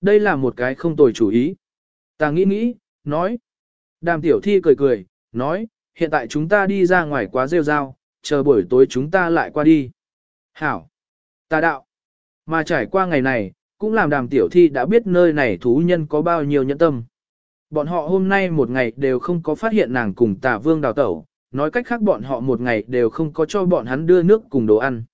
đây là một cái không tồi chủ ý. Ta nghĩ nghĩ, nói. Đàm tiểu thi cười cười, nói, hiện tại chúng ta đi ra ngoài quá rêu rao, chờ buổi tối chúng ta lại qua đi. Hảo. Ta đạo. Mà trải qua ngày này, cũng làm đàm tiểu thi đã biết nơi này thú nhân có bao nhiêu nhẫn tâm. Bọn họ hôm nay một ngày đều không có phát hiện nàng cùng tà vương đào tẩu, nói cách khác bọn họ một ngày đều không có cho bọn hắn đưa nước cùng đồ ăn.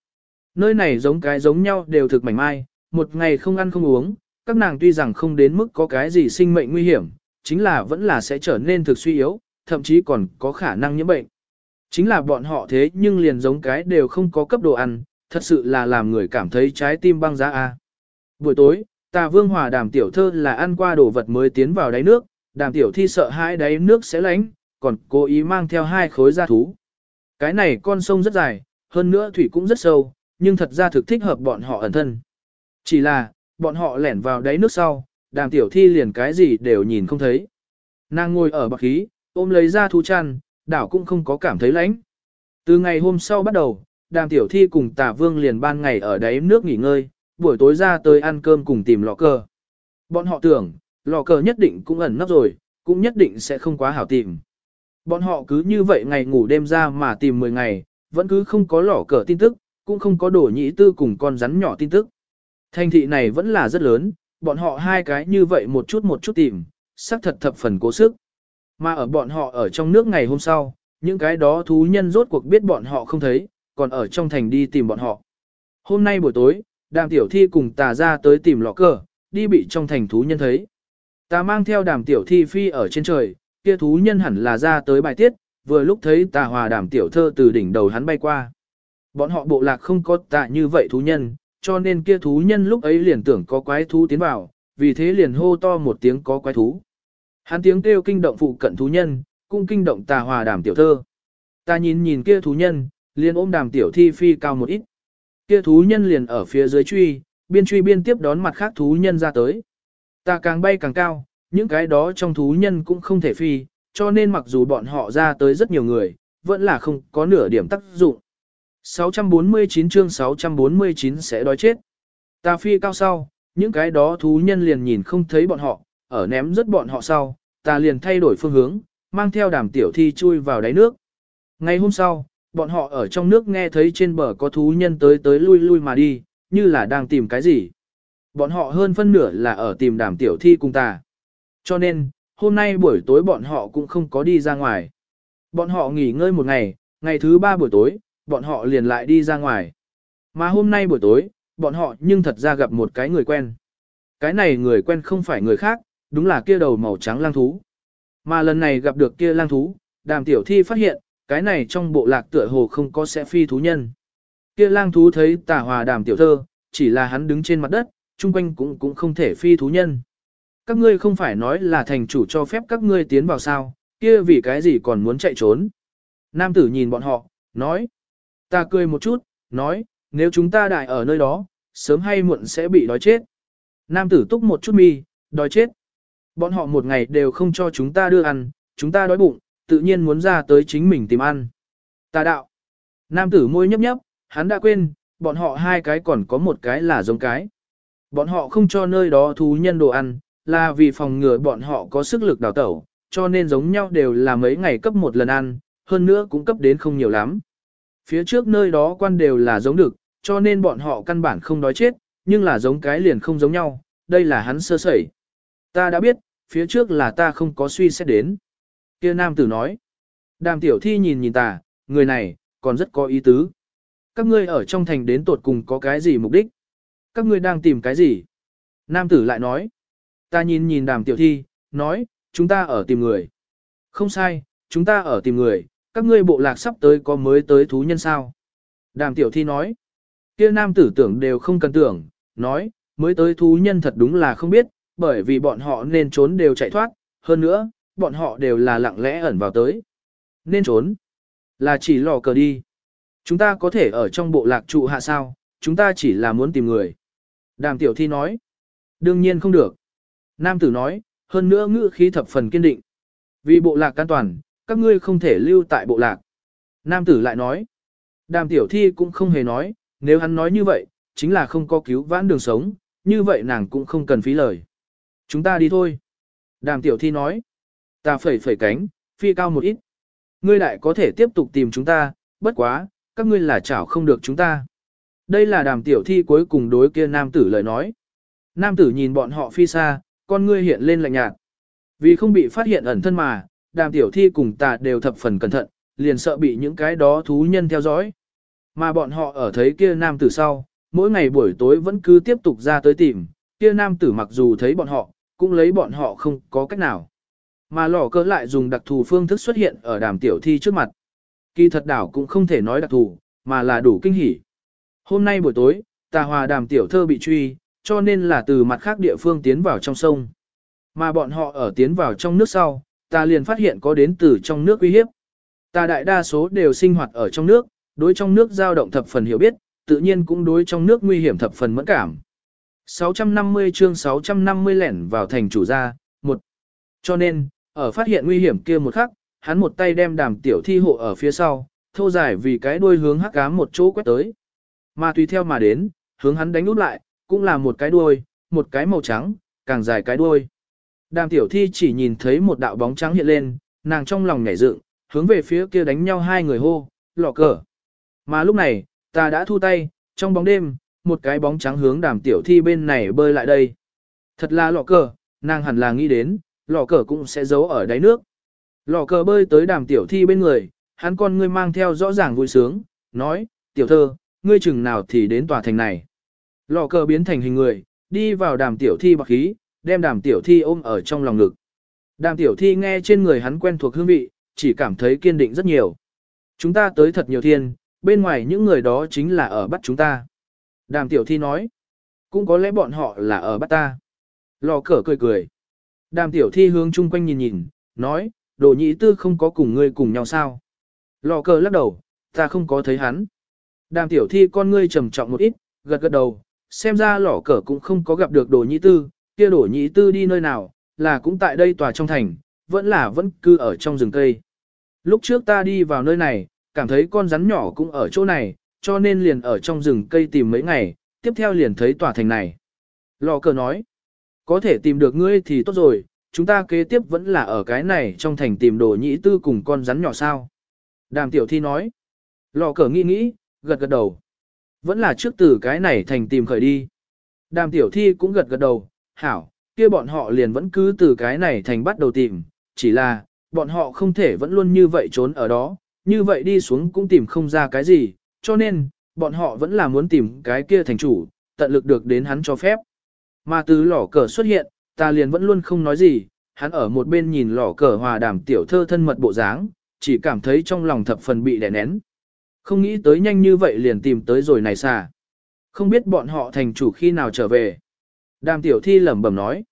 Nơi này giống cái giống nhau đều thực mảnh mai, một ngày không ăn không uống, các nàng tuy rằng không đến mức có cái gì sinh mệnh nguy hiểm, chính là vẫn là sẽ trở nên thực suy yếu, thậm chí còn có khả năng nhiễm bệnh. Chính là bọn họ thế nhưng liền giống cái đều không có cấp đồ ăn, thật sự là làm người cảm thấy trái tim băng giá a. Buổi tối, tà vương hòa đàm tiểu thơ là ăn qua đồ vật mới tiến vào đáy nước, đàm tiểu thi sợ hãi đáy nước sẽ lánh, còn cố ý mang theo hai khối gia thú. Cái này con sông rất dài, hơn nữa thủy cũng rất sâu, nhưng thật ra thực thích hợp bọn họ ẩn thân. Chỉ là, bọn họ lẻn vào đáy nước sau, đàm tiểu thi liền cái gì đều nhìn không thấy. Nàng ngồi ở bạc khí, ôm lấy ra thú chăn, đảo cũng không có cảm thấy lạnh. Từ ngày hôm sau bắt đầu, đàm tiểu thi cùng tả vương liền ban ngày ở đáy nước nghỉ ngơi, buổi tối ra tới ăn cơm cùng tìm lọ cờ. Bọn họ tưởng, lọ cờ nhất định cũng ẩn nấp rồi, cũng nhất định sẽ không quá hảo tìm. Bọn họ cứ như vậy ngày ngủ đêm ra mà tìm 10 ngày, vẫn cứ không có lọ cờ tin tức, cũng không có đổ nhĩ tư cùng con rắn nhỏ tin tức. Thành thị này vẫn là rất lớn, bọn họ hai cái như vậy một chút một chút tìm, xác thật thập phần cố sức. Mà ở bọn họ ở trong nước ngày hôm sau, những cái đó thú nhân rốt cuộc biết bọn họ không thấy, còn ở trong thành đi tìm bọn họ. Hôm nay buổi tối, đàm tiểu thi cùng tà ra tới tìm lọ cờ, đi bị trong thành thú nhân thấy. Ta mang theo đàm tiểu thi phi ở trên trời, kia thú nhân hẳn là ra tới bài tiết, vừa lúc thấy tà hòa đàm tiểu thơ từ đỉnh đầu hắn bay qua. Bọn họ bộ lạc không có tạ như vậy thú nhân, cho nên kia thú nhân lúc ấy liền tưởng có quái thú tiến vào, vì thế liền hô to một tiếng có quái thú. Hắn tiếng kêu kinh động phụ cận thú nhân, cũng kinh động tà hòa đàm tiểu thơ. Ta nhìn nhìn kia thú nhân, liền ôm đàm tiểu thi phi cao một ít. Kia thú nhân liền ở phía dưới truy, biên truy biên tiếp đón mặt khác thú nhân ra tới. Ta càng bay càng cao, những cái đó trong thú nhân cũng không thể phi, cho nên mặc dù bọn họ ra tới rất nhiều người, vẫn là không có nửa điểm tác dụng. 649 chương 649 sẽ đói chết. Ta phi cao sau, những cái đó thú nhân liền nhìn không thấy bọn họ, ở ném rất bọn họ sau, ta liền thay đổi phương hướng, mang theo đàm tiểu thi chui vào đáy nước. Ngày hôm sau, bọn họ ở trong nước nghe thấy trên bờ có thú nhân tới tới lui lui mà đi, như là đang tìm cái gì. Bọn họ hơn phân nửa là ở tìm đàm tiểu thi cùng ta. Cho nên, hôm nay buổi tối bọn họ cũng không có đi ra ngoài. Bọn họ nghỉ ngơi một ngày, ngày thứ ba buổi tối, bọn họ liền lại đi ra ngoài. Mà hôm nay buổi tối, bọn họ nhưng thật ra gặp một cái người quen. Cái này người quen không phải người khác, đúng là kia đầu màu trắng lang thú. Mà lần này gặp được kia lang thú, đàm tiểu thi phát hiện, cái này trong bộ lạc tựa hồ không có sẽ phi thú nhân. Kia lang thú thấy tả hòa đàm tiểu thơ, chỉ là hắn đứng trên mặt đất, chung quanh cũng cũng không thể phi thú nhân. Các ngươi không phải nói là thành chủ cho phép các ngươi tiến vào sao, kia vì cái gì còn muốn chạy trốn. Nam tử nhìn bọn họ, nói. Ta cười một chút, nói, nếu chúng ta đại ở nơi đó, sớm hay muộn sẽ bị đói chết. Nam tử túc một chút mi, đói chết. Bọn họ một ngày đều không cho chúng ta đưa ăn, chúng ta đói bụng, tự nhiên muốn ra tới chính mình tìm ăn. Ta đạo. Nam tử môi nhấp nhấp, hắn đã quên, bọn họ hai cái còn có một cái là giống cái. Bọn họ không cho nơi đó thú nhân đồ ăn, là vì phòng ngừa bọn họ có sức lực đào tẩu, cho nên giống nhau đều là mấy ngày cấp một lần ăn, hơn nữa cũng cấp đến không nhiều lắm. Phía trước nơi đó quan đều là giống được, cho nên bọn họ căn bản không đói chết, nhưng là giống cái liền không giống nhau, đây là hắn sơ sẩy. Ta đã biết, phía trước là ta không có suy xét đến. Kia nam tử nói. Đàm tiểu thi nhìn nhìn ta, người này, còn rất có ý tứ. Các ngươi ở trong thành đến tột cùng có cái gì mục đích? Các ngươi đang tìm cái gì? Nam tử lại nói. Ta nhìn nhìn đàm tiểu thi, nói, chúng ta ở tìm người. Không sai, chúng ta ở tìm người, các ngươi bộ lạc sắp tới có mới tới thú nhân sao? Đàm tiểu thi nói. Kia nam tử tưởng đều không cần tưởng, nói, mới tới thú nhân thật đúng là không biết, bởi vì bọn họ nên trốn đều chạy thoát, hơn nữa, bọn họ đều là lặng lẽ ẩn vào tới. Nên trốn, là chỉ lò cờ đi. Chúng ta có thể ở trong bộ lạc trụ hạ sao, chúng ta chỉ là muốn tìm người. Đàm tiểu thi nói, đương nhiên không được. Nam tử nói, hơn nữa ngữ khí thập phần kiên định. Vì bộ lạc an toàn, các ngươi không thể lưu tại bộ lạc. Nam tử lại nói, đàm tiểu thi cũng không hề nói, nếu hắn nói như vậy, chính là không có cứu vãn đường sống, như vậy nàng cũng không cần phí lời. Chúng ta đi thôi. Đàm tiểu thi nói. Ta phẩy phẩy cánh, phi cao một ít. Ngươi đại có thể tiếp tục tìm chúng ta, bất quá, các ngươi là chảo không được chúng ta. Đây là đàm tiểu thi cuối cùng đối kia nam tử lời nói. Nam tử nhìn bọn họ phi xa, con ngươi hiện lên lạnh nhạt. Vì không bị phát hiện ẩn thân mà, đàm tiểu thi cùng ta đều thập phần cẩn thận, liền sợ bị những cái đó thú nhân theo dõi. Mà bọn họ ở thấy kia nam tử sau, mỗi ngày buổi tối vẫn cứ tiếp tục ra tới tìm, kia nam tử mặc dù thấy bọn họ, cũng lấy bọn họ không có cách nào. Mà lò cơ lại dùng đặc thù phương thức xuất hiện ở đàm tiểu thi trước mặt. Kỳ thật đảo cũng không thể nói đặc thù, mà là đủ kinh hỉ. Hôm nay buổi tối, tà hòa đàm tiểu thơ bị truy, cho nên là từ mặt khác địa phương tiến vào trong sông. Mà bọn họ ở tiến vào trong nước sau, ta liền phát hiện có đến từ trong nước uy hiếp. Ta đại đa số đều sinh hoạt ở trong nước, đối trong nước dao động thập phần hiểu biết, tự nhiên cũng đối trong nước nguy hiểm thập phần mẫn cảm. 650 chương 650 lẻn vào thành chủ gia, một. Cho nên, ở phát hiện nguy hiểm kia một khắc, hắn một tay đem đàm tiểu thi hộ ở phía sau, thô dài vì cái đuôi hướng hắc ám một chỗ quét tới. Mà tùy theo mà đến, hướng hắn đánh út lại, cũng là một cái đuôi, một cái màu trắng, càng dài cái đuôi. Đàm tiểu thi chỉ nhìn thấy một đạo bóng trắng hiện lên, nàng trong lòng nhảy dựng, hướng về phía kia đánh nhau hai người hô, lọ cờ. Mà lúc này, ta đã thu tay, trong bóng đêm, một cái bóng trắng hướng đàm tiểu thi bên này bơi lại đây. Thật là lọ cờ, nàng hẳn là nghĩ đến, lọ cờ cũng sẽ giấu ở đáy nước. Lọ cờ bơi tới đàm tiểu thi bên người, hắn con ngươi mang theo rõ ràng vui sướng, nói, tiểu thơ, ngươi chừng nào thì đến tòa thành này. Lọ cờ biến thành hình người, đi vào đàm tiểu thi bạc khí, đem đàm tiểu thi ôm ở trong lòng ngực. Đàm tiểu thi nghe trên người hắn quen thuộc hương vị, chỉ cảm thấy kiên định rất nhiều. Chúng ta tới thật nhiều thiên, bên ngoài những người đó chính là ở bắt chúng ta. Đàm tiểu thi nói, cũng có lẽ bọn họ là ở bắt ta. Lò cờ cười cười. Đàm tiểu thi hướng chung quanh nhìn nhìn, nói, đồ nhị tư không có cùng ngươi cùng nhau sao. Lò cờ lắc đầu, ta không có thấy hắn. Đàm tiểu thi con ngươi trầm trọng một ít, gật gật đầu, xem ra lò cờ cũng không có gặp được đồ nhị tư, kia đổ nhị tư đi nơi nào, là cũng tại đây tòa trong thành, vẫn là vẫn cư ở trong rừng cây. Lúc trước ta đi vào nơi này, cảm thấy con rắn nhỏ cũng ở chỗ này, cho nên liền ở trong rừng cây tìm mấy ngày, tiếp theo liền thấy tòa thành này. Lò cờ nói, có thể tìm được ngươi thì tốt rồi, chúng ta kế tiếp vẫn là ở cái này trong thành tìm đồ nhĩ tư cùng con rắn nhỏ sao. Đàm tiểu thi nói, lò cờ nghĩ nghĩ, gật gật đầu. Vẫn là trước từ cái này thành tìm khởi đi. Đàm tiểu thi cũng gật gật đầu, hảo, kia bọn họ liền vẫn cứ từ cái này thành bắt đầu tìm, chỉ là, bọn họ không thể vẫn luôn như vậy trốn ở đó, như vậy đi xuống cũng tìm không ra cái gì, cho nên, bọn họ vẫn là muốn tìm cái kia thành chủ, tận lực được đến hắn cho phép. Mà từ lỏ cờ xuất hiện, ta liền vẫn luôn không nói gì, hắn ở một bên nhìn lỏ cờ hòa đàm tiểu thơ thân mật bộ dáng, chỉ cảm thấy trong lòng thập phần bị đè nén. Không nghĩ tới nhanh như vậy liền tìm tới rồi này xà. Không biết bọn họ thành chủ khi nào trở về. Đàm tiểu thi lẩm bẩm nói.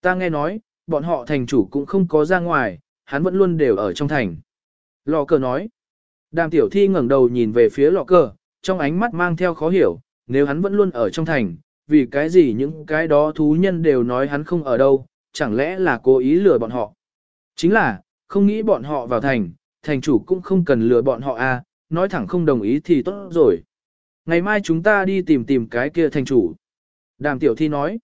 Ta nghe nói, bọn họ thành chủ cũng không có ra ngoài, hắn vẫn luôn đều ở trong thành. Lò cờ nói. Đàm tiểu thi ngẩng đầu nhìn về phía lò cờ, trong ánh mắt mang theo khó hiểu, nếu hắn vẫn luôn ở trong thành, vì cái gì những cái đó thú nhân đều nói hắn không ở đâu, chẳng lẽ là cố ý lừa bọn họ. Chính là, không nghĩ bọn họ vào thành, thành chủ cũng không cần lừa bọn họ à, nói thẳng không đồng ý thì tốt rồi. Ngày mai chúng ta đi tìm tìm cái kia thành chủ. Đàm tiểu thi nói.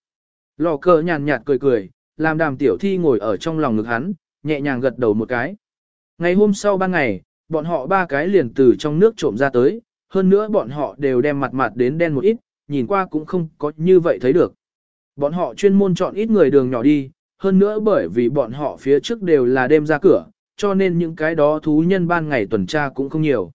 Lò cờ nhàn nhạt cười cười, làm đàm tiểu thi ngồi ở trong lòng ngực hắn, nhẹ nhàng gật đầu một cái. Ngày hôm sau ba ngày, bọn họ ba cái liền từ trong nước trộm ra tới, hơn nữa bọn họ đều đem mặt mặt đến đen một ít, nhìn qua cũng không có như vậy thấy được. Bọn họ chuyên môn chọn ít người đường nhỏ đi, hơn nữa bởi vì bọn họ phía trước đều là đêm ra cửa, cho nên những cái đó thú nhân ban ngày tuần tra cũng không nhiều.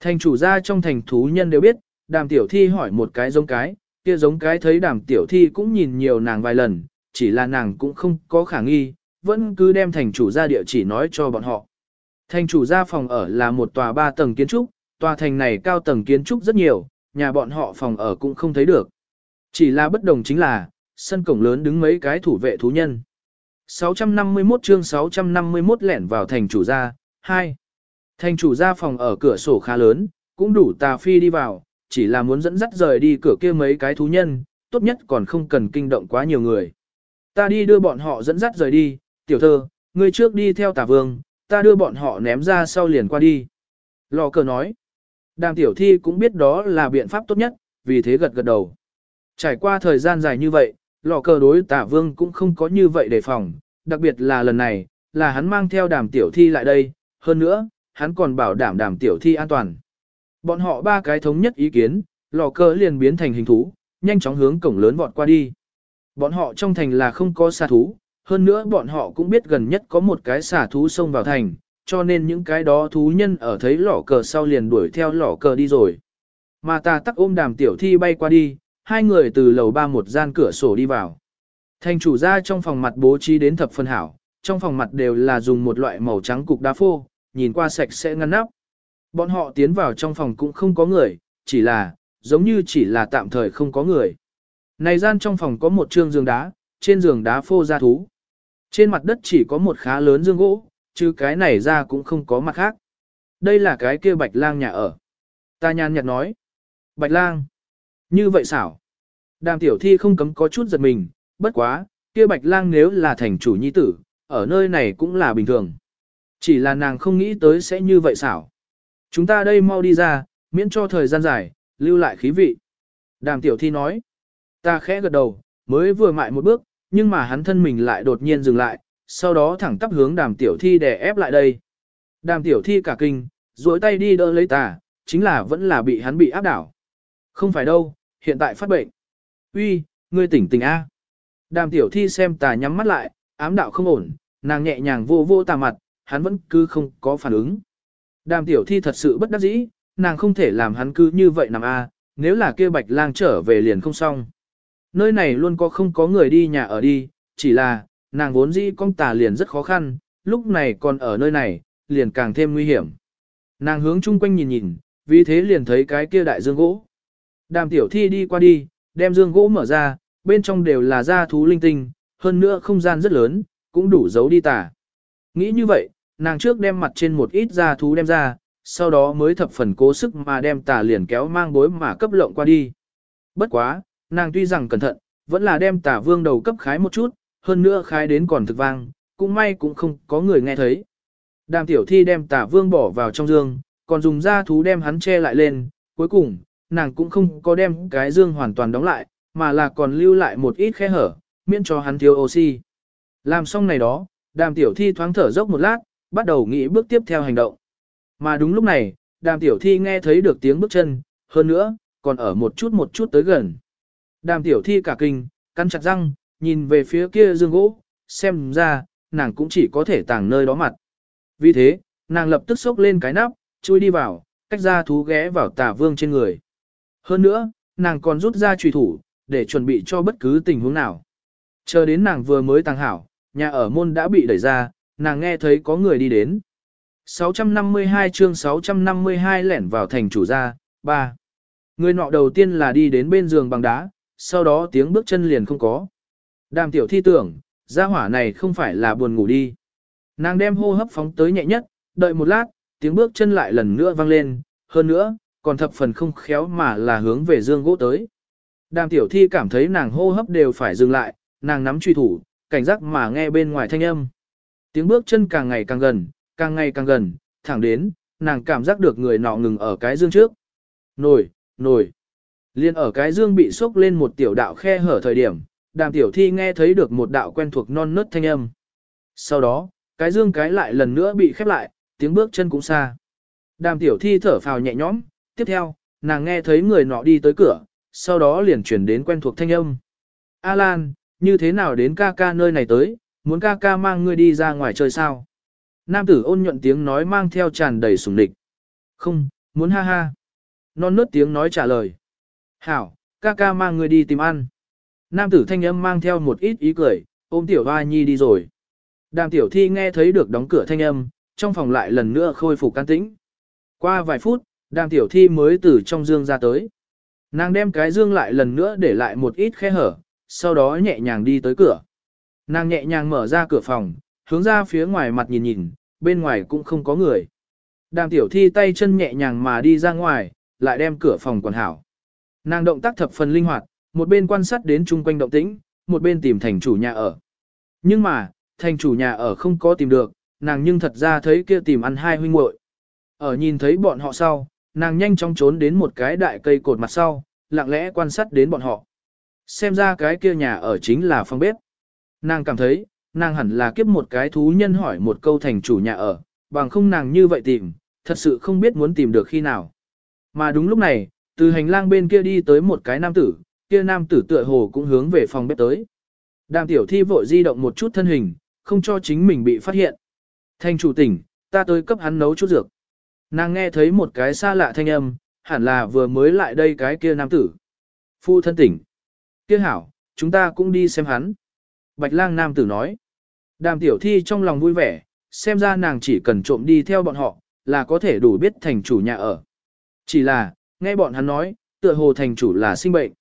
Thành chủ gia trong thành thú nhân đều biết, đàm tiểu thi hỏi một cái giống cái, kia giống cái thấy đàm tiểu thi cũng nhìn nhiều nàng vài lần, chỉ là nàng cũng không có khả nghi, vẫn cứ đem thành chủ gia địa chỉ nói cho bọn họ. Thành chủ gia phòng ở là một tòa ba tầng kiến trúc, tòa thành này cao tầng kiến trúc rất nhiều, nhà bọn họ phòng ở cũng không thấy được. Chỉ là bất đồng chính là, sân cổng lớn đứng mấy cái thủ vệ thú nhân. 651 chương 651 lẻn vào thành chủ gia, 2. Thành chủ gia phòng ở cửa sổ khá lớn, cũng đủ tà phi đi vào, chỉ là muốn dẫn dắt rời đi cửa kia mấy cái thú nhân, tốt nhất còn không cần kinh động quá nhiều người. Ta đi đưa bọn họ dẫn dắt rời đi, tiểu thơ, ngươi trước đi theo tà vương, ta đưa bọn họ ném ra sau liền qua đi. Lò cờ nói, đàm tiểu thi cũng biết đó là biện pháp tốt nhất, vì thế gật gật đầu. Trải qua thời gian dài như vậy, lò cờ đối tả vương cũng không có như vậy đề phòng, đặc biệt là lần này, là hắn mang theo đàm tiểu thi lại đây, hơn nữa, hắn còn bảo đảm đàm tiểu thi an toàn. Bọn họ ba cái thống nhất ý kiến, lò cờ liền biến thành hình thú, nhanh chóng hướng cổng lớn vọt qua đi. Bọn họ trong thành là không có xà thú, hơn nữa bọn họ cũng biết gần nhất có một cái xà thú xông vào thành, cho nên những cái đó thú nhân ở thấy lò cờ sau liền đuổi theo lò cờ đi rồi. Mà ta tắc ôm đàm tiểu thi bay qua đi, hai người từ lầu ba một gian cửa sổ đi vào. Thành chủ ra trong phòng mặt bố trí đến thập phân hảo, trong phòng mặt đều là dùng một loại màu trắng cục đá phô, nhìn qua sạch sẽ ngăn nắp. Bọn họ tiến vào trong phòng cũng không có người, chỉ là, giống như chỉ là tạm thời không có người. Này gian trong phòng có một trương giường đá, trên giường đá phô ra thú. Trên mặt đất chỉ có một khá lớn dương gỗ, chứ cái này ra cũng không có mặt khác. Đây là cái kia bạch lang nhà ở. Ta nhàn nhạt nói. Bạch lang. Như vậy xảo. Đàm tiểu thi không cấm có chút giật mình, bất quá, kia bạch lang nếu là thành chủ nhi tử, ở nơi này cũng là bình thường. Chỉ là nàng không nghĩ tới sẽ như vậy xảo. Chúng ta đây mau đi ra, miễn cho thời gian dài, lưu lại khí vị. Đàm tiểu thi nói. Ta khẽ gật đầu, mới vừa mại một bước, nhưng mà hắn thân mình lại đột nhiên dừng lại, sau đó thẳng tắp hướng đàm tiểu thi đè ép lại đây. Đàm tiểu thi cả kinh, duỗi tay đi đỡ lấy ta, chính là vẫn là bị hắn bị áp đảo. Không phải đâu, hiện tại phát bệnh. Uy, ngươi tỉnh tỉnh A. Đàm tiểu thi xem tà nhắm mắt lại, ám đạo không ổn, nàng nhẹ nhàng vô vô tà mặt, hắn vẫn cứ không có phản ứng. Đàm tiểu thi thật sự bất đắc dĩ, nàng không thể làm hắn cứ như vậy nằm A, nếu là kia bạch lang trở về liền không xong. Nơi này luôn có không có người đi nhà ở đi, chỉ là, nàng vốn dĩ con tà liền rất khó khăn, lúc này còn ở nơi này, liền càng thêm nguy hiểm. Nàng hướng chung quanh nhìn nhìn, vì thế liền thấy cái kia đại dương gỗ. Đàm tiểu thi đi qua đi, đem dương gỗ mở ra, bên trong đều là da thú linh tinh, hơn nữa không gian rất lớn, cũng đủ giấu đi tà. Nghĩ như vậy, nàng trước đem mặt trên một ít da thú đem ra, sau đó mới thập phần cố sức mà đem tà liền kéo mang bối mà cấp lộng qua đi. Bất quá, nàng tuy rằng cẩn thận, vẫn là đem tà vương đầu cấp khái một chút, hơn nữa khái đến còn thực vang, cũng may cũng không có người nghe thấy. Đàm tiểu thi đem tà vương bỏ vào trong dương, còn dùng da thú đem hắn che lại lên, cuối cùng, nàng cũng không có đem cái dương hoàn toàn đóng lại, mà là còn lưu lại một ít khe hở, miễn cho hắn thiếu oxy. Làm xong này đó, đàm tiểu thi thoáng thở dốc một lát, bắt đầu nghĩ bước tiếp theo hành động. Mà đúng lúc này, đàm tiểu thi nghe thấy được tiếng bước chân, hơn nữa, còn ở một chút một chút tới gần. Đàm tiểu thi cả kinh, cắn chặt răng, nhìn về phía kia dương gỗ, xem ra, nàng cũng chỉ có thể tàng nơi đó mặt. Vì thế, nàng lập tức xốc lên cái nắp, chui đi vào, cách ra thú ghé vào tà vương trên người. Hơn nữa, nàng còn rút ra trùy thủ, để chuẩn bị cho bất cứ tình huống nào. Chờ đến nàng vừa mới tàng hảo, nhà ở môn đã bị đẩy ra, nàng nghe thấy có người đi đến. 652 chương 652 lẻn vào thành chủ gia, 3. Người nọ đầu tiên là đi đến bên giường bằng đá, sau đó tiếng bước chân liền không có. Đàm tiểu thi tưởng, gia hỏa này không phải là buồn ngủ đi. Nàng đem hô hấp phóng tới nhẹ nhất, đợi một lát, tiếng bước chân lại lần nữa vang lên, hơn nữa, còn thập phần không khéo mà là hướng về dương gỗ tới. Đàm tiểu thi cảm thấy nàng hô hấp đều phải dừng lại, nàng nắm truy thủ, cảnh giác mà nghe bên ngoài thanh âm. Tiếng bước chân càng ngày càng gần, càng ngày càng gần, thẳng đến, nàng cảm giác được người nọ ngừng ở cái dương trước. Nổi, nổi. Liên ở cái dương bị sốc lên một tiểu đạo khe hở thời điểm, đàm tiểu thi nghe thấy được một đạo quen thuộc non nớt thanh âm. Sau đó, cái dương cái lại lần nữa bị khép lại, tiếng bước chân cũng xa. Đàm tiểu thi thở phào nhẹ nhõm, tiếp theo, nàng nghe thấy người nọ đi tới cửa, sau đó liền chuyển đến quen thuộc thanh âm. Alan, như thế nào đến ca ca nơi này tới, muốn ca ca mang ngươi đi ra ngoài chơi sao? Nam tử ôn nhuận tiếng nói mang theo tràn đầy sùng địch. Không, muốn ha ha. Non nớt tiếng nói trả lời. Hảo, ca ca mang ngươi đi tìm ăn. Nam tử thanh âm mang theo một ít ý cười, ôm tiểu hoa nhi đi rồi. Đàm tiểu thi nghe thấy được đóng cửa thanh âm, trong phòng lại lần nữa khôi phục can tĩnh. Qua vài phút, đàm tiểu thi mới từ trong dương ra tới. Nàng đem cái dương lại lần nữa để lại một ít khe hở, sau đó nhẹ nhàng đi tới cửa. Nàng nhẹ nhàng mở ra cửa phòng, hướng ra phía ngoài mặt nhìn nhìn, bên ngoài cũng không có người. Đàm tiểu thi tay chân nhẹ nhàng mà đi ra ngoài, lại đem cửa phòng còn hảo. Nàng động tác thập phần linh hoạt, một bên quan sát đến chung quanh động tĩnh, một bên tìm thành chủ nhà ở. Nhưng mà, thành chủ nhà ở không có tìm được, nàng nhưng thật ra thấy kia tìm ăn hai huynh muội. Ở nhìn thấy bọn họ sau, nàng nhanh chóng trốn đến một cái đại cây cột mặt sau, lặng lẽ quan sát đến bọn họ. Xem ra cái kia nhà ở chính là phòng bếp. Nàng cảm thấy, nàng hẳn là kiếp một cái thú nhân hỏi một câu thành chủ nhà ở, bằng không nàng như vậy tìm, thật sự không biết muốn tìm được khi nào. Mà đúng lúc này, từ hành lang bên kia đi tới một cái nam tử, kia nam tử tựa hồ cũng hướng về phòng bếp tới. Đàm tiểu thi vội di động một chút thân hình, không cho chính mình bị phát hiện. Thành chủ tỉnh, ta tới cấp hắn nấu chút dược. Nàng nghe thấy một cái xa lạ thanh âm, hẳn là vừa mới lại đây cái kia nam tử. Phu thân tỉnh. Kia hảo, chúng ta cũng đi xem hắn. Bạch lang nam tử nói. Đàm tiểu thi trong lòng vui vẻ, xem ra nàng chỉ cần trộm đi theo bọn họ, là có thể đủ biết thành chủ nhà ở. Chỉ là, nghe bọn hắn nói, tựa hồ thành chủ là sinh bệnh.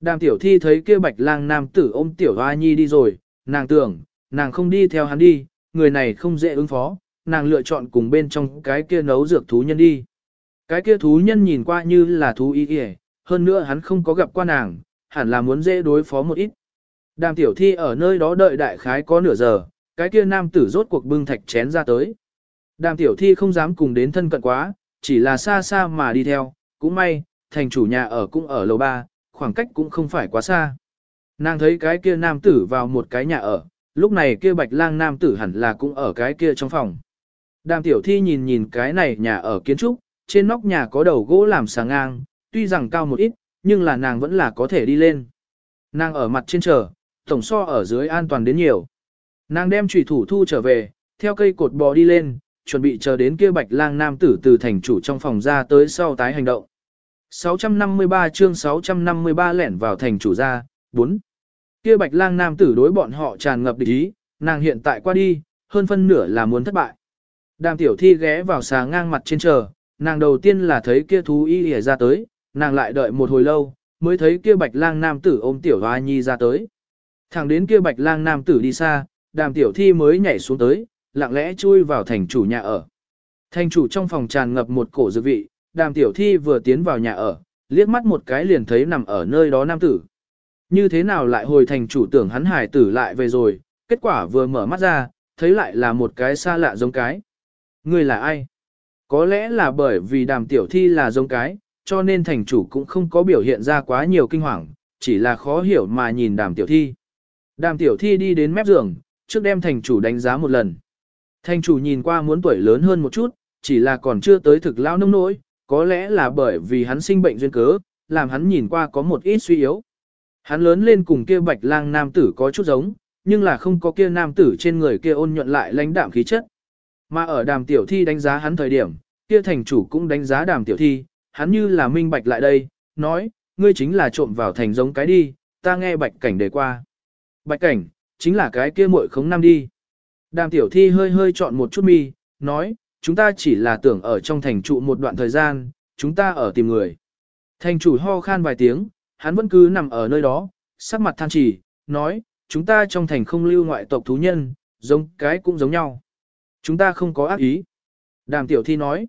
Đàm tiểu thi thấy kia bạch lang nam tử ôm tiểu hoa nhi đi rồi, nàng tưởng, nàng không đi theo hắn đi, người này không dễ ứng phó, nàng lựa chọn cùng bên trong cái kia nấu dược thú nhân đi. Cái kia thú nhân nhìn qua như là thú y kìa, hơn nữa hắn không có gặp qua nàng, hẳn là muốn dễ đối phó một ít. Đàm tiểu thi ở nơi đó đợi đại khái có nửa giờ, cái kia nam tử rốt cuộc bưng thạch chén ra tới. Đàm tiểu thi không dám cùng đến thân cận quá, chỉ là xa xa mà đi theo, cũng may, thành chủ nhà ở cũng ở lầu ba, khoảng cách cũng không phải quá xa. Nàng thấy cái kia nam tử vào một cái nhà ở, lúc này kia bạch lang nam tử hẳn là cũng ở cái kia trong phòng. Đàm tiểu thi nhìn nhìn cái này nhà ở kiến trúc, trên nóc nhà có đầu gỗ làm sáng ngang, tuy rằng cao một ít, nhưng là nàng vẫn là có thể đi lên. Nàng ở mặt trên chờ, tổng so ở dưới an toàn đến nhiều. Nàng đem trùy thủ thu trở về, theo cây cột bò đi lên, chuẩn bị chờ đến kia bạch lang nam tử từ thành chủ trong phòng ra tới sau tái hành động. 653 chương 653 lẻn vào thành chủ ra, 4. Kia bạch lang nam tử đối bọn họ tràn ngập địch ý, nàng hiện tại qua đi, hơn phân nửa là muốn thất bại. Đàm tiểu thi ghé vào xà ngang mặt trên chờ, nàng đầu tiên là thấy kia thú y lìa ra tới, nàng lại đợi một hồi lâu, mới thấy kia bạch lang nam tử ôm tiểu hoa nhi ra tới. Thẳng đến kia bạch lang nam tử đi xa, đàm tiểu thi mới nhảy xuống tới, lặng lẽ chui vào thành chủ nhà ở. Thành chủ trong phòng tràn ngập một cổ dược vị, đàm tiểu thi vừa tiến vào nhà ở, liếc mắt một cái liền thấy nằm ở nơi đó nam tử. Như thế nào lại hồi thành chủ tưởng hắn hải tử lại về rồi, kết quả vừa mở mắt ra, thấy lại là một cái xa lạ giống cái. Người là ai? Có lẽ là bởi vì đàm tiểu thi là giống cái, cho nên thành chủ cũng không có biểu hiện ra quá nhiều kinh hoàng, chỉ là khó hiểu mà nhìn đàm tiểu thi. Đàm tiểu thi đi đến mép giường, trước đem thành chủ đánh giá một lần. Thành chủ nhìn qua muốn tuổi lớn hơn một chút, chỉ là còn chưa tới thực lao nông nỗi, có lẽ là bởi vì hắn sinh bệnh duyên cớ, làm hắn nhìn qua có một ít suy yếu. Hắn lớn lên cùng kia bạch lang nam tử có chút giống, nhưng là không có kia nam tử trên người kia ôn nhuận lại lãnh đạm khí chất. Mà ở đàm tiểu thi đánh giá hắn thời điểm, kia thành chủ cũng đánh giá đàm tiểu thi, hắn như là minh bạch lại đây, nói, ngươi chính là trộm vào thành giống cái đi, ta nghe bạch cảnh đề qua. Bạch cảnh, chính là cái kia muội khống năm đi. Đàm tiểu thi hơi hơi chọn một chút mi, nói, chúng ta chỉ là tưởng ở trong thành trụ một đoạn thời gian, chúng ta ở tìm người. Thành chủ ho khan vài tiếng, hắn vẫn cứ nằm ở nơi đó, sắc mặt than chỉ, nói, chúng ta trong thành không lưu ngoại tộc thú nhân, giống cái cũng giống nhau. Chúng ta không có ác ý. Đàm tiểu thi nói,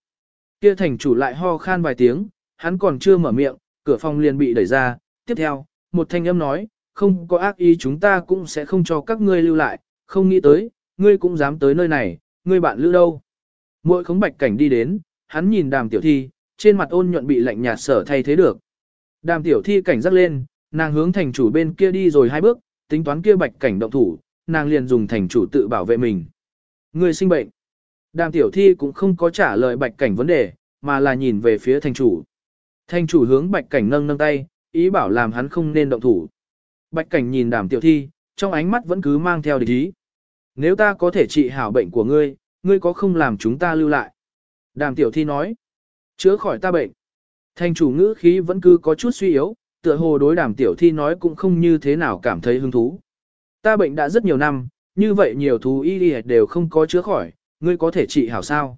kia thành chủ lại ho khan vài tiếng, hắn còn chưa mở miệng, cửa phòng liền bị đẩy ra, tiếp theo, một thanh âm nói, không có ác ý chúng ta cũng sẽ không cho các ngươi lưu lại, không nghĩ tới, ngươi cũng dám tới nơi này, ngươi bạn lưu đâu. Mỗi khống bạch cảnh đi đến, hắn nhìn đàm tiểu thi, trên mặt ôn nhuận bị lạnh nhạt sở thay thế được. Đàm tiểu thi cảnh giác lên, nàng hướng thành chủ bên kia đi rồi hai bước, tính toán kia bạch cảnh động thủ, nàng liền dùng thành chủ tự bảo vệ mình. Ngươi sinh bệnh. Đàm tiểu thi cũng không có trả lời bạch cảnh vấn đề, mà là nhìn về phía thành chủ. Thành chủ hướng bạch cảnh nâng nâng tay, ý bảo làm hắn không nên động thủ. Bạch cảnh nhìn đàm tiểu thi, trong ánh mắt vẫn cứ mang theo địch ý. Nếu ta có thể trị hảo bệnh của ngươi, ngươi có không làm chúng ta lưu lại? Đàm tiểu thi nói, chữa khỏi ta bệnh. Thành chủ ngữ khí vẫn cứ có chút suy yếu, tựa hồ đối đàm tiểu thi nói cũng không như thế nào cảm thấy hứng thú. Ta bệnh đã rất nhiều năm, như vậy nhiều thú y đều không có chữa khỏi, ngươi có thể trị hảo sao?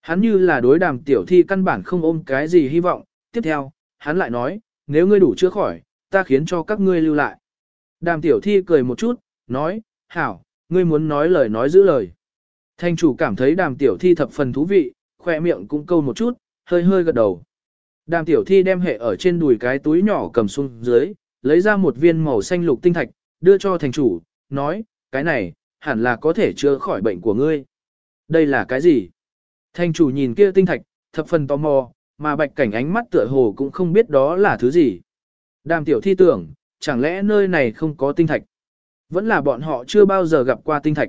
Hắn như là đối đàm tiểu thi căn bản không ôm cái gì hy vọng, tiếp theo, hắn lại nói, nếu ngươi đủ chữa khỏi, ta khiến cho các ngươi lưu lại. Đàm tiểu thi cười một chút, nói, hảo, ngươi muốn nói lời nói giữ lời. Thanh chủ cảm thấy đàm tiểu thi thập phần thú vị, khoe miệng cũng câu một chút, hơi hơi gật đầu. Đàm tiểu thi đem hệ ở trên đùi cái túi nhỏ cầm xuống dưới, lấy ra một viên màu xanh lục tinh thạch, đưa cho thành chủ, nói, cái này, hẳn là có thể chữa khỏi bệnh của ngươi. Đây là cái gì? Thành chủ nhìn kia tinh thạch, thập phần tò mò, mà bạch cảnh ánh mắt tựa hồ cũng không biết đó là thứ gì. Đàm tiểu thi tưởng, chẳng lẽ nơi này không có tinh thạch? Vẫn là bọn họ chưa bao giờ gặp qua tinh thạch.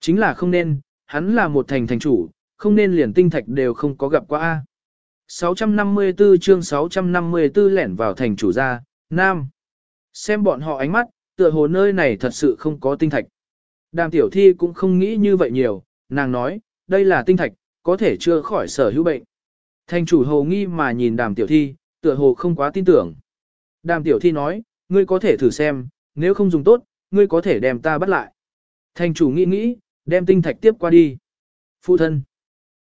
Chính là không nên, hắn là một thành thành chủ, không nên liền tinh thạch đều không có gặp qua A. 654 chương 654 lẻn vào thành chủ gia, Nam. Xem bọn họ ánh mắt, tựa hồ nơi này thật sự không có tinh thạch. Đàm tiểu thi cũng không nghĩ như vậy nhiều, nàng nói, đây là tinh thạch, có thể chưa khỏi sở hữu bệnh. Thành chủ hồ nghi mà nhìn đàm tiểu thi, tựa hồ không quá tin tưởng. Đàm tiểu thi nói, ngươi có thể thử xem, nếu không dùng tốt, ngươi có thể đem ta bắt lại. Thành chủ nghĩ nghĩ, đem tinh thạch tiếp qua đi. Phụ thân.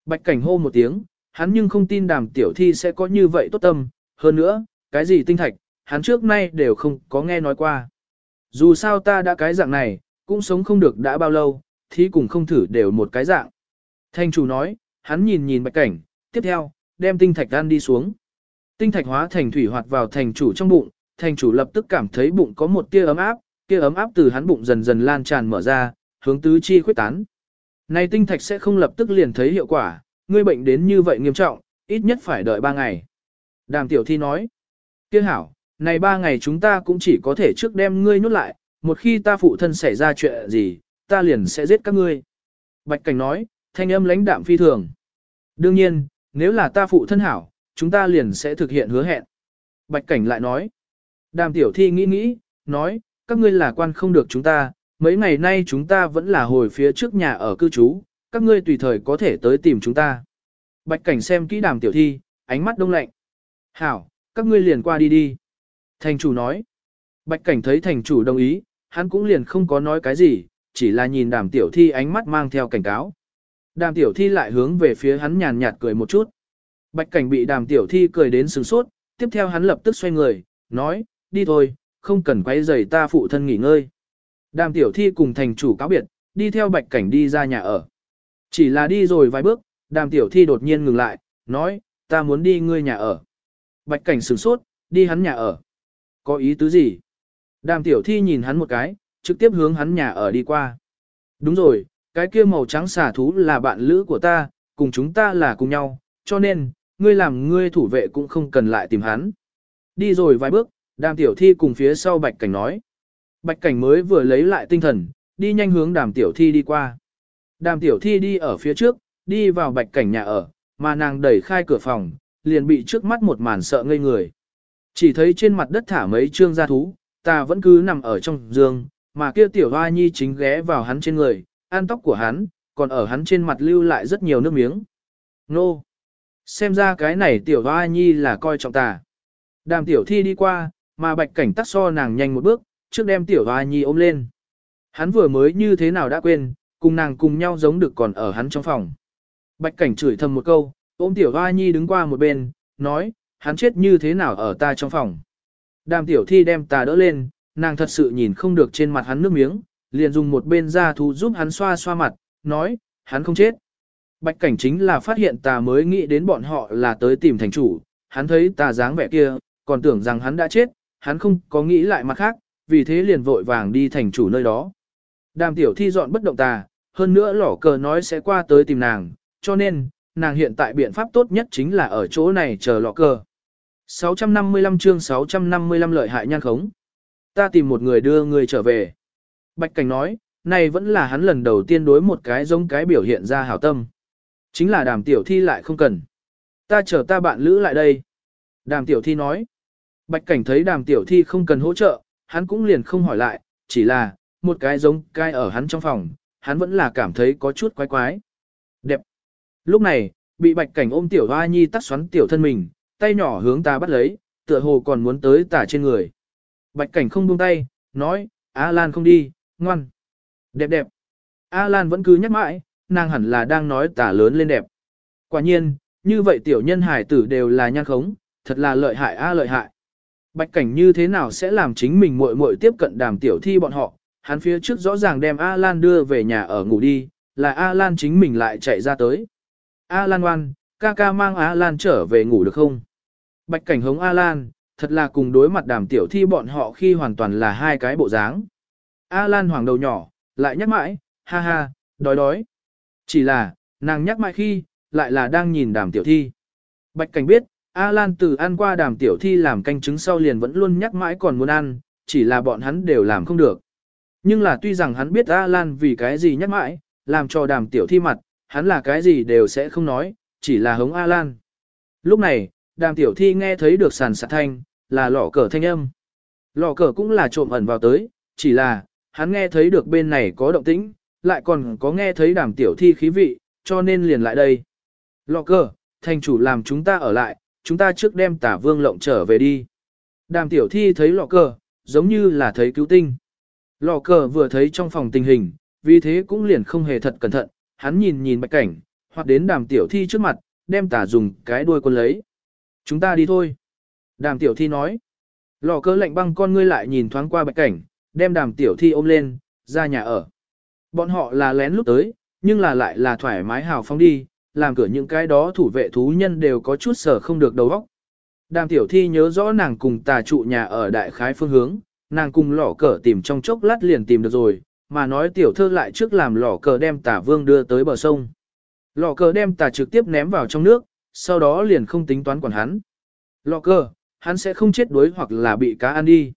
Bạch cảnh hô một tiếng, hắn nhưng không tin đàm tiểu thi sẽ có như vậy tốt tâm, hơn nữa, cái gì tinh thạch, hắn trước nay đều không có nghe nói qua. Dù sao ta đã cái dạng này, cũng sống không được đã bao lâu, thì cùng không thử đều một cái dạng. Thanh chủ nói, hắn nhìn nhìn bạch cảnh, tiếp theo, đem tinh thạch ăn đi xuống. Tinh thạch hóa thành thủy hoạt vào thành chủ trong bụng, thành chủ lập tức cảm thấy bụng có một tia ấm áp, tia ấm áp từ hắn bụng dần dần lan tràn mở ra, hướng tứ chi khuyết tán. Này tinh thạch sẽ không lập tức liền thấy hiệu quả, ngươi bệnh đến như vậy nghiêm trọng, ít nhất phải đợi 3 ngày. Đàm tiểu thi nói, kia hảo, này 3 ngày chúng ta cũng chỉ có thể trước đem ngươi nhốt lại, một khi ta phụ thân xảy ra chuyện gì, ta liền sẽ giết các ngươi. Bạch Cảnh nói, thanh âm lãnh đạm phi thường. Đương nhiên, nếu là ta phụ thân hảo, chúng ta liền sẽ thực hiện hứa hẹn. Bạch Cảnh lại nói, đàm tiểu thi nghĩ nghĩ, nói, các ngươi là quan không được chúng ta, mấy ngày nay chúng ta vẫn là hồi phía trước nhà ở cư trú, các ngươi tùy thời có thể tới tìm chúng ta. Bạch cảnh xem kỹ đàm tiểu thi, ánh mắt đông lạnh. Hảo, các ngươi liền qua đi đi. Thành chủ nói. Bạch cảnh thấy thành chủ đồng ý, hắn cũng liền không có nói cái gì, chỉ là nhìn đàm tiểu thi ánh mắt mang theo cảnh cáo. Đàm tiểu thi lại hướng về phía hắn nhàn nhạt cười một chút. Bạch cảnh bị đàm tiểu thi cười đến sừng sốt, tiếp theo hắn lập tức xoay người, nói, đi thôi, không cần quay rầy ta phụ thân nghỉ ngơi. Đàm tiểu thi cùng thành chủ cáo biệt, đi theo bạch cảnh đi ra nhà ở. Chỉ là đi rồi vài bước, đàm tiểu thi đột nhiên ngừng lại, nói, ta muốn đi ngươi nhà ở. Bạch cảnh sửng sốt, đi hắn nhà ở. Có ý tứ gì? Đàm tiểu thi nhìn hắn một cái, trực tiếp hướng hắn nhà ở đi qua. Đúng rồi, cái kia màu trắng xà thú là bạn lữ của ta, cùng chúng ta là cùng nhau, cho nên, ngươi làm ngươi thủ vệ cũng không cần lại tìm hắn. Đi rồi vài bước, đàm tiểu thi cùng phía sau bạch cảnh nói. Bạch cảnh mới vừa lấy lại tinh thần, đi nhanh hướng đàm tiểu thi đi qua. Đàm tiểu thi đi ở phía trước, đi vào bạch cảnh nhà ở, mà nàng đẩy khai cửa phòng, liền bị trước mắt một màn sợ ngây người. Chỉ thấy trên mặt đất thả mấy trương gia thú, ta vẫn cứ nằm ở trong giường, mà kia tiểu hoa nhi chính ghé vào hắn trên người, an tóc của hắn, còn ở hắn trên mặt lưu lại rất nhiều nước miếng. Nô! Xem ra cái này tiểu hoa nhi là coi trọng ta. Đàm tiểu thi đi qua, mà bạch cảnh tắt so nàng nhanh một bước, trước đem tiểu hoa nhi ôm lên. Hắn vừa mới như thế nào đã quên, cùng nàng cùng nhau giống được còn ở hắn trong phòng. Bạch cảnh chửi thầm một câu, ôm tiểu hoa nhi đứng qua một bên, nói, hắn chết như thế nào ở ta trong phòng. Đàm tiểu thi đem ta đỡ lên, nàng thật sự nhìn không được trên mặt hắn nước miếng, liền dùng một bên da thú giúp hắn xoa xoa mặt, nói, hắn không chết. Bạch cảnh chính là phát hiện ta mới nghĩ đến bọn họ là tới tìm thành chủ, hắn thấy ta dáng vẻ kia, còn tưởng rằng hắn đã chết, hắn không có nghĩ lại mặt khác, vì thế liền vội vàng đi thành chủ nơi đó. Đàm tiểu thi dọn bất động ta, hơn nữa lỏ cờ nói sẽ qua tới tìm nàng, cho nên, nàng hiện tại biện pháp tốt nhất chính là ở chỗ này chờ lọ cờ. 655 chương 655 lợi hại nhan khống. Ta tìm một người đưa người trở về. Bạch Cảnh nói, này vẫn là hắn lần đầu tiên đối một cái giống cái biểu hiện ra hảo tâm. Chính là đàm tiểu thi lại không cần. Ta chờ ta bạn lữ lại đây. Đàm tiểu thi nói. Bạch Cảnh thấy đàm tiểu thi không cần hỗ trợ, hắn cũng liền không hỏi lại, chỉ là, một cái giống cai ở hắn trong phòng, hắn vẫn là cảm thấy có chút quái quái. Đẹp. Lúc này, bị bạch cảnh ôm tiểu hoa nhi tắt xoắn tiểu thân mình, tay nhỏ hướng ta bắt lấy, tựa hồ còn muốn tới tả trên người. Bạch cảnh không buông tay, nói, A Lan không đi, ngoan. Đẹp đẹp. A Lan vẫn cứ nhắc mãi, nàng hẳn là đang nói tả lớn lên đẹp. Quả nhiên, như vậy tiểu nhân hải tử đều là nhan khống, thật là lợi hại A lợi hại. Bạch cảnh như thế nào sẽ làm chính mình muội muội tiếp cận đàm tiểu thi bọn họ, hắn phía trước rõ ràng đem A Lan đưa về nhà ở ngủ đi, là A Lan chính mình lại chạy ra tới. A Lan ngoan, ca ca mang A Lan trở về ngủ được không? Bạch cảnh hống A Lan, thật là cùng đối mặt đàm tiểu thi bọn họ khi hoàn toàn là hai cái bộ dáng. A Lan hoàng đầu nhỏ, lại nhắc mãi, ha ha, đói đói. Chỉ là, nàng nhắc mãi khi, lại là đang nhìn đàm tiểu thi. Bạch cảnh biết, A Lan từ ăn qua đàm tiểu thi làm canh trứng sau liền vẫn luôn nhắc mãi còn muốn ăn, chỉ là bọn hắn đều làm không được. Nhưng là tuy rằng hắn biết A Lan vì cái gì nhắc mãi, làm cho đàm tiểu thi mặt, hắn là cái gì đều sẽ không nói, chỉ là hống A Lan. Lúc này, đàm tiểu thi nghe thấy được sàn sạt thanh, là lọ cờ thanh âm. Lọ cờ cũng là trộm ẩn vào tới, chỉ là, hắn nghe thấy được bên này có động tĩnh, lại còn có nghe thấy đàm tiểu thi khí vị, cho nên liền lại đây. Lọ cờ, thành chủ làm chúng ta ở lại, chúng ta trước đem tả vương lộng trở về đi. Đàm tiểu thi thấy lọ cờ, giống như là thấy cứu tinh. Lọ cờ vừa thấy trong phòng tình hình, vì thế cũng liền không hề thật cẩn thận, hắn nhìn nhìn bạch cảnh, hoặc đến đàm tiểu thi trước mặt, đem tả dùng cái đuôi quân lấy. Chúng ta đi thôi. Đàm tiểu thi nói. Lò cơ lạnh băng con ngươi lại nhìn thoáng qua bạch cảnh, đem đàm tiểu thi ôm lên, ra nhà ở. Bọn họ là lén lúc tới, nhưng là lại là thoải mái hào phóng đi, làm cửa những cái đó thủ vệ thú nhân đều có chút sở không được đầu óc. Đàm tiểu thi nhớ rõ nàng cùng tà trụ nhà ở đại khái phương hướng, nàng cùng lỏ cờ tìm trong chốc lát liền tìm được rồi, mà nói tiểu thơ lại trước làm lỏ cờ đem tà vương đưa tới bờ sông. Lỏ cờ đem tà trực tiếp ném vào trong nước, sau đó liền không tính toán quản hắn. Lọ cờ, hắn sẽ không chết đuối hoặc là bị cá ăn đi.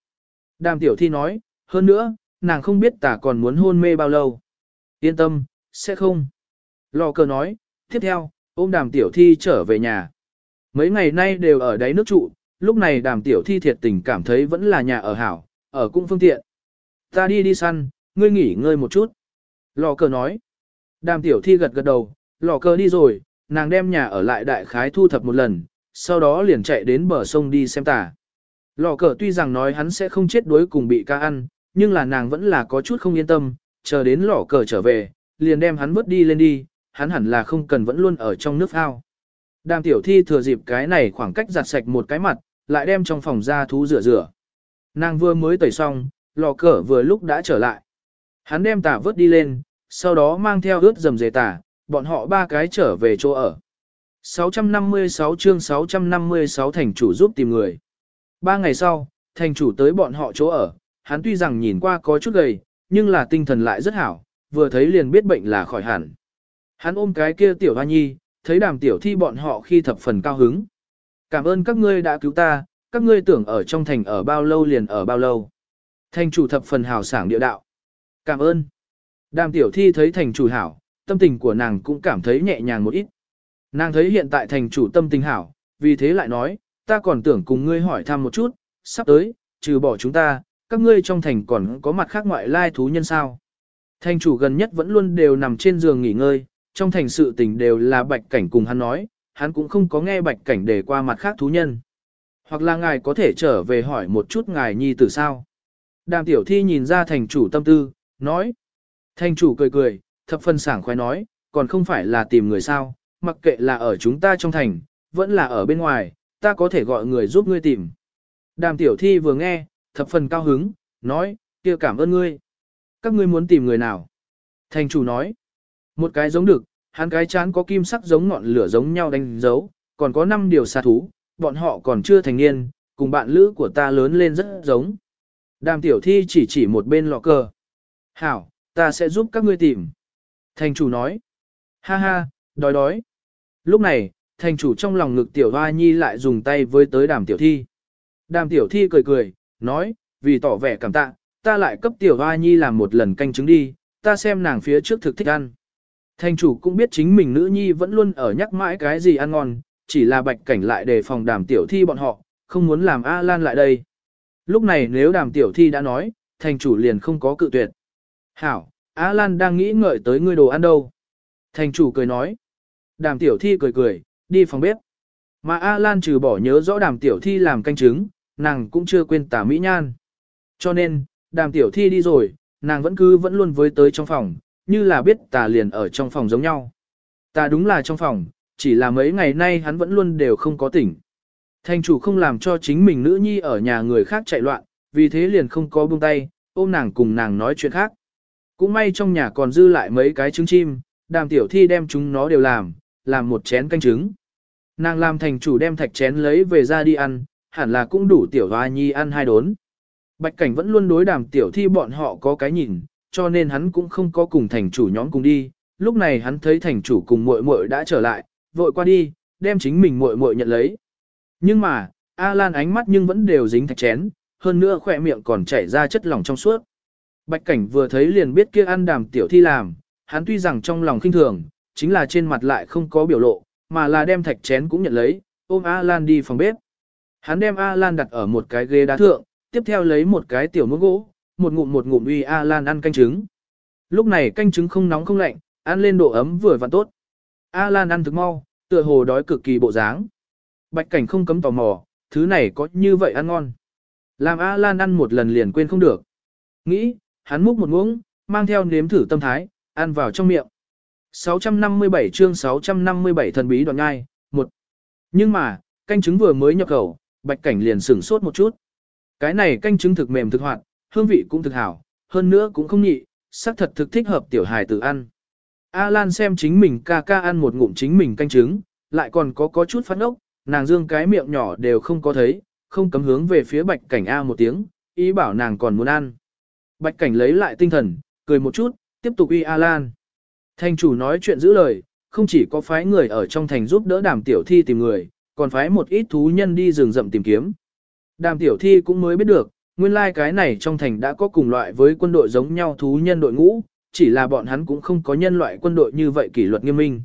Đàm tiểu thi nói, hơn nữa, nàng không biết tà còn muốn hôn mê bao lâu. Yên tâm, sẽ không. Lọ cờ nói, tiếp theo, ôm đàm tiểu thi trở về nhà. Mấy ngày nay đều ở đáy nước trụ, lúc này đàm tiểu thi thiệt tình cảm thấy vẫn là nhà ở hảo, ở cung phương tiện. Ta đi đi săn, ngươi nghỉ ngơi một chút. Lò cờ nói. Đàm tiểu thi gật gật đầu, lò cờ đi rồi, nàng đem nhà ở lại đại khái thu thập một lần, sau đó liền chạy đến bờ sông đi xem tà. Lò cờ tuy rằng nói hắn sẽ không chết đuối cùng bị ca ăn, nhưng là nàng vẫn là có chút không yên tâm, chờ đến lò cờ trở về, liền đem hắn vứt đi lên đi, hắn hẳn là không cần vẫn luôn ở trong nước ao. Đàm tiểu thi thừa dịp cái này khoảng cách giặt sạch một cái mặt, lại đem trong phòng ra thú rửa rửa. Nàng vừa mới tẩy xong, lò cờ vừa lúc đã trở lại. Hắn đem tả vớt đi lên, sau đó mang theo ướt dầm dề tả, bọn họ ba cái trở về chỗ ở. 656 chương 656 thành chủ giúp tìm người. Ba ngày sau, thành chủ tới bọn họ chỗ ở, hắn tuy rằng nhìn qua có chút gầy, nhưng là tinh thần lại rất hảo, vừa thấy liền biết bệnh là khỏi hẳn. Hắn ôm cái kia tiểu hoa nhi, thấy đàm tiểu thi bọn họ khi thập phần cao hứng. Cảm ơn các ngươi đã cứu ta, các ngươi tưởng ở trong thành ở bao lâu liền ở bao lâu. Thành chủ thập phần hào sảng địa đạo. Cảm ơn. Đàm tiểu thi thấy thành chủ hảo, tâm tình của nàng cũng cảm thấy nhẹ nhàng một ít. Nàng thấy hiện tại thành chủ tâm tình hảo, vì thế lại nói, ta còn tưởng cùng ngươi hỏi thăm một chút, sắp tới, trừ bỏ chúng ta, các ngươi trong thành còn có mặt khác ngoại lai thú nhân sao. Thành chủ gần nhất vẫn luôn đều nằm trên giường nghỉ ngơi, trong thành sự tình đều là bạch cảnh cùng hắn nói, hắn cũng không có nghe bạch cảnh để qua mặt khác thú nhân. Hoặc là ngài có thể trở về hỏi một chút ngài nhi tử sao. Đàm tiểu thi nhìn ra thành chủ tâm tư, nói. Thành chủ cười cười, thập phân sảng khoái nói, còn không phải là tìm người sao, mặc kệ là ở chúng ta trong thành, vẫn là ở bên ngoài, ta có thể gọi người giúp ngươi tìm. Đàm tiểu thi vừa nghe, thập phần cao hứng, nói, kia cảm ơn ngươi. Các ngươi muốn tìm người nào? Thành chủ nói, một cái giống được, hắn cái chán có kim sắc giống ngọn lửa giống nhau đánh dấu, còn có 5 điều xà thú, bọn họ còn chưa thành niên, cùng bạn lữ của ta lớn lên rất giống. Đàm tiểu thi chỉ chỉ một bên lọ cờ. Hảo, ta sẽ giúp các ngươi tìm. Thành chủ nói, ha ha, đói đói. Lúc này, thành chủ trong lòng ngực tiểu hoa nhi lại dùng tay với tới đàm tiểu thi. Đàm tiểu thi cười cười, nói, vì tỏ vẻ cảm tạ, ta lại cấp tiểu hoa nhi làm một lần canh trứng đi, ta xem nàng phía trước thực thích ăn. Thành chủ cũng biết chính mình nữ nhi vẫn luôn ở nhắc mãi cái gì ăn ngon, chỉ là bạch cảnh lại đề phòng đàm tiểu thi bọn họ, không muốn làm A Lan lại đây. Lúc này nếu đàm tiểu thi đã nói, thành chủ liền không có cự tuyệt. Hảo, A Lan đang nghĩ ngợi tới ngươi đồ ăn đâu. Thành chủ cười nói. Đàm tiểu thi cười cười, đi phòng bếp. Mà A Lan trừ bỏ nhớ rõ đàm tiểu thi làm canh trứng, nàng cũng chưa quên tả mỹ nhan. Cho nên, đàm tiểu thi đi rồi, nàng vẫn cứ vẫn luôn với tới trong phòng, như là biết tà liền ở trong phòng giống nhau. Tà đúng là trong phòng, chỉ là mấy ngày nay hắn vẫn luôn đều không có tỉnh. Thành chủ không làm cho chính mình nữ nhi ở nhà người khác chạy loạn, vì thế liền không có buông tay, ôm nàng cùng nàng nói chuyện khác. Cũng may trong nhà còn dư lại mấy cái trứng chim, đàm tiểu thi đem chúng nó đều làm, làm một chén canh trứng. Nàng làm thành chủ đem thạch chén lấy về ra đi ăn, hẳn là cũng đủ tiểu hoa nhi ăn hai đốn. Bạch cảnh vẫn luôn đối đàm tiểu thi bọn họ có cái nhìn, cho nên hắn cũng không có cùng thành chủ nhóm cùng đi. Lúc này hắn thấy thành chủ cùng muội muội đã trở lại, vội qua đi, đem chính mình muội muội nhận lấy. Nhưng mà, A Lan ánh mắt nhưng vẫn đều dính thạch chén, hơn nữa khỏe miệng còn chảy ra chất lỏng trong suốt. Bạch cảnh vừa thấy liền biết kia ăn đàm tiểu thi làm, hắn tuy rằng trong lòng khinh thường, chính là trên mặt lại không có biểu lộ, mà là đem thạch chén cũng nhận lấy, ôm A Lan đi phòng bếp. Hắn đem A Lan đặt ở một cái ghế đá thượng, tiếp theo lấy một cái tiểu muỗng gỗ, một ngụm một ngụm uy A Lan ăn canh trứng. Lúc này canh trứng không nóng không lạnh, ăn lên độ ấm vừa và tốt. A Lan ăn thực mau, tựa hồ đói cực kỳ bộ dáng. Bạch cảnh không cấm tò mò, thứ này có như vậy ăn ngon. Làm A Lan ăn một lần liền quên không được. Nghĩ, hắn múc một muỗng, mang theo nếm thử tâm thái, ăn vào trong miệng. 657 chương 657 thần bí đoạn ngai, một. Nhưng mà, canh trứng vừa mới nhập khẩu, bạch cảnh liền sửng sốt một chút. Cái này canh trứng thực mềm thực hoạt, hương vị cũng thực hảo, hơn nữa cũng không nhị, sắc thật thực thích hợp tiểu hài tử ăn. A Lan xem chính mình ca ca ăn một ngụm chính mình canh trứng, lại còn có có chút phát ốc, nàng dương cái miệng nhỏ đều không có thấy, không cấm hướng về phía bạch cảnh A một tiếng, ý bảo nàng còn muốn ăn. Bạch cảnh lấy lại tinh thần, cười một chút, tiếp tục uy A Lan. Thành chủ nói chuyện giữ lời, không chỉ có phái người ở trong thành giúp đỡ đàm tiểu thi tìm người, còn phái một ít thú nhân đi rừng rậm tìm kiếm. Đàm tiểu thi cũng mới biết được, nguyên lai like cái này trong thành đã có cùng loại với quân đội giống nhau thú nhân đội ngũ, chỉ là bọn hắn cũng không có nhân loại quân đội như vậy kỷ luật nghiêm minh.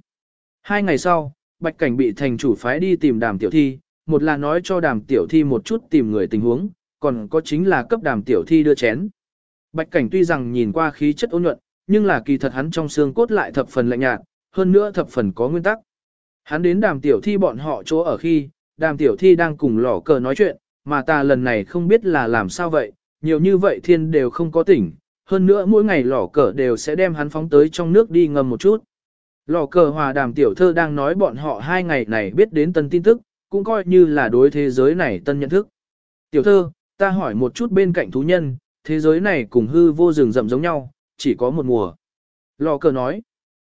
Hai ngày sau, Bạch Cảnh bị thành chủ phái đi tìm đàm tiểu thi, một là nói cho đàm tiểu thi một chút tìm người tình huống, còn có chính là cấp đàm tiểu thi đưa chén. Bạch Cảnh tuy rằng nhìn qua khí chất ôn nhuận, nhưng là kỳ thật hắn trong xương cốt lại thập phần lạnh nhạt, hơn nữa thập phần có nguyên tắc. Hắn đến đàm tiểu thi bọn họ chỗ ở khi, đàm tiểu thi đang cùng lỏ cờ nói chuyện, mà ta lần này không biết là làm sao vậy, nhiều như vậy thiên đều không có tỉnh, hơn nữa mỗi ngày lỏ cờ đều sẽ đem hắn phóng tới trong nước đi ngâm một chút. Lò cờ hòa đàm tiểu thơ đang nói bọn họ hai ngày này biết đến tân tin tức, cũng coi như là đối thế giới này tân nhận thức. Tiểu thơ, ta hỏi một chút bên cạnh thú nhân, thế giới này cùng hư vô rừng rậm giống nhau, chỉ có một mùa. Lò cờ nói,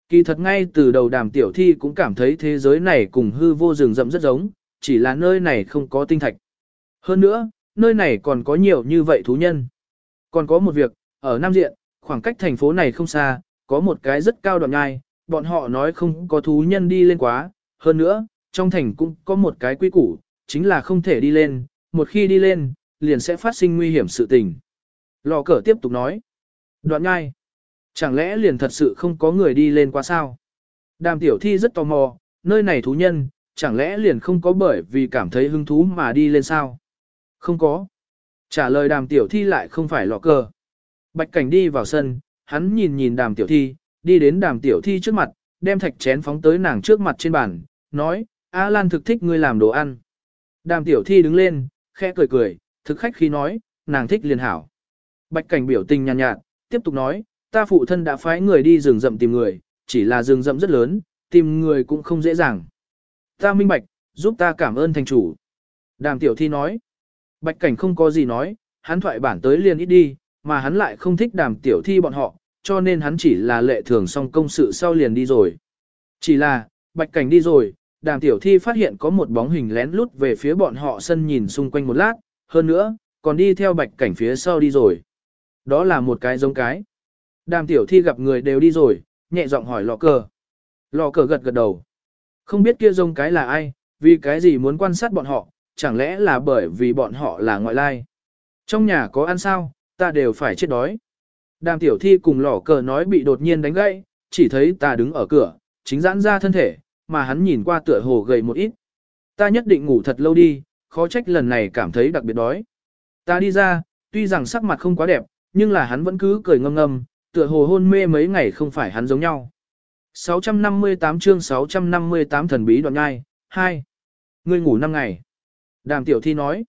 kỳ thật ngay từ đầu đàm tiểu thi cũng cảm thấy thế giới này cùng hư vô rừng rậm rất giống, chỉ là nơi này không có tinh thạch. Hơn nữa, nơi này còn có nhiều như vậy thú nhân. Còn có một việc, ở Nam Diện, khoảng cách thành phố này không xa, có một cái rất cao đoạn ngai, bọn họ nói không có thú nhân đi lên quá, hơn nữa, trong thành cũng có một cái quy củ, chính là không thể đi lên, một khi đi lên, liền sẽ phát sinh nguy hiểm sự tình. Lò cờ tiếp tục nói, đoạn ngai, chẳng lẽ liền thật sự không có người đi lên quá sao? Đàm tiểu thi rất tò mò, nơi này thú nhân, chẳng lẽ liền không có bởi vì cảm thấy hứng thú mà đi lên sao? Không có. Trả lời đàm tiểu thi lại không phải lọ cờ. Bạch cảnh đi vào sân, hắn nhìn nhìn đàm tiểu thi, đi đến đàm tiểu thi trước mặt, đem thạch chén phóng tới nàng trước mặt trên bàn, nói, A Lan thực thích ngươi làm đồ ăn. Đàm tiểu thi đứng lên, khẽ cười cười, thực khách khi nói, nàng thích liền hảo. Bạch cảnh biểu tình nhàn nhạt, nhạt, tiếp tục nói, ta phụ thân đã phái người đi rừng rậm tìm người, chỉ là rừng rậm rất lớn, tìm người cũng không dễ dàng. Ta minh bạch, giúp ta cảm ơn thành chủ. Đàm tiểu thi nói, bạch cảnh không có gì nói, hắn thoại bản tới liền ít đi, mà hắn lại không thích đàm tiểu thi bọn họ, cho nên hắn chỉ là lệ thường xong công sự sau liền đi rồi. Chỉ là, bạch cảnh đi rồi, đàm tiểu thi phát hiện có một bóng hình lén lút về phía bọn họ sân nhìn xung quanh một lát, hơn nữa, còn đi theo bạch cảnh phía sau đi rồi. Đó là một cái giống cái. Đàm tiểu thi gặp người đều đi rồi, nhẹ giọng hỏi Lọ cờ. Lọ cờ gật gật đầu. Không biết kia giống cái là ai, vì cái gì muốn quan sát bọn họ, chẳng lẽ là bởi vì bọn họ là ngoại lai. Trong nhà có ăn sao, ta đều phải chết đói. Đàm tiểu thi cùng lỏ cờ nói bị đột nhiên đánh gãy, chỉ thấy ta đứng ở cửa, chính giãn ra thân thể, mà hắn nhìn qua tựa hồ gầy một ít. Ta nhất định ngủ thật lâu đi, khó trách lần này cảm thấy đặc biệt đói. Ta đi ra, tuy rằng sắc mặt không quá đẹp, nhưng là hắn vẫn cứ cười ngâm ngâm, tựa hồ hôn mê mấy ngày không phải hắn giống nhau. 658 chương 658 thần bí đoạn nhai, 2. Ngươi ngủ 5 ngày. Đàm tiểu thi nói.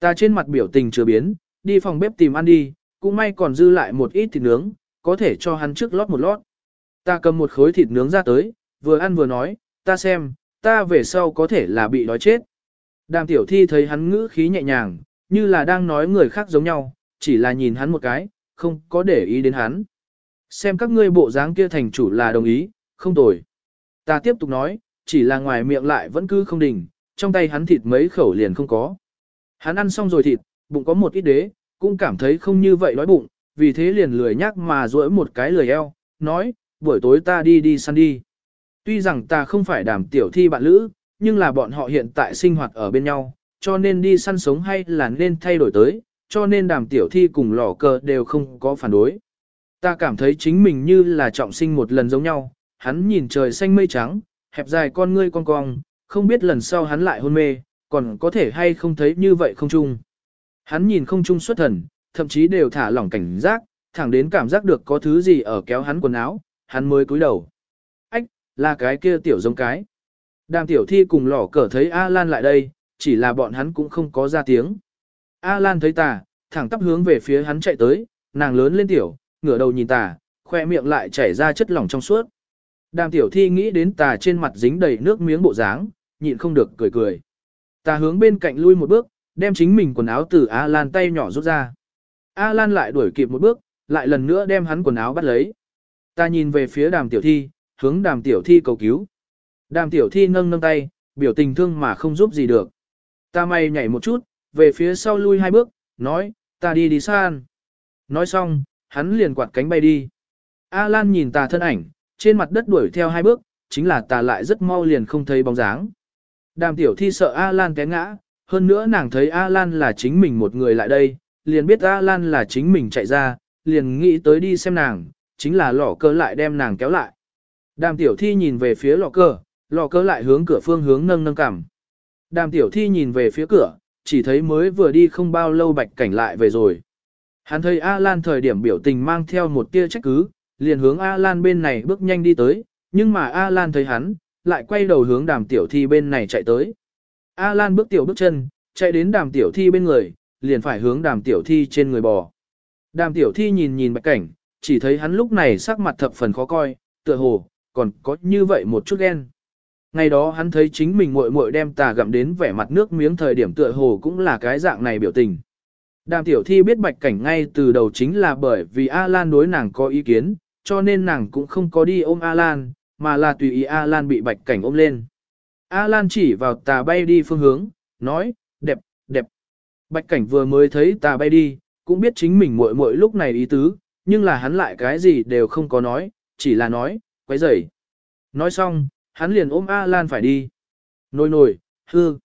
Ta trên mặt biểu tình chưa biến, đi phòng bếp tìm ăn đi, cũng may còn dư lại một ít thịt nướng, có thể cho hắn trước lót một lót. Ta cầm một khối thịt nướng ra tới, vừa ăn vừa nói, ta xem, ta về sau có thể là bị đói chết. Đàm tiểu thi thấy hắn ngữ khí nhẹ nhàng, như là đang nói người khác giống nhau, chỉ là nhìn hắn một cái, không có để ý đến hắn. Xem các ngươi bộ dáng kia thành chủ là đồng ý, không tồi. Ta tiếp tục nói, chỉ là ngoài miệng lại vẫn cứ không đỉnh, trong tay hắn thịt mấy khẩu liền không có. Hắn ăn xong rồi thịt, bụng có một ít đế, cũng cảm thấy không như vậy đói bụng, vì thế liền lười nhắc mà duỗi một cái lười eo, nói, buổi tối ta đi đi săn đi. Tuy rằng ta không phải đàm tiểu thi bạn lữ, nhưng là bọn họ hiện tại sinh hoạt ở bên nhau, cho nên đi săn sống hay là nên thay đổi tới, cho nên đàm tiểu thi cùng lò cờ đều không có phản đối. Ta cảm thấy chính mình như là trọng sinh một lần giống nhau, hắn nhìn trời xanh mây trắng, hẹp dài con ngươi con cong, không biết lần sau hắn lại hôn mê, còn có thể hay không thấy như vậy không chung. Hắn nhìn không chung xuất thần, thậm chí đều thả lỏng cảnh giác, thẳng đến cảm giác được có thứ gì ở kéo hắn quần áo, hắn mới cúi đầu. Ách, là cái kia tiểu giống cái. Đàm tiểu thi cùng lỏ cờ thấy A Lan lại đây, chỉ là bọn hắn cũng không có ra tiếng. A Lan thấy tà, thẳng tắp hướng về phía hắn chạy tới, nàng lớn lên tiểu, ngửa đầu nhìn tà, khoe miệng lại chảy ra chất lỏng trong suốt. Đàm tiểu thi nghĩ đến tà trên mặt dính đầy nước miếng bộ dáng, nhịn không được cười cười. ta hướng bên cạnh lui một bước, đem chính mình quần áo từ A Lan tay nhỏ rút ra. A Lan lại đuổi kịp một bước, lại lần nữa đem hắn quần áo bắt lấy. Ta nhìn về phía đàm tiểu thi, hướng đàm tiểu thi cầu cứu. Đàm tiểu thi nâng nâng tay, biểu tình thương mà không giúp gì được. Ta may nhảy một chút, về phía sau lui hai bước, nói, ta đi đi san. Nói xong, hắn liền quạt cánh bay đi. A Lan nhìn ta thân ảnh, trên mặt đất đuổi theo hai bước, chính là ta lại rất mau liền không thấy bóng dáng. Đàm tiểu thi sợ A Lan té ngã, hơn nữa nàng thấy A Lan là chính mình một người lại đây, liền biết A Lan là chính mình chạy ra, liền nghĩ tới đi xem nàng, chính là lỏ cơ lại đem nàng kéo lại. Đàm tiểu thi nhìn về phía lò cơ, lò cơ lại hướng cửa phương hướng nâng nâng cằm. Đàm tiểu thi nhìn về phía cửa, chỉ thấy mới vừa đi không bao lâu bạch cảnh lại về rồi. Hắn thấy A Lan thời điểm biểu tình mang theo một tia trách cứ, liền hướng A Lan bên này bước nhanh đi tới, nhưng mà A Lan thấy hắn, lại quay đầu hướng đàm tiểu thi bên này chạy tới. A Lan bước tiểu bước chân, chạy đến đàm tiểu thi bên người, liền phải hướng đàm tiểu thi trên người bò. Đàm tiểu thi nhìn nhìn bạch cảnh, chỉ thấy hắn lúc này sắc mặt thập phần khó coi, tựa hồ, còn có như vậy một chút ghen. Ngày đó hắn thấy chính mình muội muội đem tà gặm đến vẻ mặt nước miếng thời điểm tựa hồ cũng là cái dạng này biểu tình. Đàm tiểu thi biết bạch cảnh ngay từ đầu chính là bởi vì A Lan đối nàng có ý kiến, cho nên nàng cũng không có đi ôm A Lan, mà là tùy ý A Lan bị bạch cảnh ôm lên. A Lan chỉ vào tà bay đi phương hướng, nói, đẹp, đẹp. Bạch cảnh vừa mới thấy tà bay đi, cũng biết chính mình muội muội lúc này ý tứ, nhưng là hắn lại cái gì đều không có nói, chỉ là nói, quấy rầy. Nói xong, hắn liền ôm A Lan phải đi. Nồi nồi, hư.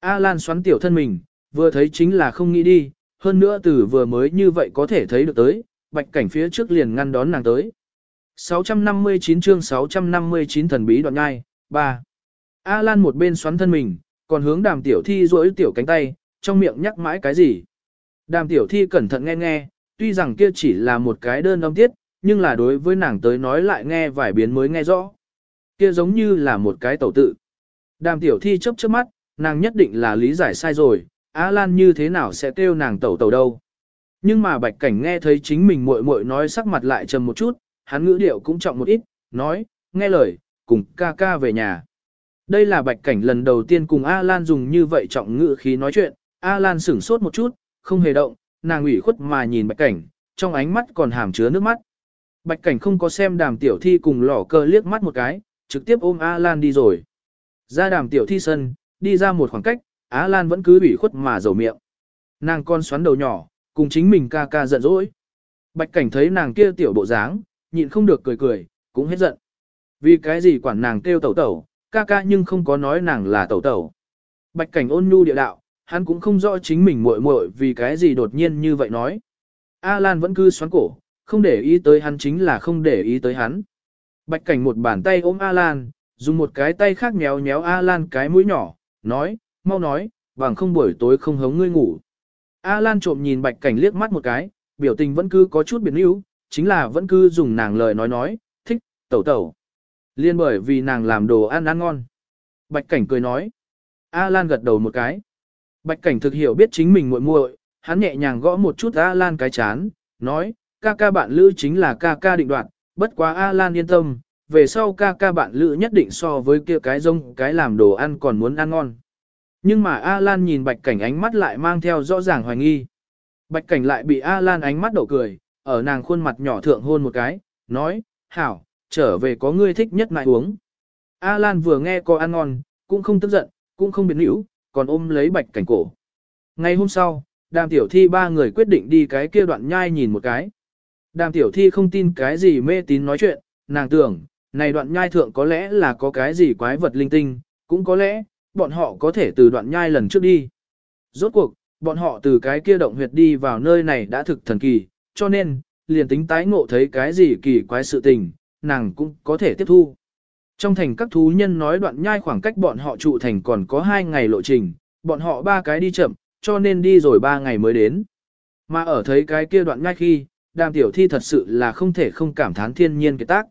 A Lan xoắn tiểu thân mình, vừa thấy chính là không nghĩ đi, hơn nữa từ vừa mới như vậy có thể thấy được tới, bạch cảnh phía trước liền ngăn đón nàng tới. 659 chương 659 thần bí đoạn ngai, 3. A Lan một bên xoắn thân mình, còn hướng đàm tiểu thi duỗi tiểu cánh tay, trong miệng nhắc mãi cái gì. Đàm tiểu thi cẩn thận nghe nghe, tuy rằng kia chỉ là một cái đơn âm tiết, nhưng là đối với nàng tới nói lại nghe vài biến mới nghe rõ. Kia giống như là một cái tẩu tự. Đàm tiểu thi chấp chớp mắt, nàng nhất định là lý giải sai rồi, A Lan như thế nào sẽ kêu nàng tẩu tẩu đâu. Nhưng mà bạch cảnh nghe thấy chính mình muội muội nói sắc mặt lại trầm một chút, hắn ngữ điệu cũng trọng một ít, nói, nghe lời, cùng ca ca về nhà. Đây là bạch cảnh lần đầu tiên cùng A Lan dùng như vậy trọng ngữ khí nói chuyện, A Lan sửng sốt một chút, không hề động, nàng ủy khuất mà nhìn bạch cảnh, trong ánh mắt còn hàm chứa nước mắt. Bạch cảnh không có xem đàm tiểu thi cùng lỏ cơ liếc mắt một cái, trực tiếp ôm A Lan đi rồi. Ra đàm tiểu thi sân, đi ra một khoảng cách, A Lan vẫn cứ ủy khuất mà dầu miệng. Nàng con xoắn đầu nhỏ, cùng chính mình ca ca giận dỗi. Bạch cảnh thấy nàng kia tiểu bộ dáng, nhịn không được cười cười, cũng hết giận. Vì cái gì quản nàng kêu tẩu tẩu, ca ca nhưng không có nói nàng là tẩu tẩu. Bạch cảnh ôn nhu địa đạo, hắn cũng không rõ chính mình muội muội vì cái gì đột nhiên như vậy nói. A Lan vẫn cứ xoắn cổ, không để ý tới hắn chính là không để ý tới hắn. Bạch cảnh một bàn tay ôm A Lan, dùng một cái tay khác nhéo nhéo A Lan cái mũi nhỏ, nói, mau nói, bằng không buổi tối không hống ngươi ngủ. A Lan trộm nhìn bạch cảnh liếc mắt một cái, biểu tình vẫn cứ có chút biến yếu, chính là vẫn cứ dùng nàng lời nói nói, thích, tẩu tẩu. Liên bởi vì nàng làm đồ ăn ăn ngon. Bạch cảnh cười nói. A Lan gật đầu một cái. Bạch cảnh thực hiểu biết chính mình muội muội, hắn nhẹ nhàng gõ một chút A Lan cái chán, nói, ca ca bạn lữ chính là ca ca định đoạt, bất quá A Lan yên tâm, về sau ca ca bạn lữ nhất định so với kia cái rông cái làm đồ ăn còn muốn ăn ngon. Nhưng mà A Lan nhìn Bạch Cảnh ánh mắt lại mang theo rõ ràng hoài nghi. Bạch Cảnh lại bị A Lan ánh mắt đậu cười, ở nàng khuôn mặt nhỏ thượng hôn một cái, nói, hảo, trở về có ngươi thích nhất mại uống. A Lan vừa nghe có ăn ngon, cũng không tức giận, cũng không biến nữ, còn ôm lấy Bạch Cảnh cổ. Ngày hôm sau, đàm tiểu thi ba người quyết định đi cái kia đoạn nhai nhìn một cái. Đàm tiểu thi không tin cái gì mê tín nói chuyện, nàng tưởng, này đoạn nhai thượng có lẽ là có cái gì quái vật linh tinh, cũng có lẽ, bọn họ có thể từ đoạn nhai lần trước đi. Rốt cuộc, bọn họ từ cái kia động huyệt đi vào nơi này đã thực thần kỳ, cho nên, liền tính tái ngộ thấy cái gì kỳ quái sự tình, nàng cũng có thể tiếp thu. Trong thành các thú nhân nói đoạn nhai khoảng cách bọn họ trụ thành còn có 2 ngày lộ trình, bọn họ ba cái đi chậm, cho nên đi rồi 3 ngày mới đến. Mà ở thấy cái kia đoạn nhai khi, đàm tiểu thi thật sự là không thể không cảm thán thiên nhiên cái tác.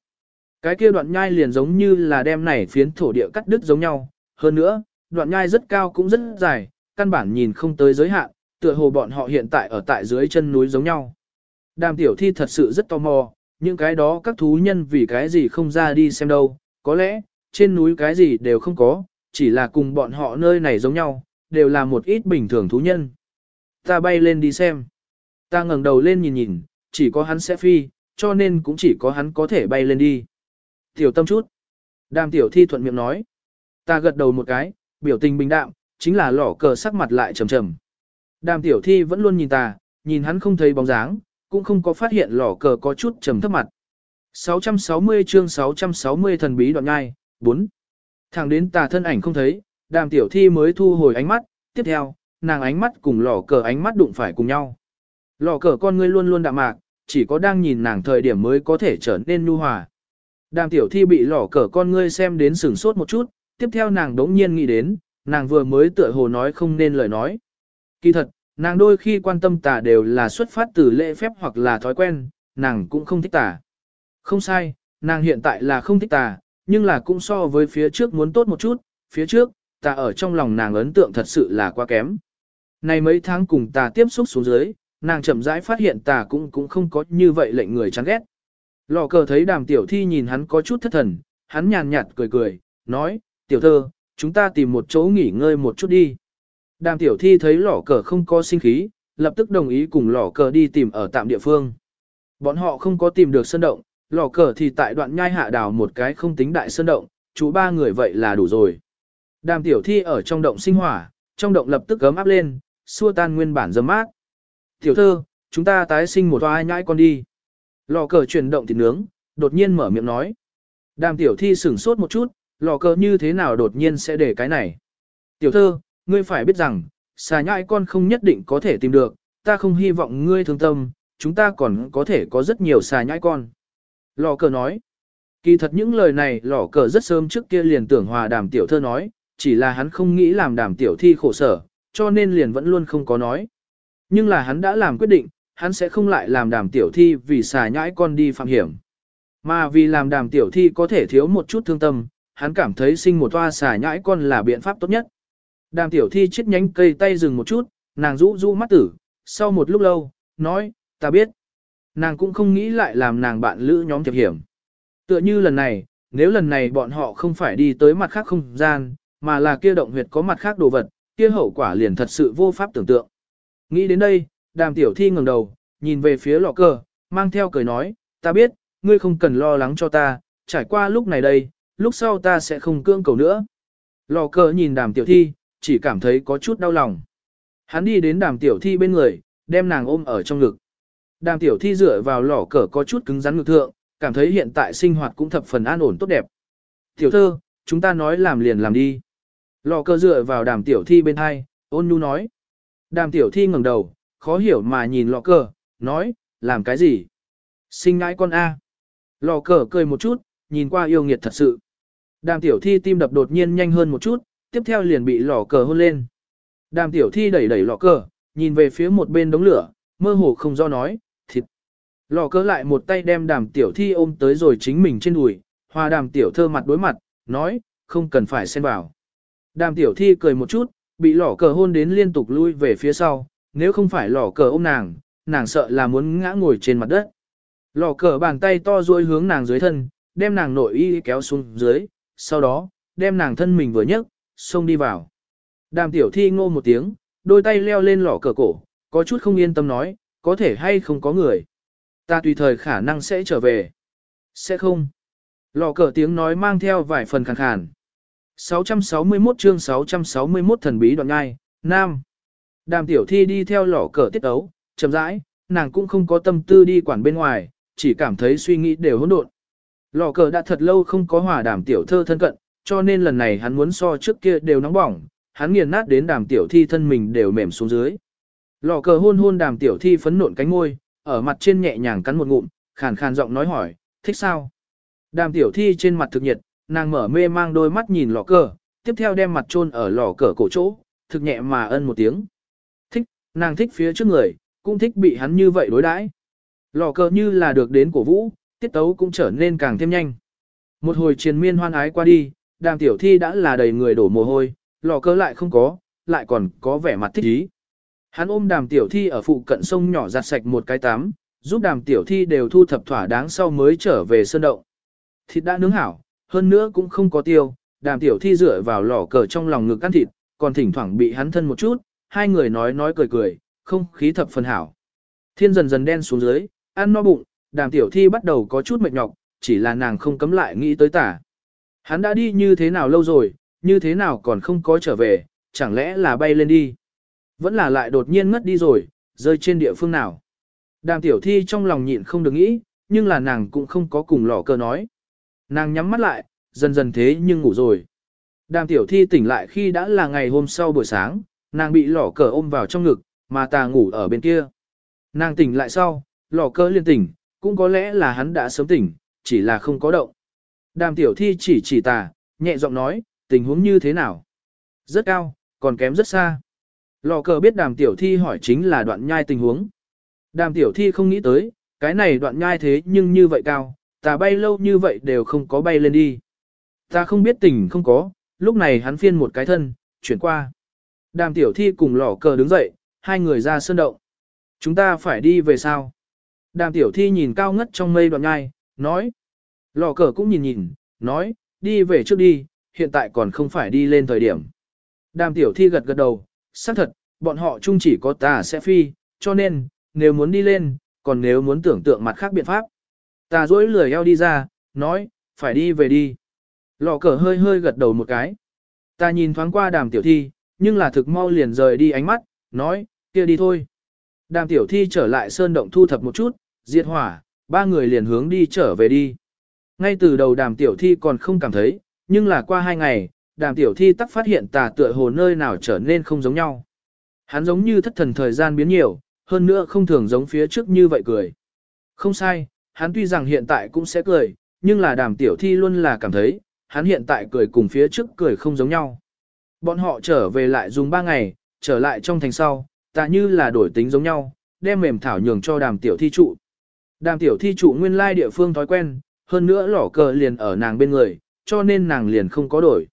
Cái kia đoạn nhai liền giống như là đem này phiến thổ địa cắt đứt giống nhau. Hơn nữa, đoạn nhai rất cao cũng rất dài, căn bản nhìn không tới giới hạn, tựa hồ bọn họ hiện tại ở tại dưới chân núi giống nhau. Đàm tiểu thi thật sự rất tò mò, những cái đó các thú nhân vì cái gì không ra đi xem đâu, có lẽ, trên núi cái gì đều không có, chỉ là cùng bọn họ nơi này giống nhau, đều là một ít bình thường thú nhân. Ta bay lên đi xem. Ta ngẩng đầu lên nhìn nhìn, chỉ có hắn sẽ phi, cho nên cũng chỉ có hắn có thể bay lên đi. Tiểu tâm chút. Đàm tiểu thi thuận miệng nói. Ta gật đầu một cái, biểu tình bình đạm, chính là lỏ cờ sắc mặt lại trầm trầm. Đàm tiểu thi vẫn luôn nhìn ta, nhìn hắn không thấy bóng dáng, cũng không có phát hiện lò cờ có chút trầm thấp mặt. 660 chương 660 thần bí đoạn ngai, 4. Thẳng đến tà thân ảnh không thấy, đàm tiểu thi mới thu hồi ánh mắt, tiếp theo, nàng ánh mắt cùng lò cờ ánh mắt đụng phải cùng nhau. Lò cờ con ngươi luôn luôn đạm mạc, chỉ có đang nhìn nàng thời điểm mới có thể trở nên nhu hòa. Đàm tiểu thi bị lò cờ con ngươi xem đến sửng sốt một chút, tiếp theo nàng đống nhiên nghĩ đến, nàng vừa mới tựa hồ nói không nên lời nói. Kỳ thật, nàng đôi khi quan tâm tà đều là xuất phát từ lễ phép hoặc là thói quen, nàng cũng không thích tà. Không sai, nàng hiện tại là không thích tà, nhưng là cũng so với phía trước muốn tốt một chút, phía trước, tà ở trong lòng nàng ấn tượng thật sự là quá kém. Này mấy tháng cùng tà tiếp xúc xuống dưới, nàng chậm rãi phát hiện tà cũng cũng không có như vậy lệnh người chán ghét. Lò cờ thấy đàm tiểu thi nhìn hắn có chút thất thần, hắn nhàn nhạt cười cười, nói, tiểu thơ, chúng ta tìm một chỗ nghỉ ngơi một chút đi. Đàm tiểu thi thấy lò cờ không có sinh khí, lập tức đồng ý cùng lò cờ đi tìm ở tạm địa phương. Bọn họ không có tìm được sân động, lò cờ thì tại đoạn nhai hạ đào một cái không tính đại sân động, chú ba người vậy là đủ rồi. Đàm tiểu thi ở trong động sinh hỏa, trong động lập tức gấm áp lên, xua tan nguyên bản dâm mát. Tiểu thơ, chúng ta tái sinh một toa nhãi con đi. Lò cờ chuyển động thịt nướng, đột nhiên mở miệng nói. Đàm tiểu thi sửng sốt một chút, lò cờ như thế nào đột nhiên sẽ để cái này. Tiểu thơ, ngươi phải biết rằng, xà nhãi con không nhất định có thể tìm được, ta không hy vọng ngươi thương tâm, chúng ta còn có thể có rất nhiều xà nhãi con. Lò cờ nói. Kỳ thật những lời này lò cờ rất sớm trước kia liền tưởng hòa đàm tiểu thơ nói, chỉ là hắn không nghĩ làm đàm tiểu thi khổ sở, cho nên liền vẫn luôn không có nói. Nhưng là hắn đã làm quyết định, hắn sẽ không lại làm đàm tiểu thi vì xà nhãi con đi phạm hiểm. Mà vì làm đàm tiểu thi có thể thiếu một chút thương tâm, hắn cảm thấy sinh một toa xà nhãi con là biện pháp tốt nhất. Đàm tiểu thi chết nhánh cây tay dừng một chút, nàng rũ rũ mắt tử, sau một lúc lâu, nói, ta biết. Nàng cũng không nghĩ lại làm nàng bạn lữ nhóm thiệp hiểm. Tựa như lần này, nếu lần này bọn họ không phải đi tới mặt khác không gian, mà là kia động huyệt có mặt khác đồ vật, kia hậu quả liền thật sự vô pháp tưởng tượng. Nghĩ đến đây, đàm tiểu thi ngẩng đầu, nhìn về phía lọ cờ, mang theo cười nói, ta biết, ngươi không cần lo lắng cho ta, trải qua lúc này đây, lúc sau ta sẽ không cưỡng cầu nữa. Lò cờ nhìn đàm tiểu thi, chỉ cảm thấy có chút đau lòng. Hắn đi đến đàm tiểu thi bên người, đem nàng ôm ở trong ngực. Đàm tiểu thi dựa vào lò cờ có chút cứng rắn ngực thượng, cảm thấy hiện tại sinh hoạt cũng thập phần an ổn tốt đẹp. Tiểu thơ, chúng ta nói làm liền làm đi. Lò cờ dựa vào đàm tiểu thi bên hai, ôn nhu nói. Đàm tiểu thi ngẩng đầu, khó hiểu mà nhìn lò cờ, nói, làm cái gì? Sinh ngãi con A. Lò cờ cười một chút, nhìn qua yêu nghiệt thật sự. Đàm tiểu thi tim đập đột nhiên nhanh hơn một chút, tiếp theo liền bị lò cờ hôn lên. Đàm tiểu thi đẩy đẩy lò cờ, nhìn về phía một bên đống lửa, mơ hồ không do nói, thịt. Lò cờ lại một tay đem đàm tiểu thi ôm tới rồi chính mình trên đùi, hòa đàm tiểu thơ mặt đối mặt, nói, không cần phải xen vào. Đàm tiểu thi cười một chút, bị lò cờ hôn đến liên tục lui về phía sau, nếu không phải lò cờ ôm nàng, nàng sợ là muốn ngã ngồi trên mặt đất. Lò cờ bàn tay to duỗi hướng nàng dưới thân, đem nàng nội y kéo xuống dưới, sau đó, đem nàng thân mình vừa nhấc, xông đi vào. Đàm tiểu thi ngô một tiếng, đôi tay leo lên lỏ cờ cổ, có chút không yên tâm nói, có thể hay không có người. Ta tùy thời khả năng sẽ trở về. Sẽ không. Lò cờ tiếng nói mang theo vài phần khàn khàn. 661 chương 661 thần bí đoạn ngai, Nam. Đàm tiểu thi đi theo lò cờ tiết ấu, chậm rãi, nàng cũng không có tâm tư đi quản bên ngoài, chỉ cảm thấy suy nghĩ đều hỗn độn. Lò cờ đã thật lâu không có hòa đàm tiểu thơ thân cận, cho nên lần này hắn muốn so trước kia đều nóng bỏng, hắn nghiền nát đến đàm tiểu thi thân mình đều mềm xuống dưới. Lò cờ hôn hôn đàm tiểu thi phấn nộn cánh môi, ở mặt trên nhẹ nhàng cắn một ngụm, khàn khàn giọng nói hỏi, thích sao? Đàm tiểu thi trên mặt thực nhiệt, nàng mở mê mang đôi mắt nhìn lò cờ, tiếp theo đem mặt chôn ở lò cờ cổ chỗ, thực nhẹ mà ân một tiếng. Thích, nàng thích phía trước người, cũng thích bị hắn như vậy đối đãi. Lò cờ như là được đến cổ vũ, tiết tấu cũng trở nên càng thêm nhanh. Một hồi triền miên hoan ái qua đi, đàm tiểu thi đã là đầy người đổ mồ hôi, lò cơ lại không có, lại còn có vẻ mặt thích ý. Hắn ôm đàm tiểu thi ở phụ cận sông nhỏ giặt sạch một cái tắm, giúp đàm tiểu thi đều thu thập thỏa đáng sau mới trở về sơn động. Thịt đã nướng hảo, hơn nữa cũng không có tiêu, đàm tiểu thi dựa vào lò cờ trong lòng ngực ăn thịt, còn thỉnh thoảng bị hắn thân một chút, hai người nói nói cười cười, không khí thập phần hảo. Thiên dần dần đen xuống dưới, ăn no bụng, đàm tiểu thi bắt đầu có chút mệt nhọc, chỉ là nàng không cấm lại nghĩ tới tả. Hắn đã đi như thế nào lâu rồi, như thế nào còn không có trở về, chẳng lẽ là bay lên đi. Vẫn là lại đột nhiên ngất đi rồi, rơi trên địa phương nào. Đàm tiểu thi trong lòng nhịn không được nghĩ, nhưng là nàng cũng không có cùng lò cơ nói. Nàng nhắm mắt lại, dần dần thế nhưng ngủ rồi. Đàm tiểu thi tỉnh lại khi đã là ngày hôm sau buổi sáng, nàng bị lò cờ ôm vào trong ngực, mà ta ngủ ở bên kia. Nàng tỉnh lại sau, lò cơ liên tỉnh, cũng có lẽ là hắn đã sớm tỉnh, chỉ là không có động. Đàm tiểu thi chỉ chỉ tà, nhẹ giọng nói, tình huống như thế nào? Rất cao, còn kém rất xa. Lò cờ biết đàm tiểu thi hỏi chính là đoạn nhai tình huống. Đàm tiểu thi không nghĩ tới, cái này đoạn nhai thế nhưng như vậy cao, tà bay lâu như vậy đều không có bay lên đi. Ta không biết tình không có, lúc này hắn phiên một cái thân, chuyển qua. Đàm tiểu thi cùng lò cờ đứng dậy, hai người ra sơn động. Chúng ta phải đi về sao? Đàm tiểu thi nhìn cao ngất trong mây đoạn nhai, nói. Lò cờ cũng nhìn nhìn, nói, đi về trước đi, hiện tại còn không phải đi lên thời điểm. Đàm tiểu thi gật gật đầu, xác thật, bọn họ chung chỉ có ta sẽ phi, cho nên, nếu muốn đi lên, còn nếu muốn tưởng tượng mặt khác biện pháp. Ta dỗi lười eo đi ra, nói, phải đi về đi. Lò cờ hơi hơi gật đầu một cái. Ta nhìn thoáng qua đàm tiểu thi, nhưng là thực mau liền rời đi ánh mắt, nói, kia đi thôi. Đàm tiểu thi trở lại sơn động thu thập một chút, diệt hỏa, ba người liền hướng đi trở về đi. Ngay từ đầu đàm tiểu thi còn không cảm thấy, nhưng là qua hai ngày, đàm tiểu thi tắc phát hiện tà tựa hồ nơi nào trở nên không giống nhau. Hắn giống như thất thần thời gian biến nhiều, hơn nữa không thường giống phía trước như vậy cười. Không sai, hắn tuy rằng hiện tại cũng sẽ cười, nhưng là đàm tiểu thi luôn là cảm thấy, hắn hiện tại cười cùng phía trước cười không giống nhau. Bọn họ trở về lại dùng ba ngày, trở lại trong thành sau, tạ như là đổi tính giống nhau, đem mềm thảo nhường cho đàm tiểu thi trụ. Đàm tiểu thi trụ nguyên lai địa phương thói quen, hơn nữa lỏ cờ liền ở nàng bên người, cho nên nàng liền không có đổi.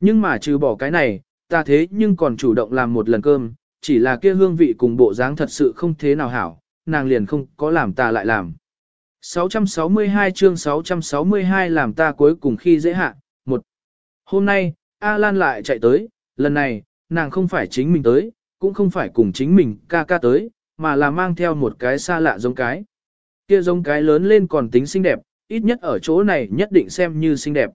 Nhưng mà trừ bỏ cái này, ta thế nhưng còn chủ động làm một lần cơm, chỉ là kia hương vị cùng bộ dáng thật sự không thế nào hảo, nàng liền không có làm ta lại làm. 662 chương 662 làm ta cuối cùng khi dễ hạ. Một. Hôm nay, A Lan lại chạy tới, lần này, nàng không phải chính mình tới, cũng không phải cùng chính mình ca ca tới, mà là mang theo một cái xa lạ giống cái. Kia giống cái lớn lên còn tính xinh đẹp, ít nhất ở chỗ này nhất định xem như xinh đẹp.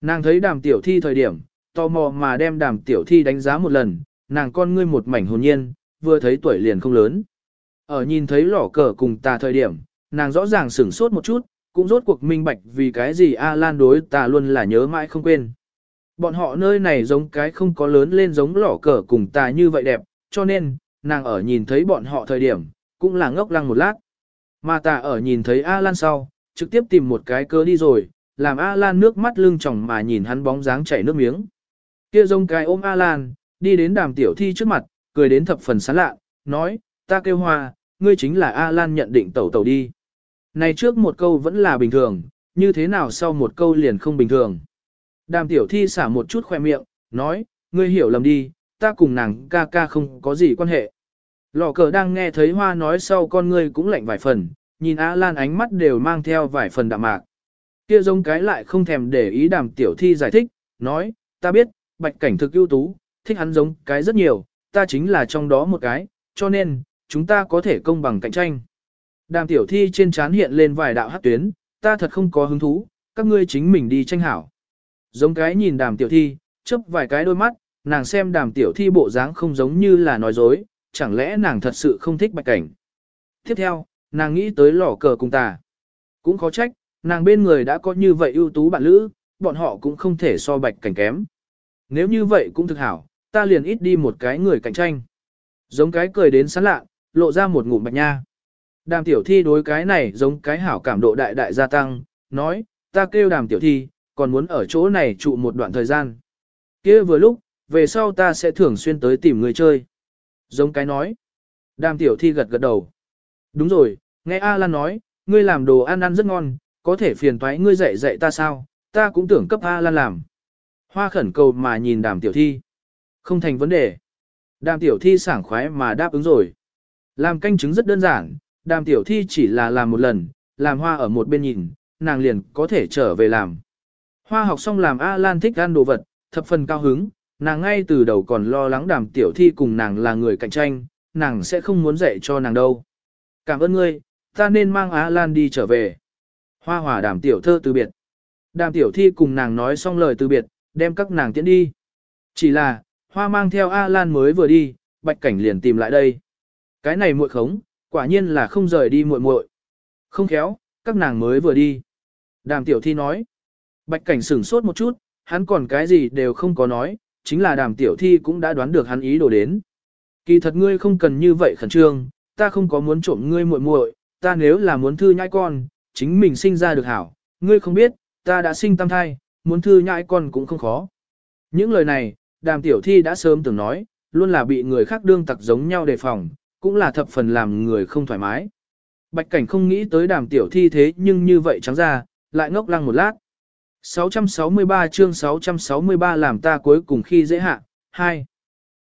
Nàng thấy đàm tiểu thi thời điểm, tò mò mà đem đàm tiểu thi đánh giá một lần, nàng con ngươi một mảnh hồn nhiên, vừa thấy tuổi liền không lớn. Ở nhìn thấy lỏ cờ cùng ta thời điểm, nàng rõ ràng sửng sốt một chút, cũng rốt cuộc minh bạch vì cái gì A Lan đối ta luôn là nhớ mãi không quên. Bọn họ nơi này giống cái không có lớn lên giống lỏ cờ cùng ta như vậy đẹp, cho nên, nàng ở nhìn thấy bọn họ thời điểm, cũng là ngốc lăng một lát. Mà ta ở nhìn thấy A Lan sau, trực tiếp tìm một cái cơ đi rồi, làm A Lan nước mắt lưng tròng mà nhìn hắn bóng dáng chảy nước miếng. Kia rông cái ôm A Lan, đi đến đàm tiểu thi trước mặt, cười đến thập phần sán lạ, nói, ta kêu hoa, ngươi chính là A Lan nhận định tẩu tẩu đi. Này trước một câu vẫn là bình thường, như thế nào sau một câu liền không bình thường. Đàm tiểu thi xả một chút khoe miệng, nói, ngươi hiểu lầm đi, ta cùng nàng ca ca không có gì quan hệ. Lò cờ đang nghe thấy hoa nói sau con ngươi cũng lạnh vài phần, nhìn A Lan ánh mắt đều mang theo vài phần đạm mạc. Kia giống cái lại không thèm để ý đàm tiểu thi giải thích, nói, ta biết, bạch cảnh thực ưu tú, thích hắn giống cái rất nhiều, ta chính là trong đó một cái, cho nên, chúng ta có thể công bằng cạnh tranh. Đàm tiểu thi trên trán hiện lên vài đạo hát tuyến, ta thật không có hứng thú, các ngươi chính mình đi tranh hảo. Giống cái nhìn đàm tiểu thi, chớp vài cái đôi mắt, nàng xem đàm tiểu thi bộ dáng không giống như là nói dối, chẳng lẽ nàng thật sự không thích bạch cảnh. Tiếp theo, nàng nghĩ tới lò cờ cùng ta. Cũng khó trách, nàng bên người đã có như vậy ưu tú bạn lữ, bọn họ cũng không thể so bạch cảnh kém. Nếu như vậy cũng thực hảo, ta liền ít đi một cái người cạnh tranh. Giống cái cười đến sán lạ, lộ ra một ngụm bạch nha. Đàm tiểu thi đối cái này giống cái hảo cảm độ đại đại gia tăng, nói, ta kêu đàm tiểu thi, còn muốn ở chỗ này trụ một đoạn thời gian. kia vừa lúc, về sau ta sẽ thường xuyên tới tìm người chơi. Giống cái nói. Đàm tiểu thi gật gật đầu. Đúng rồi, nghe A Lan nói, ngươi làm đồ ăn ăn rất ngon, có thể phiền thoái ngươi dạy dạy ta sao, ta cũng tưởng cấp A Lan làm. Hoa khẩn cầu mà nhìn đàm tiểu thi. Không thành vấn đề. Đàm tiểu thi sảng khoái mà đáp ứng rồi. Làm canh trứng rất đơn giản, đàm tiểu thi chỉ là làm một lần, làm hoa ở một bên nhìn, nàng liền có thể trở về làm. Hoa học xong làm A Lan thích ăn đồ vật, thập phần cao hứng, nàng ngay từ đầu còn lo lắng đàm tiểu thi cùng nàng là người cạnh tranh, nàng sẽ không muốn dạy cho nàng đâu. Cảm ơn ngươi, ta nên mang Á Lan đi trở về. Hoa hòa đàm tiểu thơ từ biệt. Đàm tiểu thi cùng nàng nói xong lời từ biệt, đem các nàng tiễn đi. Chỉ là, hoa mang theo A Lan mới vừa đi, bạch cảnh liền tìm lại đây. Cái này muội khống, quả nhiên là không rời đi muội muội. Không khéo, các nàng mới vừa đi. Đàm tiểu thi nói. Bạch cảnh sửng sốt một chút, hắn còn cái gì đều không có nói, chính là đàm tiểu thi cũng đã đoán được hắn ý đồ đến. Kỳ thật ngươi không cần như vậy khẩn trương, ta không có muốn trộm ngươi muội muội, ta nếu là muốn thư nhãi con, chính mình sinh ra được hảo, ngươi không biết, ta đã sinh tam thai, muốn thư nhãi con cũng không khó. Những lời này, đàm tiểu thi đã sớm từng nói, luôn là bị người khác đương tặc giống nhau đề phòng, cũng là thập phần làm người không thoải mái. Bạch cảnh không nghĩ tới đàm tiểu thi thế nhưng như vậy trắng ra, lại ngốc lăng một lát. 663 chương 663 làm ta cuối cùng khi dễ hạ. 2.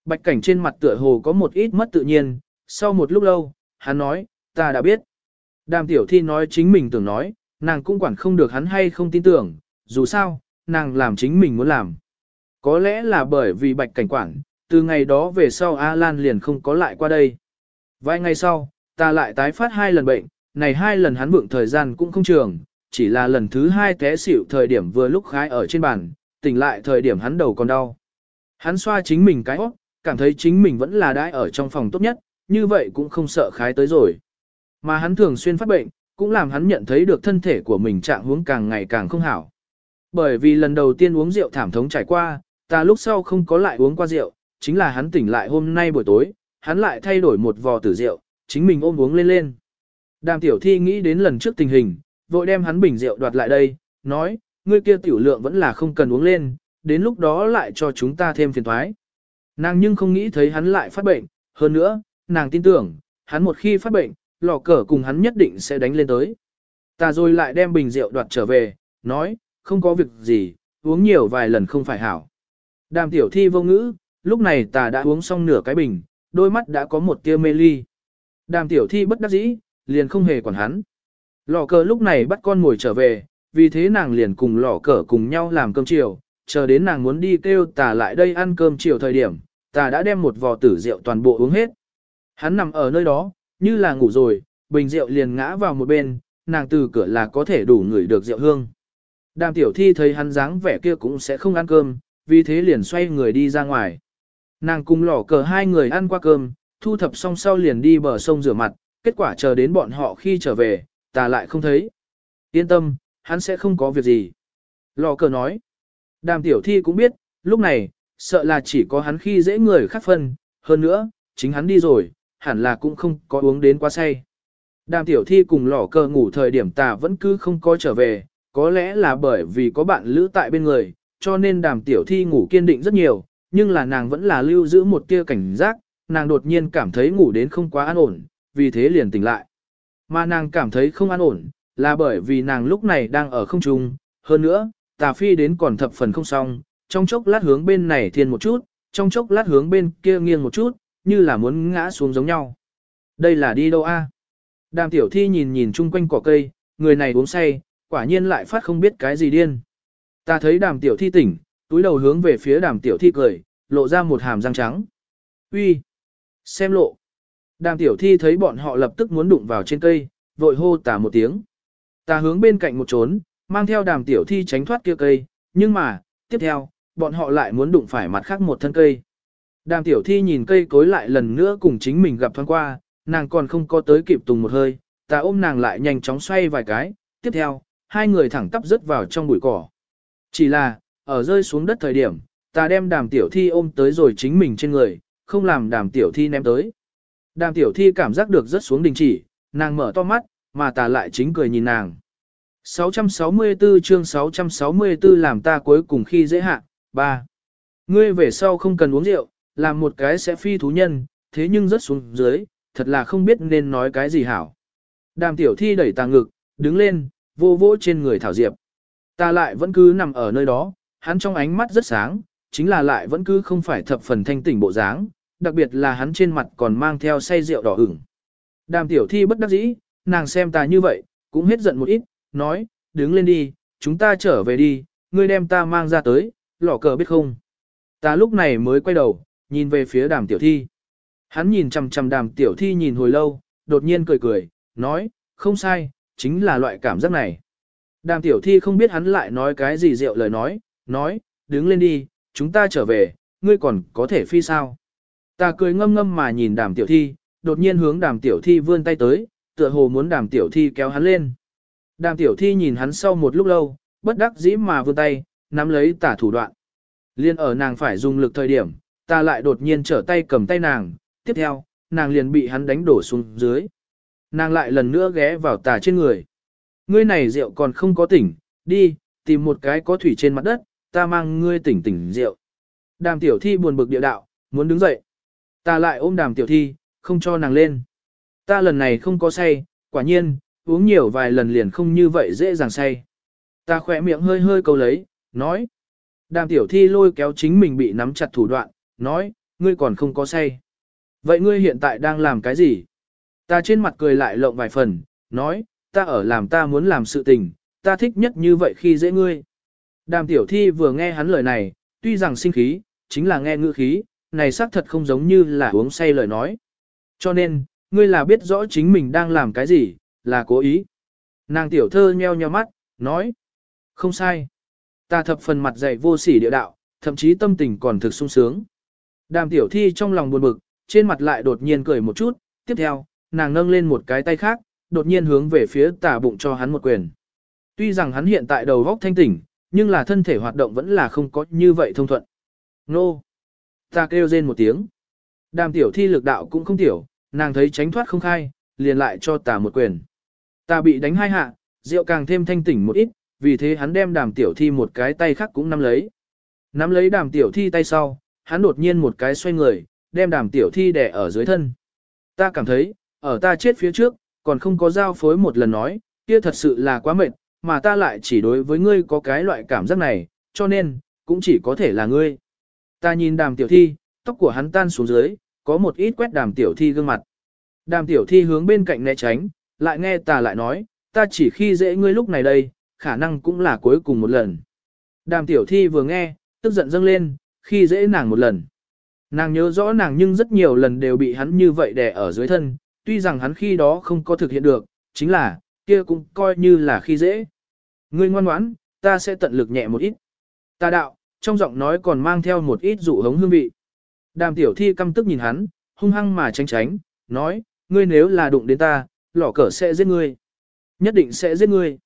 Bạch cảnh trên mặt tựa hồ có một ít mất tự nhiên, sau một lúc lâu, hắn nói, ta đã biết. Đàm tiểu thi nói chính mình tưởng nói, nàng cũng quản không được hắn hay không tin tưởng, dù sao, nàng làm chính mình muốn làm. Có lẽ là bởi vì bạch cảnh quản, từ ngày đó về sau A Lan liền không có lại qua đây. Vài ngày sau, ta lại tái phát hai lần bệnh, này hai lần hắn vượng thời gian cũng không trường, chỉ là lần thứ hai té xỉu thời điểm vừa lúc khái ở trên bàn, tỉnh lại thời điểm hắn đầu còn đau. Hắn xoa chính mình cái óc, cảm thấy chính mình vẫn là đãi ở trong phòng tốt nhất, như vậy cũng không sợ khái tới rồi. Mà hắn thường xuyên phát bệnh, cũng làm hắn nhận thấy được thân thể của mình trạng huống càng ngày càng không hảo. Bởi vì lần đầu tiên uống rượu thảm thống trải qua, ta lúc sau không có lại uống qua rượu, chính là hắn tỉnh lại hôm nay buổi tối, hắn lại thay đổi một vò tử rượu, chính mình ôm uống lên lên. Đàm tiểu thi nghĩ đến lần trước tình hình, vội đem hắn bình rượu đoạt lại đây, nói, ngươi kia tiểu lượng vẫn là không cần uống lên, đến lúc đó lại cho chúng ta thêm phiền thoái. Nàng nhưng không nghĩ thấy hắn lại phát bệnh, hơn nữa, nàng tin tưởng, hắn một khi phát bệnh, lò cờ cùng hắn nhất định sẽ đánh lên tới. Ta rồi lại đem bình rượu đoạt trở về, nói, không có việc gì, uống nhiều vài lần không phải hảo. Đàm tiểu thi vô ngữ, lúc này ta đã uống xong nửa cái bình, đôi mắt đã có một tia mê ly. Đàm tiểu thi bất đắc dĩ, liền không hề quản hắn. Lò cờ lúc này bắt con ngồi trở về, vì thế nàng liền cùng lò cờ cùng nhau làm cơm chiều, chờ đến nàng muốn đi kêu tà lại đây ăn cơm chiều thời điểm, tà đã đem một vò tử rượu toàn bộ uống hết. Hắn nằm ở nơi đó, như là ngủ rồi, bình rượu liền ngã vào một bên, nàng từ cửa là có thể đủ ngửi được rượu hương. Đàm tiểu thi thấy hắn dáng vẻ kia cũng sẽ không ăn cơm, vì thế liền xoay người đi ra ngoài. Nàng cùng lỏ cờ hai người ăn qua cơm, thu thập xong sau liền đi bờ sông rửa mặt, kết quả chờ đến bọn họ khi trở về, ta lại không thấy. Yên tâm, hắn sẽ không có việc gì. Lò cờ nói. Đàm tiểu thi cũng biết, lúc này, sợ là chỉ có hắn khi dễ người khác phân, hơn nữa, chính hắn đi rồi, hẳn là cũng không có uống đến quá say. Đàm tiểu thi cùng lò cờ ngủ thời điểm tà vẫn cứ không có trở về, có lẽ là bởi vì có bạn lữ tại bên người, cho nên đàm tiểu thi ngủ kiên định rất nhiều, nhưng là nàng vẫn là lưu giữ một tia cảnh giác, nàng đột nhiên cảm thấy ngủ đến không quá an ổn, vì thế liền tỉnh lại. Mà nàng cảm thấy không an ổn, là bởi vì nàng lúc này đang ở không trung, hơn nữa, tà phi đến còn thập phần không xong, trong chốc lát hướng bên này thiên một chút, trong chốc lát hướng bên kia nghiêng một chút, như là muốn ngã xuống giống nhau. Đây là đi đâu a? Đàm tiểu thi nhìn nhìn chung quanh cỏ cây, người này uống say, quả nhiên lại phát không biết cái gì điên. Ta thấy đàm tiểu thi tỉnh, túi đầu hướng về phía đàm tiểu thi cười, lộ ra một hàm răng trắng. Uy, Xem lộ! Đàm tiểu thi thấy bọn họ lập tức muốn đụng vào trên cây, vội hô tả một tiếng. Ta hướng bên cạnh một trốn, mang theo đàm tiểu thi tránh thoát kia cây, nhưng mà, tiếp theo, bọn họ lại muốn đụng phải mặt khác một thân cây. Đàm tiểu thi nhìn cây cối lại lần nữa cùng chính mình gặp thoáng qua, nàng còn không có tới kịp tùng một hơi, ta ôm nàng lại nhanh chóng xoay vài cái, tiếp theo, hai người thẳng tắp rớt vào trong bụi cỏ. Chỉ là, ở rơi xuống đất thời điểm, ta đem đàm tiểu thi ôm tới rồi chính mình trên người, không làm đàm tiểu thi ném tới. Đàm tiểu thi cảm giác được rất xuống đình chỉ, nàng mở to mắt, mà ta lại chính cười nhìn nàng. 664 chương 664 làm ta cuối cùng khi dễ hạ, 3. Ngươi về sau không cần uống rượu, làm một cái sẽ phi thú nhân, thế nhưng rất xuống dưới, thật là không biết nên nói cái gì hảo. Đàm tiểu thi đẩy tà ngực, đứng lên, vô vỗ trên người Thảo Diệp. Ta lại vẫn cứ nằm ở nơi đó, hắn trong ánh mắt rất sáng, chính là lại vẫn cứ không phải thập phần thanh tỉnh bộ dáng, đặc biệt là hắn trên mặt còn mang theo say rượu đỏ ửng. Đàm tiểu thi bất đắc dĩ, nàng xem ta như vậy, cũng hết giận một ít, nói, đứng lên đi, chúng ta trở về đi, ngươi đem ta mang ra tới, lỏ cờ biết không. Ta lúc này mới quay đầu, nhìn về phía đàm tiểu thi. Hắn nhìn chằm chằm đàm tiểu thi nhìn hồi lâu, đột nhiên cười cười, nói, không sai, chính là loại cảm giác này. Đàm tiểu thi không biết hắn lại nói cái gì rượu lời nói, nói, đứng lên đi, chúng ta trở về, ngươi còn có thể phi sao. Ta cười ngâm ngâm mà nhìn đàm tiểu thi, đột nhiên hướng đàm tiểu thi vươn tay tới, tựa hồ muốn đàm tiểu thi kéo hắn lên. Đàm tiểu thi nhìn hắn sau một lúc lâu, bất đắc dĩ mà vươn tay, nắm lấy tả thủ đoạn. Liên ở nàng phải dùng lực thời điểm, ta lại đột nhiên trở tay cầm tay nàng, tiếp theo, nàng liền bị hắn đánh đổ xuống dưới. Nàng lại lần nữa ghé vào tà trên người. Ngươi này rượu còn không có tỉnh, đi, tìm một cái có thủy trên mặt đất, ta mang ngươi tỉnh tỉnh rượu. Đàm tiểu thi buồn bực địa đạo, muốn đứng dậy. Ta lại ôm đàm tiểu thi, không cho nàng lên. Ta lần này không có say, quả nhiên, uống nhiều vài lần liền không như vậy dễ dàng say. Ta khỏe miệng hơi hơi câu lấy, nói. Đàm tiểu thi lôi kéo chính mình bị nắm chặt thủ đoạn, nói, ngươi còn không có say. Vậy ngươi hiện tại đang làm cái gì? Ta trên mặt cười lại lộng vài phần, nói, ta ở làm ta muốn làm sự tình, ta thích nhất như vậy khi dễ ngươi. Đàm tiểu thi vừa nghe hắn lời này, tuy rằng sinh khí, chính là nghe ngữ khí, này xác thật không giống như là uống say lời nói. Cho nên, ngươi là biết rõ chính mình đang làm cái gì, là cố ý. Nàng tiểu thơ nheo nheo mắt, nói, không sai. Ta thập phần mặt dạy vô sỉ địa đạo, thậm chí tâm tình còn thực sung sướng. Đàm tiểu thi trong lòng buồn bực, trên mặt lại đột nhiên cười một chút, tiếp theo, nàng nâng lên một cái tay khác, đột nhiên hướng về phía tả bụng cho hắn một quyền. Tuy rằng hắn hiện tại đầu góc thanh tỉnh, nhưng là thân thể hoạt động vẫn là không có như vậy thông thuận. Nô! Ta kêu rên một tiếng. Đàm tiểu thi lực đạo cũng không tiểu, nàng thấy tránh thoát không khai, liền lại cho Tả một quyền. Ta bị đánh hai hạ, rượu càng thêm thanh tỉnh một ít, vì thế hắn đem đàm tiểu thi một cái tay khác cũng nắm lấy. Nắm lấy đàm tiểu thi tay sau, hắn đột nhiên một cái xoay người, đem đàm tiểu thi đè ở dưới thân. Ta cảm thấy, ở ta chết phía trước, còn không có giao phối một lần nói, kia thật sự là quá mệt, mà ta lại chỉ đối với ngươi có cái loại cảm giác này, cho nên, cũng chỉ có thể là ngươi. Ta nhìn đàm tiểu thi, tóc của hắn tan xuống dưới, có một ít quét đàm tiểu thi gương mặt. Đàm tiểu thi hướng bên cạnh né tránh, lại nghe ta lại nói, ta chỉ khi dễ ngươi lúc này đây, khả năng cũng là cuối cùng một lần. Đàm tiểu thi vừa nghe, tức giận dâng lên, khi dễ nàng một lần. Nàng nhớ rõ nàng nhưng rất nhiều lần đều bị hắn như vậy đè ở dưới thân, tuy rằng hắn khi đó không có thực hiện được, chính là, kia cũng coi như là khi dễ. Ngươi ngoan ngoãn, ta sẽ tận lực nhẹ một ít. Ta đạo, trong giọng nói còn mang theo một ít dụ hống hương vị. Đàm tiểu thi căm tức nhìn hắn, hung hăng mà tránh tránh, nói, ngươi nếu là đụng đến ta, lỏ cờ sẽ giết ngươi. Nhất định sẽ giết ngươi.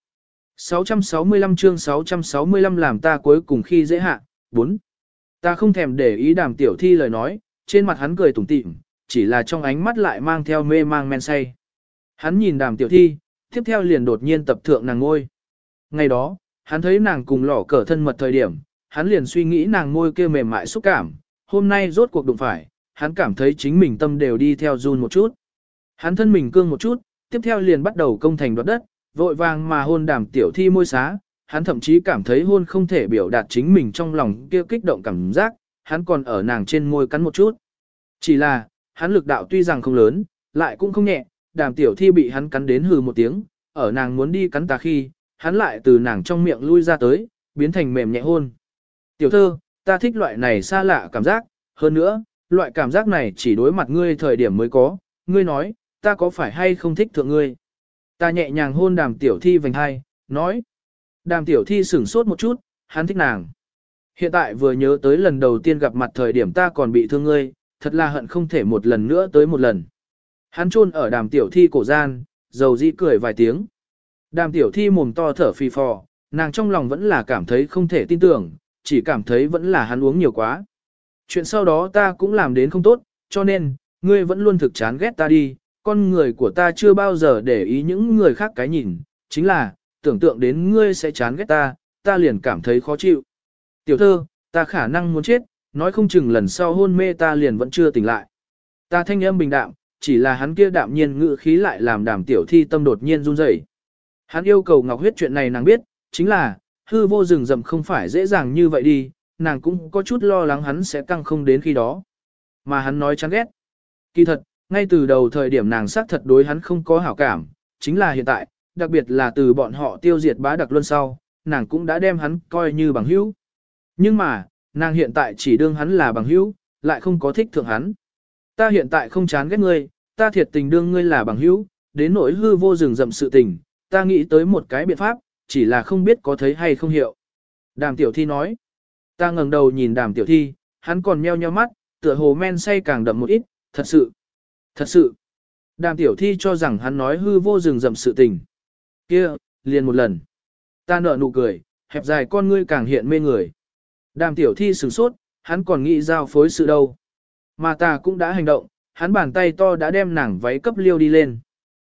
665 chương 665 làm ta cuối cùng khi dễ hạ. 4. Ta không thèm để ý đàm tiểu thi lời nói, trên mặt hắn cười tủm tỉm, chỉ là trong ánh mắt lại mang theo mê mang men say. Hắn nhìn đàm tiểu thi, tiếp theo liền đột nhiên tập thượng nàng ngôi. Ngày đó, hắn thấy nàng cùng lỏ cờ thân mật thời điểm, hắn liền suy nghĩ nàng ngôi kia mềm mại xúc cảm, hôm nay rốt cuộc đụng phải, hắn cảm thấy chính mình tâm đều đi theo run một chút. Hắn thân mình cương một chút, tiếp theo liền bắt đầu công thành đoạt đất, vội vàng mà hôn đàm tiểu thi môi xá, hắn thậm chí cảm thấy hôn không thể biểu đạt chính mình trong lòng kia kích động cảm giác, hắn còn ở nàng trên môi cắn một chút. Chỉ là, hắn lực đạo tuy rằng không lớn, lại cũng không nhẹ, đàm tiểu thi bị hắn cắn đến hừ một tiếng, ở nàng muốn đi cắn ta khi, hắn lại từ nàng trong miệng lui ra tới, biến thành mềm nhẹ hôn. Tiểu thơ, ta thích loại này xa lạ cảm giác, hơn nữa, loại cảm giác này chỉ đối mặt ngươi thời điểm mới có, ngươi nói, ta có phải hay không thích thượng ngươi. Ta nhẹ nhàng hôn đàm tiểu thi vành hai, nói. Đàm tiểu thi sửng sốt một chút, hắn thích nàng. Hiện tại vừa nhớ tới lần đầu tiên gặp mặt thời điểm ta còn bị thương ngươi, thật là hận không thể một lần nữa tới một lần. Hắn chôn ở đàm tiểu thi cổ gian, dầu dĩ cười vài tiếng. Đàm tiểu thi mồm to thở phì phò, nàng trong lòng vẫn là cảm thấy không thể tin tưởng, chỉ cảm thấy vẫn là hắn uống nhiều quá. Chuyện sau đó ta cũng làm đến không tốt, cho nên, ngươi vẫn luôn thực chán ghét ta đi, con người của ta chưa bao giờ để ý những người khác cái nhìn, chính là, tưởng tượng đến ngươi sẽ chán ghét ta, ta liền cảm thấy khó chịu. Tiểu thơ, ta khả năng muốn chết, nói không chừng lần sau hôn mê ta liền vẫn chưa tỉnh lại. Ta thanh âm bình đạm, chỉ là hắn kia đạm nhiên ngự khí lại làm đàm tiểu thi tâm đột nhiên run rẩy. Hắn yêu cầu ngọc huyết chuyện này nàng biết, chính là, hư vô rừng rậm không phải dễ dàng như vậy đi, nàng cũng có chút lo lắng hắn sẽ căng không đến khi đó. Mà hắn nói chán ghét. Kỳ thật, ngay từ đầu thời điểm nàng xác thật đối hắn không có hảo cảm, chính là hiện tại, đặc biệt là từ bọn họ tiêu diệt bá đặc luân sau, nàng cũng đã đem hắn coi như bằng hữu. Nhưng mà, nàng hiện tại chỉ đương hắn là bằng hữu, lại không có thích thượng hắn. Ta hiện tại không chán ghét ngươi, ta thiệt tình đương ngươi là bằng hữu, đến nỗi hư vô rừng rậm sự tình, ta nghĩ tới một cái biện pháp, chỉ là không biết có thấy hay không hiểu Đàm tiểu thi nói, ta ngẩng đầu nhìn đàm tiểu thi, hắn còn meo nheo mắt, tựa hồ men say càng đậm một ít, thật sự, thật sự. Đàm tiểu thi cho rằng hắn nói hư vô rừng rậm sự tình kia liền một lần. Ta nở nụ cười, hẹp dài con ngươi càng hiện mê người. Đàm tiểu thi sửng sốt, hắn còn nghĩ giao phối sự đâu. Mà ta cũng đã hành động, hắn bàn tay to đã đem nàng váy cấp liêu đi lên.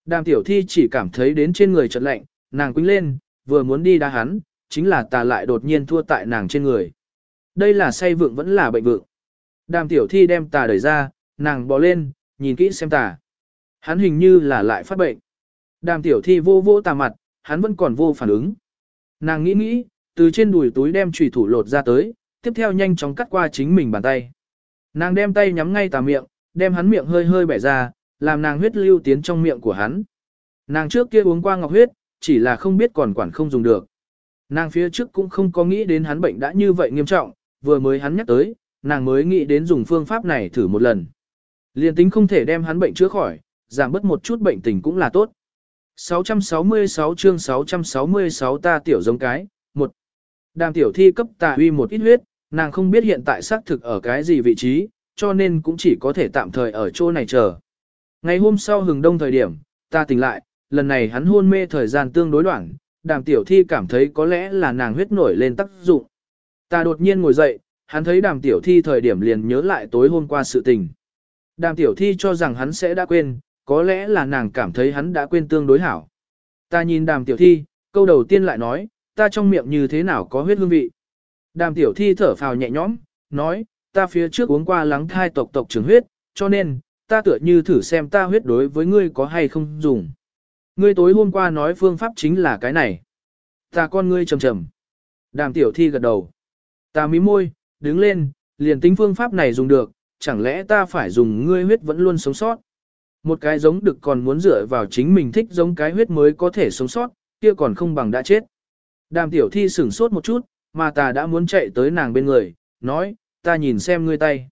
Đàm tiểu thi chỉ cảm thấy đến trên người chợt lạnh, nàng quýnh lên, vừa muốn đi đá hắn, chính là ta lại đột nhiên thua tại nàng trên người. Đây là say vượng vẫn là bệnh vượng. Đàm tiểu thi đem tà đẩy ra, nàng bò lên, nhìn kỹ xem tà. Hắn hình như là lại phát bệnh. Đàm tiểu thi vô vô tà mặt, hắn vẫn còn vô phản ứng. Nàng nghĩ nghĩ, từ trên đùi túi đem trùy thủ lột ra tới, tiếp theo nhanh chóng cắt qua chính mình bàn tay. Nàng đem tay nhắm ngay tà miệng, đem hắn miệng hơi hơi bẻ ra, làm nàng huyết lưu tiến trong miệng của hắn. Nàng trước kia uống qua ngọc huyết, chỉ là không biết còn quản không dùng được. Nàng phía trước cũng không có nghĩ đến hắn bệnh đã như vậy nghiêm trọng, vừa mới hắn nhắc tới, nàng mới nghĩ đến dùng phương pháp này thử một lần. Liên tính không thể đem hắn bệnh chữa khỏi, giảm bớt một chút bệnh tình cũng là tốt. 666 chương 666 ta tiểu giống cái, một Đàm tiểu thi cấp tà huy một ít huyết, nàng không biết hiện tại xác thực ở cái gì vị trí, cho nên cũng chỉ có thể tạm thời ở chỗ này chờ. Ngày hôm sau hừng đông thời điểm, ta tỉnh lại, lần này hắn hôn mê thời gian tương đối đoạn, đàm tiểu thi cảm thấy có lẽ là nàng huyết nổi lên tác dụng. Ta đột nhiên ngồi dậy, hắn thấy đàm tiểu thi thời điểm liền nhớ lại tối hôm qua sự tình. Đàm tiểu thi cho rằng hắn sẽ đã quên, có lẽ là nàng cảm thấy hắn đã quên tương đối hảo. Ta nhìn đàm tiểu thi, câu đầu tiên lại nói, ta trong miệng như thế nào có huyết hương vị. Đàm tiểu thi thở phào nhẹ nhõm, nói, ta phía trước uống qua lắng thai tộc tộc trưởng huyết, cho nên, ta tựa như thử xem ta huyết đối với ngươi có hay không dùng. Ngươi tối hôm qua nói phương pháp chính là cái này. Ta con ngươi trầm trầm. Đàm tiểu thi gật đầu. Ta mí môi, đứng lên, liền tính phương pháp này dùng được, chẳng lẽ ta phải dùng ngươi huyết vẫn luôn sống sót. Một cái giống được còn muốn dựa vào chính mình thích giống cái huyết mới có thể sống sót, kia còn không bằng đã chết. Đàm tiểu thi sửng sốt một chút, mà ta đã muốn chạy tới nàng bên người, nói, ta nhìn xem ngươi tay.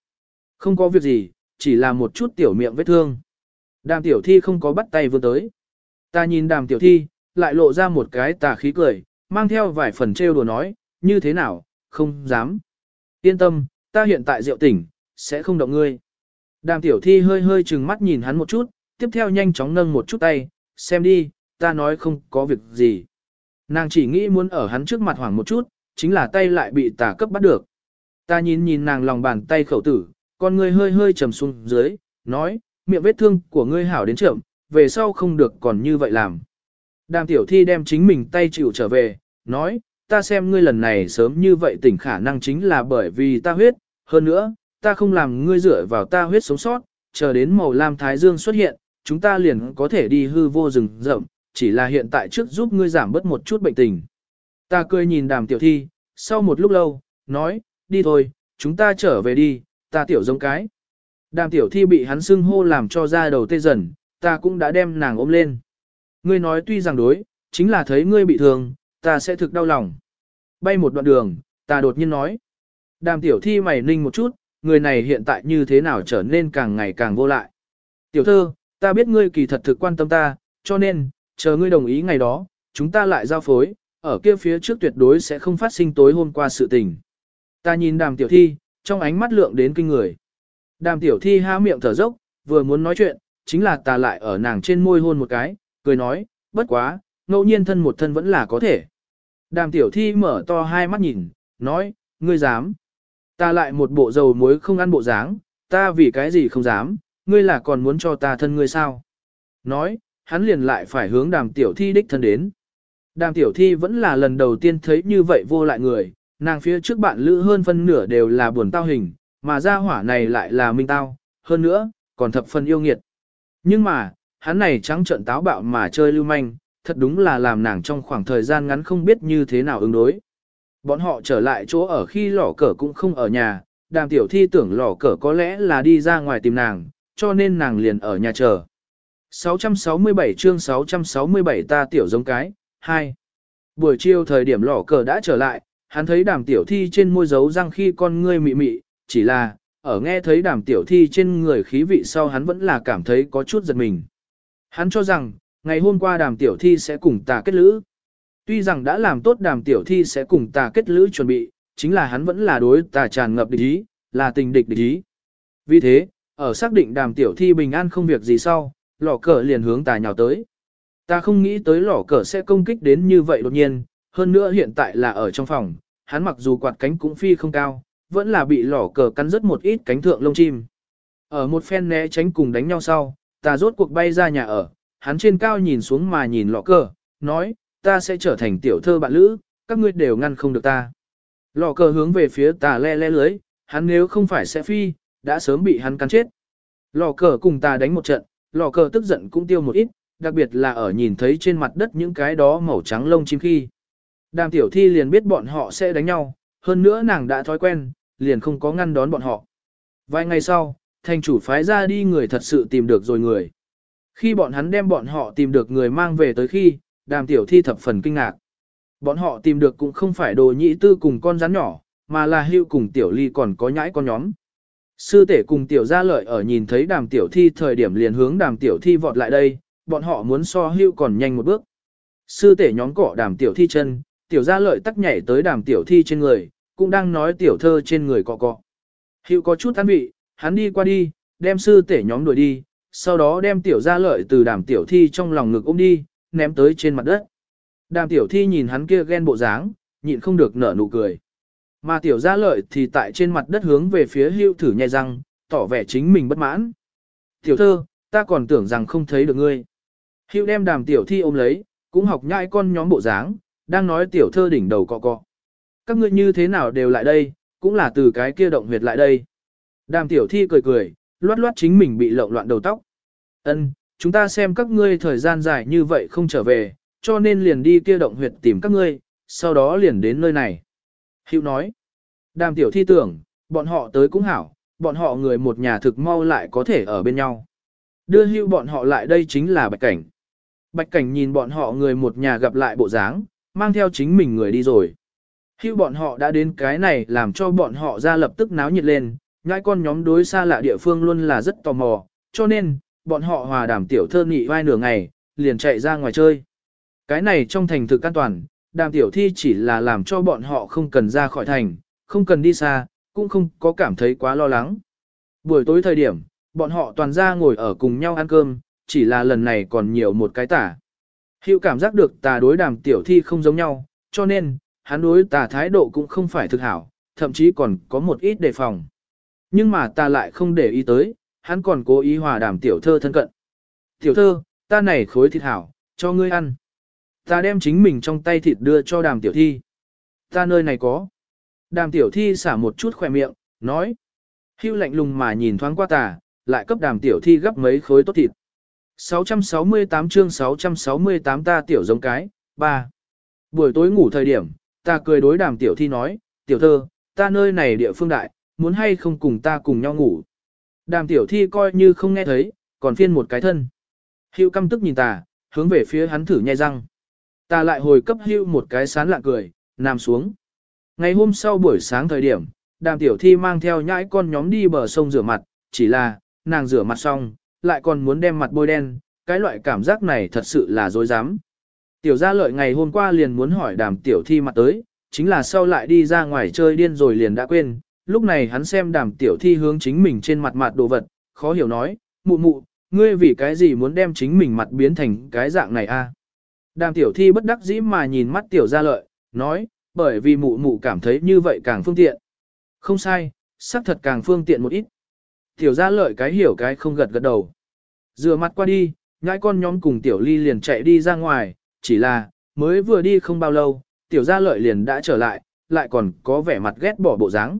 Không có việc gì, chỉ là một chút tiểu miệng vết thương. Đàm tiểu thi không có bắt tay vươn tới. Ta nhìn đàm tiểu thi, lại lộ ra một cái tà khí cười, mang theo vài phần trêu đùa nói, như thế nào, không dám. Yên tâm, ta hiện tại rượu tỉnh, sẽ không động ngươi. Đàm tiểu thi hơi hơi chừng mắt nhìn hắn một chút, tiếp theo nhanh chóng nâng một chút tay, xem đi, ta nói không có việc gì. Nàng chỉ nghĩ muốn ở hắn trước mặt hoảng một chút, chính là tay lại bị tà cấp bắt được. Ta nhìn nhìn nàng lòng bàn tay khẩu tử, con ngươi hơi hơi trầm xuống dưới, nói, miệng vết thương của ngươi hảo đến trưởng, về sau không được còn như vậy làm. Đàm tiểu thi đem chính mình tay chịu trở về, nói, ta xem ngươi lần này sớm như vậy tỉnh khả năng chính là bởi vì ta huyết, hơn nữa, ta không làm ngươi dựa vào ta huyết sống sót, chờ đến màu lam thái dương xuất hiện, chúng ta liền có thể đi hư vô rừng rậm, chỉ là hiện tại trước giúp ngươi giảm bớt một chút bệnh tình. Ta cười nhìn đàm tiểu thi, sau một lúc lâu, nói, đi thôi, chúng ta trở về đi, ta tiểu giống cái. Đàm tiểu thi bị hắn xưng hô làm cho ra đầu tê dần, ta cũng đã đem nàng ôm lên. Ngươi nói tuy rằng đối, chính là thấy ngươi bị thương, ta sẽ thực đau lòng. Bay một đoạn đường, ta đột nhiên nói. Đàm tiểu thi mày ninh một chút, người này hiện tại như thế nào trở nên càng ngày càng vô lại. Tiểu thơ, ta biết ngươi kỳ thật thực quan tâm ta, cho nên, chờ ngươi đồng ý ngày đó, chúng ta lại giao phối, ở kia phía trước tuyệt đối sẽ không phát sinh tối hôm qua sự tình. Ta nhìn đàm tiểu thi, trong ánh mắt lượng đến kinh người. Đàm tiểu thi há miệng thở dốc, vừa muốn nói chuyện, chính là ta lại ở nàng trên môi hôn một cái, cười nói, bất quá, ngẫu nhiên thân một thân vẫn là có thể. Đàm tiểu thi mở to hai mắt nhìn, nói, ngươi dám. Ta lại một bộ dầu muối không ăn bộ dáng, ta vì cái gì không dám, ngươi là còn muốn cho ta thân ngươi sao? Nói, hắn liền lại phải hướng đàm tiểu thi đích thân đến. Đàm tiểu thi vẫn là lần đầu tiên thấy như vậy vô lại người, nàng phía trước bạn lữ hơn phân nửa đều là buồn tao hình, mà ra hỏa này lại là minh tao, hơn nữa, còn thập phần yêu nghiệt. Nhưng mà, hắn này trắng trợn táo bạo mà chơi lưu manh, thật đúng là làm nàng trong khoảng thời gian ngắn không biết như thế nào ứng đối. Bọn họ trở lại chỗ ở khi lỏ cờ cũng không ở nhà, đàm tiểu thi tưởng lỏ cờ có lẽ là đi ra ngoài tìm nàng, cho nên nàng liền ở nhà chờ. 667 chương 667 ta tiểu giống cái, 2. Buổi chiều thời điểm lỏ cờ đã trở lại, hắn thấy đàm tiểu thi trên môi dấu răng khi con ngươi mị mị, chỉ là, ở nghe thấy đàm tiểu thi trên người khí vị sau hắn vẫn là cảm thấy có chút giật mình. Hắn cho rằng, ngày hôm qua đàm tiểu thi sẽ cùng ta kết lữ. Tuy rằng đã làm tốt đàm tiểu thi sẽ cùng tà kết lữ chuẩn bị, chính là hắn vẫn là đối tà tràn ngập địch ý, là tình địch địch ý. Vì thế, ở xác định đàm tiểu thi bình an không việc gì sau, lỏ cờ liền hướng tà nhào tới. Ta không nghĩ tới lỏ cờ sẽ công kích đến như vậy đột nhiên, hơn nữa hiện tại là ở trong phòng, hắn mặc dù quạt cánh cũng phi không cao, vẫn là bị lỏ cờ cắn rất một ít cánh thượng lông chim. Ở một phen né tránh cùng đánh nhau sau, ta rốt cuộc bay ra nhà ở, hắn trên cao nhìn xuống mà nhìn lò cờ, nói, ta sẽ trở thành tiểu thơ bạn lữ, các ngươi đều ngăn không được ta. Lò cờ hướng về phía ta le le lưới, hắn nếu không phải sẽ phi, đã sớm bị hắn cắn chết. Lò cờ cùng ta đánh một trận, lò cờ tức giận cũng tiêu một ít, đặc biệt là ở nhìn thấy trên mặt đất những cái đó màu trắng lông chim khi. Đàm tiểu thi liền biết bọn họ sẽ đánh nhau, hơn nữa nàng đã thói quen, liền không có ngăn đón bọn họ. Vài ngày sau, thành chủ phái ra đi người thật sự tìm được rồi người. Khi bọn hắn đem bọn họ tìm được người mang về tới khi, đàm tiểu thi thập phần kinh ngạc. Bọn họ tìm được cũng không phải đồ nhị tư cùng con rắn nhỏ, mà là hưu cùng tiểu ly còn có nhãi con nhóm. Sư tể cùng tiểu gia lợi ở nhìn thấy đàm tiểu thi thời điểm liền hướng đàm tiểu thi vọt lại đây, bọn họ muốn so hưu còn nhanh một bước. Sư tể nhóm cỏ đàm tiểu thi chân, tiểu gia lợi tắc nhảy tới đàm tiểu thi trên người, cũng đang nói tiểu thơ trên người cọ cọ. Hưu có chút ăn vị, hắn đi qua đi, đem sư tể nhóm đuổi đi, sau đó đem tiểu gia lợi từ đàm tiểu thi trong lòng ngực ôm đi, ném tới trên mặt đất. Đàm tiểu thi nhìn hắn kia ghen bộ dáng, nhịn không được nở nụ cười. Mà tiểu gia lợi thì tại trên mặt đất hướng về phía hưu thử nhai răng, tỏ vẻ chính mình bất mãn. Tiểu thơ, ta còn tưởng rằng không thấy được ngươi. Hưu đem đàm tiểu thi ôm lấy, cũng học nhai con nhóm bộ dáng, đang nói tiểu thơ đỉnh đầu cọ cọ. Các ngươi như thế nào đều lại đây, cũng là từ cái kia động huyệt lại đây. Đàm tiểu thi cười cười, loát loát chính mình bị lộn loạn đầu tóc. Ân, chúng ta xem các ngươi thời gian dài như vậy không trở về, cho nên liền đi kia động huyệt tìm các ngươi, sau đó liền đến nơi này. Hữu nói, đàm tiểu thi tưởng, bọn họ tới cũng hảo, bọn họ người một nhà thực mau lại có thể ở bên nhau. Đưa hưu bọn họ lại đây chính là bạch cảnh. Bạch cảnh nhìn bọn họ người một nhà gặp lại bộ dáng, mang theo chính mình người đi rồi. Hưu bọn họ đã đến cái này làm cho bọn họ ra lập tức náo nhiệt lên, nhãi con nhóm đối xa lạ địa phương luôn là rất tò mò, cho nên, bọn họ hòa đàm tiểu thơ nghị vai nửa ngày, liền chạy ra ngoài chơi. Cái này trong thành thực an toàn, đàm tiểu thi chỉ là làm cho bọn họ không cần ra khỏi thành, không cần đi xa, cũng không có cảm thấy quá lo lắng. Buổi tối thời điểm, bọn họ toàn ra ngồi ở cùng nhau ăn cơm, chỉ là lần này còn nhiều một cái tả. Hiệu cảm giác được tà đối đàm tiểu thi không giống nhau, cho nên, hắn đối tà thái độ cũng không phải thực hảo, thậm chí còn có một ít đề phòng. Nhưng mà ta lại không để ý tới, hắn còn cố ý hòa đàm tiểu thơ thân cận. Tiểu thơ, ta này khối thịt hảo, cho ngươi ăn. Ta đem chính mình trong tay thịt đưa cho đàm tiểu thi. Ta nơi này có. Đàm tiểu thi xả một chút khỏe miệng, nói. Hưu lạnh lùng mà nhìn thoáng qua tà, lại cấp đàm tiểu thi gấp mấy khối tốt thịt. 668 chương 668 ta tiểu giống cái, 3. Buổi tối ngủ thời điểm, ta cười đối đàm tiểu thi nói, tiểu thơ, ta nơi này địa phương đại, muốn hay không cùng ta cùng nhau ngủ. Đàm tiểu thi coi như không nghe thấy, còn phiên một cái thân. Hưu căm tức nhìn ta, hướng về phía hắn thử nhai răng. Ta lại hồi cấp hưu một cái sán lạ cười, nằm xuống. Ngày hôm sau buổi sáng thời điểm, đàm tiểu thi mang theo nhãi con nhóm đi bờ sông rửa mặt, chỉ là, nàng rửa mặt xong, lại còn muốn đem mặt bôi đen, cái loại cảm giác này thật sự là dối dám. Tiểu gia lợi ngày hôm qua liền muốn hỏi đàm tiểu thi mặt tới, chính là sau lại đi ra ngoài chơi điên rồi liền đã quên, lúc này hắn xem đàm tiểu thi hướng chính mình trên mặt mặt đồ vật, khó hiểu nói, mụ mụ, ngươi vì cái gì muốn đem chính mình mặt biến thành cái dạng này a? Đàm tiểu thi bất đắc dĩ mà nhìn mắt tiểu gia lợi, nói, bởi vì mụ mụ cảm thấy như vậy càng phương tiện. Không sai, xác thật càng phương tiện một ít. Tiểu gia lợi cái hiểu cái không gật gật đầu. Rửa mặt qua đi, nhãi con nhóm cùng tiểu ly liền chạy đi ra ngoài, chỉ là, mới vừa đi không bao lâu, tiểu gia lợi liền đã trở lại, lại còn có vẻ mặt ghét bỏ bộ dáng.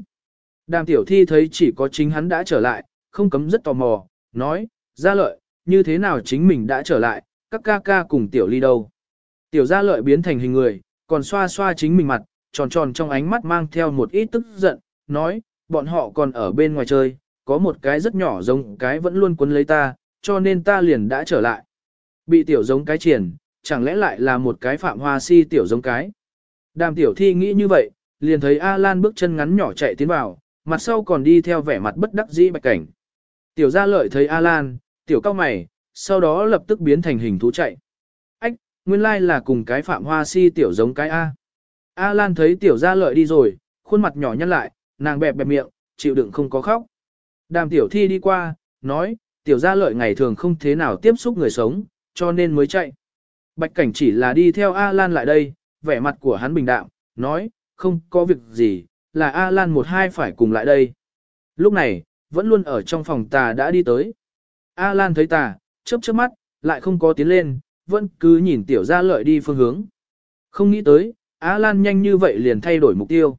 Đàm tiểu thi thấy chỉ có chính hắn đã trở lại, không cấm rất tò mò, nói, gia lợi, như thế nào chính mình đã trở lại, các ca ca cùng tiểu ly đâu. Tiểu gia lợi biến thành hình người, còn xoa xoa chính mình mặt, tròn tròn trong ánh mắt mang theo một ít tức giận, nói, bọn họ còn ở bên ngoài chơi, có một cái rất nhỏ giống cái vẫn luôn quấn lấy ta, cho nên ta liền đã trở lại. Bị tiểu giống cái triển, chẳng lẽ lại là một cái phạm hoa si tiểu giống cái. Đàm tiểu thi nghĩ như vậy, liền thấy A Lan bước chân ngắn nhỏ chạy tiến vào, mặt sau còn đi theo vẻ mặt bất đắc dĩ bạch cảnh. Tiểu gia lợi thấy A Lan, tiểu cao mày, sau đó lập tức biến thành hình thú chạy. Ách, nguyên lai là cùng cái phạm hoa si tiểu giống cái A. A Lan thấy tiểu gia lợi đi rồi, khuôn mặt nhỏ nhăn lại, nàng bẹp bẹp miệng, chịu đựng không có khóc. Đàm tiểu thi đi qua, nói, tiểu gia lợi ngày thường không thế nào tiếp xúc người sống, cho nên mới chạy. Bạch cảnh chỉ là đi theo A Lan lại đây, vẻ mặt của hắn bình đạm, nói, không có việc gì, là A Lan một hai phải cùng lại đây. Lúc này, vẫn luôn ở trong phòng tà đã đi tới. A Lan thấy tà, chớp chớp mắt, lại không có tiến lên, vẫn cứ nhìn tiểu gia lợi đi phương hướng. Không nghĩ tới, A Lan nhanh như vậy liền thay đổi mục tiêu.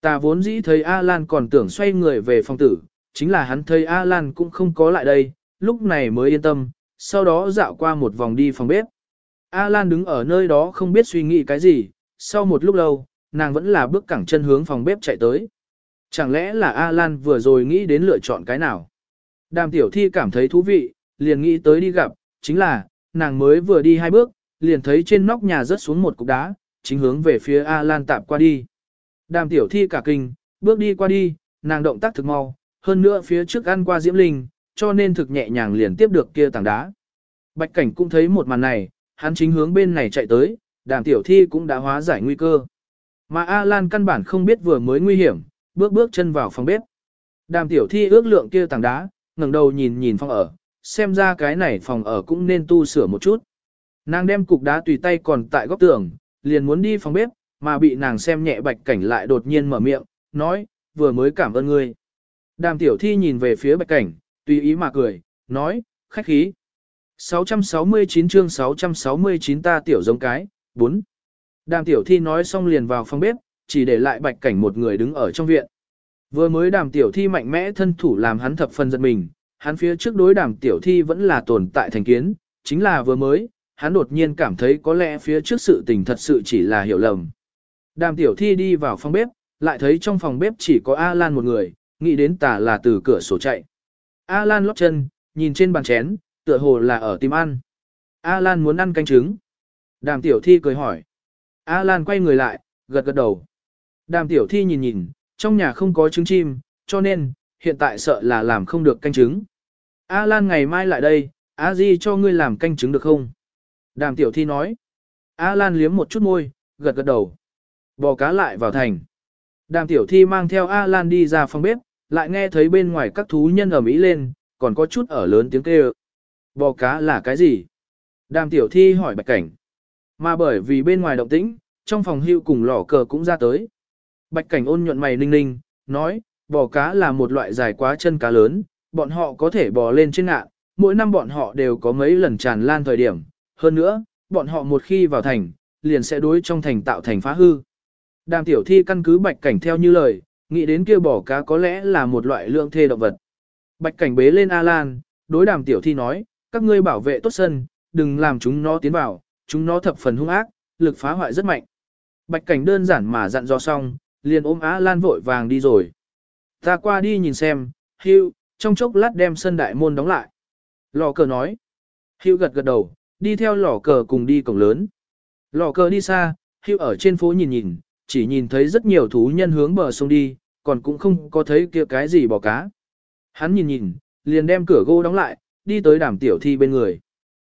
Tà vốn dĩ thấy A Lan còn tưởng xoay người về phòng tử, chính là hắn thấy A Lan cũng không có lại đây, lúc này mới yên tâm, sau đó dạo qua một vòng đi phòng bếp. A Lan đứng ở nơi đó không biết suy nghĩ cái gì, sau một lúc lâu, nàng vẫn là bước cẳng chân hướng phòng bếp chạy tới. Chẳng lẽ là A Lan vừa rồi nghĩ đến lựa chọn cái nào? Đàm tiểu thi cảm thấy thú vị, liền nghĩ tới đi gặp, chính là, nàng mới vừa đi hai bước, liền thấy trên nóc nhà rớt xuống một cục đá, chính hướng về phía A Lan tạp qua đi. Đàm tiểu thi cả kinh, bước đi qua đi, nàng động tác thực mau, hơn nữa phía trước ăn qua diễm linh, cho nên thực nhẹ nhàng liền tiếp được kia tảng đá. Bạch cảnh cũng thấy một màn này, hắn chính hướng bên này chạy tới, đàm tiểu thi cũng đã hóa giải nguy cơ. Mà A Lan căn bản không biết vừa mới nguy hiểm, bước bước chân vào phòng bếp. Đàm tiểu thi ước lượng kia tảng đá, ngẩng đầu nhìn nhìn phòng ở, xem ra cái này phòng ở cũng nên tu sửa một chút. Nàng đem cục đá tùy tay còn tại góc tường, liền muốn đi phòng bếp, mà bị nàng xem nhẹ bạch cảnh lại đột nhiên mở miệng, nói, vừa mới cảm ơn ngươi. Đàm tiểu thi nhìn về phía bạch cảnh, tùy ý mà cười, nói, khách khí. 669 chương 669 ta tiểu giống cái, 4. Đàm tiểu thi nói xong liền vào phòng bếp, chỉ để lại bạch cảnh một người đứng ở trong viện. Vừa mới đàm tiểu thi mạnh mẽ thân thủ làm hắn thập phần giật mình, hắn phía trước đối đàm tiểu thi vẫn là tồn tại thành kiến, chính là vừa mới, hắn đột nhiên cảm thấy có lẽ phía trước sự tình thật sự chỉ là hiểu lầm. Đàm tiểu thi đi vào phòng bếp, lại thấy trong phòng bếp chỉ có A Lan một người, nghĩ đến tà là từ cửa sổ chạy. A Lan lót chân, nhìn trên bàn chén, tựa hồ là ở tìm ăn. A Lan muốn ăn canh trứng. Đàm tiểu thi cười hỏi. A Lan quay người lại, gật gật đầu. Đàm tiểu thi nhìn nhìn, trong nhà không có trứng chim, cho nên, hiện tại sợ là làm không được canh trứng. A Lan ngày mai lại đây, A Di cho ngươi làm canh trứng được không? Đàm tiểu thi nói. A Lan liếm một chút môi, gật gật đầu. Bò cá lại vào thành. Đàm tiểu thi mang theo A Lan đi ra phòng bếp, lại nghe thấy bên ngoài các thú nhân ở mỹ lên, còn có chút ở lớn tiếng kêu. Bò cá là cái gì? Đàm tiểu thi hỏi bạch cảnh. Mà bởi vì bên ngoài động tĩnh, trong phòng hưu cùng lò cờ cũng ra tới. Bạch cảnh ôn nhuận mày ninh ninh, nói, bò cá là một loại dài quá chân cá lớn, bọn họ có thể bò lên trên ngạn, mỗi năm bọn họ đều có mấy lần tràn lan thời điểm. Hơn nữa, bọn họ một khi vào thành, liền sẽ đối trong thành tạo thành phá hư. Đàm tiểu thi căn cứ bạch cảnh theo như lời, nghĩ đến kia bò cá có lẽ là một loại lượng thê động vật. Bạch cảnh bế lên A-Lan, đối đàm tiểu thi nói, các ngươi bảo vệ tốt sân, đừng làm chúng nó tiến vào, chúng nó thập phần hung ác, lực phá hoại rất mạnh. Bạch cảnh đơn giản mà dặn dò xong, liền ôm Á Lan vội vàng đi rồi. Ta qua đi nhìn xem, Hưu, trong chốc lát đem sân đại môn đóng lại. Lò cờ nói. Hưu gật gật đầu, đi theo lò cờ cùng đi cổng lớn. Lò cờ đi xa, Hưu ở trên phố nhìn nhìn, chỉ nhìn thấy rất nhiều thú nhân hướng bờ sông đi, còn cũng không có thấy kia cái gì bò cá. Hắn nhìn nhìn, liền đem cửa gỗ đóng lại, đi tới đàm tiểu thi bên người.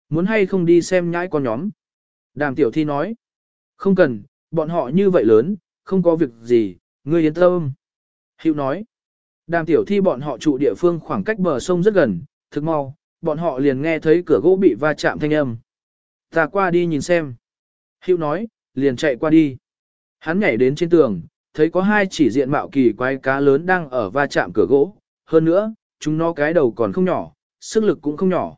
Muốn hay không đi xem nhãi con nhóm? Đàm tiểu thi nói. Không cần, bọn họ như vậy lớn, không có việc gì, ngươi yên tâm. Hữu nói. Đàm tiểu thi bọn họ trụ địa phương khoảng cách bờ sông rất gần, thực mau, bọn họ liền nghe thấy cửa gỗ bị va chạm thanh âm. Ta qua đi nhìn xem. Hữu nói, liền chạy qua đi. Hắn nhảy đến trên tường, thấy có hai chỉ diện mạo kỳ quái cá lớn đang ở va chạm cửa gỗ, hơn nữa, chúng nó cái đầu còn không nhỏ, sức lực cũng không nhỏ.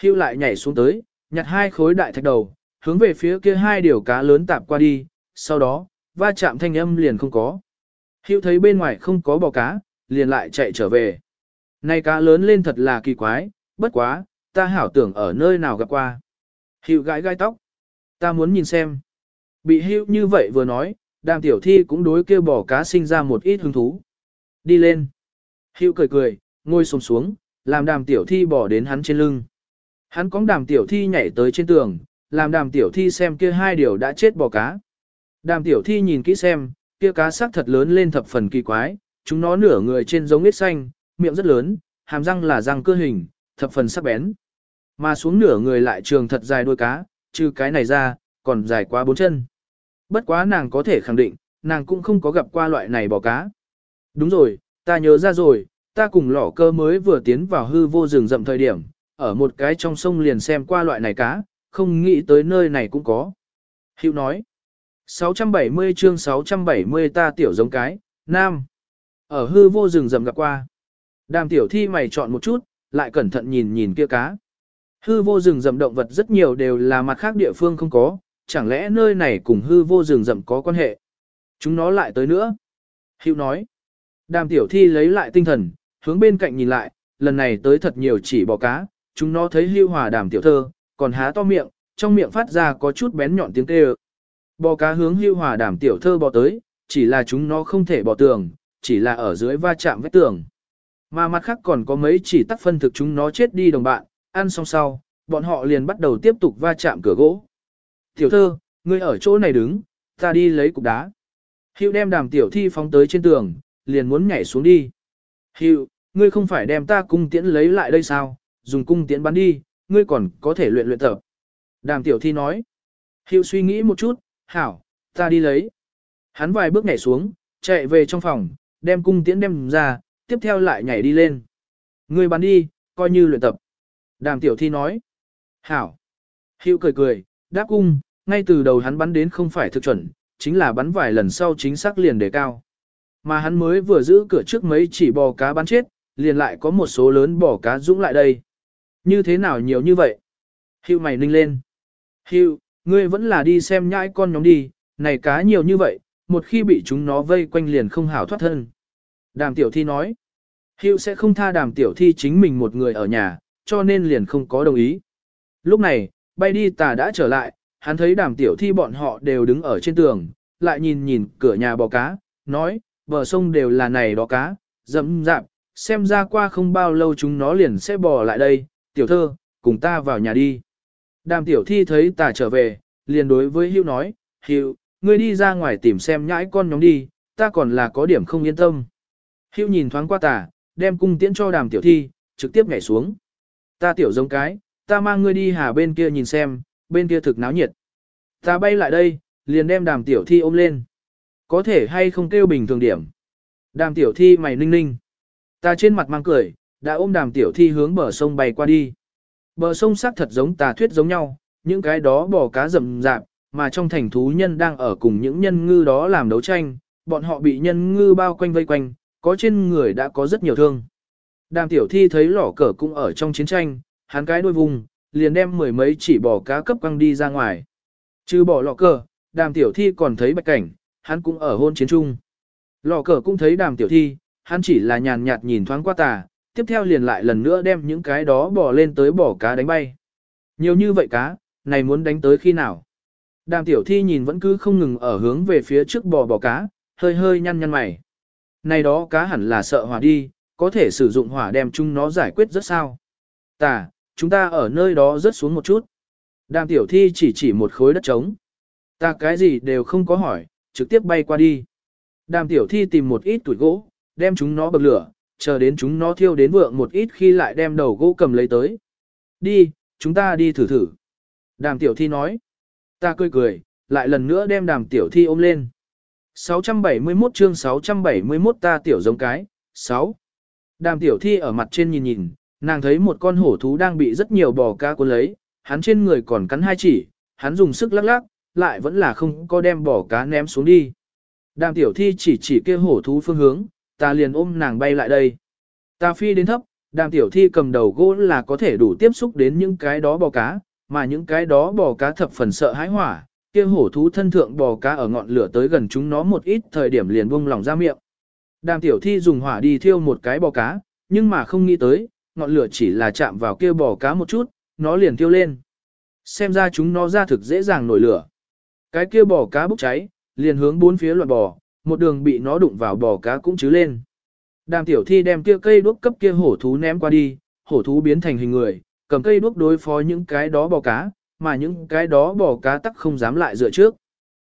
Hưu lại nhảy xuống tới, nhặt hai khối đại thạch đầu, hướng về phía kia hai điều cá lớn tạp qua đi, sau đó, va chạm thanh âm liền không có. Hưu thấy bên ngoài không có bò cá, liền lại chạy trở về. Này cá lớn lên thật là kỳ quái, bất quá, ta hảo tưởng ở nơi nào gặp qua. Hưu gãi gai tóc. Ta muốn nhìn xem. Bị hưu như vậy vừa nói, đàm tiểu thi cũng đối kêu bò cá sinh ra một ít hứng thú. Đi lên. Hưu cười cười, ngồi xuống xuống, làm đàm tiểu thi bỏ đến hắn trên lưng. Hắn cóng đàm tiểu thi nhảy tới trên tường, làm đàm tiểu thi xem kia hai điều đã chết bò cá. Đàm tiểu thi nhìn kỹ xem, kia cá sắc thật lớn lên thập phần kỳ quái, chúng nó nửa người trên giống nết xanh, miệng rất lớn, hàm răng là răng cơ hình, thập phần sắc bén. Mà xuống nửa người lại trường thật dài đuôi cá, trừ cái này ra, còn dài quá bốn chân. Bất quá nàng có thể khẳng định, nàng cũng không có gặp qua loại này bò cá. Đúng rồi, ta nhớ ra rồi, ta cùng lỏ cơ mới vừa tiến vào hư vô rừng rậm thời điểm, ở một cái trong sông liền xem qua loại này cá, không nghĩ tới nơi này cũng có. Hữu nói, 670 chương 670 ta tiểu giống cái, nam. Ở hư vô rừng rậm gặp qua. Đàm tiểu thi mày chọn một chút, lại cẩn thận nhìn nhìn kia cá. Hư vô rừng rậm động vật rất nhiều đều là mặt khác địa phương không có, chẳng lẽ nơi này cùng hư vô rừng rậm có quan hệ. Chúng nó lại tới nữa. Hữu nói. Đàm tiểu thi lấy lại tinh thần, hướng bên cạnh nhìn lại, lần này tới thật nhiều chỉ bò cá, chúng nó thấy hưu hòa đàm tiểu thơ, còn há to miệng, trong miệng phát ra có chút bén nhọn tiếng kêu. Bò cá hướng hưu hòa đảm tiểu thơ bò tới, chỉ là chúng nó không thể bò tường, chỉ là ở dưới va chạm vết tường. Mà mặt khác còn có mấy chỉ tắc phân thực chúng nó chết đi đồng bạn, ăn xong sau, bọn họ liền bắt đầu tiếp tục va chạm cửa gỗ. Tiểu thơ, ngươi ở chỗ này đứng, ta đi lấy cục đá. Hưu đem đàm tiểu thi phóng tới trên tường, liền muốn nhảy xuống đi. Hưu, ngươi không phải đem ta cung tiễn lấy lại đây sao, dùng cung tiễn bắn đi, ngươi còn có thể luyện luyện tập. Đàm tiểu thi nói. Hiệu suy nghĩ một chút, hảo, ta đi lấy. Hắn vài bước nhảy xuống, chạy về trong phòng, đem cung tiễn đem ra, tiếp theo lại nhảy đi lên. Ngươi bắn đi, coi như luyện tập. Đàm tiểu thi nói. Hảo. Hiệu cười cười, đáp cung, ngay từ đầu hắn bắn đến không phải thực chuẩn, chính là bắn vài lần sau chính xác liền đề cao. Mà hắn mới vừa giữ cửa trước mấy chỉ bò cá bắn chết, liền lại có một số lớn bò cá dũng lại đây. Như thế nào nhiều như vậy? Hưu mày ninh lên. Hưu, ngươi vẫn là đi xem nhãi con nhóm đi, này cá nhiều như vậy, một khi bị chúng nó vây quanh liền không hảo thoát thân. Đàm tiểu thi nói. Hưu sẽ không tha đàm tiểu thi chính mình một người ở nhà, cho nên liền không có đồng ý. Lúc này, bay đi tà đã trở lại, hắn thấy đàm tiểu thi bọn họ đều đứng ở trên tường, lại nhìn nhìn cửa nhà bò cá, nói, bờ sông đều là này đó cá, dẫm dạp, xem ra qua không bao lâu chúng nó liền sẽ bò lại đây, tiểu thơ, cùng ta vào nhà đi. Đàm tiểu thi thấy tà trở về, liền đối với Hưu nói, Hưu, ngươi đi ra ngoài tìm xem nhãi con nhóm đi, ta còn là có điểm không yên tâm. Hưu nhìn thoáng qua tà, đem cung tiễn cho đàm tiểu thi, trực tiếp nhảy xuống. Ta tiểu giống cái, ta mang ngươi đi hà bên kia nhìn xem, bên kia thực náo nhiệt. Ta bay lại đây, liền đem đàm tiểu thi ôm lên. Có thể hay không kêu bình thường điểm. Đàm tiểu thi mày ninh ninh. Ta trên mặt mang cười, đã ôm đàm tiểu thi hướng bờ sông bay qua đi. Bờ sông sắc thật giống tà thuyết giống nhau, những cái đó bò cá rậm rạp, mà trong thành thú nhân đang ở cùng những nhân ngư đó làm đấu tranh, bọn họ bị nhân ngư bao quanh vây quanh, có trên người đã có rất nhiều thương. Đàm tiểu thi thấy lỏ cờ cũng ở trong chiến tranh, hắn cái đuôi vùng, liền đem mười mấy chỉ bò cá cấp quăng đi ra ngoài. Trừ bỏ lọ cờ, đàm tiểu thi còn thấy bạch cảnh, hắn cũng ở hôn chiến trung. Lọ cờ cũng thấy đàm tiểu thi, hắn chỉ là nhàn nhạt nhìn thoáng qua tà, tiếp theo liền lại lần nữa đem những cái đó bỏ lên tới bỏ cá đánh bay. Nhiều như vậy cá, này muốn đánh tới khi nào? Đàm tiểu thi nhìn vẫn cứ không ngừng ở hướng về phía trước bò bò cá, hơi hơi nhăn nhăn mày. Này đó cá hẳn là sợ hỏa đi, có thể sử dụng hỏa đem chúng nó giải quyết rất sao. Tà, chúng ta ở nơi đó rớt xuống một chút. Đàm tiểu thi chỉ chỉ một khối đất trống. Ta cái gì đều không có hỏi, trực tiếp bay qua đi. Đàm tiểu thi tìm một ít tuổi gỗ, đem chúng nó bậc lửa, chờ đến chúng nó thiêu đến vượng một ít khi lại đem đầu gỗ cầm lấy tới. Đi, chúng ta đi thử thử. Đàm tiểu thi nói. Ta cười cười, lại lần nữa đem đàm tiểu thi ôm lên. 671 chương 671 ta tiểu giống cái, 6. Đàm tiểu thi ở mặt trên nhìn nhìn, nàng thấy một con hổ thú đang bị rất nhiều bò cá cuốn lấy, hắn trên người còn cắn hai chỉ, hắn dùng sức lắc lắc, lại vẫn là không có đem bò cá ném xuống đi. Đàm tiểu thi chỉ chỉ kia hổ thú phương hướng, ta liền ôm nàng bay lại đây. Ta phi đến thấp, đàm tiểu thi cầm đầu gỗ là có thể đủ tiếp xúc đến những cái đó bò cá, mà những cái đó bò cá thập phần sợ hãi hỏa, kia hổ thú thân thượng bò cá ở ngọn lửa tới gần chúng nó một ít thời điểm liền buông lỏng ra miệng. Đàm tiểu thi dùng hỏa đi thiêu một cái bò cá, nhưng mà không nghĩ tới, ngọn lửa chỉ là chạm vào kia bò cá một chút, nó liền thiêu lên. Xem ra chúng nó ra thực dễ dàng nổi lửa. Cái kia bò cá bốc cháy, liền hướng bốn phía loạn bò, một đường bị nó đụng vào bò cá cũng chứ lên. Đàm tiểu thi đem kia cây đuốc cấp kia hổ thú ném qua đi, hổ thú biến thành hình người, cầm cây đuốc đối phó những cái đó bò cá, mà những cái đó bò cá tắc không dám lại dựa trước.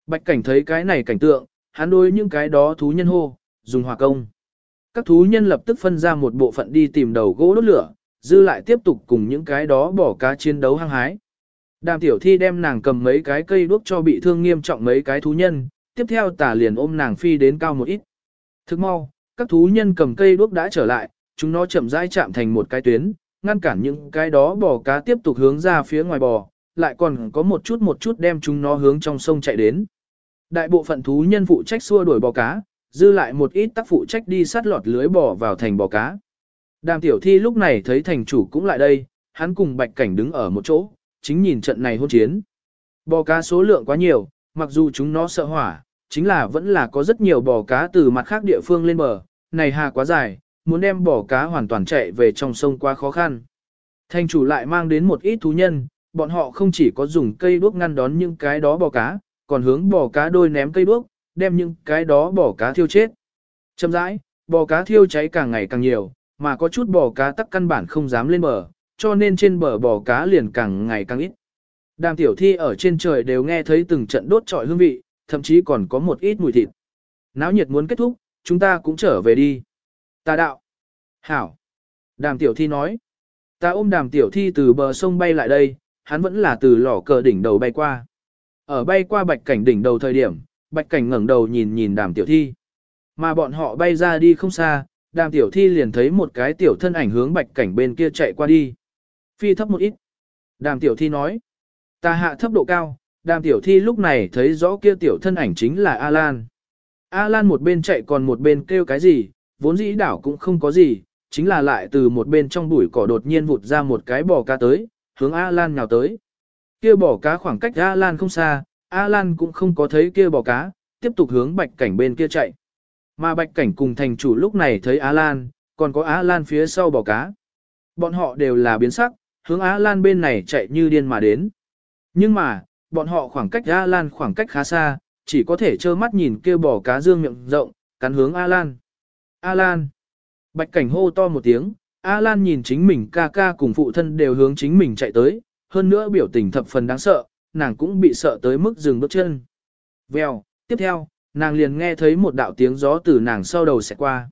Bạch cảnh thấy cái này cảnh tượng, hắn đối những cái đó thú nhân hô, dùng hỏa công. Các thú nhân lập tức phân ra một bộ phận đi tìm đầu gỗ đốt lửa, dư lại tiếp tục cùng những cái đó bò cá chiến đấu hăng hái. Đàm tiểu thi đem nàng cầm mấy cái cây đuốc cho bị thương nghiêm trọng mấy cái thú nhân, tiếp theo tả liền ôm nàng phi đến cao một ít. Thức mau, các thú nhân cầm cây đuốc đã trở lại, chúng nó chậm rãi chạm thành một cái tuyến, ngăn cản những cái đó bò cá tiếp tục hướng ra phía ngoài bò, lại còn có một chút một chút đem chúng nó hướng trong sông chạy đến. Đại bộ phận thú nhân phụ trách xua đuổi bò cá, dư lại một ít tác phụ trách đi sát lọt lưới bò vào thành bò cá. Đàm tiểu thi lúc này thấy thành chủ cũng lại đây, hắn cùng bạch cảnh đứng ở một chỗ, chính nhìn trận này hôn chiến. Bò cá số lượng quá nhiều, mặc dù chúng nó sợ hỏa, chính là vẫn là có rất nhiều bò cá từ mặt khác địa phương lên bờ, này hà quá dài, muốn đem bò cá hoàn toàn chạy về trong sông quá khó khăn. Thành chủ lại mang đến một ít thú nhân, bọn họ không chỉ có dùng cây đuốc ngăn đón những cái đó bò cá, còn hướng bò cá đôi ném cây đuốc, đem những cái đó bò cá thiêu chết. Chậm rãi, bò cá thiêu cháy càng ngày càng nhiều, mà có chút bò cá tắc căn bản không dám lên bờ, cho nên trên bờ bò cá liền càng ngày càng ít. Đàm tiểu thi ở trên trời đều nghe thấy từng trận đốt trọi hương vị, thậm chí còn có một ít mùi thịt. Náo nhiệt muốn kết thúc, chúng ta cũng trở về đi. Ta đạo. Hảo. Đàm tiểu thi nói. Ta ôm đàm tiểu thi từ bờ sông bay lại đây, hắn vẫn là từ lò cờ đỉnh đầu bay qua. Ở bay qua bạch cảnh đỉnh đầu thời điểm, bạch cảnh ngẩng đầu nhìn nhìn đàm tiểu thi. Mà bọn họ bay ra đi không xa, đàm tiểu thi liền thấy một cái tiểu thân ảnh hướng bạch cảnh bên kia chạy qua đi. Phi thấp một ít. Đàm tiểu thi nói. Ta hạ thấp độ cao, đàm tiểu thi lúc này thấy rõ kia tiểu thân ảnh chính là Alan. Alan một bên chạy còn một bên kêu cái gì, vốn dĩ đảo cũng không có gì, chính là lại từ một bên trong bụi cỏ đột nhiên vụt ra một cái bò cá tới, hướng Alan nhào tới. Kia bò cá khoảng cách Alan không xa, Alan cũng không có thấy kia bò cá, tiếp tục hướng bạch cảnh bên kia chạy. Mà bạch cảnh cùng thành chủ lúc này thấy Alan, còn có Alan phía sau bò cá. Bọn họ đều là biến sắc, hướng Alan bên này chạy như điên mà đến. Nhưng mà, bọn họ khoảng cách a lan khoảng cách khá xa, chỉ có thể trơ mắt nhìn kêu bò cá dương miệng rộng, cắn hướng a lan a lan Bạch cảnh hô to một tiếng, a lan nhìn chính mình ca ca cùng phụ thân đều hướng chính mình chạy tới, hơn nữa biểu tình thập phần đáng sợ, nàng cũng bị sợ tới mức dừng bước chân. Vèo, tiếp theo, nàng liền nghe thấy một đạo tiếng gió từ nàng sau đầu sẽ qua.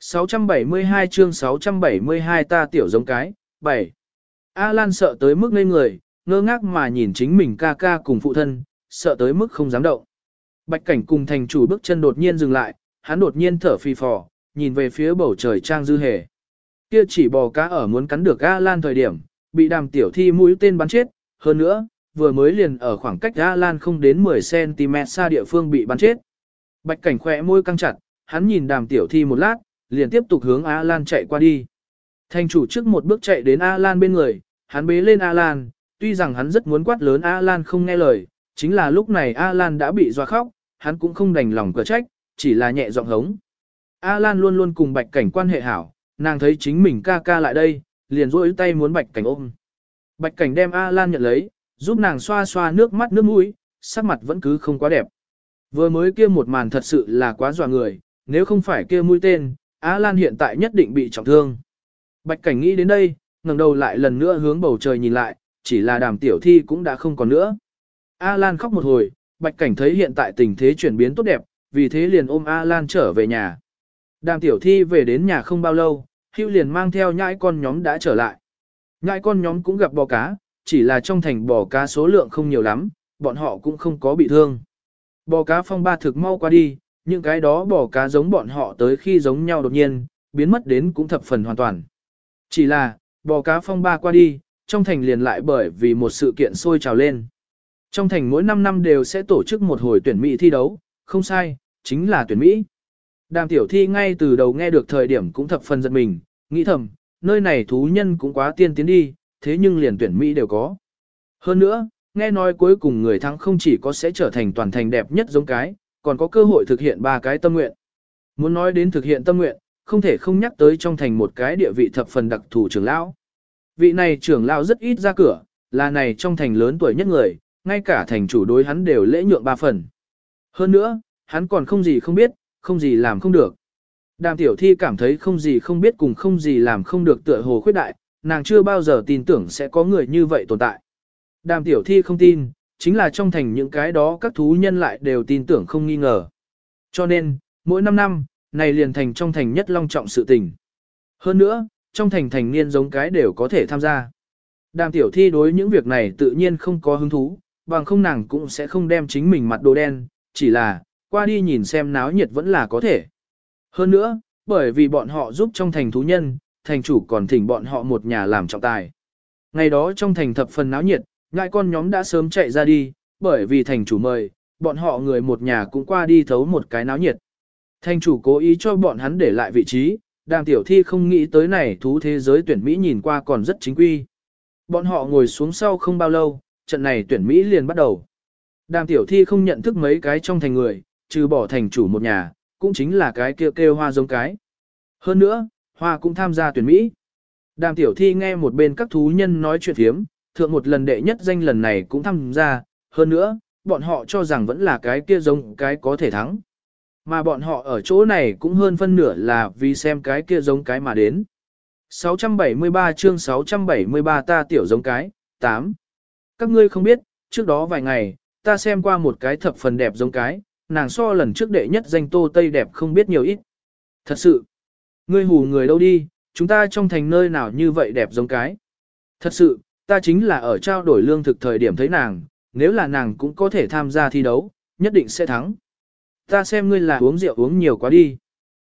672 chương 672 ta tiểu giống cái, 7. lan sợ tới mức ngây người, ngơ ngác mà nhìn chính mình ca ca cùng phụ thân, sợ tới mức không dám động. Bạch cảnh cùng thành chủ bước chân đột nhiên dừng lại, hắn đột nhiên thở phì phò, nhìn về phía bầu trời trang dư hề. Kia chỉ bò cá ở muốn cắn được A Lan thời điểm, bị đàm tiểu thi mũi tên bắn chết, hơn nữa, vừa mới liền ở khoảng cách A Lan không đến 10cm xa địa phương bị bắn chết. Bạch cảnh khỏe môi căng chặt, hắn nhìn đàm tiểu thi một lát, liền tiếp tục hướng A Lan chạy qua đi. Thành chủ trước một bước chạy đến A Lan bên người, hắn bế lên A Lan tuy rằng hắn rất muốn quát lớn Alan không nghe lời, chính là lúc này Alan đã bị doa khóc, hắn cũng không đành lòng cửa trách, chỉ là nhẹ giọng hống. Alan luôn luôn cùng bạch cảnh quan hệ hảo, nàng thấy chính mình ca ca lại đây, liền rỗi tay muốn bạch cảnh ôm. Bạch cảnh đem Alan nhận lấy, giúp nàng xoa xoa nước mắt nước mũi, sắc mặt vẫn cứ không quá đẹp. Vừa mới kia một màn thật sự là quá dọa người, nếu không phải kia mũi tên, Alan hiện tại nhất định bị trọng thương. Bạch cảnh nghĩ đến đây, ngẩng đầu lại lần nữa hướng bầu trời nhìn lại, chỉ là đàm tiểu thi cũng đã không còn nữa. Alan khóc một hồi, bạch cảnh thấy hiện tại tình thế chuyển biến tốt đẹp, vì thế liền ôm Alan trở về nhà. Đàm tiểu thi về đến nhà không bao lâu, hưu liền mang theo nhãi con nhóm đã trở lại. Nhãi con nhóm cũng gặp bò cá, chỉ là trong thành bò cá số lượng không nhiều lắm, bọn họ cũng không có bị thương. Bò cá phong ba thực mau qua đi, những cái đó bò cá giống bọn họ tới khi giống nhau đột nhiên, biến mất đến cũng thập phần hoàn toàn. Chỉ là, bò cá phong ba qua đi, trong thành liền lại bởi vì một sự kiện sôi trào lên. Trong thành mỗi 5 năm đều sẽ tổ chức một hồi tuyển mỹ thi đấu, không sai, chính là tuyển Mỹ. Đàm tiểu thi ngay từ đầu nghe được thời điểm cũng thập phần giật mình, nghĩ thầm, nơi này thú nhân cũng quá tiên tiến đi, thế nhưng liền tuyển Mỹ đều có. Hơn nữa, nghe nói cuối cùng người thắng không chỉ có sẽ trở thành toàn thành đẹp nhất giống cái, còn có cơ hội thực hiện ba cái tâm nguyện. Muốn nói đến thực hiện tâm nguyện, không thể không nhắc tới trong thành một cái địa vị thập phần đặc thù trưởng lão. Vị này trưởng lão rất ít ra cửa, là này trong thành lớn tuổi nhất người, ngay cả thành chủ đối hắn đều lễ nhượng ba phần. Hơn nữa, hắn còn không gì không biết, không gì làm không được. Đàm tiểu thi cảm thấy không gì không biết cùng không gì làm không được tựa hồ khuyết đại, nàng chưa bao giờ tin tưởng sẽ có người như vậy tồn tại. Đàm tiểu thi không tin, chính là trong thành những cái đó các thú nhân lại đều tin tưởng không nghi ngờ. Cho nên, mỗi 5 năm, này liền thành trong thành nhất long trọng sự tình. Hơn nữa, trong thành thành niên giống cái đều có thể tham gia. Đàm tiểu thi đối những việc này tự nhiên không có hứng thú, bằng không nàng cũng sẽ không đem chính mình mặt đồ đen, chỉ là, qua đi nhìn xem náo nhiệt vẫn là có thể. Hơn nữa, bởi vì bọn họ giúp trong thành thú nhân, thành chủ còn thỉnh bọn họ một nhà làm trọng tài. Ngày đó trong thành thập phần náo nhiệt, ngại con nhóm đã sớm chạy ra đi, bởi vì thành chủ mời, bọn họ người một nhà cũng qua đi thấu một cái náo nhiệt. Thành chủ cố ý cho bọn hắn để lại vị trí, đàm tiểu thi không nghĩ tới này thú thế giới tuyển Mỹ nhìn qua còn rất chính quy. Bọn họ ngồi xuống sau không bao lâu, trận này tuyển Mỹ liền bắt đầu. Đàm tiểu thi không nhận thức mấy cái trong thành người, trừ bỏ thành chủ một nhà, cũng chính là cái kêu kêu hoa giống cái. Hơn nữa, hoa cũng tham gia tuyển Mỹ. Đàm tiểu thi nghe một bên các thú nhân nói chuyện thiếm, thượng một lần đệ nhất danh lần này cũng tham gia, hơn nữa, bọn họ cho rằng vẫn là cái kia giống cái có thể thắng. Mà bọn họ ở chỗ này cũng hơn phân nửa là vì xem cái kia giống cái mà đến. 673 chương 673 ta tiểu giống cái, 8. Các ngươi không biết, trước đó vài ngày, ta xem qua một cái thập phần đẹp giống cái, nàng so lần trước đệ nhất danh tô tây đẹp không biết nhiều ít. Thật sự, ngươi hù người đâu đi, chúng ta trong thành nơi nào như vậy đẹp giống cái. Thật sự, ta chính là ở trao đổi lương thực thời điểm thấy nàng, nếu là nàng cũng có thể tham gia thi đấu, nhất định sẽ thắng. Ta xem ngươi là uống rượu uống nhiều quá đi.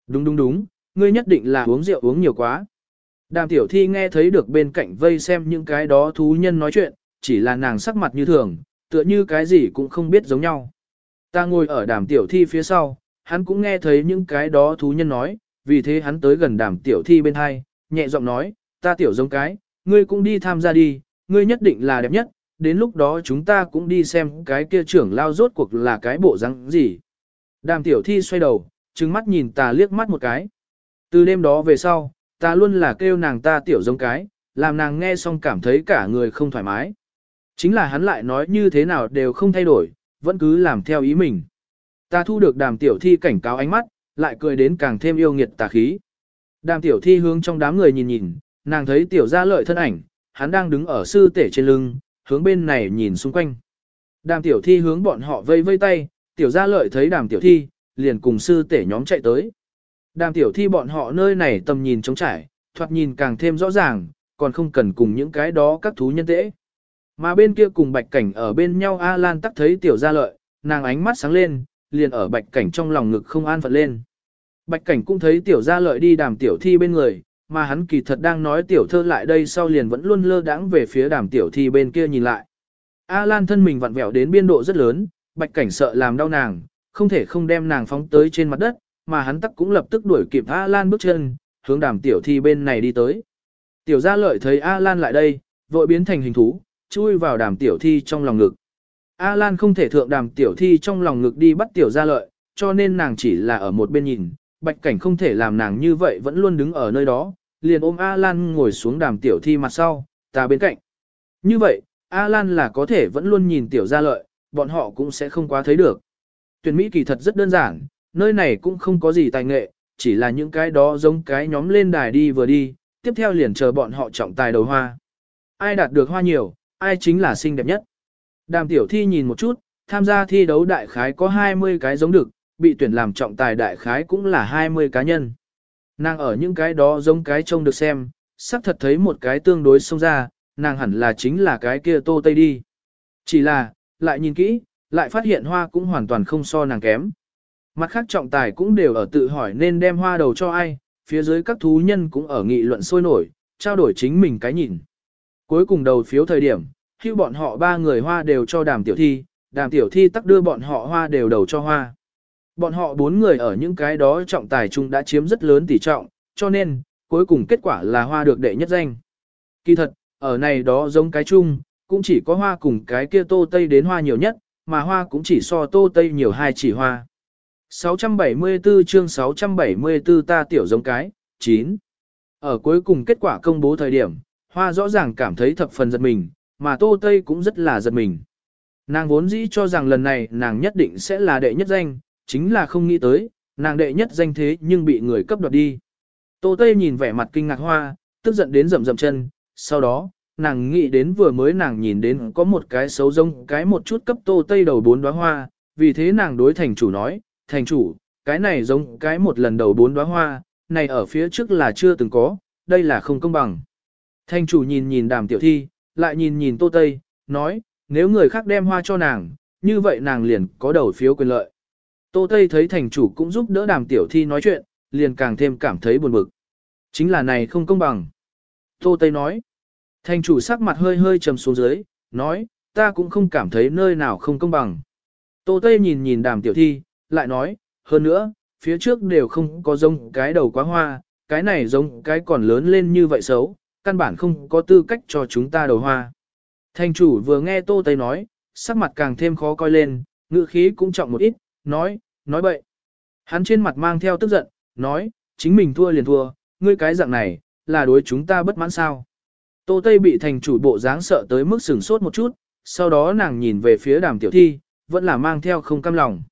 Đúng đúng đúng, ngươi nhất định là uống rượu uống nhiều quá. Đàm tiểu thi nghe thấy được bên cạnh vây xem những cái đó thú nhân nói chuyện, chỉ là nàng sắc mặt như thường, tựa như cái gì cũng không biết giống nhau. Ta ngồi ở đàm tiểu thi phía sau, hắn cũng nghe thấy những cái đó thú nhân nói, vì thế hắn tới gần đàm tiểu thi bên hai, nhẹ giọng nói, ta tiểu giống cái, ngươi cũng đi tham gia đi, ngươi nhất định là đẹp nhất, đến lúc đó chúng ta cũng đi xem cái kia trưởng lao rốt cuộc là cái bộ răng gì. Đàm tiểu thi xoay đầu, trừng mắt nhìn ta liếc mắt một cái. Từ đêm đó về sau, ta luôn là kêu nàng ta tiểu giống cái, làm nàng nghe xong cảm thấy cả người không thoải mái. Chính là hắn lại nói như thế nào đều không thay đổi, vẫn cứ làm theo ý mình. Ta thu được đàm tiểu thi cảnh cáo ánh mắt, lại cười đến càng thêm yêu nghiệt tà khí. Đàm tiểu thi hướng trong đám người nhìn nhìn, nàng thấy tiểu gia lợi thân ảnh, hắn đang đứng ở sư tể trên lưng, hướng bên này nhìn xung quanh. Đàm tiểu thi hướng bọn họ vây vây tay, tiểu gia lợi thấy đàm tiểu thi, liền cùng sư tể nhóm chạy tới. Đàm tiểu thi bọn họ nơi này tầm nhìn trống trải, thoạt nhìn càng thêm rõ ràng, còn không cần cùng những cái đó các thú nhân tễ. Mà bên kia cùng bạch cảnh ở bên nhau A Lan tắc thấy tiểu gia lợi, nàng ánh mắt sáng lên, liền ở bạch cảnh trong lòng ngực không an phận lên. Bạch cảnh cũng thấy tiểu gia lợi đi đàm tiểu thi bên người, mà hắn kỳ thật đang nói tiểu thơ lại đây sau liền vẫn luôn lơ đãng về phía đàm tiểu thi bên kia nhìn lại. A Lan thân mình vặn vẹo đến biên độ rất lớn, bạch cảnh sợ làm đau nàng, không thể không đem nàng phóng tới trên mặt đất, mà hắn tắc cũng lập tức đuổi kịp A Lan bước chân, hướng đàm tiểu thi bên này đi tới. Tiểu gia lợi thấy A Lan lại đây, vội biến thành hình thú, chui vào đàm tiểu thi trong lòng ngực. A Lan không thể thượng đàm tiểu thi trong lòng ngực đi bắt tiểu gia lợi, cho nên nàng chỉ là ở một bên nhìn, bạch cảnh không thể làm nàng như vậy vẫn luôn đứng ở nơi đó, liền ôm A Lan ngồi xuống đàm tiểu thi mặt sau, ta bên cạnh. Như vậy, A Lan là có thể vẫn luôn nhìn tiểu gia lợi, bọn họ cũng sẽ không quá thấy được. Tuyển Mỹ kỳ thật rất đơn giản, nơi này cũng không có gì tài nghệ, chỉ là những cái đó giống cái nhóm lên đài đi vừa đi, tiếp theo liền chờ bọn họ trọng tài đầu hoa. Ai đạt được hoa nhiều, ai chính là xinh đẹp nhất. Đàm tiểu thi nhìn một chút, tham gia thi đấu đại khái có 20 cái giống được, bị tuyển làm trọng tài đại khái cũng là 20 cá nhân. Nàng ở những cái đó giống cái trông được xem, sắc thật thấy một cái tương đối xông ra, nàng hẳn là chính là cái kia tô tây đi. Chỉ là, lại nhìn kỹ, lại phát hiện hoa cũng hoàn toàn không so nàng kém. Mặt khác trọng tài cũng đều ở tự hỏi nên đem hoa đầu cho ai, phía dưới các thú nhân cũng ở nghị luận sôi nổi, trao đổi chính mình cái nhìn. Cuối cùng đầu phiếu thời điểm, khi bọn họ ba người hoa đều cho đàm tiểu thi, đàm tiểu thi tắc đưa bọn họ hoa đều đầu cho hoa. Bọn họ bốn người ở những cái đó trọng tài chung đã chiếm rất lớn tỷ trọng, cho nên, cuối cùng kết quả là hoa được đệ nhất danh. Kỳ thật, ở này đó giống cái chung, cũng chỉ có hoa cùng cái kia tô tây đến hoa nhiều nhất, mà hoa cũng chỉ so tô tây nhiều hai chỉ hoa. 674 chương 674 ta tiểu giống cái, 9. Ở cuối cùng kết quả công bố thời điểm, hoa rõ ràng cảm thấy thập phần giật mình, mà tô tây cũng rất là giật mình. Nàng vốn dĩ cho rằng lần này nàng nhất định sẽ là đệ nhất danh, chính là không nghĩ tới, nàng đệ nhất danh thế nhưng bị người cấp đoạt đi. Tô Tây nhìn vẻ mặt kinh ngạc hoa, tức giận đến rầm rầm chân, sau đó, nàng nghĩ đến vừa mới nàng nhìn đến có một cái xấu rông cái một chút cấp Tô Tây đầu bốn đóa hoa, vì thế nàng đối thành chủ nói, thành chủ, cái này giống cái một lần đầu bốn đóa hoa, này ở phía trước là chưa từng có, đây là không công bằng. Thành chủ nhìn nhìn đàm tiểu thi, lại nhìn nhìn Tô Tây, nói, nếu người khác đem hoa cho nàng, như vậy nàng liền có đầu phiếu quyền lợi. Tô Tây thấy thành chủ cũng giúp đỡ đàm tiểu thi nói chuyện, liền càng thêm cảm thấy buồn bực. Chính là này không công bằng. Tô Tây nói. Thành chủ sắc mặt hơi hơi trầm xuống dưới, nói, ta cũng không cảm thấy nơi nào không công bằng. Tô Tây nhìn nhìn đàm tiểu thi, lại nói, hơn nữa, phía trước đều không có giống cái đầu quá hoa, cái này giống cái còn lớn lên như vậy xấu, căn bản không có tư cách cho chúng ta đầu hoa. Thành chủ vừa nghe Tô Tây nói, sắc mặt càng thêm khó coi lên, ngữ khí cũng trọng một ít, nói, nói bậy. Hắn trên mặt mang theo tức giận, nói, chính mình thua liền thua, ngươi cái dạng này, là đối chúng ta bất mãn sao. Tô Tây bị thành chủ bộ dáng sợ tới mức sừng sốt một chút, sau đó nàng nhìn về phía đàm tiểu thi, vẫn là mang theo không cam lòng.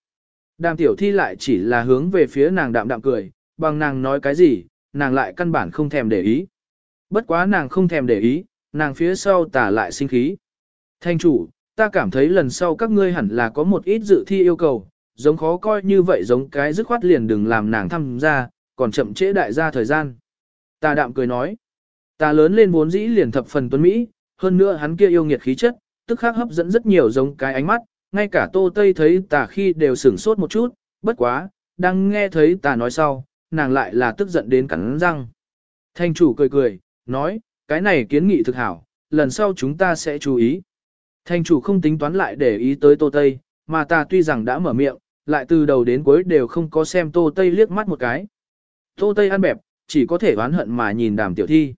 Đàm tiểu thi lại chỉ là hướng về phía nàng đạm đạm cười, bằng nàng nói cái gì, nàng lại căn bản không thèm để ý. Bất quá nàng không thèm để ý, nàng phía sau tả lại sinh khí. Thanh chủ, ta cảm thấy lần sau các ngươi hẳn là có một ít dự thi yêu cầu, giống khó coi như vậy giống cái dứt khoát liền đừng làm nàng tham gia, còn chậm trễ đại gia thời gian. Ta đạm cười nói, ta lớn lên vốn dĩ liền thập phần tuấn Mỹ, hơn nữa hắn kia yêu nghiệt khí chất, tức khắc hấp dẫn rất nhiều giống cái ánh mắt, ngay cả tô tây thấy ta khi đều sửng sốt một chút, bất quá, đang nghe thấy ta nói sau, nàng lại là tức giận đến cắn răng. Thanh chủ cười cười, nói, cái này kiến nghị thực hảo, lần sau chúng ta sẽ chú ý. Thanh chủ không tính toán lại để ý tới tô tây, mà ta tuy rằng đã mở miệng, lại từ đầu đến cuối đều không có xem tô tây liếc mắt một cái. Tô Tây ăn bẹp, chỉ có thể oán hận mà nhìn đàm tiểu thi.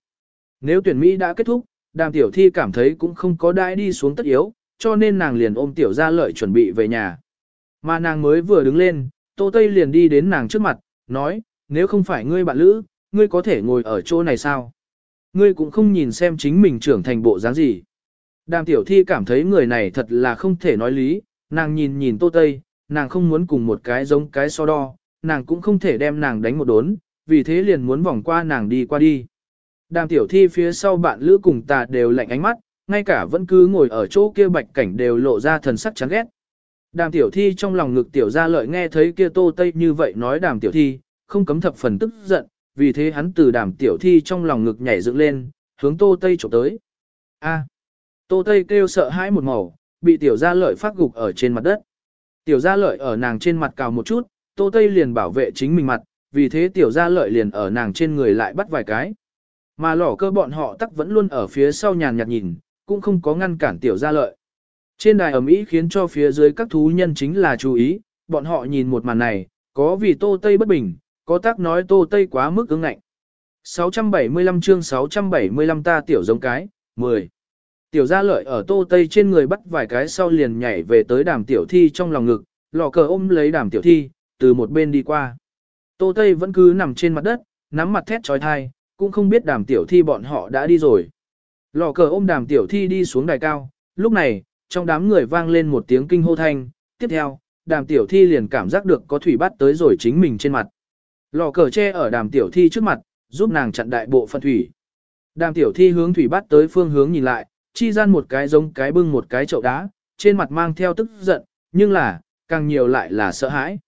Nếu tuyển Mỹ đã kết thúc, đàm tiểu thi cảm thấy cũng không có đãi đi xuống tất yếu, cho nên nàng liền ôm tiểu ra lợi chuẩn bị về nhà. Mà nàng mới vừa đứng lên, Tô Tây liền đi đến nàng trước mặt, nói, nếu không phải ngươi bạn lữ, ngươi có thể ngồi ở chỗ này sao? Ngươi cũng không nhìn xem chính mình trưởng thành bộ dáng gì. Đàm tiểu thi cảm thấy người này thật là không thể nói lý, nàng nhìn nhìn Tô Tây, nàng không muốn cùng một cái giống cái so đo, nàng cũng không thể đem nàng đánh một đốn, vì thế liền muốn vòng qua nàng đi qua đi. Đàm tiểu thi phía sau bạn lữ cùng ta đều lạnh ánh mắt, ngay cả vẫn cứ ngồi ở chỗ kia bạch cảnh đều lộ ra thần sắc chán ghét. Đàm tiểu thi trong lòng ngực tiểu ra lợi nghe thấy kia tô tây như vậy nói đàm tiểu thi, không cấm thập phần tức giận, vì thế hắn từ đàm tiểu thi trong lòng ngực nhảy dựng lên, hướng tô tây chụp tới. A. Tô tây kêu sợ hãi một màu, bị tiểu gia lợi phát gục ở trên mặt đất. Tiểu gia lợi ở nàng trên mặt cào một chút, tô tây liền bảo vệ chính mình mặt, vì thế tiểu gia lợi liền ở nàng trên người lại bắt vài cái. Mà lỏ cơ bọn họ tắc vẫn luôn ở phía sau nhàn nhạt nhìn, cũng không có ngăn cản tiểu gia lợi. Trên đài ẩm ý khiến cho phía dưới các thú nhân chính là chú ý, bọn họ nhìn một màn này, có vì tô tây bất bình, có tác nói tô tây quá mức ứng ngạnh. 675 chương 675 ta tiểu giống cái, 10. Tiểu gia lợi ở tô tây trên người bắt vài cái sau liền nhảy về tới đàm tiểu thi trong lòng ngực, lò cờ ôm lấy đàm tiểu thi, từ một bên đi qua. Tô Tây vẫn cứ nằm trên mặt đất, nắm mặt thét trói thai, cũng không biết đàm tiểu thi bọn họ đã đi rồi. Lò cờ ôm đàm tiểu thi đi xuống đài cao, lúc này, trong đám người vang lên một tiếng kinh hô thanh, tiếp theo, đàm tiểu thi liền cảm giác được có thủy bắt tới rồi chính mình trên mặt. Lò cờ che ở đàm tiểu thi trước mặt, giúp nàng chặn đại bộ phận thủy. Đàm tiểu thi hướng thủy bắt tới phương hướng nhìn lại, chi gian một cái giống cái bưng một cái chậu đá, trên mặt mang theo tức giận, nhưng là, càng nhiều lại là sợ hãi.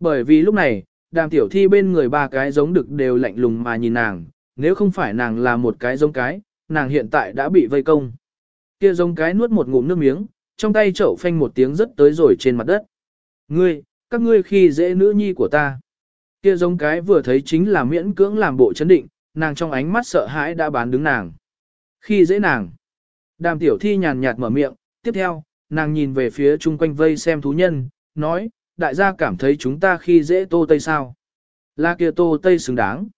Bởi vì lúc này, đàm tiểu thi bên người ba cái giống đực đều lạnh lùng mà nhìn nàng, nếu không phải nàng là một cái giống cái, nàng hiện tại đã bị vây công. Kia giống cái nuốt một ngụm nước miếng, trong tay chậu phanh một tiếng rất tới rồi trên mặt đất. Ngươi, các ngươi khi dễ nữ nhi của ta. Kia giống cái vừa thấy chính là miễn cưỡng làm bộ chấn định, nàng trong ánh mắt sợ hãi đã bán đứng nàng. Khi dễ nàng. Đàm tiểu thi nhàn nhạt mở miệng, tiếp theo, nàng nhìn về phía chung quanh vây xem thú nhân, nói, đại gia cảm thấy chúng ta khi dễ tô tây sao. Là kia tô tây xứng đáng.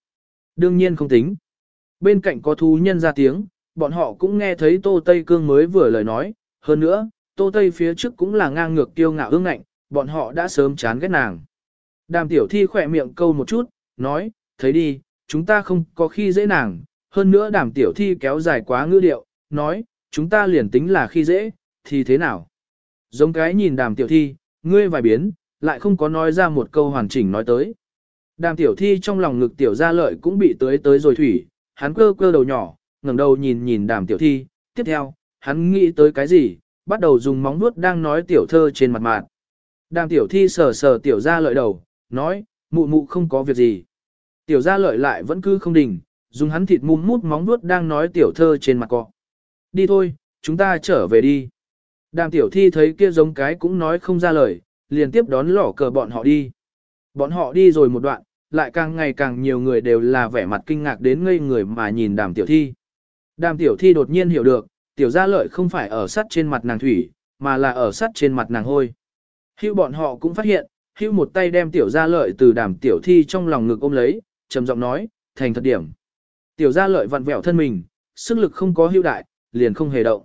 Đương nhiên không tính. Bên cạnh có thú nhân ra tiếng, bọn họ cũng nghe thấy tô tây cương mới vừa lời nói. Hơn nữa, tô tây phía trước cũng là ngang ngược kiêu ngạo ương ngạnh, bọn họ đã sớm chán ghét nàng. Đàm tiểu thi khỏe miệng câu một chút, nói, thấy đi, chúng ta không có khi dễ nàng. Hơn nữa đàm tiểu thi kéo dài quá ngữ điệu, nói, chúng ta liền tính là khi dễ, thì thế nào? Giống cái nhìn đàm tiểu thi, ngươi vài biến, lại không có nói ra một câu hoàn chỉnh nói tới. Đàm tiểu thi trong lòng ngực tiểu gia lợi cũng bị tới tới rồi thủy, hắn cơ cơ đầu nhỏ, ngẩng đầu nhìn nhìn đàm tiểu thi, tiếp theo, hắn nghĩ tới cái gì, bắt đầu dùng móng nuốt đang nói tiểu thơ trên mặt mạn. Đàm tiểu thi sờ sờ tiểu gia lợi đầu, nói, mụ mụ không có việc gì. Tiểu gia lợi lại vẫn cứ không đình, dùng hắn thịt mum mút móng nuốt đang nói tiểu thơ trên mặt cọ. Đi thôi, chúng ta trở về đi. Đàm tiểu thi thấy kia giống cái cũng nói không ra lời, liền tiếp đón lỏ cờ bọn họ đi. Bọn họ đi rồi một đoạn, lại càng ngày càng nhiều người đều là vẻ mặt kinh ngạc đến ngây người mà nhìn đàm tiểu thi. Đàm tiểu thi đột nhiên hiểu được, tiểu gia lợi không phải ở sắt trên mặt nàng thủy, mà là ở sắt trên mặt nàng hôi. Hưu bọn họ cũng phát hiện, hưu một tay đem tiểu gia lợi từ đàm tiểu thi trong lòng ngực ôm lấy, trầm giọng nói, thành thật điểm. Tiểu gia lợi vặn vẹo thân mình, sức lực không có hưu đại, liền không hề động.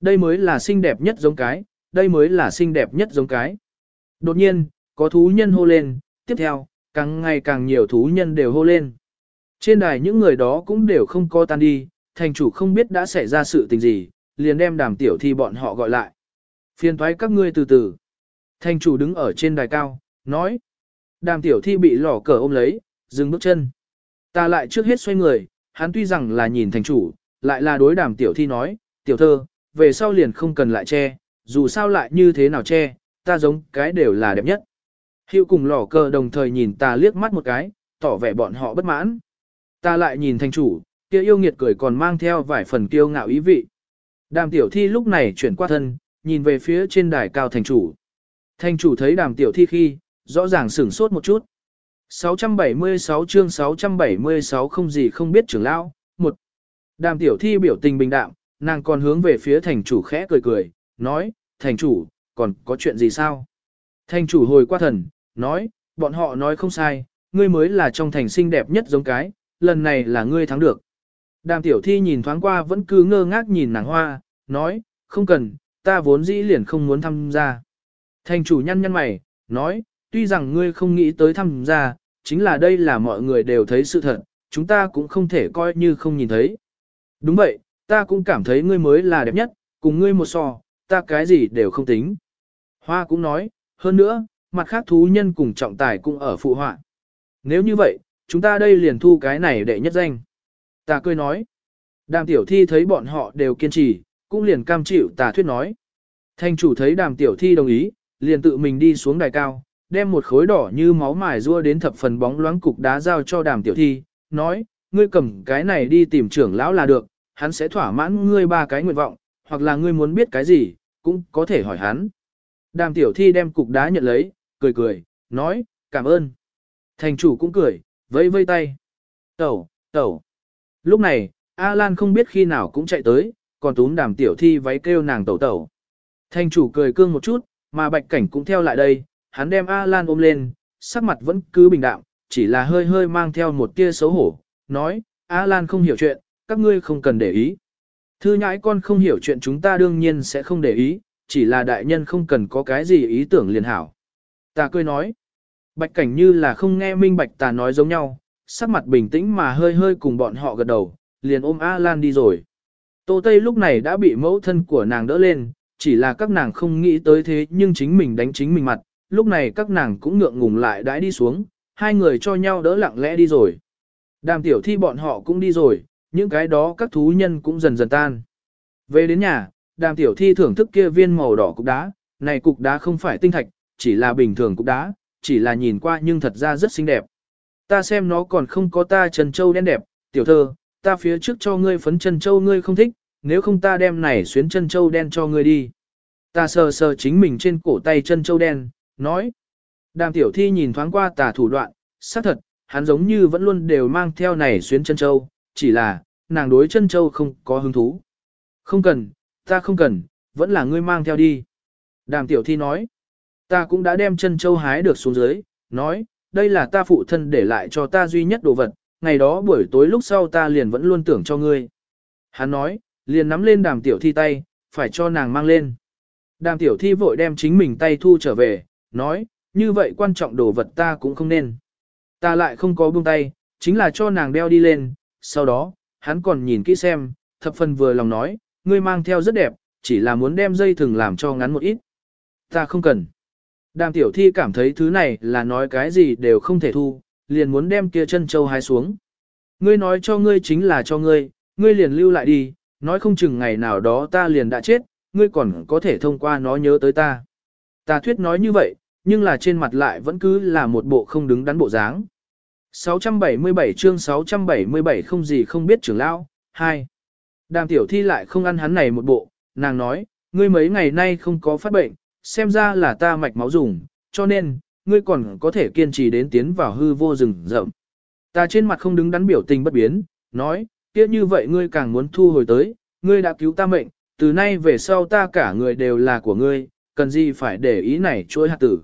Đây mới là xinh đẹp nhất giống cái, đây mới là xinh đẹp nhất giống cái. Đột nhiên, có thú nhân hô lên, tiếp theo, càng ngày càng nhiều thú nhân đều hô lên. Trên đài những người đó cũng đều không co tan đi, thành chủ không biết đã xảy ra sự tình gì, liền đem đàm tiểu thi bọn họ gọi lại. Phiền thoái các ngươi từ từ. Thành chủ đứng ở trên đài cao, nói. Đàm tiểu thi bị lỏ cờ ôm lấy, dừng bước chân. Ta lại trước hết xoay người, hắn tuy rằng là nhìn thành chủ, lại là đối đàm tiểu thi nói, tiểu thơ, về sau liền không cần lại che, dù sao lại như thế nào che, ta giống cái đều là đẹp nhất. Hiệu cùng lò cờ đồng thời nhìn ta liếc mắt một cái, tỏ vẻ bọn họ bất mãn. Ta lại nhìn thành chủ, kia yêu nghiệt cười còn mang theo vài phần kiêu ngạo ý vị. Đàm tiểu thi lúc này chuyển qua thân, nhìn về phía trên đài cao thành chủ. Thành chủ thấy đàm tiểu thi khi, rõ ràng sửng sốt một chút. 676 chương 676 không gì không biết trưởng lão, một Đàm tiểu thi biểu tình bình đạm, nàng còn hướng về phía thành chủ khẽ cười cười, nói, thành chủ, còn có chuyện gì sao? Thành chủ hồi qua thần, nói, bọn họ nói không sai, ngươi mới là trong thành xinh đẹp nhất giống cái, lần này là ngươi thắng được. Đàm tiểu thi nhìn thoáng qua vẫn cứ ngơ ngác nhìn nàng hoa, nói, không cần, ta vốn dĩ liền không muốn tham gia. Thành chủ nhăn nhăn mày, nói, tuy rằng ngươi không nghĩ tới tham gia, chính là đây là mọi người đều thấy sự thật, chúng ta cũng không thể coi như không nhìn thấy. Đúng vậy, ta cũng cảm thấy ngươi mới là đẹp nhất, cùng ngươi một so, ta cái gì đều không tính. Hoa cũng nói, hơn nữa, mặt khác thú nhân cùng trọng tài cũng ở phụ họa. Nếu như vậy, chúng ta đây liền thu cái này để nhất danh. Ta cười nói. Đàm tiểu thi thấy bọn họ đều kiên trì, cũng liền cam chịu tà thuyết nói. Thanh chủ thấy đàm tiểu thi đồng ý, liền tự mình đi xuống đài cao, đem một khối đỏ như máu mài rua đến thập phần bóng loáng cục đá giao cho đàm tiểu thi, nói, ngươi cầm cái này đi tìm trưởng lão là được, hắn sẽ thỏa mãn ngươi ba cái nguyện vọng, hoặc là ngươi muốn biết cái gì, cũng có thể hỏi hắn. Đàm tiểu thi đem cục đá nhận lấy, cười cười, nói, cảm ơn. Thành chủ cũng cười, vẫy vây tay. Tẩu, tẩu. Lúc này, A Lan không biết khi nào cũng chạy tới, còn túm đàm tiểu thi váy kêu nàng tẩu tẩu. Thành chủ cười cương một chút, mà bạch cảnh cũng theo lại đây, hắn đem A Lan ôm lên, sắc mặt vẫn cứ bình đạm, chỉ là hơi hơi mang theo một tia xấu hổ, nói, A Lan không hiểu chuyện, các ngươi không cần để ý. Thư nhãi con không hiểu chuyện chúng ta đương nhiên sẽ không để ý, chỉ là đại nhân không cần có cái gì ý tưởng liền hảo. Ta cười nói, bạch cảnh như là không nghe minh bạch ta nói giống nhau, sắc mặt bình tĩnh mà hơi hơi cùng bọn họ gật đầu, liền ôm A Lan đi rồi. Tô Tây lúc này đã bị mẫu thân của nàng đỡ lên, chỉ là các nàng không nghĩ tới thế nhưng chính mình đánh chính mình mặt, lúc này các nàng cũng ngượng ngùng lại đãi đi xuống, hai người cho nhau đỡ lặng lẽ đi rồi. Đàm tiểu thi bọn họ cũng đi rồi, những cái đó các thú nhân cũng dần dần tan. Về đến nhà, đàm tiểu thi thưởng thức kia viên màu đỏ cục đá, này cục đá không phải tinh thạch, chỉ là bình thường cũng đã, chỉ là nhìn qua nhưng thật ra rất xinh đẹp. Ta xem nó còn không có ta chân châu đen đẹp, tiểu thơ, ta phía trước cho ngươi phấn chân châu ngươi không thích, nếu không ta đem này xuyến chân châu đen cho ngươi đi. Ta sờ sờ chính mình trên cổ tay chân châu đen, nói. Đàm tiểu thi nhìn thoáng qua tà thủ đoạn, xác thật, hắn giống như vẫn luôn đều mang theo này xuyến chân châu, chỉ là, nàng đối chân châu không có hứng thú. Không cần, ta không cần, vẫn là ngươi mang theo đi. Đàm tiểu thi nói. Ta cũng đã đem chân châu hái được xuống dưới, nói, đây là ta phụ thân để lại cho ta duy nhất đồ vật, ngày đó buổi tối lúc sau ta liền vẫn luôn tưởng cho ngươi. Hắn nói, liền nắm lên đàm tiểu thi tay, phải cho nàng mang lên. Đàm tiểu thi vội đem chính mình tay thu trở về, nói, như vậy quan trọng đồ vật ta cũng không nên. Ta lại không có buông tay, chính là cho nàng đeo đi lên, sau đó, hắn còn nhìn kỹ xem, thập phần vừa lòng nói, ngươi mang theo rất đẹp, chỉ là muốn đem dây thừng làm cho ngắn một ít. Ta không cần. Đàm tiểu thi cảm thấy thứ này là nói cái gì đều không thể thu, liền muốn đem kia chân châu hái xuống. Ngươi nói cho ngươi chính là cho ngươi, ngươi liền lưu lại đi, nói không chừng ngày nào đó ta liền đã chết, ngươi còn có thể thông qua nó nhớ tới ta. Ta thuyết nói như vậy, nhưng là trên mặt lại vẫn cứ là một bộ không đứng đắn bộ dáng. 677 chương 677 không gì không biết trưởng lão, 2. Đàm tiểu thi lại không ăn hắn này một bộ, nàng nói, ngươi mấy ngày nay không có phát bệnh, xem ra là ta mạch máu dùng, cho nên, ngươi còn có thể kiên trì đến tiến vào hư vô rừng rậm. Ta trên mặt không đứng đắn biểu tình bất biến, nói, kia như vậy ngươi càng muốn thu hồi tới, ngươi đã cứu ta mệnh, từ nay về sau ta cả người đều là của ngươi, cần gì phải để ý này chuỗi hạt tử.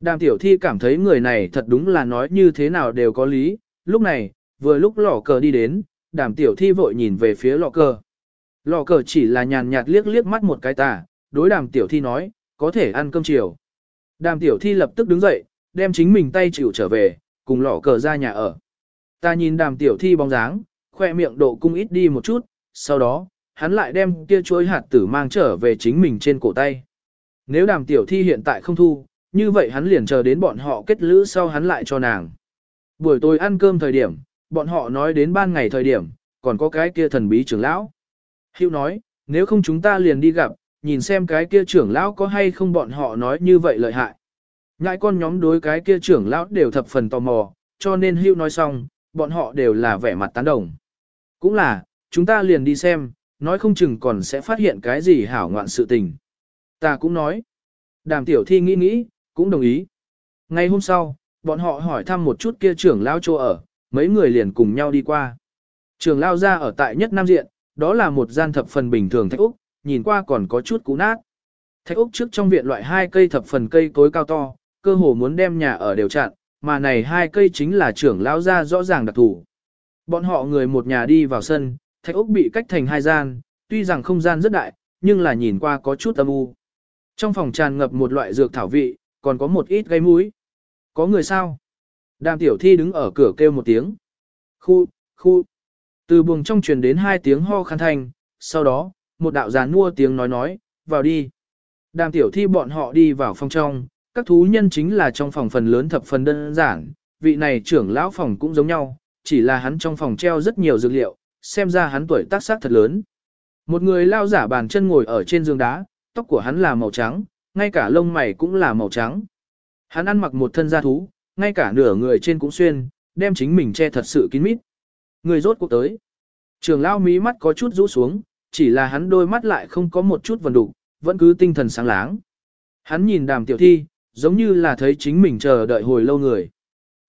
Đàm tiểu thi cảm thấy người này thật đúng là nói như thế nào đều có lý, lúc này, vừa lúc lỏ cờ đi đến, đàm tiểu thi vội nhìn về phía lọ cờ. Lò cờ chỉ là nhàn nhạt liếc liếc mắt một cái tà, đối đàm tiểu thi nói, có thể ăn cơm chiều. Đàm tiểu thi lập tức đứng dậy, đem chính mình tay chịu trở về, cùng lỏ cờ ra nhà ở. Ta nhìn đàm tiểu thi bóng dáng, khoe miệng độ cung ít đi một chút, sau đó, hắn lại đem kia chuối hạt tử mang trở về chính mình trên cổ tay. Nếu đàm tiểu thi hiện tại không thu, như vậy hắn liền chờ đến bọn họ kết lữ sau hắn lại cho nàng. Buổi tối ăn cơm thời điểm, bọn họ nói đến ban ngày thời điểm, còn có cái kia thần bí trưởng lão. Hữu nói, nếu không chúng ta liền đi gặp, nhìn xem cái kia trưởng lão có hay không bọn họ nói như vậy lợi hại. Ngãi con nhóm đối cái kia trưởng lão đều thập phần tò mò, cho nên Hữu nói xong, bọn họ đều là vẻ mặt tán đồng. Cũng là, chúng ta liền đi xem, nói không chừng còn sẽ phát hiện cái gì hảo ngoạn sự tình. Ta cũng nói. Đàm tiểu thi nghĩ nghĩ, cũng đồng ý. Ngày hôm sau, bọn họ hỏi thăm một chút kia trưởng lão chỗ ở, mấy người liền cùng nhau đi qua. Trưởng lao ra ở tại nhất Nam Diện, đó là một gian thập phần bình thường thạch Úc, nhìn qua còn có chút cũ nát. Thạch Úc trước trong viện loại hai cây thập phần cây cối cao to, cơ hồ muốn đem nhà ở đều chặn, mà này hai cây chính là trưởng lao ra rõ ràng đặc thủ. Bọn họ người một nhà đi vào sân, thạch Úc bị cách thành hai gian, tuy rằng không gian rất đại, nhưng là nhìn qua có chút âm u. Trong phòng tràn ngập một loại dược thảo vị, còn có một ít gây mũi. Có người sao? Đàm tiểu thi đứng ở cửa kêu một tiếng. Khu, khu. Từ buồng trong truyền đến hai tiếng ho khăn thanh, sau đó, một đạo gián mua tiếng nói nói, vào đi. Đàm tiểu thi bọn họ đi vào phòng trong, các thú nhân chính là trong phòng phần lớn thập phần đơn giản, vị này trưởng lão phòng cũng giống nhau, chỉ là hắn trong phòng treo rất nhiều dược liệu, xem ra hắn tuổi tác sắc thật lớn. Một người lao giả bàn chân ngồi ở trên giường đá, tóc của hắn là màu trắng, ngay cả lông mày cũng là màu trắng. Hắn ăn mặc một thân da thú, ngay cả nửa người trên cũng xuyên, đem chính mình che thật sự kín mít. Người rốt cuộc tới. Trường lao mí mắt có chút rũ xuống, chỉ là hắn đôi mắt lại không có một chút vần đục, vẫn cứ tinh thần sáng láng. Hắn nhìn đàm tiểu thi, giống như là thấy chính mình chờ đợi hồi lâu người.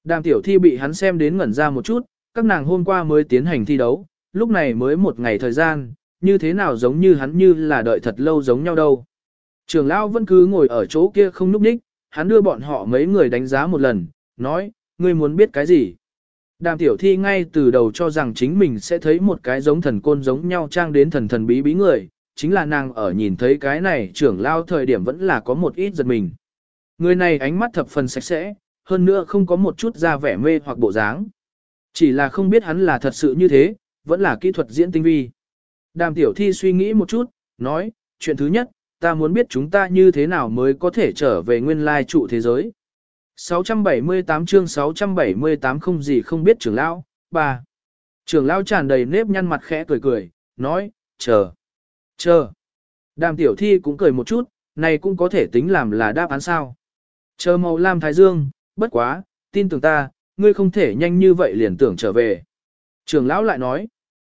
Đàm tiểu thi bị hắn xem đến ngẩn ra một chút, các nàng hôm qua mới tiến hành thi đấu, lúc này mới một ngày thời gian, như thế nào giống như hắn như là đợi thật lâu giống nhau đâu. Trường lão vẫn cứ ngồi ở chỗ kia không núp đích, hắn đưa bọn họ mấy người đánh giá một lần, nói, ngươi muốn biết cái gì? Đàm tiểu thi ngay từ đầu cho rằng chính mình sẽ thấy một cái giống thần côn giống nhau trang đến thần thần bí bí người, chính là nàng ở nhìn thấy cái này trưởng lao thời điểm vẫn là có một ít giật mình. Người này ánh mắt thập phần sạch sẽ, hơn nữa không có một chút da vẻ mê hoặc bộ dáng. Chỉ là không biết hắn là thật sự như thế, vẫn là kỹ thuật diễn tinh vi. Đàm tiểu thi suy nghĩ một chút, nói, chuyện thứ nhất, ta muốn biết chúng ta như thế nào mới có thể trở về nguyên lai trụ thế giới. 678 chương 678 không gì không biết trưởng lão, bà. Trưởng lão tràn đầy nếp nhăn mặt khẽ cười cười, nói, chờ, chờ. Đàm tiểu thi cũng cười một chút, này cũng có thể tính làm là đáp án sao. Chờ màu lam thái dương, bất quá, tin tưởng ta, ngươi không thể nhanh như vậy liền tưởng trở về. Trưởng lão lại nói,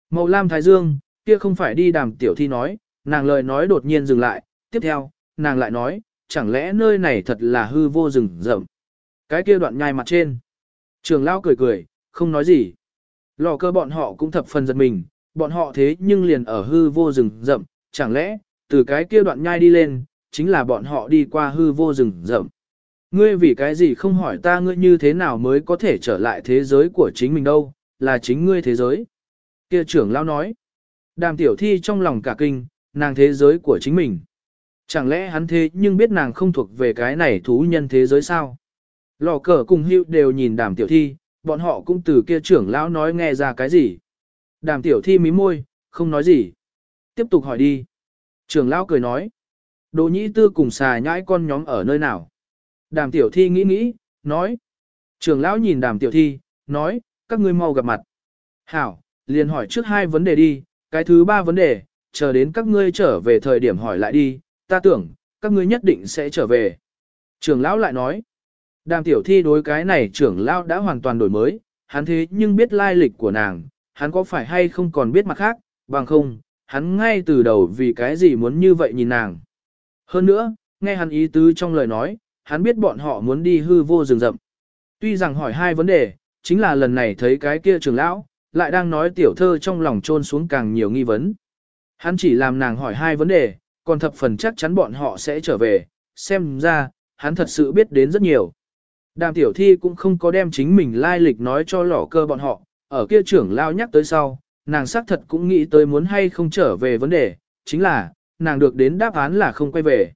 màu lam thái dương, kia không phải đi đàm tiểu thi nói, nàng lời nói đột nhiên dừng lại, tiếp theo, nàng lại nói, chẳng lẽ nơi này thật là hư vô rừng rậm. Cái kia đoạn nhai mặt trên. Trường lao cười cười, không nói gì. Lò cơ bọn họ cũng thập phần giật mình, bọn họ thế nhưng liền ở hư vô rừng rậm, chẳng lẽ, từ cái kia đoạn nhai đi lên, chính là bọn họ đi qua hư vô rừng rậm. Ngươi vì cái gì không hỏi ta ngươi như thế nào mới có thể trở lại thế giới của chính mình đâu, là chính ngươi thế giới. Kia trưởng lão nói, đàm tiểu thi trong lòng cả kinh, nàng thế giới của chính mình. Chẳng lẽ hắn thế nhưng biết nàng không thuộc về cái này thú nhân thế giới sao? Lò cờ cùng hữu đều nhìn đàm tiểu thi, bọn họ cũng từ kia trưởng lão nói nghe ra cái gì. Đàm tiểu thi mí môi, không nói gì. Tiếp tục hỏi đi. Trưởng lão cười nói. Đồ nhĩ tư cùng xà nhãi con nhóm ở nơi nào? Đàm tiểu thi nghĩ nghĩ, nói. Trưởng lão nhìn đàm tiểu thi, nói, các ngươi mau gặp mặt. Hảo, liền hỏi trước hai vấn đề đi, cái thứ ba vấn đề, chờ đến các ngươi trở về thời điểm hỏi lại đi, ta tưởng, các ngươi nhất định sẽ trở về. Trưởng lão lại nói, đàm tiểu thi đối cái này trưởng lão đã hoàn toàn đổi mới, hắn thế nhưng biết lai lịch của nàng, hắn có phải hay không còn biết mặt khác, bằng không, hắn ngay từ đầu vì cái gì muốn như vậy nhìn nàng. Hơn nữa, nghe hắn ý tứ trong lời nói, hắn biết bọn họ muốn đi hư vô rừng rậm. Tuy rằng hỏi hai vấn đề, chính là lần này thấy cái kia trưởng lão, lại đang nói tiểu thơ trong lòng trôn xuống càng nhiều nghi vấn. Hắn chỉ làm nàng hỏi hai vấn đề, còn thập phần chắc chắn bọn họ sẽ trở về, xem ra, hắn thật sự biết đến rất nhiều. Đàm tiểu thi cũng không có đem chính mình lai lịch nói cho lỏ cơ bọn họ, ở kia trưởng lao nhắc tới sau, nàng xác thật cũng nghĩ tới muốn hay không trở về vấn đề, chính là, nàng được đến đáp án là không quay về.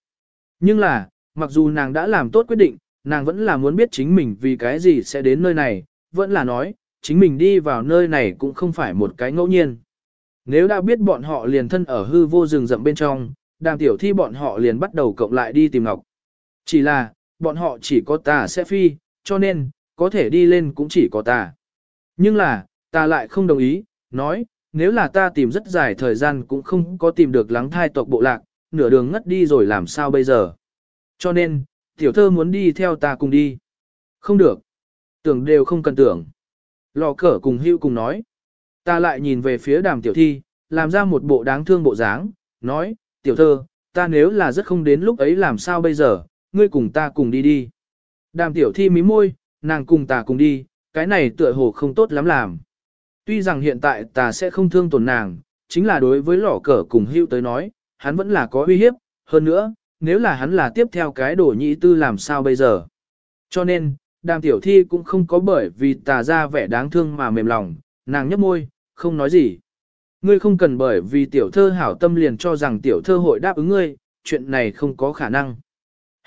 Nhưng là, mặc dù nàng đã làm tốt quyết định, nàng vẫn là muốn biết chính mình vì cái gì sẽ đến nơi này, vẫn là nói, chính mình đi vào nơi này cũng không phải một cái ngẫu nhiên. Nếu đã biết bọn họ liền thân ở hư vô rừng rậm bên trong, đàm tiểu thi bọn họ liền bắt đầu cộng lại đi tìm ngọc. Chỉ là, bọn họ chỉ có tà sẽ phi, cho nên, có thể đi lên cũng chỉ có tà. Nhưng là, ta lại không đồng ý, nói, nếu là ta tìm rất dài thời gian cũng không có tìm được lắng thai tộc bộ lạc, nửa đường ngất đi rồi làm sao bây giờ. Cho nên, tiểu thơ muốn đi theo ta cùng đi. Không được. Tưởng đều không cần tưởng. Lò cờ cùng hưu cùng nói. Ta lại nhìn về phía đàm tiểu thi, làm ra một bộ đáng thương bộ dáng, nói, tiểu thơ, ta nếu là rất không đến lúc ấy làm sao bây giờ, ngươi cùng ta cùng đi đi. Đàm tiểu thi mí môi, nàng cùng ta cùng đi, cái này tựa hồ không tốt lắm làm. Tuy rằng hiện tại ta sẽ không thương tổn nàng, chính là đối với lỏ cờ cùng hưu tới nói, hắn vẫn là có uy hiếp, hơn nữa, nếu là hắn là tiếp theo cái đổ nhị tư làm sao bây giờ. Cho nên, đàm tiểu thi cũng không có bởi vì tà ra vẻ đáng thương mà mềm lòng, nàng nhấp môi, không nói gì. Ngươi không cần bởi vì tiểu thơ hảo tâm liền cho rằng tiểu thơ hội đáp ứng ngươi, chuyện này không có khả năng.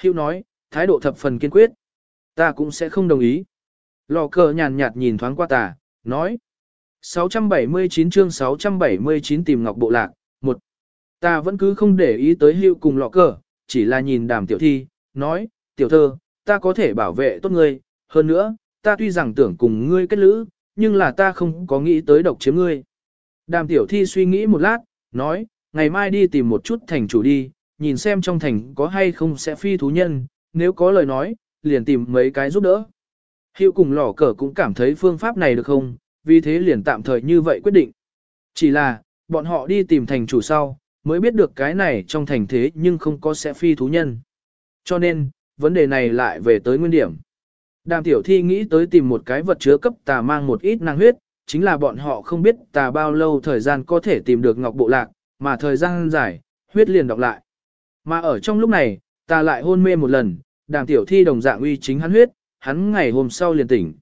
Hữu nói, thái độ thập phần kiên quyết. Ta cũng sẽ không đồng ý. Lò cờ nhàn nhạt nhìn thoáng qua tà, nói. 679 chương 679 tìm ngọc bộ lạc, một Ta vẫn cứ không để ý tới hữu cùng lọ cờ, chỉ là nhìn đàm tiểu thi, nói, tiểu thơ, ta có thể bảo vệ tốt ngươi, hơn nữa, ta tuy rằng tưởng cùng ngươi kết lữ, nhưng là ta không có nghĩ tới độc chiếm ngươi. Đàm tiểu thi suy nghĩ một lát, nói, ngày mai đi tìm một chút thành chủ đi, nhìn xem trong thành có hay không sẽ phi thú nhân, nếu có lời nói, liền tìm mấy cái giúp đỡ. Hiệu cùng lỏ cờ cũng cảm thấy phương pháp này được không, vì thế liền tạm thời như vậy quyết định. Chỉ là, bọn họ đi tìm thành chủ sau, mới biết được cái này trong thành thế nhưng không có sẽ phi thú nhân. Cho nên, vấn đề này lại về tới nguyên điểm. Đàm tiểu thi nghĩ tới tìm một cái vật chứa cấp tà mang một ít năng huyết, chính là bọn họ không biết tà bao lâu thời gian có thể tìm được ngọc bộ lạc, mà thời gian dài, huyết liền đọc lại. Mà ở trong lúc này, ta lại hôn mê một lần, đàm tiểu thi đồng dạng uy chính hắn huyết, hắn ngày hôm sau liền tỉnh.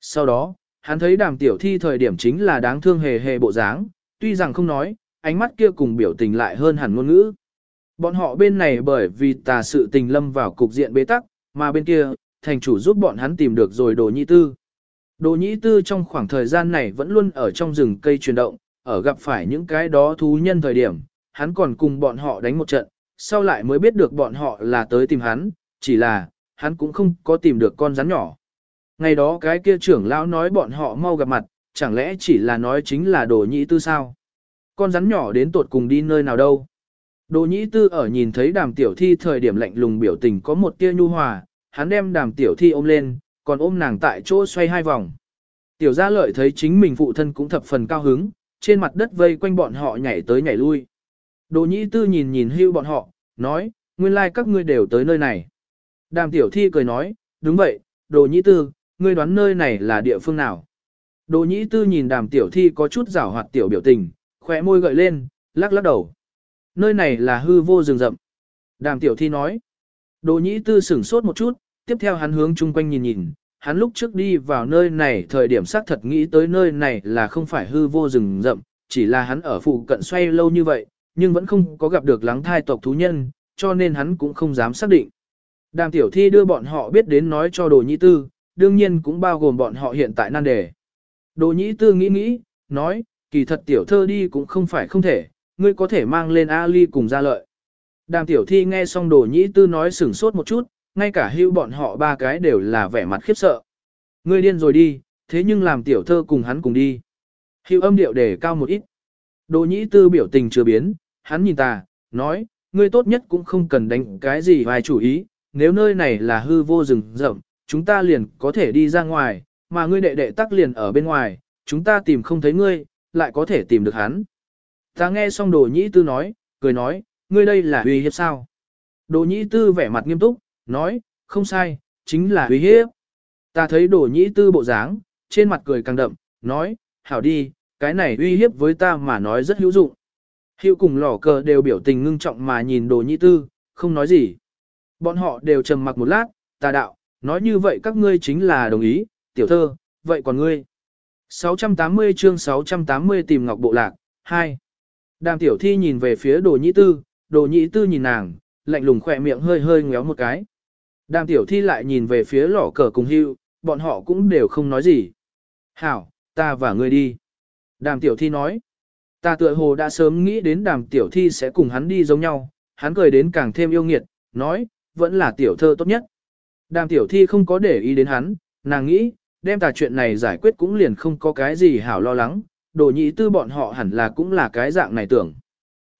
Sau đó, hắn thấy đàm tiểu thi thời điểm chính là đáng thương hề hề bộ dáng, tuy rằng không nói, ánh mắt kia cùng biểu tình lại hơn hẳn ngôn ngữ. Bọn họ bên này bởi vì tà sự tình lâm vào cục diện bế tắc, mà bên kia, thành chủ giúp bọn hắn tìm được rồi đồ nhị tư. Đồ nhị tư trong khoảng thời gian này vẫn luôn ở trong rừng cây chuyển động, ở gặp phải những cái đó thú nhân thời điểm, hắn còn cùng bọn họ đánh một trận, sau lại mới biết được bọn họ là tới tìm hắn, chỉ là, hắn cũng không có tìm được con rắn nhỏ. Ngày đó cái kia trưởng lão nói bọn họ mau gặp mặt, chẳng lẽ chỉ là nói chính là đồ Nhĩ tư sao? Con rắn nhỏ đến tột cùng đi nơi nào đâu? Đồ Nhĩ tư ở nhìn thấy đàm tiểu thi thời điểm lạnh lùng biểu tình có một tia nhu hòa, hắn đem đàm tiểu thi ôm lên, còn ôm nàng tại chỗ xoay hai vòng. Tiểu gia lợi thấy chính mình phụ thân cũng thập phần cao hứng, trên mặt đất vây quanh bọn họ nhảy tới nhảy lui. Đồ nhĩ tư nhìn nhìn hưu bọn họ, nói, nguyên lai like các ngươi đều tới nơi này. Đàm tiểu thi cười nói, đúng vậy, đồ nhĩ tư, ngươi đoán nơi này là địa phương nào. Đồ nhĩ tư nhìn đàm tiểu thi có chút rảo hoạt tiểu biểu tình, khỏe môi gợi lên, lắc lắc đầu. Nơi này là hư vô rừng rậm. Đàm tiểu thi nói. Đồ nhĩ tư sửng sốt một chút, tiếp theo hắn hướng chung quanh nhìn nhìn, hắn lúc trước đi vào nơi này thời điểm xác thật nghĩ tới nơi này là không phải hư vô rừng rậm, chỉ là hắn ở phụ cận xoay lâu như vậy, nhưng vẫn không có gặp được lắng thai tộc thú nhân, cho nên hắn cũng không dám xác định. Đàm tiểu thi đưa bọn họ biết đến nói cho đồ nhĩ tư, đương nhiên cũng bao gồm bọn họ hiện tại nan đề. Đồ nhĩ tư nghĩ nghĩ, nói, kỳ thật tiểu thơ đi cũng không phải không thể, ngươi có thể mang lên Ali cùng ra lợi. Đàm tiểu thi nghe xong đồ nhĩ tư nói sửng sốt một chút, ngay cả hưu bọn họ ba cái đều là vẻ mặt khiếp sợ. Ngươi điên rồi đi, thế nhưng làm tiểu thơ cùng hắn cùng đi. Hưu âm điệu để cao một ít. Đồ nhĩ tư biểu tình chưa biến, hắn nhìn ta, nói, ngươi tốt nhất cũng không cần đánh cái gì vài chủ ý, nếu nơi này là hư vô rừng rậm, chúng ta liền có thể đi ra ngoài, mà ngươi đệ đệ tắc liền ở bên ngoài, chúng ta tìm không thấy ngươi, lại có thể tìm được hắn. Ta nghe xong đồ nhĩ tư nói, cười nói, ngươi đây là uy hiếp sao? Đồ nhĩ tư vẻ mặt nghiêm túc, nói, không sai, chính là uy hiếp. Ta thấy đồ nhĩ tư bộ dáng, trên mặt cười càng đậm, nói, hảo đi, cái này uy hiếp với ta mà nói rất hữu dụng. Hiệu cùng lỏ cờ đều biểu tình ngưng trọng mà nhìn đồ nhĩ tư, không nói gì. Bọn họ đều trầm mặc một lát, ta đạo, nói như vậy các ngươi chính là đồng ý, tiểu thơ, vậy còn ngươi? 680 chương 680 tìm ngọc bộ lạc, 2. Đàm tiểu thi nhìn về phía đồ nhĩ tư, đồ nhĩ tư nhìn nàng, lạnh lùng khỏe miệng hơi hơi ngéo một cái. Đàm tiểu thi lại nhìn về phía lỏ cờ cùng hưu, bọn họ cũng đều không nói gì. Hảo, ta và ngươi đi. Đàm tiểu thi nói. Ta tựa hồ đã sớm nghĩ đến đàm tiểu thi sẽ cùng hắn đi giống nhau, hắn cười đến càng thêm yêu nghiệt, nói, vẫn là tiểu thơ tốt nhất. Đàm tiểu thi không có để ý đến hắn, nàng nghĩ, đem tà chuyện này giải quyết cũng liền không có cái gì hảo lo lắng, đồ nhị tư bọn họ hẳn là cũng là cái dạng này tưởng.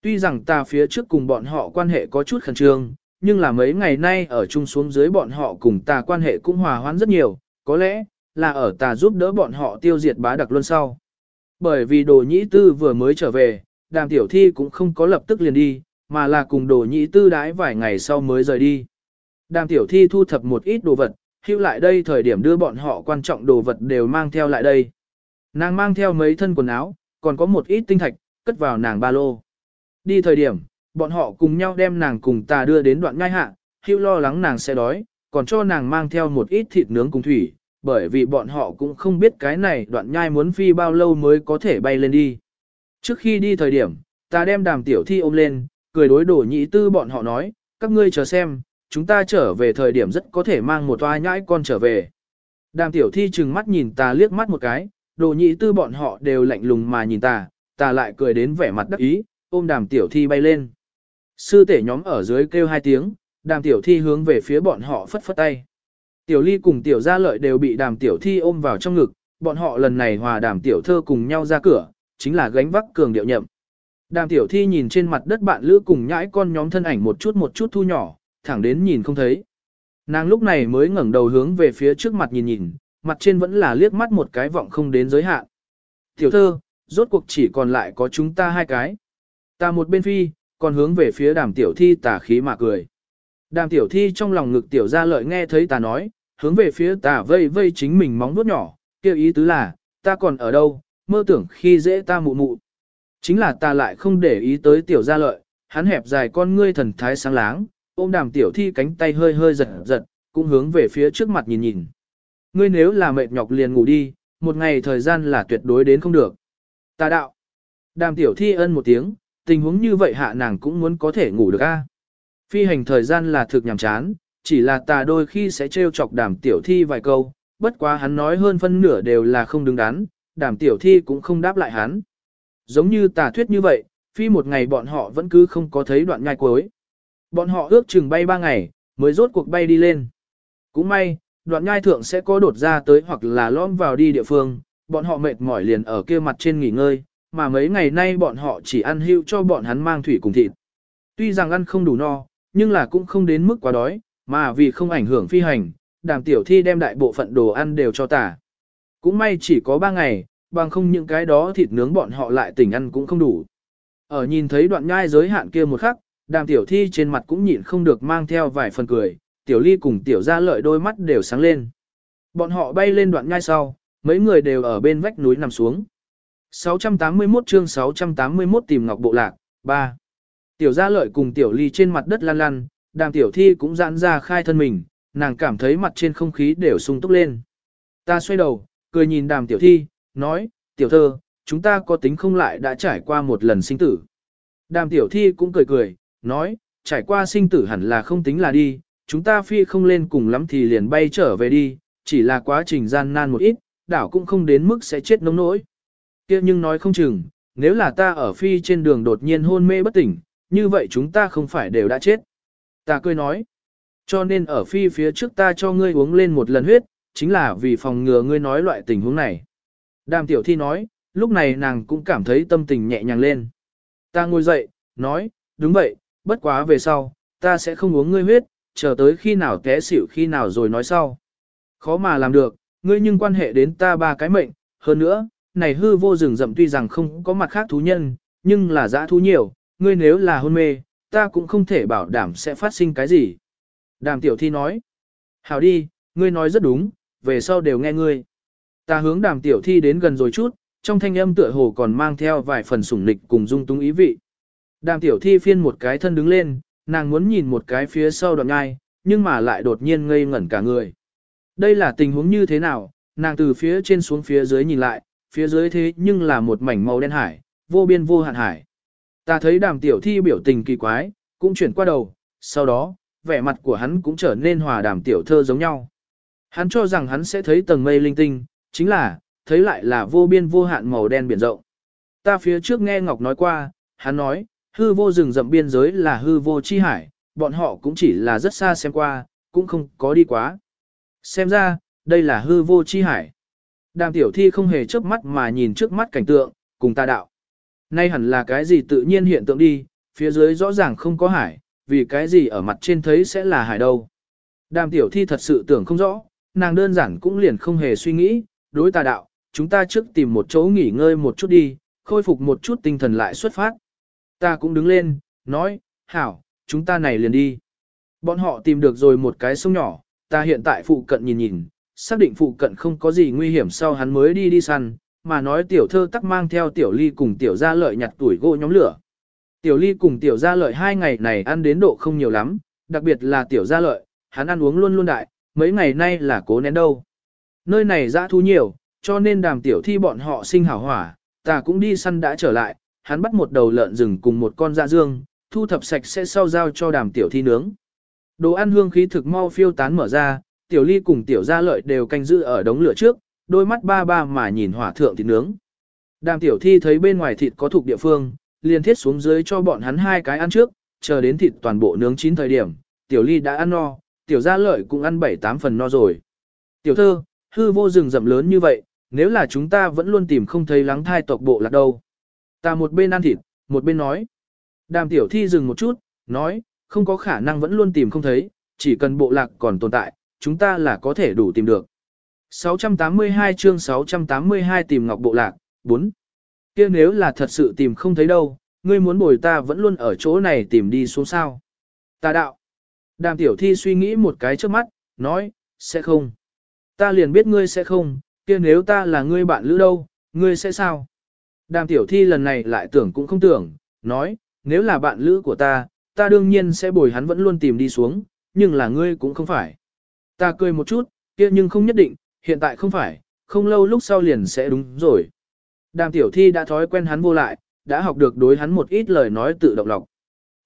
Tuy rằng ta phía trước cùng bọn họ quan hệ có chút khẩn trương, nhưng là mấy ngày nay ở chung xuống dưới bọn họ cùng ta quan hệ cũng hòa hoãn rất nhiều, có lẽ là ở ta giúp đỡ bọn họ tiêu diệt bá đặc luân sau. Bởi vì đồ nhĩ tư vừa mới trở về, đàm tiểu thi cũng không có lập tức liền đi, mà là cùng đồ nhĩ tư đái vài ngày sau mới rời đi. Đàm tiểu thi thu thập một ít đồ vật, hưu lại đây thời điểm đưa bọn họ quan trọng đồ vật đều mang theo lại đây. Nàng mang theo mấy thân quần áo, còn có một ít tinh thạch, cất vào nàng ba lô. Đi thời điểm, bọn họ cùng nhau đem nàng cùng ta đưa đến đoạn ngai hạ, hưu lo lắng nàng sẽ đói, còn cho nàng mang theo một ít thịt nướng cùng thủy, bởi vì bọn họ cũng không biết cái này đoạn nhai muốn phi bao lâu mới có thể bay lên đi. Trước khi đi thời điểm, ta đem đàm tiểu thi ôm lên, cười đối đổ nhị tư bọn họ nói, các ngươi chờ xem, chúng ta trở về thời điểm rất có thể mang một toa nhãi con trở về. Đàm tiểu thi chừng mắt nhìn ta liếc mắt một cái, đồ nhị tư bọn họ đều lạnh lùng mà nhìn ta, ta lại cười đến vẻ mặt đắc ý, ôm đàm tiểu thi bay lên. Sư tể nhóm ở dưới kêu hai tiếng, đàm tiểu thi hướng về phía bọn họ phất phất tay. Tiểu ly cùng tiểu gia lợi đều bị đàm tiểu thi ôm vào trong ngực, bọn họ lần này hòa đàm tiểu thơ cùng nhau ra cửa, chính là gánh vác cường điệu nhậm. Đàm tiểu thi nhìn trên mặt đất bạn lữ cùng nhãi con nhóm thân ảnh một chút một chút thu nhỏ, thẳng đến nhìn không thấy. Nàng lúc này mới ngẩng đầu hướng về phía trước mặt nhìn nhìn, mặt trên vẫn là liếc mắt một cái vọng không đến giới hạn. Tiểu thơ, rốt cuộc chỉ còn lại có chúng ta hai cái. Ta một bên phi, còn hướng về phía đàm tiểu thi tà khí mà cười. Đàm tiểu thi trong lòng ngực tiểu gia lợi nghe thấy ta nói, hướng về phía ta vây vây chính mình móng vuốt nhỏ, kêu ý tứ là, ta còn ở đâu, mơ tưởng khi dễ ta mụ mụ. Chính là ta lại không để ý tới tiểu gia lợi, hắn hẹp dài con ngươi thần thái sáng láng, ôm đàm tiểu thi cánh tay hơi hơi giật giật, cũng hướng về phía trước mặt nhìn nhìn. Ngươi nếu là mệt nhọc liền ngủ đi, một ngày thời gian là tuyệt đối đến không được. Ta đạo. Đàm tiểu thi ân một tiếng, tình huống như vậy hạ nàng cũng muốn có thể ngủ được a. Phi hành thời gian là thực nhàm chán, chỉ là tà đôi khi sẽ trêu chọc đàm tiểu thi vài câu, bất quá hắn nói hơn phân nửa đều là không đứng đắn, đàm tiểu thi cũng không đáp lại hắn. Giống như tà thuyết như vậy, phi một ngày bọn họ vẫn cứ không có thấy đoạn nhai cuối. Bọn họ ước chừng bay ba ngày, mới rốt cuộc bay đi lên. Cũng may, đoạn nhai thượng sẽ có đột ra tới hoặc là lõm vào đi địa phương, bọn họ mệt mỏi liền ở kia mặt trên nghỉ ngơi, mà mấy ngày nay bọn họ chỉ ăn hưu cho bọn hắn mang thủy cùng thịt. Tuy rằng ăn không đủ no, nhưng là cũng không đến mức quá đói, mà vì không ảnh hưởng phi hành, đàm tiểu thi đem đại bộ phận đồ ăn đều cho tả. Cũng may chỉ có 3 ngày, bằng không những cái đó thịt nướng bọn họ lại tỉnh ăn cũng không đủ. Ở nhìn thấy đoạn nhai giới hạn kia một khắc, đàm tiểu thi trên mặt cũng nhịn không được mang theo vài phần cười, tiểu ly cùng tiểu ra lợi đôi mắt đều sáng lên. Bọn họ bay lên đoạn nhai sau, mấy người đều ở bên vách núi nằm xuống. 681 chương 681 tìm ngọc bộ lạc, 3. Tiểu gia lợi cùng tiểu ly trên mặt đất lăn lăn, đàm tiểu thi cũng giãn ra khai thân mình, nàng cảm thấy mặt trên không khí đều sung túc lên. Ta xoay đầu, cười nhìn đàm tiểu thi, nói, tiểu thơ, chúng ta có tính không lại đã trải qua một lần sinh tử. Đàm tiểu thi cũng cười cười, nói, trải qua sinh tử hẳn là không tính là đi, chúng ta phi không lên cùng lắm thì liền bay trở về đi, chỉ là quá trình gian nan một ít, đảo cũng không đến mức sẽ chết nông nỗi. kia nhưng nói không chừng, nếu là ta ở phi trên đường đột nhiên hôn mê bất tỉnh, như vậy chúng ta không phải đều đã chết. Ta cười nói, cho nên ở phi phía trước ta cho ngươi uống lên một lần huyết, chính là vì phòng ngừa ngươi nói loại tình huống này. Đàm tiểu thi nói, lúc này nàng cũng cảm thấy tâm tình nhẹ nhàng lên. Ta ngồi dậy, nói, đúng vậy, bất quá về sau, ta sẽ không uống ngươi huyết, chờ tới khi nào té xỉu khi nào rồi nói sau. Khó mà làm được, ngươi nhưng quan hệ đến ta ba cái mệnh, hơn nữa, này hư vô rừng rậm tuy rằng không có mặt khác thú nhân, nhưng là dã thú nhiều, ngươi nếu là hôn mê, ta cũng không thể bảo đảm sẽ phát sinh cái gì. Đàm tiểu thi nói, hảo đi, ngươi nói rất đúng, về sau đều nghe ngươi. Ta hướng đàm tiểu thi đến gần rồi chút, trong thanh âm tựa hồ còn mang theo vài phần sủng nịch cùng dung túng ý vị. Đàm tiểu thi phiên một cái thân đứng lên, nàng muốn nhìn một cái phía sau đoạn ngai, nhưng mà lại đột nhiên ngây ngẩn cả người. Đây là tình huống như thế nào, nàng từ phía trên xuống phía dưới nhìn lại, phía dưới thế nhưng là một mảnh màu đen hải, vô biên vô hạn hải. Ta thấy đàm tiểu thi biểu tình kỳ quái, cũng chuyển qua đầu, sau đó, vẻ mặt của hắn cũng trở nên hòa đàm tiểu thơ giống nhau. Hắn cho rằng hắn sẽ thấy tầng mây linh tinh, chính là, thấy lại là vô biên vô hạn màu đen biển rộng. Ta phía trước nghe Ngọc nói qua, hắn nói, hư vô rừng rậm biên giới là hư vô chi hải, bọn họ cũng chỉ là rất xa xem qua, cũng không có đi quá. Xem ra, đây là hư vô chi hải. Đàm tiểu thi không hề chớp mắt mà nhìn trước mắt cảnh tượng, cùng ta đạo. Nay hẳn là cái gì tự nhiên hiện tượng đi, phía dưới rõ ràng không có hải, vì cái gì ở mặt trên thấy sẽ là hải đâu. Đàm tiểu thi thật sự tưởng không rõ, nàng đơn giản cũng liền không hề suy nghĩ, đối tà đạo, chúng ta trước tìm một chỗ nghỉ ngơi một chút đi, khôi phục một chút tinh thần lại xuất phát. Ta cũng đứng lên, nói, hảo, chúng ta này liền đi. Bọn họ tìm được rồi một cái sông nhỏ, ta hiện tại phụ cận nhìn nhìn, xác định phụ cận không có gì nguy hiểm sau hắn mới đi đi săn, mà nói tiểu thơ tắc mang theo tiểu ly cùng tiểu gia lợi nhặt tuổi gỗ nhóm lửa. Tiểu ly cùng tiểu gia lợi hai ngày này ăn đến độ không nhiều lắm, đặc biệt là tiểu gia lợi, hắn ăn uống luôn luôn đại, mấy ngày nay là cố nén đâu. Nơi này dã thú nhiều, cho nên đàm tiểu thi bọn họ sinh hảo hỏa, ta cũng đi săn đã trở lại, hắn bắt một đầu lợn rừng cùng một con dạ dương, thu thập sạch sẽ sau giao cho đàm tiểu thi nướng. Đồ ăn hương khí thực mau phiêu tán mở ra, tiểu ly cùng tiểu gia lợi đều canh giữ ở đống lửa trước, đôi mắt ba ba mà nhìn hỏa thượng thịt nướng. Đàm tiểu thi thấy bên ngoài thịt có thuộc địa phương, liền thiết xuống dưới cho bọn hắn hai cái ăn trước, chờ đến thịt toàn bộ nướng chín thời điểm, tiểu ly đã ăn no, tiểu gia lợi cũng ăn bảy tám phần no rồi. Tiểu thơ, hư vô rừng rậm lớn như vậy, nếu là chúng ta vẫn luôn tìm không thấy lắng thai tộc bộ lạc đâu. Ta một bên ăn thịt, một bên nói. Đàm tiểu thi dừng một chút, nói, không có khả năng vẫn luôn tìm không thấy, chỉ cần bộ lạc còn tồn tại, chúng ta là có thể đủ tìm được. 682 chương 682 tìm ngọc bộ lạc, 4. kia nếu là thật sự tìm không thấy đâu, ngươi muốn bồi ta vẫn luôn ở chỗ này tìm đi xuống sao. Ta đạo. Đàm tiểu thi suy nghĩ một cái trước mắt, nói, sẽ không. Ta liền biết ngươi sẽ không, kia nếu ta là ngươi bạn lữ đâu, ngươi sẽ sao? Đàm tiểu thi lần này lại tưởng cũng không tưởng, nói, nếu là bạn lữ của ta, ta đương nhiên sẽ bồi hắn vẫn luôn tìm đi xuống, nhưng là ngươi cũng không phải. Ta cười một chút, kia nhưng không nhất định, hiện tại không phải, không lâu lúc sau liền sẽ đúng rồi. Đàm tiểu thi đã thói quen hắn vô lại, đã học được đối hắn một ít lời nói tự động lọc.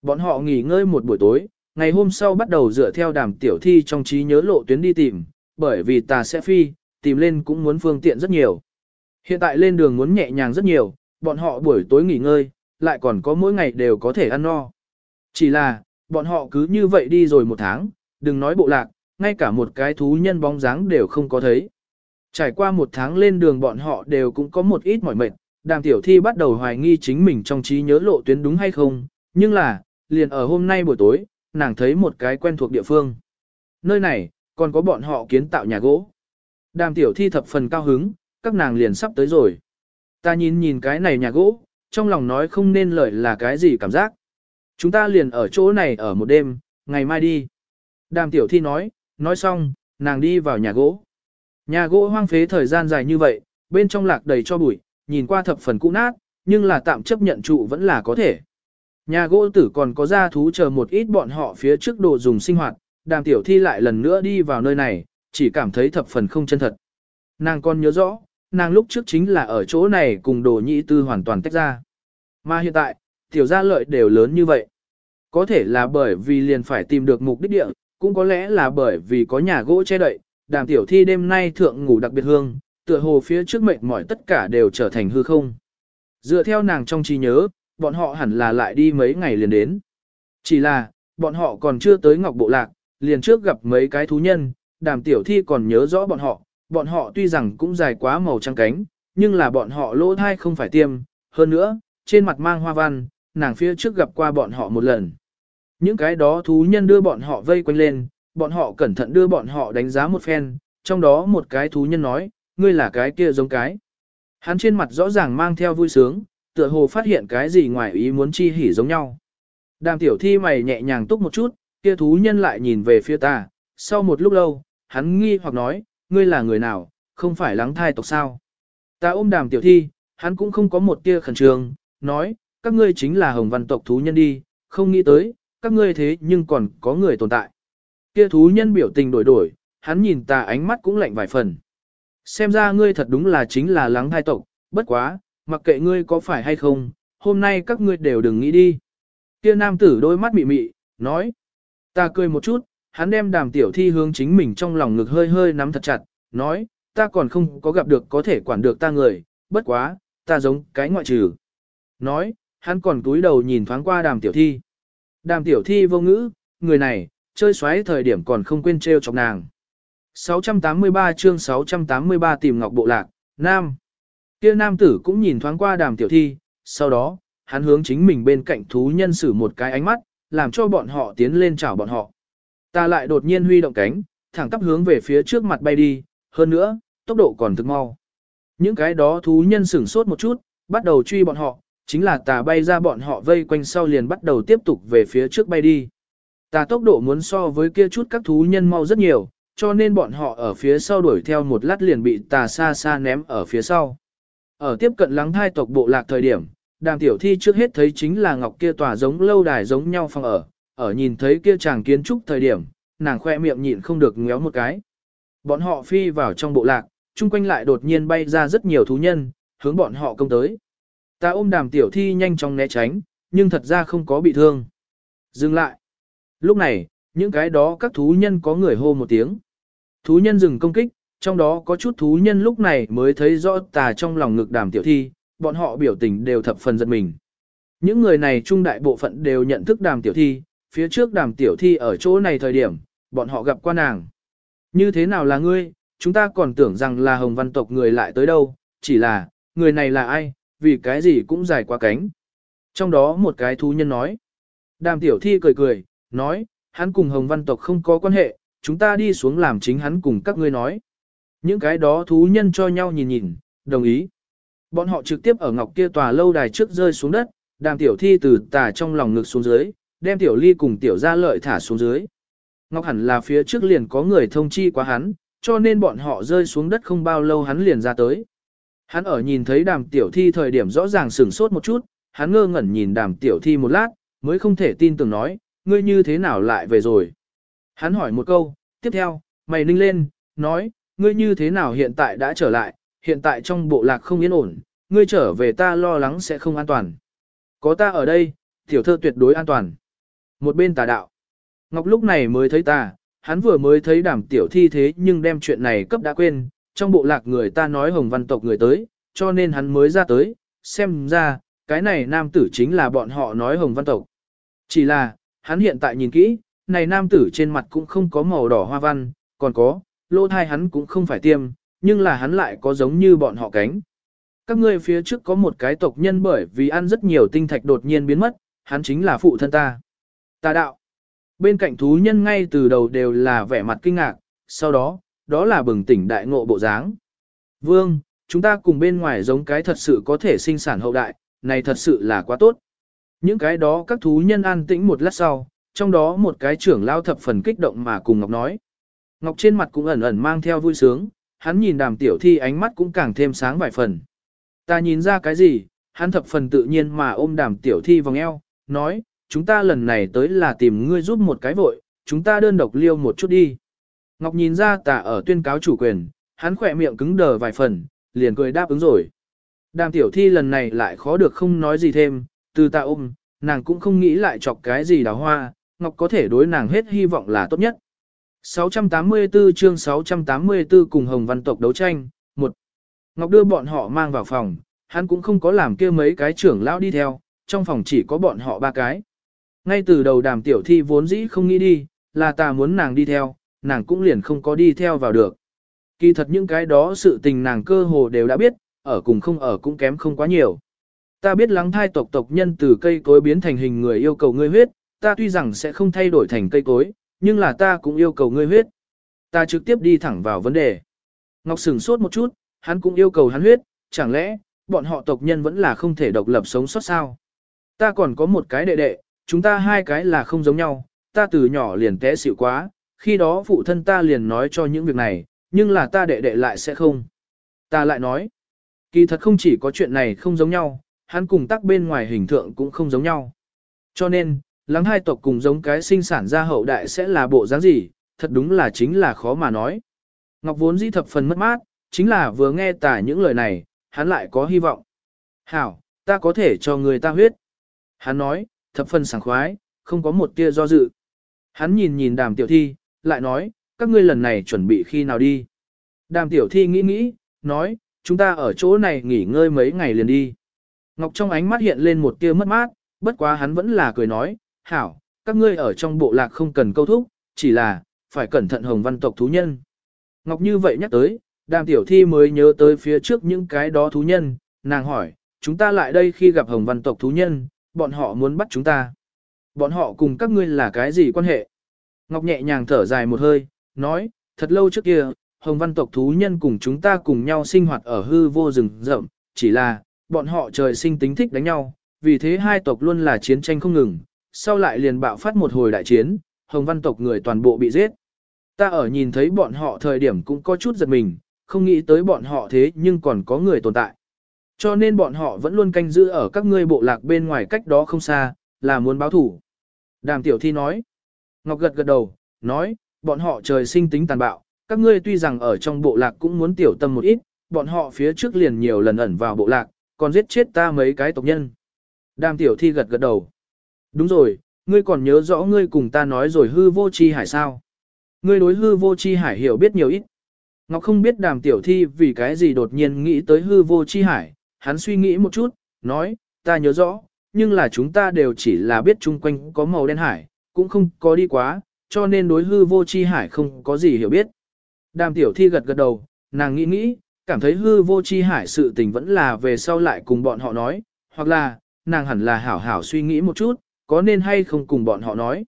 Bọn họ nghỉ ngơi một buổi tối, ngày hôm sau bắt đầu dựa theo đàm tiểu thi trong trí nhớ lộ tuyến đi tìm, bởi vì ta sẽ phi, tìm lên cũng muốn phương tiện rất nhiều. Hiện tại lên đường muốn nhẹ nhàng rất nhiều, bọn họ buổi tối nghỉ ngơi, lại còn có mỗi ngày đều có thể ăn no. Chỉ là, bọn họ cứ như vậy đi rồi một tháng, đừng nói bộ lạc, ngay cả một cái thú nhân bóng dáng đều không có thấy. Trải qua một tháng lên đường bọn họ đều cũng có một ít mỏi mệt, đàm tiểu thi bắt đầu hoài nghi chính mình trong trí nhớ lộ tuyến đúng hay không, nhưng là, liền ở hôm nay buổi tối, nàng thấy một cái quen thuộc địa phương. Nơi này, còn có bọn họ kiến tạo nhà gỗ. Đàm tiểu thi thập phần cao hứng, các nàng liền sắp tới rồi. Ta nhìn nhìn cái này nhà gỗ, trong lòng nói không nên lời là cái gì cảm giác. Chúng ta liền ở chỗ này ở một đêm, ngày mai đi. Đàm tiểu thi nói, nói xong, nàng đi vào nhà gỗ. Nhà gỗ hoang phế thời gian dài như vậy, bên trong lạc đầy cho bụi, nhìn qua thập phần cũ nát, nhưng là tạm chấp nhận trụ vẫn là có thể. Nhà gỗ tử còn có gia thú chờ một ít bọn họ phía trước đồ dùng sinh hoạt, đàm tiểu thi lại lần nữa đi vào nơi này, chỉ cảm thấy thập phần không chân thật. Nàng còn nhớ rõ, nàng lúc trước chính là ở chỗ này cùng đồ nhị tư hoàn toàn tách ra. Mà hiện tại, tiểu gia lợi đều lớn như vậy. Có thể là bởi vì liền phải tìm được mục đích địa, cũng có lẽ là bởi vì có nhà gỗ che đậy, đàm tiểu thi đêm nay thượng ngủ đặc biệt hương, tựa hồ phía trước mệt mỏi tất cả đều trở thành hư không. Dựa theo nàng trong trí nhớ, bọn họ hẳn là lại đi mấy ngày liền đến. Chỉ là, bọn họ còn chưa tới Ngọc Bộ Lạc, liền trước gặp mấy cái thú nhân, đàm tiểu thi còn nhớ rõ bọn họ, bọn họ tuy rằng cũng dài quá màu trắng cánh, nhưng là bọn họ lỗ thai không phải tiêm, hơn nữa, trên mặt mang hoa văn, nàng phía trước gặp qua bọn họ một lần. Những cái đó thú nhân đưa bọn họ vây quanh lên, bọn họ cẩn thận đưa bọn họ đánh giá một phen, trong đó một cái thú nhân nói, ngươi là cái kia giống cái. Hắn trên mặt rõ ràng mang theo vui sướng, tựa hồ phát hiện cái gì ngoài ý muốn chi hỉ giống nhau. Đàm tiểu thi mày nhẹ nhàng túc một chút, kia thú nhân lại nhìn về phía ta, sau một lúc lâu, hắn nghi hoặc nói, ngươi là người nào, không phải lắng thai tộc sao. Ta ôm đàm tiểu thi, hắn cũng không có một tia khẩn trương, nói, các ngươi chính là hồng văn tộc thú nhân đi, không nghĩ tới, các ngươi thế nhưng còn có người tồn tại. Kia thú nhân biểu tình đổi đổi, hắn nhìn ta ánh mắt cũng lạnh vài phần. Xem ra ngươi thật đúng là chính là lắng thai tộc, bất quá, mặc kệ ngươi có phải hay không, hôm nay các ngươi đều đừng nghĩ đi. Kia nam tử đôi mắt mị mị, nói. Ta cười một chút, hắn đem đàm tiểu thi hướng chính mình trong lòng ngực hơi hơi nắm thật chặt, nói, ta còn không có gặp được có thể quản được ta người, bất quá, ta giống cái ngoại trừ. Nói, hắn còn túi đầu nhìn thoáng qua đàm tiểu thi. Đàm tiểu thi vô ngữ, người này, chơi xoáy thời điểm còn không quên trêu chọc nàng. 683 chương 683 tìm ngọc bộ lạc, Nam. Kia nam tử cũng nhìn thoáng qua đàm tiểu thi, sau đó, hắn hướng chính mình bên cạnh thú nhân sử một cái ánh mắt, làm cho bọn họ tiến lên chào bọn họ. Ta lại đột nhiên huy động cánh, thẳng tắp hướng về phía trước mặt bay đi, hơn nữa, tốc độ còn thực mau. Những cái đó thú nhân sửng sốt một chút, bắt đầu truy bọn họ, chính là tà bay ra bọn họ vây quanh sau liền bắt đầu tiếp tục về phía trước bay đi. Tà tốc độ muốn so với kia chút các thú nhân mau rất nhiều, cho nên bọn họ ở phía sau đuổi theo một lát liền bị tà xa xa ném ở phía sau. Ở tiếp cận lắng thai tộc bộ lạc thời điểm, đàm tiểu thi trước hết thấy chính là ngọc kia tòa giống lâu đài giống nhau phòng ở, ở nhìn thấy kia chàng kiến trúc thời điểm, nàng khoe miệng nhịn không được ngéo một cái. Bọn họ phi vào trong bộ lạc, chung quanh lại đột nhiên bay ra rất nhiều thú nhân, hướng bọn họ công tới. Ta ôm đàm tiểu thi nhanh chóng né tránh, nhưng thật ra không có bị thương. Dừng lại. Lúc này, những cái đó các thú nhân có người hô một tiếng. Thú nhân dừng công kích, trong đó có chút thú nhân lúc này mới thấy rõ tà trong lòng ngực đàm tiểu thi, bọn họ biểu tình đều thập phần giận mình. Những người này trung đại bộ phận đều nhận thức đàm tiểu thi, phía trước đàm tiểu thi ở chỗ này thời điểm, bọn họ gặp qua nàng. Như thế nào là ngươi, chúng ta còn tưởng rằng là hồng văn tộc người lại tới đâu, chỉ là, người này là ai, vì cái gì cũng dài quá cánh. Trong đó một cái thú nhân nói. Đàm tiểu thi cười cười, nói, hắn cùng hồng văn tộc không có quan hệ, chúng ta đi xuống làm chính hắn cùng các ngươi nói. Những cái đó thú nhân cho nhau nhìn nhìn, đồng ý. Bọn họ trực tiếp ở ngọc kia tòa lâu đài trước rơi xuống đất, đàm tiểu thi từ tà trong lòng ngực xuống dưới, đem tiểu ly cùng tiểu gia lợi thả xuống dưới. Ngọc hẳn là phía trước liền có người thông chi quá hắn, cho nên bọn họ rơi xuống đất không bao lâu hắn liền ra tới. Hắn ở nhìn thấy đàm tiểu thi thời điểm rõ ràng sửng sốt một chút, hắn ngơ ngẩn nhìn đàm tiểu thi một lát, mới không thể tin tưởng nói, ngươi như thế nào lại về rồi. Hắn hỏi một câu, tiếp theo, mày ninh lên, nói, ngươi như thế nào hiện tại đã trở lại, hiện tại trong bộ lạc không yên ổn, ngươi trở về ta lo lắng sẽ không an toàn. Có ta ở đây, tiểu thơ tuyệt đối an toàn. Một bên tà đạo. Ngọc lúc này mới thấy ta, hắn vừa mới thấy đàm tiểu thi thế nhưng đem chuyện này cấp đã quên, trong bộ lạc người ta nói hồng văn tộc người tới, cho nên hắn mới ra tới, xem ra, cái này nam tử chính là bọn họ nói hồng văn tộc. Chỉ là, hắn hiện tại nhìn kỹ, này nam tử trên mặt cũng không có màu đỏ hoa văn, còn có, lỗ thai hắn cũng không phải tiêm, nhưng là hắn lại có giống như bọn họ cánh. Các ngươi phía trước có một cái tộc nhân bởi vì ăn rất nhiều tinh thạch đột nhiên biến mất, hắn chính là phụ thân ta. Ta đạo. Bên cạnh thú nhân ngay từ đầu đều là vẻ mặt kinh ngạc, sau đó, đó là bừng tỉnh đại ngộ bộ dáng. Vương, chúng ta cùng bên ngoài giống cái thật sự có thể sinh sản hậu đại, này thật sự là quá tốt. Những cái đó các thú nhân an tĩnh một lát sau, trong đó một cái trưởng lao thập phần kích động mà cùng Ngọc nói. Ngọc trên mặt cũng ẩn ẩn mang theo vui sướng, hắn nhìn đàm tiểu thi ánh mắt cũng càng thêm sáng vài phần. Ta nhìn ra cái gì, hắn thập phần tự nhiên mà ôm đàm tiểu thi vòng eo, nói, chúng ta lần này tới là tìm ngươi giúp một cái vội, chúng ta đơn độc liêu một chút đi. Ngọc nhìn ra tà ở tuyên cáo chủ quyền, hắn khỏe miệng cứng đờ vài phần, liền cười đáp ứng rồi. Đàm tiểu thi lần này lại khó được không nói gì thêm, từ ta ôm, nàng cũng không nghĩ lại chọc cái gì đào hoa, Ngọc có thể đối nàng hết hy vọng là tốt nhất. 684 chương 684 cùng Hồng Văn tộc đấu tranh, một Ngọc đưa bọn họ mang vào phòng, hắn cũng không có làm kia mấy cái trưởng lão đi theo, trong phòng chỉ có bọn họ ba cái. Ngay từ đầu đàm tiểu thi vốn dĩ không nghĩ đi, là ta muốn nàng đi theo, nàng cũng liền không có đi theo vào được. Kỳ thật những cái đó sự tình nàng cơ hồ đều đã biết, ở cùng không ở cũng kém không quá nhiều. Ta biết lắng thai tộc tộc nhân từ cây cối biến thành hình người yêu cầu ngươi huyết, ta tuy rằng sẽ không thay đổi thành cây cối, nhưng là ta cũng yêu cầu ngươi huyết. Ta trực tiếp đi thẳng vào vấn đề. Ngọc sửng sốt một chút, hắn cũng yêu cầu hắn huyết, chẳng lẽ, bọn họ tộc nhân vẫn là không thể độc lập sống sót sao? Ta còn có một cái đệ đệ, chúng ta hai cái là không giống nhau, ta từ nhỏ liền té xịu quá, khi đó phụ thân ta liền nói cho những việc này, nhưng là ta đệ đệ lại sẽ không. Ta lại nói, kỳ thật không chỉ có chuyện này không giống nhau, hắn cùng tắc bên ngoài hình tượng cũng không giống nhau. Cho nên, lắng hai tộc cùng giống cái sinh sản ra hậu đại sẽ là bộ dáng gì, thật đúng là chính là khó mà nói. Ngọc vốn dĩ thập phần mất mát, chính là vừa nghe tả những lời này, hắn lại có hy vọng. Hảo, ta có thể cho người ta huyết. Hắn nói, thập phần sảng khoái, không có một tia do dự. Hắn nhìn nhìn đàm tiểu thi, lại nói, các ngươi lần này chuẩn bị khi nào đi. Đàm tiểu thi nghĩ nghĩ, nói, chúng ta ở chỗ này nghỉ ngơi mấy ngày liền đi. Ngọc trong ánh mắt hiện lên một tia mất mát, bất quá hắn vẫn là cười nói, hảo, các ngươi ở trong bộ lạc không cần câu thúc, chỉ là, phải cẩn thận hồng văn tộc thú nhân. Ngọc như vậy nhắc tới, đàm tiểu thi mới nhớ tới phía trước những cái đó thú nhân, nàng hỏi, chúng ta lại đây khi gặp hồng văn tộc thú nhân, bọn họ muốn bắt chúng ta. Bọn họ cùng các ngươi là cái gì quan hệ? Ngọc nhẹ nhàng thở dài một hơi, nói, thật lâu trước kia, hồng văn tộc thú nhân cùng chúng ta cùng nhau sinh hoạt ở hư vô rừng rậm, chỉ là, bọn họ trời sinh tính thích đánh nhau, vì thế hai tộc luôn là chiến tranh không ngừng, sau lại liền bạo phát một hồi đại chiến, hồng văn tộc người toàn bộ bị giết. Ta ở nhìn thấy bọn họ thời điểm cũng có chút giật mình, không nghĩ tới bọn họ thế nhưng còn có người tồn tại. Cho nên bọn họ vẫn luôn canh giữ ở các ngươi bộ lạc bên ngoài cách đó không xa, là muốn báo thủ. Đàm tiểu thi nói. Ngọc gật gật đầu, nói, bọn họ trời sinh tính tàn bạo, các ngươi tuy rằng ở trong bộ lạc cũng muốn tiểu tâm một ít, bọn họ phía trước liền nhiều lần ẩn vào bộ lạc, còn giết chết ta mấy cái tộc nhân. Đàm tiểu thi gật gật đầu. Đúng rồi, ngươi còn nhớ rõ ngươi cùng ta nói rồi hư vô chi hải sao. Ngươi đối hư vô chi hải hiểu biết nhiều ít. Ngọc không biết đàm tiểu thi vì cái gì đột nhiên nghĩ tới hư vô chi hải, hắn suy nghĩ một chút, nói, ta nhớ rõ, nhưng là chúng ta đều chỉ là biết chung quanh có màu đen hải, cũng không có đi quá, cho nên đối hư vô chi hải không có gì hiểu biết. Đàm tiểu thi gật gật đầu, nàng nghĩ nghĩ, cảm thấy hư vô chi hải sự tình vẫn là về sau lại cùng bọn họ nói, hoặc là, nàng hẳn là hảo hảo suy nghĩ một chút, có nên hay không cùng bọn họ nói.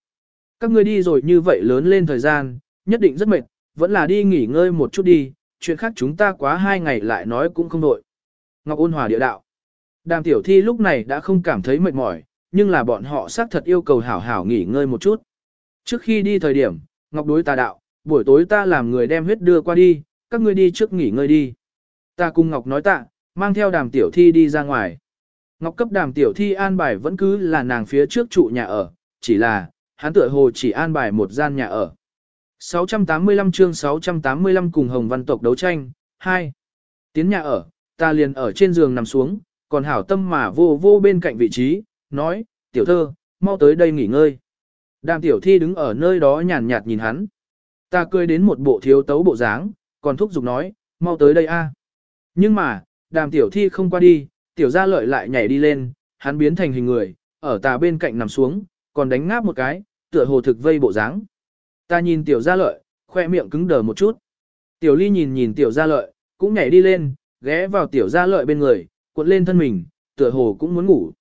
Các ngươi đi rồi như vậy lớn lên thời gian, nhất định rất mệt, vẫn là đi nghỉ ngơi một chút đi, chuyện khác chúng ta quá hai ngày lại nói cũng không đội. Ngọc ôn hòa địa đạo. Đàm tiểu thi lúc này đã không cảm thấy mệt mỏi, nhưng là bọn họ xác thật yêu cầu hảo hảo nghỉ ngơi một chút. Trước khi đi thời điểm, Ngọc đối ta đạo, buổi tối ta làm người đem huyết đưa qua đi, các ngươi đi trước nghỉ ngơi đi. Ta cùng Ngọc nói tạ, mang theo đàm tiểu thi đi ra ngoài. Ngọc cấp đàm tiểu thi an bài vẫn cứ là nàng phía trước trụ nhà ở, chỉ là, hắn tựa hồ chỉ an bài một gian nhà ở. 685 chương 685 cùng Hồng Văn tộc đấu tranh, 2. Tiến nhà ở, ta liền ở trên giường nằm xuống, còn hảo tâm mà vô vô bên cạnh vị trí, nói, tiểu thơ, mau tới đây nghỉ ngơi. Đàm tiểu thi đứng ở nơi đó nhàn nhạt nhìn hắn. Ta cười đến một bộ thiếu tấu bộ dáng, còn thúc giục nói, mau tới đây a. Nhưng mà, đàm tiểu thi không qua đi, tiểu gia lợi lại nhảy đi lên, hắn biến thành hình người, ở tà bên cạnh nằm xuống, còn đánh ngáp một cái, tựa hồ thực vây bộ dáng. Ta nhìn tiểu gia lợi, khoe miệng cứng đờ một chút. Tiểu ly nhìn nhìn tiểu gia lợi, cũng nhảy đi lên, ghé vào tiểu gia lợi bên người, cuộn lên thân mình, tựa hồ cũng muốn ngủ.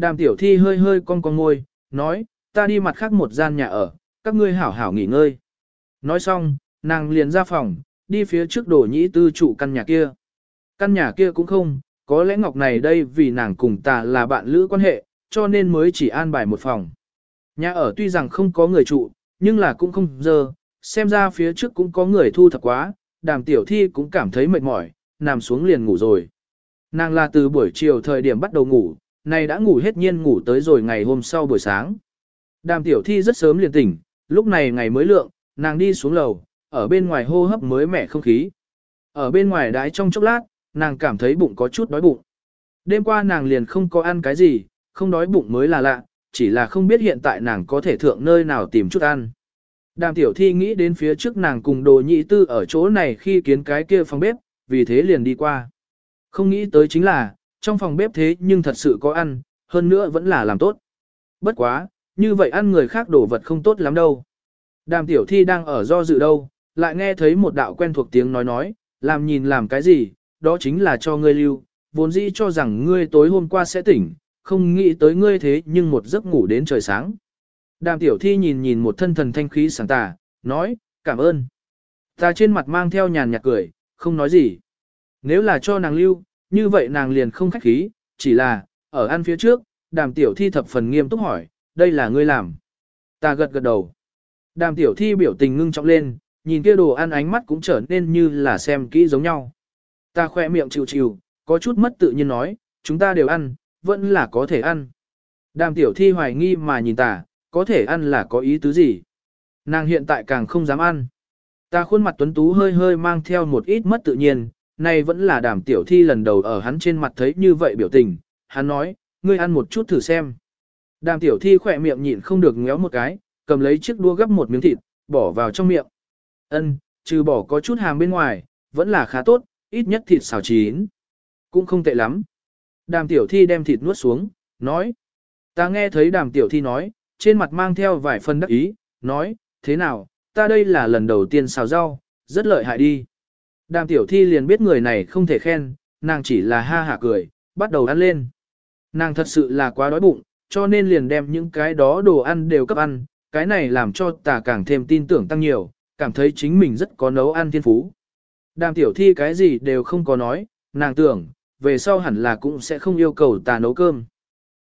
Đàm tiểu thi hơi hơi cong cong môi, nói, ta đi mặt khác một gian nhà ở, các ngươi hảo hảo nghỉ ngơi. Nói xong, nàng liền ra phòng, đi phía trước đổ nhĩ tư trụ căn nhà kia. Căn nhà kia cũng không, có lẽ ngọc này đây vì nàng cùng ta là bạn lữ quan hệ, cho nên mới chỉ an bài một phòng. Nhà ở tuy rằng không có người trụ, nhưng là cũng không dơ, xem ra phía trước cũng có người thu thập quá, đàm tiểu thi cũng cảm thấy mệt mỏi, nằm xuống liền ngủ rồi. Nàng là từ buổi chiều thời điểm bắt đầu ngủ, này đã ngủ hết nhiên ngủ tới rồi ngày hôm sau buổi sáng. Đàm tiểu thi rất sớm liền tỉnh, lúc này ngày mới lượng, nàng đi xuống lầu, ở bên ngoài hô hấp mới mẻ không khí. Ở bên ngoài đái trong chốc lát, nàng cảm thấy bụng có chút đói bụng. Đêm qua nàng liền không có ăn cái gì, không đói bụng mới là lạ, chỉ là không biết hiện tại nàng có thể thượng nơi nào tìm chút ăn. Đàm tiểu thi nghĩ đến phía trước nàng cùng đồ nhị tư ở chỗ này khi kiến cái kia phòng bếp, vì thế liền đi qua. Không nghĩ tới chính là, trong phòng bếp thế nhưng thật sự có ăn, hơn nữa vẫn là làm tốt. Bất quá, như vậy ăn người khác đổ vật không tốt lắm đâu. Đàm tiểu thi đang ở do dự đâu, lại nghe thấy một đạo quen thuộc tiếng nói nói, làm nhìn làm cái gì, đó chính là cho ngươi lưu, vốn dĩ cho rằng ngươi tối hôm qua sẽ tỉnh, không nghĩ tới ngươi thế nhưng một giấc ngủ đến trời sáng. Đàm tiểu thi nhìn nhìn một thân thần thanh khí sáng tà, nói, cảm ơn. Ta trên mặt mang theo nhàn nhạt cười, không nói gì. Nếu là cho nàng lưu, như vậy nàng liền không khách khí, chỉ là, ở ăn phía trước, đàm tiểu thi thập phần nghiêm túc hỏi, đây là ngươi làm. Ta gật gật đầu. Đàm tiểu thi biểu tình ngưng trọng lên, nhìn kia đồ ăn ánh mắt cũng trở nên như là xem kỹ giống nhau. Ta khoe miệng chịu chịu, có chút mất tự nhiên nói, chúng ta đều ăn, vẫn là có thể ăn. Đàm tiểu thi hoài nghi mà nhìn ta, có thể ăn là có ý tứ gì. Nàng hiện tại càng không dám ăn. Ta khuôn mặt tuấn tú hơi hơi mang theo một ít mất tự nhiên, nay vẫn là đàm tiểu thi lần đầu ở hắn trên mặt thấy như vậy biểu tình. Hắn nói, ngươi ăn một chút thử xem. Đàm tiểu thi khỏe miệng nhịn không được ngéo một cái, cầm lấy chiếc đũa gấp một miếng thịt, bỏ vào trong miệng. Ân, trừ bỏ có chút hàm bên ngoài, vẫn là khá tốt, ít nhất thịt xào chín. Cũng không tệ lắm. Đàm tiểu thi đem thịt nuốt xuống, nói. Ta nghe thấy đàm tiểu thi nói, trên mặt mang theo vài phần đắc ý, nói, thế nào, ta đây là lần đầu tiên xào rau, rất lợi hại đi. Đàm tiểu thi liền biết người này không thể khen, nàng chỉ là ha hả cười, bắt đầu ăn lên. Nàng thật sự là quá đói bụng, cho nên liền đem những cái đó đồ ăn đều cấp ăn, cái này làm cho ta càng thêm tin tưởng tăng nhiều, cảm thấy chính mình rất có nấu ăn thiên phú. Đàm tiểu thi cái gì đều không có nói, nàng tưởng, về sau hẳn là cũng sẽ không yêu cầu ta nấu cơm.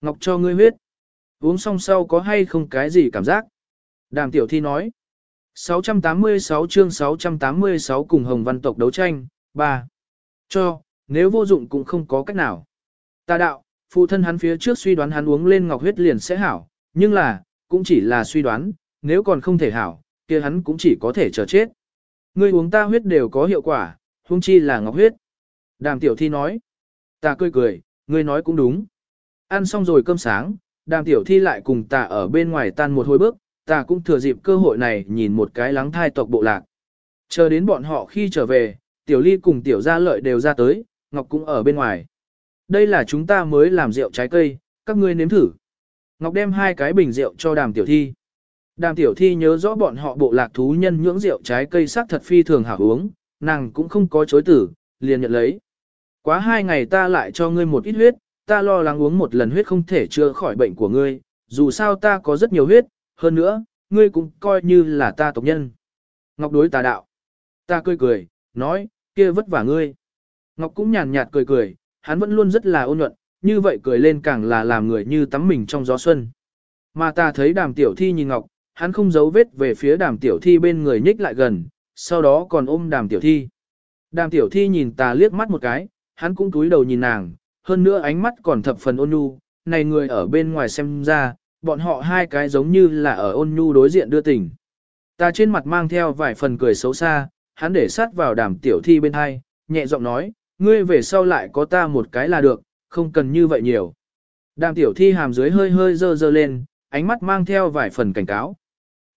Ngọc cho ngươi huyết. Uống xong sau có hay không cái gì cảm giác? Đàm tiểu thi nói. 686 chương 686 cùng Hồng Văn tộc đấu tranh, 3. Cho, nếu vô dụng cũng không có cách nào. Ta đạo, phụ thân hắn phía trước suy đoán hắn uống lên ngọc huyết liền sẽ hảo, nhưng là, cũng chỉ là suy đoán, nếu còn không thể hảo, kia hắn cũng chỉ có thể chờ chết. Ngươi uống ta huyết đều có hiệu quả, huống chi là ngọc huyết. Đàm tiểu thi nói. Ta cười cười, ngươi nói cũng đúng. Ăn xong rồi cơm sáng, đàm tiểu thi lại cùng ta ở bên ngoài tan một hồi bước, ta cũng thừa dịp cơ hội này nhìn một cái lắng thai tộc bộ lạc. Chờ đến bọn họ khi trở về, tiểu ly cùng tiểu gia lợi đều ra tới, Ngọc cũng ở bên ngoài. Đây là chúng ta mới làm rượu trái cây, các ngươi nếm thử. Ngọc đem hai cái bình rượu cho đàm tiểu thi. Đàm tiểu thi nhớ rõ bọn họ bộ lạc thú nhân nhưỡng rượu trái cây sắc thật phi thường hảo uống, nàng cũng không có chối tử, liền nhận lấy. Quá hai ngày ta lại cho ngươi một ít huyết, ta lo lắng uống một lần huyết không thể chữa khỏi bệnh của ngươi, dù sao ta có rất nhiều huyết, hơn nữa, ngươi cũng coi như là ta tộc nhân. Ngọc đối tà đạo. Ta cười cười, nói, kia vất vả ngươi. Ngọc cũng nhàn nhạt cười cười, hắn vẫn luôn rất là ôn nhuận, như vậy cười lên càng là làm người như tắm mình trong gió xuân. Mà ta thấy đàm tiểu thi nhìn Ngọc, hắn không giấu vết về phía đàm tiểu thi bên người nhích lại gần, sau đó còn ôm đàm tiểu thi. Đàm tiểu thi nhìn ta liếc mắt một cái, hắn cũng túi đầu nhìn nàng, hơn nữa ánh mắt còn thập phần ôn nhu, này người ở bên ngoài xem ra, bọn họ hai cái giống như là ở ôn nhu đối diện đưa tình. Ta trên mặt mang theo vài phần cười xấu xa, hắn để sát vào đàm tiểu thi bên hai, nhẹ giọng nói, ngươi về sau lại có ta một cái là được, không cần như vậy nhiều. Đàm tiểu thi hàm dưới hơi hơi dơ dơ lên, ánh mắt mang theo vài phần cảnh cáo.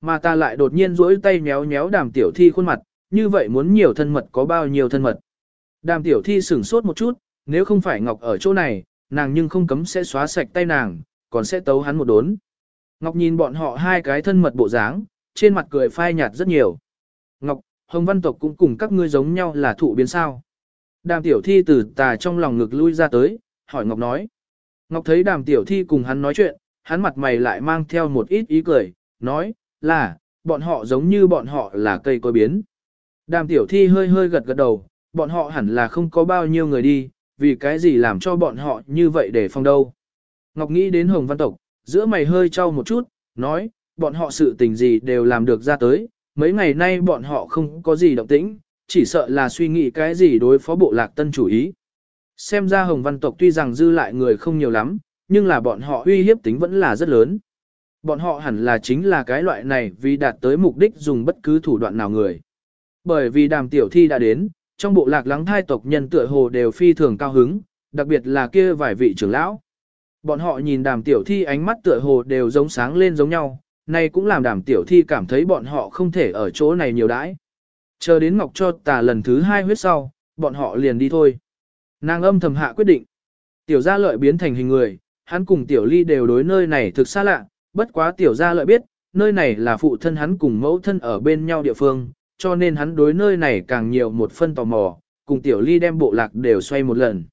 Mà ta lại đột nhiên duỗi tay méo méo đàm tiểu thi khuôn mặt, như vậy muốn nhiều thân mật có bao nhiêu thân mật. Đàm tiểu thi sửng sốt một chút, nếu không phải Ngọc ở chỗ này, nàng nhưng không cấm sẽ xóa sạch tay nàng, còn sẽ tấu hắn một đốn. Ngọc nhìn bọn họ hai cái thân mật bộ dáng, trên mặt cười phai nhạt rất nhiều. Ngọc, Hồng Văn tộc cũng cùng các ngươi giống nhau là thụ biến sao. Đàm tiểu thi từ tà trong lòng ngực lui ra tới, hỏi Ngọc nói. Ngọc thấy đàm tiểu thi cùng hắn nói chuyện, hắn mặt mày lại mang theo một ít ý cười, nói, là, bọn họ giống như bọn họ là cây cối biến. Đàm tiểu thi hơi hơi gật gật đầu, bọn họ hẳn là không có bao nhiêu người đi, vì cái gì làm cho bọn họ như vậy để phong đâu. Ngọc nghĩ đến Hồng Văn Tộc, giữa mày hơi trao một chút, nói, bọn họ sự tình gì đều làm được ra tới, mấy ngày nay bọn họ không có gì động tĩnh, chỉ sợ là suy nghĩ cái gì đối phó bộ lạc tân chủ ý. Xem ra Hồng Văn Tộc tuy rằng dư lại người không nhiều lắm, nhưng là bọn họ uy hiếp tính vẫn là rất lớn. Bọn họ hẳn là chính là cái loại này vì đạt tới mục đích dùng bất cứ thủ đoạn nào người. Bởi vì đàm tiểu thi đã đến, trong bộ lạc lắng thai tộc nhân tựa hồ đều phi thường cao hứng, đặc biệt là kia vài vị trưởng lão. Bọn họ nhìn đàm tiểu thi ánh mắt tựa hồ đều giống sáng lên giống nhau, này cũng làm đàm tiểu thi cảm thấy bọn họ không thể ở chỗ này nhiều đãi. Chờ đến Ngọc cho tà lần thứ hai huyết sau, bọn họ liền đi thôi. Nàng âm thầm hạ quyết định. Tiểu gia lợi biến thành hình người, hắn cùng tiểu ly đều đối nơi này thực xa lạ, bất quá tiểu gia lợi biết, nơi này là phụ thân hắn cùng mẫu thân ở bên nhau địa phương, cho nên hắn đối nơi này càng nhiều một phân tò mò, cùng tiểu ly đem bộ lạc đều xoay một lần.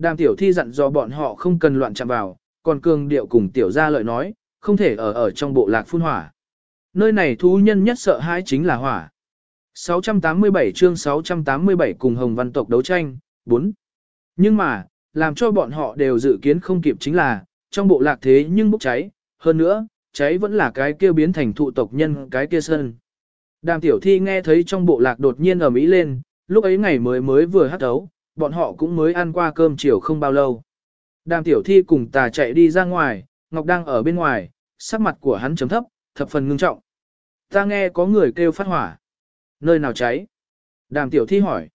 Đàm tiểu thi dặn dò bọn họ không cần loạn chạm vào, còn cường điệu cùng tiểu gia lợi nói, không thể ở ở trong bộ lạc phun hỏa. Nơi này thú nhân nhất sợ hãi chính là hỏa. 687 chương 687 cùng Hồng Văn tộc đấu tranh, 4. Nhưng mà, làm cho bọn họ đều dự kiến không kịp chính là, trong bộ lạc thế nhưng bốc cháy, hơn nữa, cháy vẫn là cái kia biến thành thụ tộc nhân cái kia sơn. Đàm tiểu thi nghe thấy trong bộ lạc đột nhiên ở Mỹ lên, lúc ấy ngày mới mới vừa hát đấu, bọn họ cũng mới ăn qua cơm chiều không bao lâu. Đàm tiểu thi cùng tà chạy đi ra ngoài, Ngọc đang ở bên ngoài, sắc mặt của hắn chấm thấp, thập phần ngưng trọng. Ta nghe có người kêu phát hỏa. Nơi nào cháy? Đàm tiểu thi hỏi.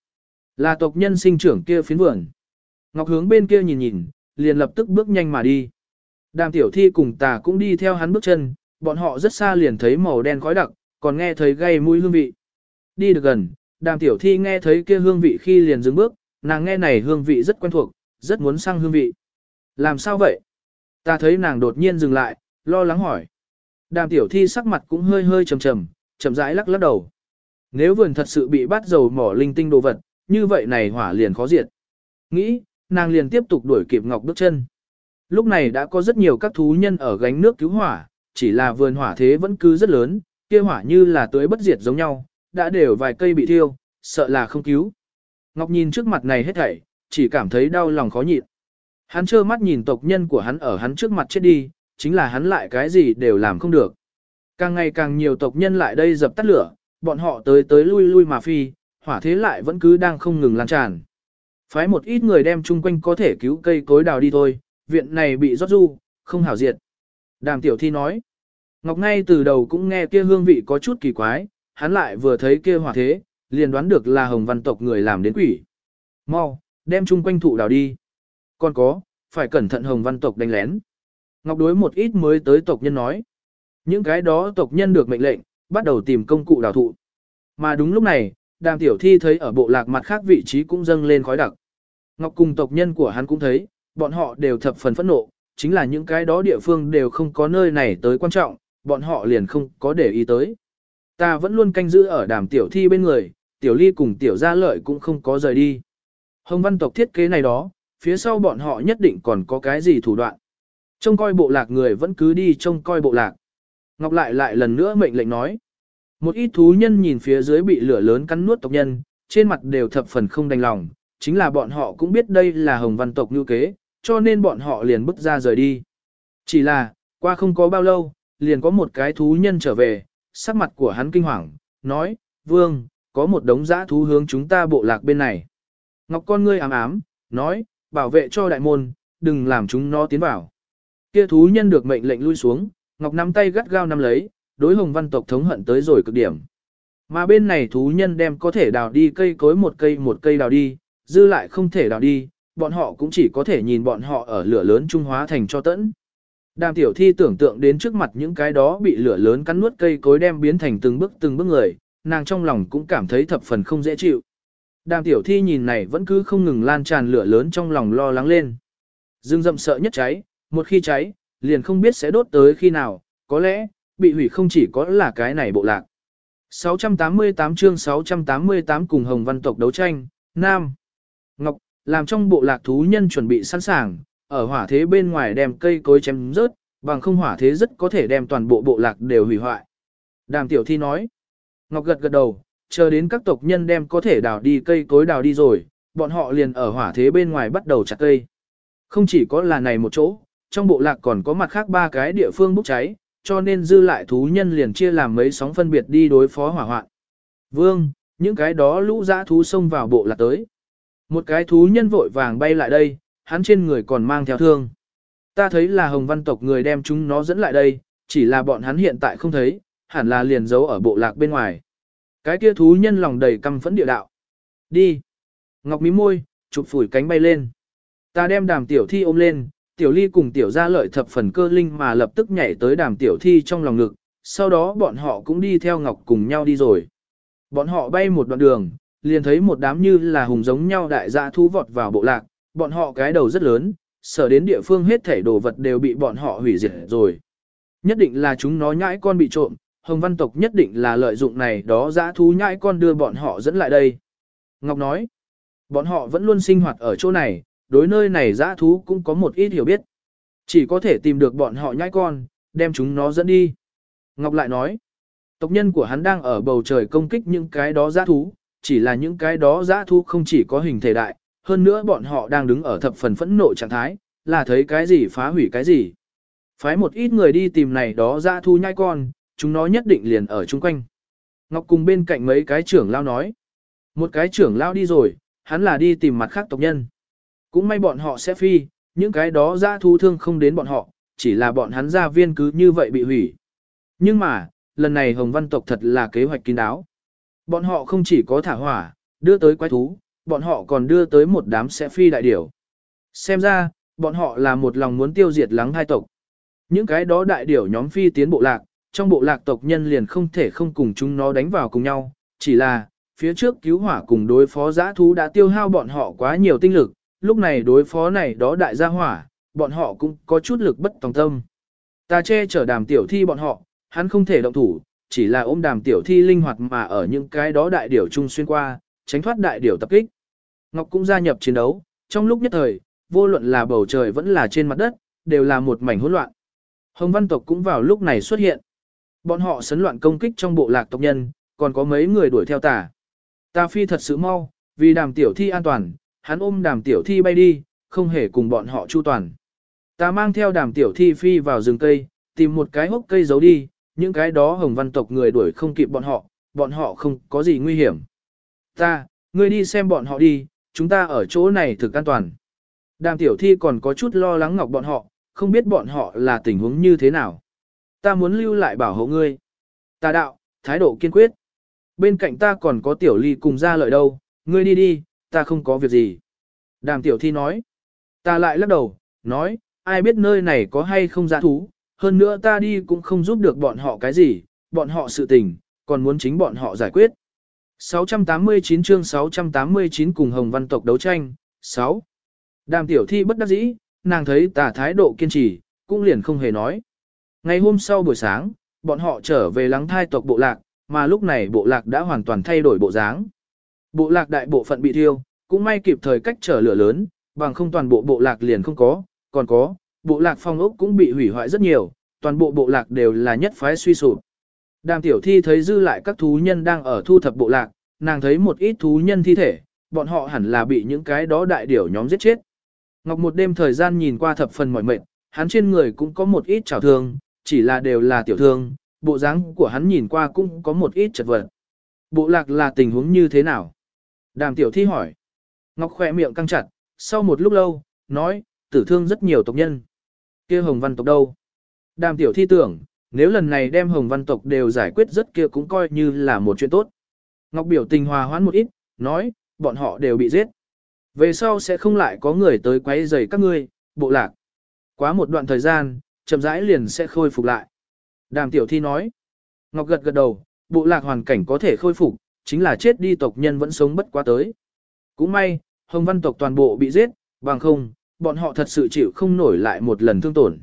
Là tộc nhân sinh trưởng kia phiến vườn. Ngọc hướng bên kia nhìn nhìn, liền lập tức bước nhanh mà đi. Đàm tiểu thi cùng tà cũng đi theo hắn bước chân, bọn họ rất xa liền thấy màu đen khói đặc, còn nghe thấy gây mùi hương vị. Đi được gần, đàm tiểu thi nghe thấy kia hương vị khi liền dừng bước, nàng nghe này hương vị rất quen thuộc, rất muốn sang hương vị. Làm sao vậy? Ta thấy nàng đột nhiên dừng lại, lo lắng hỏi. Đàm tiểu thi sắc mặt cũng hơi hơi trầm trầm, chậm rãi lắc lắc đầu. Nếu vườn thật sự bị bắt dầu mỏ linh tinh đồ vật, như vậy này hỏa liền khó diệt. Nghĩ, nàng liền tiếp tục đuổi kịp Ngọc bước chân. Lúc này đã có rất nhiều các thú nhân ở gánh nước cứu hỏa, chỉ là vườn hỏa thế vẫn cứ rất lớn, kia hỏa như là tưới bất diệt giống nhau, đã đều vài cây bị thiêu, sợ là không cứu. Ngọc nhìn trước mặt này hết thảy, chỉ cảm thấy đau lòng khó nhịn. Hắn trơ mắt nhìn tộc nhân của hắn ở hắn trước mặt chết đi, chính là hắn lại cái gì đều làm không được. Càng ngày càng nhiều tộc nhân lại đây dập tắt lửa, bọn họ tới tới lui lui mà phi, hỏa thế lại vẫn cứ đang không ngừng lan tràn. Phái một ít người đem chung quanh có thể cứu cây cối đào đi thôi, viện này bị rót ru, không hảo diệt. Đàm tiểu thi nói, Ngọc ngay từ đầu cũng nghe kia hương vị có chút kỳ quái, hắn lại vừa thấy kia hỏa thế, liền đoán được là hồng văn tộc người làm đến quỷ. Mau, đem chung quanh thụ đào đi. Còn có, phải cẩn thận hồng văn tộc đánh lén. Ngọc đối một ít mới tới tộc nhân nói. Những cái đó tộc nhân được mệnh lệnh, bắt đầu tìm công cụ đào thụ. Mà đúng lúc này, đàm tiểu thi thấy ở bộ lạc mặt khác vị trí cũng dâng lên khói đặc. Ngọc cùng tộc nhân của hắn cũng thấy, bọn họ đều thập phần phẫn nộ, chính là những cái đó địa phương đều không có nơi này tới quan trọng, bọn họ liền không có để ý tới. Ta vẫn luôn canh giữ ở đàm tiểu thi bên người, tiểu ly cùng tiểu gia lợi cũng không có rời đi. Hồng văn tộc thiết kế này đó, phía sau bọn họ nhất định còn có cái gì thủ đoạn. Trông coi bộ lạc người vẫn cứ đi trông coi bộ lạc. Ngọc lại lại lần nữa mệnh lệnh nói. Một ít thú nhân nhìn phía dưới bị lửa lớn cắn nuốt tộc nhân, trên mặt đều thập phần không đành lòng, chính là bọn họ cũng biết đây là hồng văn tộc như kế, cho nên bọn họ liền bước ra rời đi. Chỉ là, qua không có bao lâu, liền có một cái thú nhân trở về, sắc mặt của hắn kinh hoàng, nói, Vương, có một đống dã thú hướng chúng ta bộ lạc bên này. Ngọc con ngươi ám ám, nói, bảo vệ cho đại môn, đừng làm chúng nó tiến vào. Kia thú nhân được mệnh lệnh lui xuống, Ngọc nắm tay gắt gao nắm lấy, đối hồng văn tộc thống hận tới rồi cực điểm. Mà bên này thú nhân đem có thể đào đi cây cối một cây một cây đào đi, dư lại không thể đào đi, bọn họ cũng chỉ có thể nhìn bọn họ ở lửa lớn trung hóa thành cho tẫn. Đàm tiểu thi tưởng tượng đến trước mặt những cái đó bị lửa lớn cắn nuốt cây cối đem biến thành từng bước từng bước người, nàng trong lòng cũng cảm thấy thập phần không dễ chịu. Đàm tiểu thi nhìn này vẫn cứ không ngừng lan tràn lửa lớn trong lòng lo lắng lên. Dương rậm sợ nhất cháy, một khi cháy, liền không biết sẽ đốt tới khi nào, có lẽ, bị hủy không chỉ có là cái này bộ lạc. 688 chương 688 cùng Hồng Văn tộc đấu tranh, Nam. Ngọc, làm trong bộ lạc thú nhân chuẩn bị sẵn sàng, ở hỏa thế bên ngoài đem cây cối chém rớt, bằng không hỏa thế rất có thể đem toàn bộ bộ lạc đều hủy hoại. Đàm tiểu thi nói. Ngọc gật gật đầu, chờ đến các tộc nhân đem có thể đào đi cây cối đào đi rồi, bọn họ liền ở hỏa thế bên ngoài bắt đầu chặt cây. Không chỉ có là này một chỗ, trong bộ lạc còn có mặt khác ba cái địa phương bốc cháy, cho nên dư lại thú nhân liền chia làm mấy sóng phân biệt đi đối phó hỏa hoạn. Vương, những cái đó lũ dã thú xông vào bộ lạc tới. Một cái thú nhân vội vàng bay lại đây, hắn trên người còn mang theo thương. Ta thấy là hồng văn tộc người đem chúng nó dẫn lại đây, chỉ là bọn hắn hiện tại không thấy, hẳn là liền giấu ở bộ lạc bên ngoài. Cái kia thú nhân lòng đầy căm phẫn địa đạo. Đi. Ngọc mí môi, chụp phủi cánh bay lên. Ta đem đàm tiểu thi ôm lên, tiểu ly cùng tiểu gia lợi thập phần cơ linh mà lập tức nhảy tới đàm tiểu thi trong lòng ngực, sau đó bọn họ cũng đi theo Ngọc cùng nhau đi rồi. Bọn họ bay một đoạn đường, liền thấy một đám như là hùng giống nhau đại gia thú vọt vào bộ lạc, bọn họ cái đầu rất lớn, sở đến địa phương hết thảy đồ vật đều bị bọn họ hủy diệt rồi. Nhất định là chúng nó nhãi con bị trộm, Hồng Văn tộc nhất định là lợi dụng này đó dã thú nhãi con đưa bọn họ dẫn lại đây. Ngọc nói, bọn họ vẫn luôn sinh hoạt ở chỗ này, đối nơi này dã thú cũng có một ít hiểu biết. Chỉ có thể tìm được bọn họ nhãi con, đem chúng nó dẫn đi. Ngọc lại nói, tộc nhân của hắn đang ở bầu trời công kích những cái đó dã thú, chỉ là những cái đó dã thú không chỉ có hình thể đại, hơn nữa bọn họ đang đứng ở thập phần phẫn nộ trạng thái, là thấy cái gì phá hủy cái gì. Phái một ít người đi tìm này đó dã thú nhai con, chúng nó nhất định liền ở chung quanh. Ngọc cùng bên cạnh mấy cái trưởng lao nói. Một cái trưởng lao đi rồi, hắn là đi tìm mặt khác tộc nhân. Cũng may bọn họ sẽ phi, những cái đó ra thu thương không đến bọn họ, chỉ là bọn hắn gia viên cứ như vậy bị hủy. Nhưng mà, lần này Hồng Văn tộc thật là kế hoạch kín đáo. Bọn họ không chỉ có thả hỏa, đưa tới quái thú, bọn họ còn đưa tới một đám sẽ phi đại điểu. Xem ra, bọn họ là một lòng muốn tiêu diệt lắng hai tộc. Những cái đó đại điểu nhóm phi tiến bộ lạc, trong bộ lạc tộc nhân liền không thể không cùng chúng nó đánh vào cùng nhau, chỉ là, phía trước cứu hỏa cùng đối phó giã thú đã tiêu hao bọn họ quá nhiều tinh lực, lúc này đối phó này đó đại gia hỏa, bọn họ cũng có chút lực bất tòng tâm. Ta che chở đàm tiểu thi bọn họ, hắn không thể động thủ, chỉ là ôm đàm tiểu thi linh hoạt mà ở những cái đó đại điểu chung xuyên qua, tránh thoát đại điểu tập kích. Ngọc cũng gia nhập chiến đấu, trong lúc nhất thời, vô luận là bầu trời vẫn là trên mặt đất, đều là một mảnh hỗn loạn. Hồng văn tộc cũng vào lúc này xuất hiện. Bọn họ sấn loạn công kích trong bộ lạc tộc nhân, còn có mấy người đuổi theo tà. Ta phi thật sự mau, vì đàm tiểu thi an toàn, hắn ôm đàm tiểu thi bay đi, không hề cùng bọn họ chu toàn. Ta mang theo đàm tiểu thi phi vào rừng cây, tìm một cái hốc cây giấu đi, những cái đó hồng văn tộc người đuổi không kịp bọn họ, bọn họ không có gì nguy hiểm. Ta, ngươi đi xem bọn họ đi, chúng ta ở chỗ này thực an toàn. Đàm tiểu thi còn có chút lo lắng ngọc bọn họ, không biết bọn họ là tình huống như thế nào. Ta muốn lưu lại bảo hộ ngươi. Ta đạo, thái độ kiên quyết. Bên cạnh ta còn có tiểu ly cùng ra lợi đâu, ngươi đi đi, ta không có việc gì. Đàm tiểu thi nói. Ta lại lắc đầu, nói, ai biết nơi này có hay không giã thú, hơn nữa ta đi cũng không giúp được bọn họ cái gì, bọn họ sự tình, còn muốn chính bọn họ giải quyết. 689 chương 689 cùng Hồng Văn tộc đấu tranh, 6. Đàm tiểu thi bất đắc dĩ, nàng thấy tà thái độ kiên trì, cũng liền không hề nói. Ngày hôm sau buổi sáng, bọn họ trở về lắng thai tộc bộ lạc, mà lúc này bộ lạc đã hoàn toàn thay đổi bộ dáng. Bộ lạc đại bộ phận bị thiêu, cũng may kịp thời cách trở lửa lớn, bằng không toàn bộ bộ lạc liền không có, còn có, bộ lạc phong ốc cũng bị hủy hoại rất nhiều, toàn bộ bộ lạc đều là nhất phái suy sụp. Đàm tiểu thi thấy dư lại các thú nhân đang ở thu thập bộ lạc, nàng thấy một ít thú nhân thi thể, bọn họ hẳn là bị những cái đó đại điểu nhóm giết chết. Ngọc một đêm thời gian nhìn qua thập phần mỏi mệt, hắn trên người cũng có một ít trào thương, chỉ là đều là tiểu thương, bộ dáng của hắn nhìn qua cũng có một ít chật vật. Bộ lạc là tình huống như thế nào? Đàm tiểu thi hỏi. Ngọc khỏe miệng căng chặt, sau một lúc lâu, nói, tử thương rất nhiều tộc nhân. kia hồng văn tộc đâu? Đàm tiểu thi tưởng, nếu lần này đem hồng văn tộc đều giải quyết rất kia cũng coi như là một chuyện tốt. Ngọc biểu tình hòa hoãn một ít, nói, bọn họ đều bị giết. Về sau sẽ không lại có người tới quấy rầy các ngươi, bộ lạc. Quá một đoạn thời gian, chậm rãi liền sẽ khôi phục lại. Đàm tiểu thi nói. Ngọc gật gật đầu, bộ lạc hoàn cảnh có thể khôi phục, chính là chết đi tộc nhân vẫn sống bất quá tới. Cũng may, hồng văn tộc toàn bộ bị giết, bằng không, bọn họ thật sự chịu không nổi lại một lần thương tổn.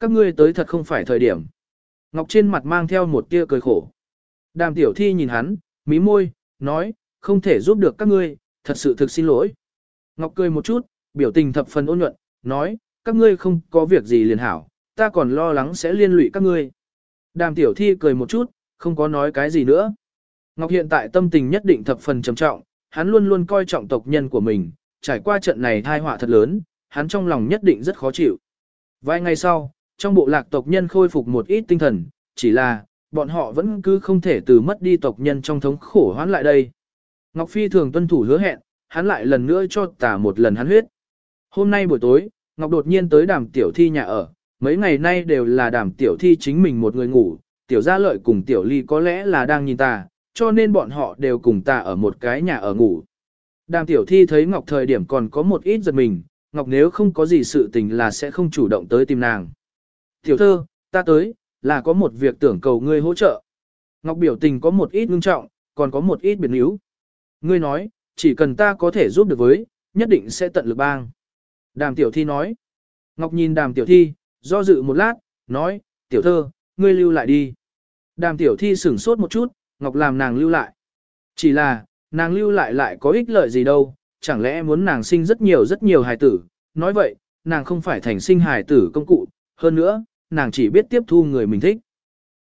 Các ngươi tới thật không phải thời điểm. Ngọc trên mặt mang theo một tia cười khổ. Đàm tiểu thi nhìn hắn, mí môi, nói, không thể giúp được các ngươi, thật sự thực xin lỗi. Ngọc cười một chút, biểu tình thập phần ôn nhuận, nói, các ngươi không có việc gì liền hảo, ta còn lo lắng sẽ liên lụy các ngươi. Đàm tiểu thi cười một chút, không có nói cái gì nữa. Ngọc hiện tại tâm tình nhất định thập phần trầm trọng, hắn luôn luôn coi trọng tộc nhân của mình, trải qua trận này thai họa thật lớn, hắn trong lòng nhất định rất khó chịu. Vài ngày sau, trong bộ lạc tộc nhân khôi phục một ít tinh thần, chỉ là, bọn họ vẫn cứ không thể từ mất đi tộc nhân trong thống khổ hoán lại đây. Ngọc Phi thường tuân thủ hứa hẹn, hắn lại lần nữa cho tả một lần hắn huyết. Hôm nay buổi tối, Ngọc đột nhiên tới đàm tiểu thi nhà ở, mấy ngày nay đều là đàm tiểu thi chính mình một người ngủ, tiểu gia lợi cùng tiểu ly có lẽ là đang nhìn ta, cho nên bọn họ đều cùng ta ở một cái nhà ở ngủ. Đàm tiểu thi thấy Ngọc thời điểm còn có một ít giật mình, Ngọc nếu không có gì sự tình là sẽ không chủ động tới tìm nàng. Tiểu thơ, ta tới, là có một việc tưởng cầu ngươi hỗ trợ. Ngọc biểu tình có một ít ngưng trọng, còn có một ít biệt níu. Ngươi nói, chỉ cần ta có thể giúp được với, nhất định sẽ tận lực bang. Đàm tiểu thi nói. Ngọc nhìn đàm tiểu thi, do dự một lát, nói, tiểu thơ, ngươi lưu lại đi. Đàm tiểu thi sửng sốt một chút, Ngọc làm nàng lưu lại. Chỉ là, nàng lưu lại lại có ích lợi gì đâu, chẳng lẽ muốn nàng sinh rất nhiều rất nhiều hài tử. Nói vậy, nàng không phải thành sinh hài tử công cụ, hơn nữa, nàng chỉ biết tiếp thu người mình thích.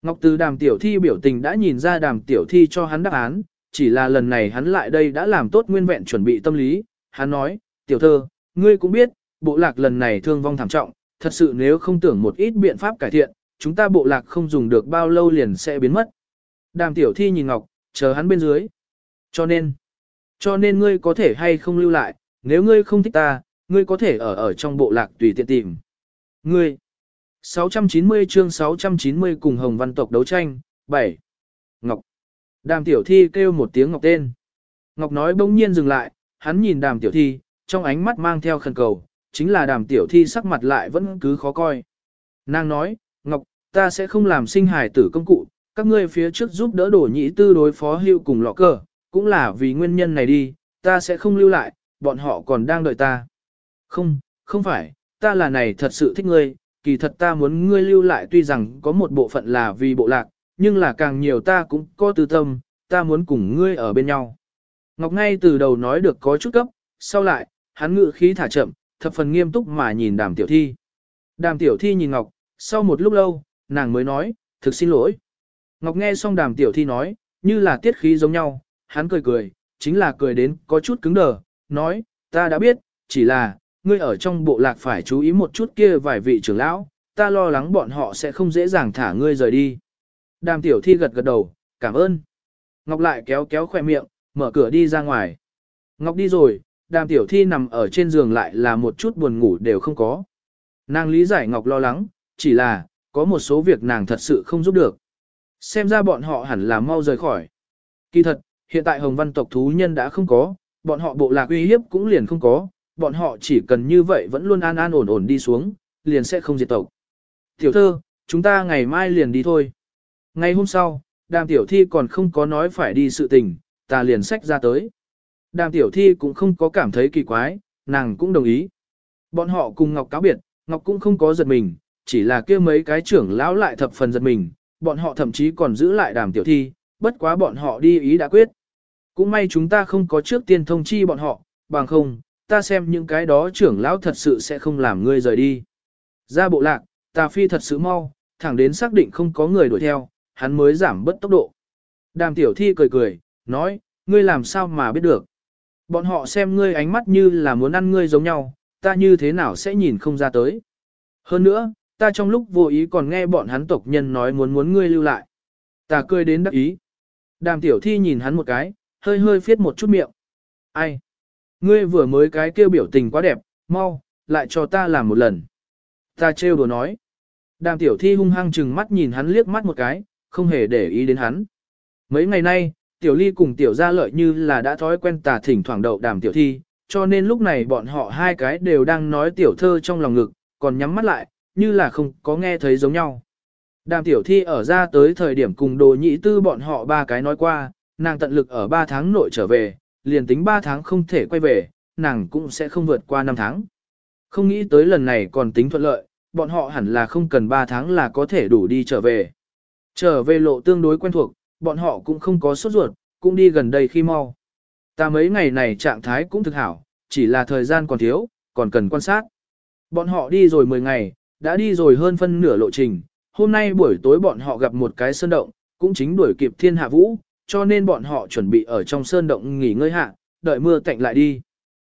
Ngọc từ đàm tiểu thi biểu tình đã nhìn ra đàm tiểu thi cho hắn đáp án, chỉ là lần này hắn lại đây đã làm tốt nguyên vẹn chuẩn bị tâm lý. Hắn nói, tiểu thơ, ngươi cũng biết, bộ lạc lần này thương vong thảm trọng, thật sự nếu không tưởng một ít biện pháp cải thiện, chúng ta bộ lạc không dùng được bao lâu liền sẽ biến mất. Đàm tiểu thi nhìn Ngọc, chờ hắn bên dưới. Cho nên, cho nên ngươi có thể hay không lưu lại, nếu ngươi không thích ta, ngươi có thể ở ở trong bộ lạc tùy tiện tìm. Ngươi, 690 chương 690 cùng Hồng Văn tộc đấu tranh, 7. Ngọc. Đàm tiểu thi kêu một tiếng Ngọc tên. Ngọc nói bỗng nhiên dừng lại, hắn nhìn đàm tiểu thi, trong ánh mắt mang theo khẩn cầu, chính là đàm tiểu thi sắc mặt lại vẫn cứ khó coi. Nàng nói, Ngọc, ta sẽ không làm sinh hài tử công cụ, các ngươi phía trước giúp đỡ đổ nhĩ tư đối phó hưu cùng lọ cờ, cũng là vì nguyên nhân này đi, ta sẽ không lưu lại, bọn họ còn đang đợi ta. Không, không phải, ta là này thật sự thích ngươi, kỳ thật ta muốn ngươi lưu lại tuy rằng có một bộ phận là vì bộ lạc, nhưng là càng nhiều ta cũng có tư tâm, ta muốn cùng ngươi ở bên nhau. Ngọc ngay từ đầu nói được có chút cấp, sau lại, hắn ngự khí thả chậm, thập phần nghiêm túc mà nhìn đàm tiểu thi. Đàm tiểu thi nhìn Ngọc, sau một lúc lâu, nàng mới nói, thực xin lỗi. Ngọc nghe xong đàm tiểu thi nói, như là tiết khí giống nhau, hắn cười cười, chính là cười đến có chút cứng đờ, nói, ta đã biết, chỉ là, ngươi ở trong bộ lạc phải chú ý một chút kia vài vị trưởng lão, ta lo lắng bọn họ sẽ không dễ dàng thả ngươi rời đi. Đàm tiểu thi gật gật đầu, cảm ơn. Ngọc lại kéo kéo khoe miệng, mở cửa đi ra ngoài. Ngọc đi rồi, đàm tiểu thi nằm ở trên giường lại là một chút buồn ngủ đều không có. Nàng lý giải Ngọc lo lắng, chỉ là, có một số việc nàng thật sự không giúp được. Xem ra bọn họ hẳn là mau rời khỏi. Kỳ thật, hiện tại hồng văn tộc thú nhân đã không có, bọn họ bộ lạc uy hiếp cũng liền không có, bọn họ chỉ cần như vậy vẫn luôn an an ổn ổn đi xuống, liền sẽ không diệt tộc. Tiểu thơ, chúng ta ngày mai liền đi thôi. Ngày hôm sau, đàm tiểu thi còn không có nói phải đi sự tình, ta liền sách ra tới. Đàm tiểu thi cũng không có cảm thấy kỳ quái, nàng cũng đồng ý. Bọn họ cùng Ngọc cáo biệt, Ngọc cũng không có giật mình, chỉ là kia mấy cái trưởng lão lại thập phần giật mình, bọn họ thậm chí còn giữ lại đàm tiểu thi, bất quá bọn họ đi ý đã quyết. Cũng may chúng ta không có trước tiên thông chi bọn họ, bằng không, ta xem những cái đó trưởng lão thật sự sẽ không làm ngươi rời đi. Ra bộ lạc, tà phi thật sự mau, thẳng đến xác định không có người đuổi theo, hắn mới giảm bớt tốc độ. Đàm tiểu thi cười cười, nói, ngươi làm sao mà biết được. Bọn họ xem ngươi ánh mắt như là muốn ăn ngươi giống nhau, ta như thế nào sẽ nhìn không ra tới. Hơn nữa, ta trong lúc vô ý còn nghe bọn hắn tộc nhân nói muốn muốn ngươi lưu lại. Ta cười đến đắc ý. Đàm tiểu thi nhìn hắn một cái, hơi hơi phiết một chút miệng. Ai? Ngươi vừa mới cái kêu biểu tình quá đẹp, mau, lại cho ta làm một lần. Ta trêu đùa nói. Đàm tiểu thi hung hăng chừng mắt nhìn hắn liếc mắt một cái, không hề để ý đến hắn. Mấy ngày nay, tiểu ly cùng tiểu gia lợi như là đã thói quen tà thỉnh thoảng đậu đàm tiểu thi, cho nên lúc này bọn họ hai cái đều đang nói tiểu thơ trong lòng ngực, còn nhắm mắt lại, như là không có nghe thấy giống nhau. Đàm tiểu thi ở ra tới thời điểm cùng đồ nhị tư bọn họ ba cái nói qua, nàng tận lực ở ba tháng nội trở về, liền tính ba tháng không thể quay về, nàng cũng sẽ không vượt qua năm tháng. Không nghĩ tới lần này còn tính thuận lợi, bọn họ hẳn là không cần ba tháng là có thể đủ đi trở về. Trở về lộ tương đối quen thuộc, bọn họ cũng không có sốt ruột, cũng đi gần đây khi mau. Ta mấy ngày này trạng thái cũng thực hảo, chỉ là thời gian còn thiếu, còn cần quan sát. Bọn họ đi rồi 10 ngày, đã đi rồi hơn phân nửa lộ trình, hôm nay buổi tối bọn họ gặp một cái sơn động, cũng chính đuổi kịp thiên hạ vũ, cho nên bọn họ chuẩn bị ở trong sơn động nghỉ ngơi hạ, đợi mưa tạnh lại đi.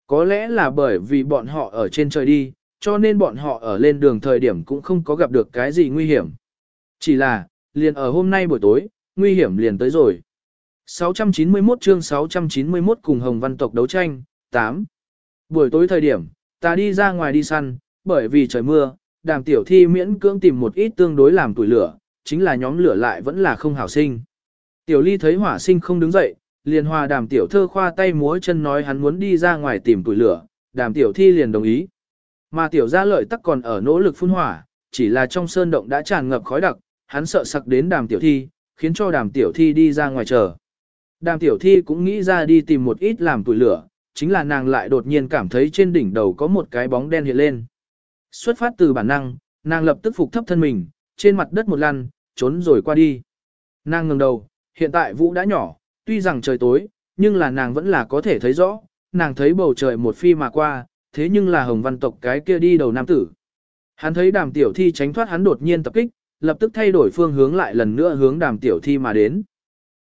Có lẽ là bởi vì bọn họ ở trên trời đi, cho nên bọn họ ở lên đường thời điểm cũng không có gặp được cái gì nguy hiểm. Chỉ là, liền ở hôm nay buổi tối, nguy hiểm liền tới rồi. 691 chương 691 cùng Hồng Văn tộc đấu tranh, 8. Buổi tối thời điểm, ta đi ra ngoài đi săn, bởi vì trời mưa, đàm tiểu thi miễn cưỡng tìm một ít tương đối làm tuổi lửa, chính là nhóm lửa lại vẫn là không hảo sinh. Tiểu ly thấy hỏa sinh không đứng dậy, liền hòa đàm tiểu thơ khoa tay múa chân nói hắn muốn đi ra ngoài tìm tuổi lửa, đàm tiểu thi liền đồng ý. Mà tiểu gia lợi tắc còn ở nỗ lực phun hỏa, chỉ là trong sơn động đã tràn ngập khói đặc, hắn sợ sặc đến đàm tiểu thi, khiến cho đàm tiểu thi đi ra ngoài chờ. Đàm tiểu thi cũng nghĩ ra đi tìm một ít làm tuổi lửa, chính là nàng lại đột nhiên cảm thấy trên đỉnh đầu có một cái bóng đen hiện lên. Xuất phát từ bản năng, nàng lập tức phục thấp thân mình, trên mặt đất một lăn, trốn rồi qua đi. Nàng ngừng đầu, hiện tại vũ đã nhỏ, tuy rằng trời tối, nhưng là nàng vẫn là có thể thấy rõ, nàng thấy bầu trời một phi mà qua, thế nhưng là hồng văn tộc cái kia đi đầu nam tử. Hắn thấy đàm tiểu thi tránh thoát hắn đột nhiên tập kích, lập tức thay đổi phương hướng lại lần nữa hướng đàm tiểu thi mà đến.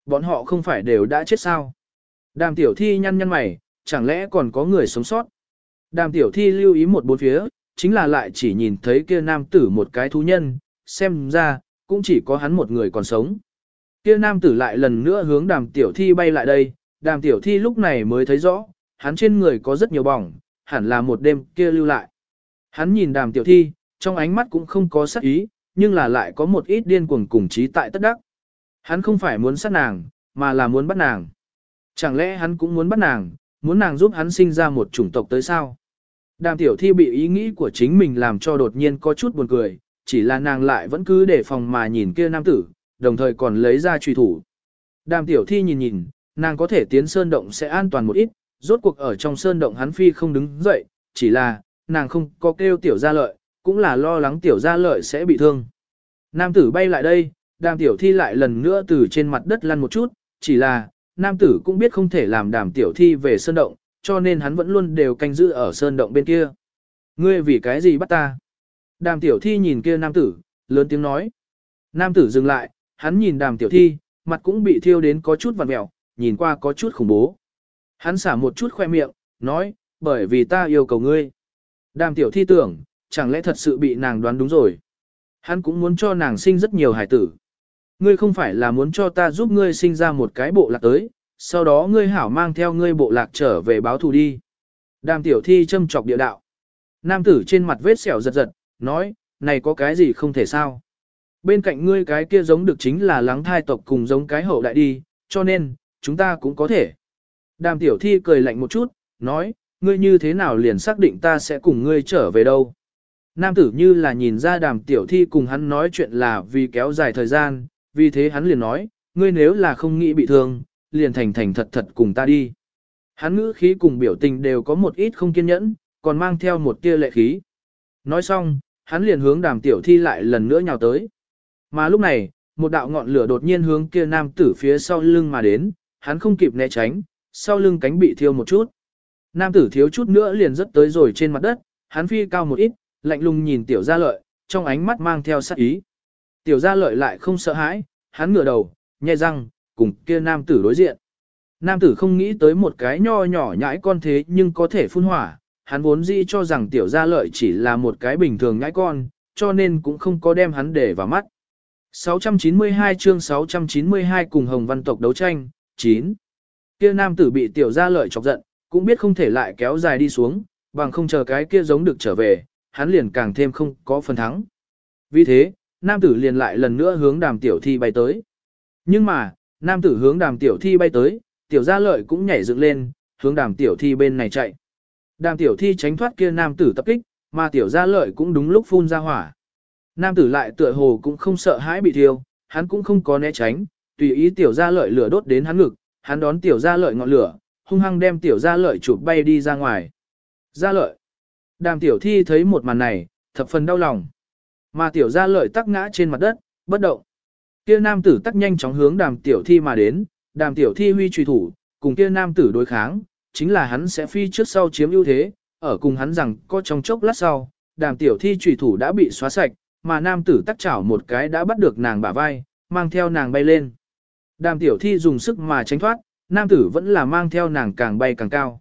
Bọn họ không phải đều đã chết sao? Đàm tiểu thi nhăn nhăn mày, chẳng lẽ còn có người sống sót? Đàm tiểu thi lưu ý một bốn phía, chính là lại chỉ nhìn thấy kia nam tử một cái thú nhân, xem ra, cũng chỉ có hắn một người còn sống. Kia nam tử lại lần nữa hướng đàm tiểu thi bay lại đây, đàm tiểu thi lúc này mới thấy rõ, hắn trên người có rất nhiều bỏng, hẳn là một đêm kia lưu lại. Hắn nhìn đàm tiểu thi, trong ánh mắt cũng không có sắc ý, nhưng là lại có một ít điên cuồng cùng trí tại tất đắc. Hắn không phải muốn sát nàng, mà là muốn bắt nàng. Chẳng lẽ hắn cũng muốn bắt nàng, muốn nàng giúp hắn sinh ra một chủng tộc tới sao? Đàm tiểu thi bị ý nghĩ của chính mình làm cho đột nhiên có chút buồn cười, chỉ là nàng lại vẫn cứ để phòng mà nhìn kia nam tử, đồng thời còn lấy ra truy thủ. Đàm tiểu thi nhìn nhìn, nàng có thể tiến sơn động sẽ an toàn một ít, rốt cuộc ở trong sơn động hắn phi không đứng dậy, chỉ là, nàng không có kêu tiểu gia lợi, cũng là lo lắng tiểu gia lợi sẽ bị thương. Nam tử bay lại đây, đàm tiểu thi lại lần nữa từ trên mặt đất lăn một chút, chỉ là, nam tử cũng biết không thể làm đàm tiểu thi về sơn động, cho nên hắn vẫn luôn đều canh giữ ở sơn động bên kia. Ngươi vì cái gì bắt ta? Đàm tiểu thi nhìn kia nam tử, lớn tiếng nói. Nam tử dừng lại, hắn nhìn đàm tiểu thi, mặt cũng bị thiêu đến có chút vằn mẹo, nhìn qua có chút khủng bố. Hắn xả một chút khoe miệng, nói, bởi vì ta yêu cầu ngươi. Đàm tiểu thi tưởng, chẳng lẽ thật sự bị nàng đoán đúng rồi. Hắn cũng muốn cho nàng sinh rất nhiều hải tử. Ngươi không phải là muốn cho ta giúp ngươi sinh ra một cái bộ lạc tới, sau đó ngươi hảo mang theo ngươi bộ lạc trở về báo thù đi. Đàm tiểu thi châm chọc địa đạo. Nam tử trên mặt vết sẹo giật giật, nói, này có cái gì không thể sao. Bên cạnh ngươi cái kia giống được chính là lắng thai tộc cùng giống cái hậu đại đi, cho nên, chúng ta cũng có thể. Đàm tiểu thi cười lạnh một chút, nói, ngươi như thế nào liền xác định ta sẽ cùng ngươi trở về đâu. Nam tử như là nhìn ra đàm tiểu thi cùng hắn nói chuyện là vì kéo dài thời gian, vì thế hắn liền nói, ngươi nếu là không nghĩ bị thương, liền thành thành thật thật cùng ta đi. Hắn ngữ khí cùng biểu tình đều có một ít không kiên nhẫn, còn mang theo một tia lệ khí. Nói xong, hắn liền hướng đàm tiểu thi lại lần nữa nhào tới. Mà lúc này, một đạo ngọn lửa đột nhiên hướng kia nam tử phía sau lưng mà đến, hắn không kịp né tránh, sau lưng cánh bị thiêu một chút. Nam tử thiếu chút nữa liền rất tới rồi trên mặt đất, hắn phi cao một ít, lạnh lùng nhìn tiểu gia lợi, trong ánh mắt mang theo sát ý. Tiểu gia lợi lại không sợ hãi, hắn ngửa đầu, nhẹ răng, cùng kia nam tử đối diện. Nam tử không nghĩ tới một cái nho nhỏ nhãi con thế nhưng có thể phun hỏa, hắn vốn dĩ cho rằng tiểu gia lợi chỉ là một cái bình thường nhãi con, cho nên cũng không có đem hắn để vào mắt. 692 chương 692 cùng Hồng Văn tộc đấu tranh, 9. Kia nam tử bị tiểu gia lợi chọc giận, cũng biết không thể lại kéo dài đi xuống, bằng không chờ cái kia giống được trở về, hắn liền càng thêm không có phần thắng. Vì thế, nam tử liền lại lần nữa hướng đàm tiểu thi bay tới. Nhưng mà, nam tử hướng đàm tiểu thi bay tới, tiểu gia lợi cũng nhảy dựng lên, hướng đàm tiểu thi bên này chạy. Đàm tiểu thi tránh thoát kia nam tử tập kích, mà tiểu gia lợi cũng đúng lúc phun ra hỏa. Nam tử lại tựa hồ cũng không sợ hãi bị thiêu, hắn cũng không có né tránh, tùy ý tiểu gia lợi lửa đốt đến hắn ngực, hắn đón tiểu gia lợi ngọn lửa, hung hăng đem tiểu gia lợi chụp bay đi ra ngoài. Gia lợi. Đàm tiểu thi thấy một màn này, thập phần đau lòng. Mà tiểu gia lợi tắc ngã trên mặt đất, bất động. Kia nam tử tắc nhanh chóng hướng đàm tiểu thi mà đến, đàm tiểu thi huy truy thủ, cùng kia nam tử đối kháng, chính là hắn sẽ phi trước sau chiếm ưu thế, ở cùng hắn rằng có trong chốc lát sau, đàm tiểu thi truy thủ đã bị xóa sạch, mà nam tử tắc chảo một cái đã bắt được nàng bả vai, mang theo nàng bay lên. Đàm tiểu thi dùng sức mà tránh thoát, nam tử vẫn là mang theo nàng càng bay càng cao.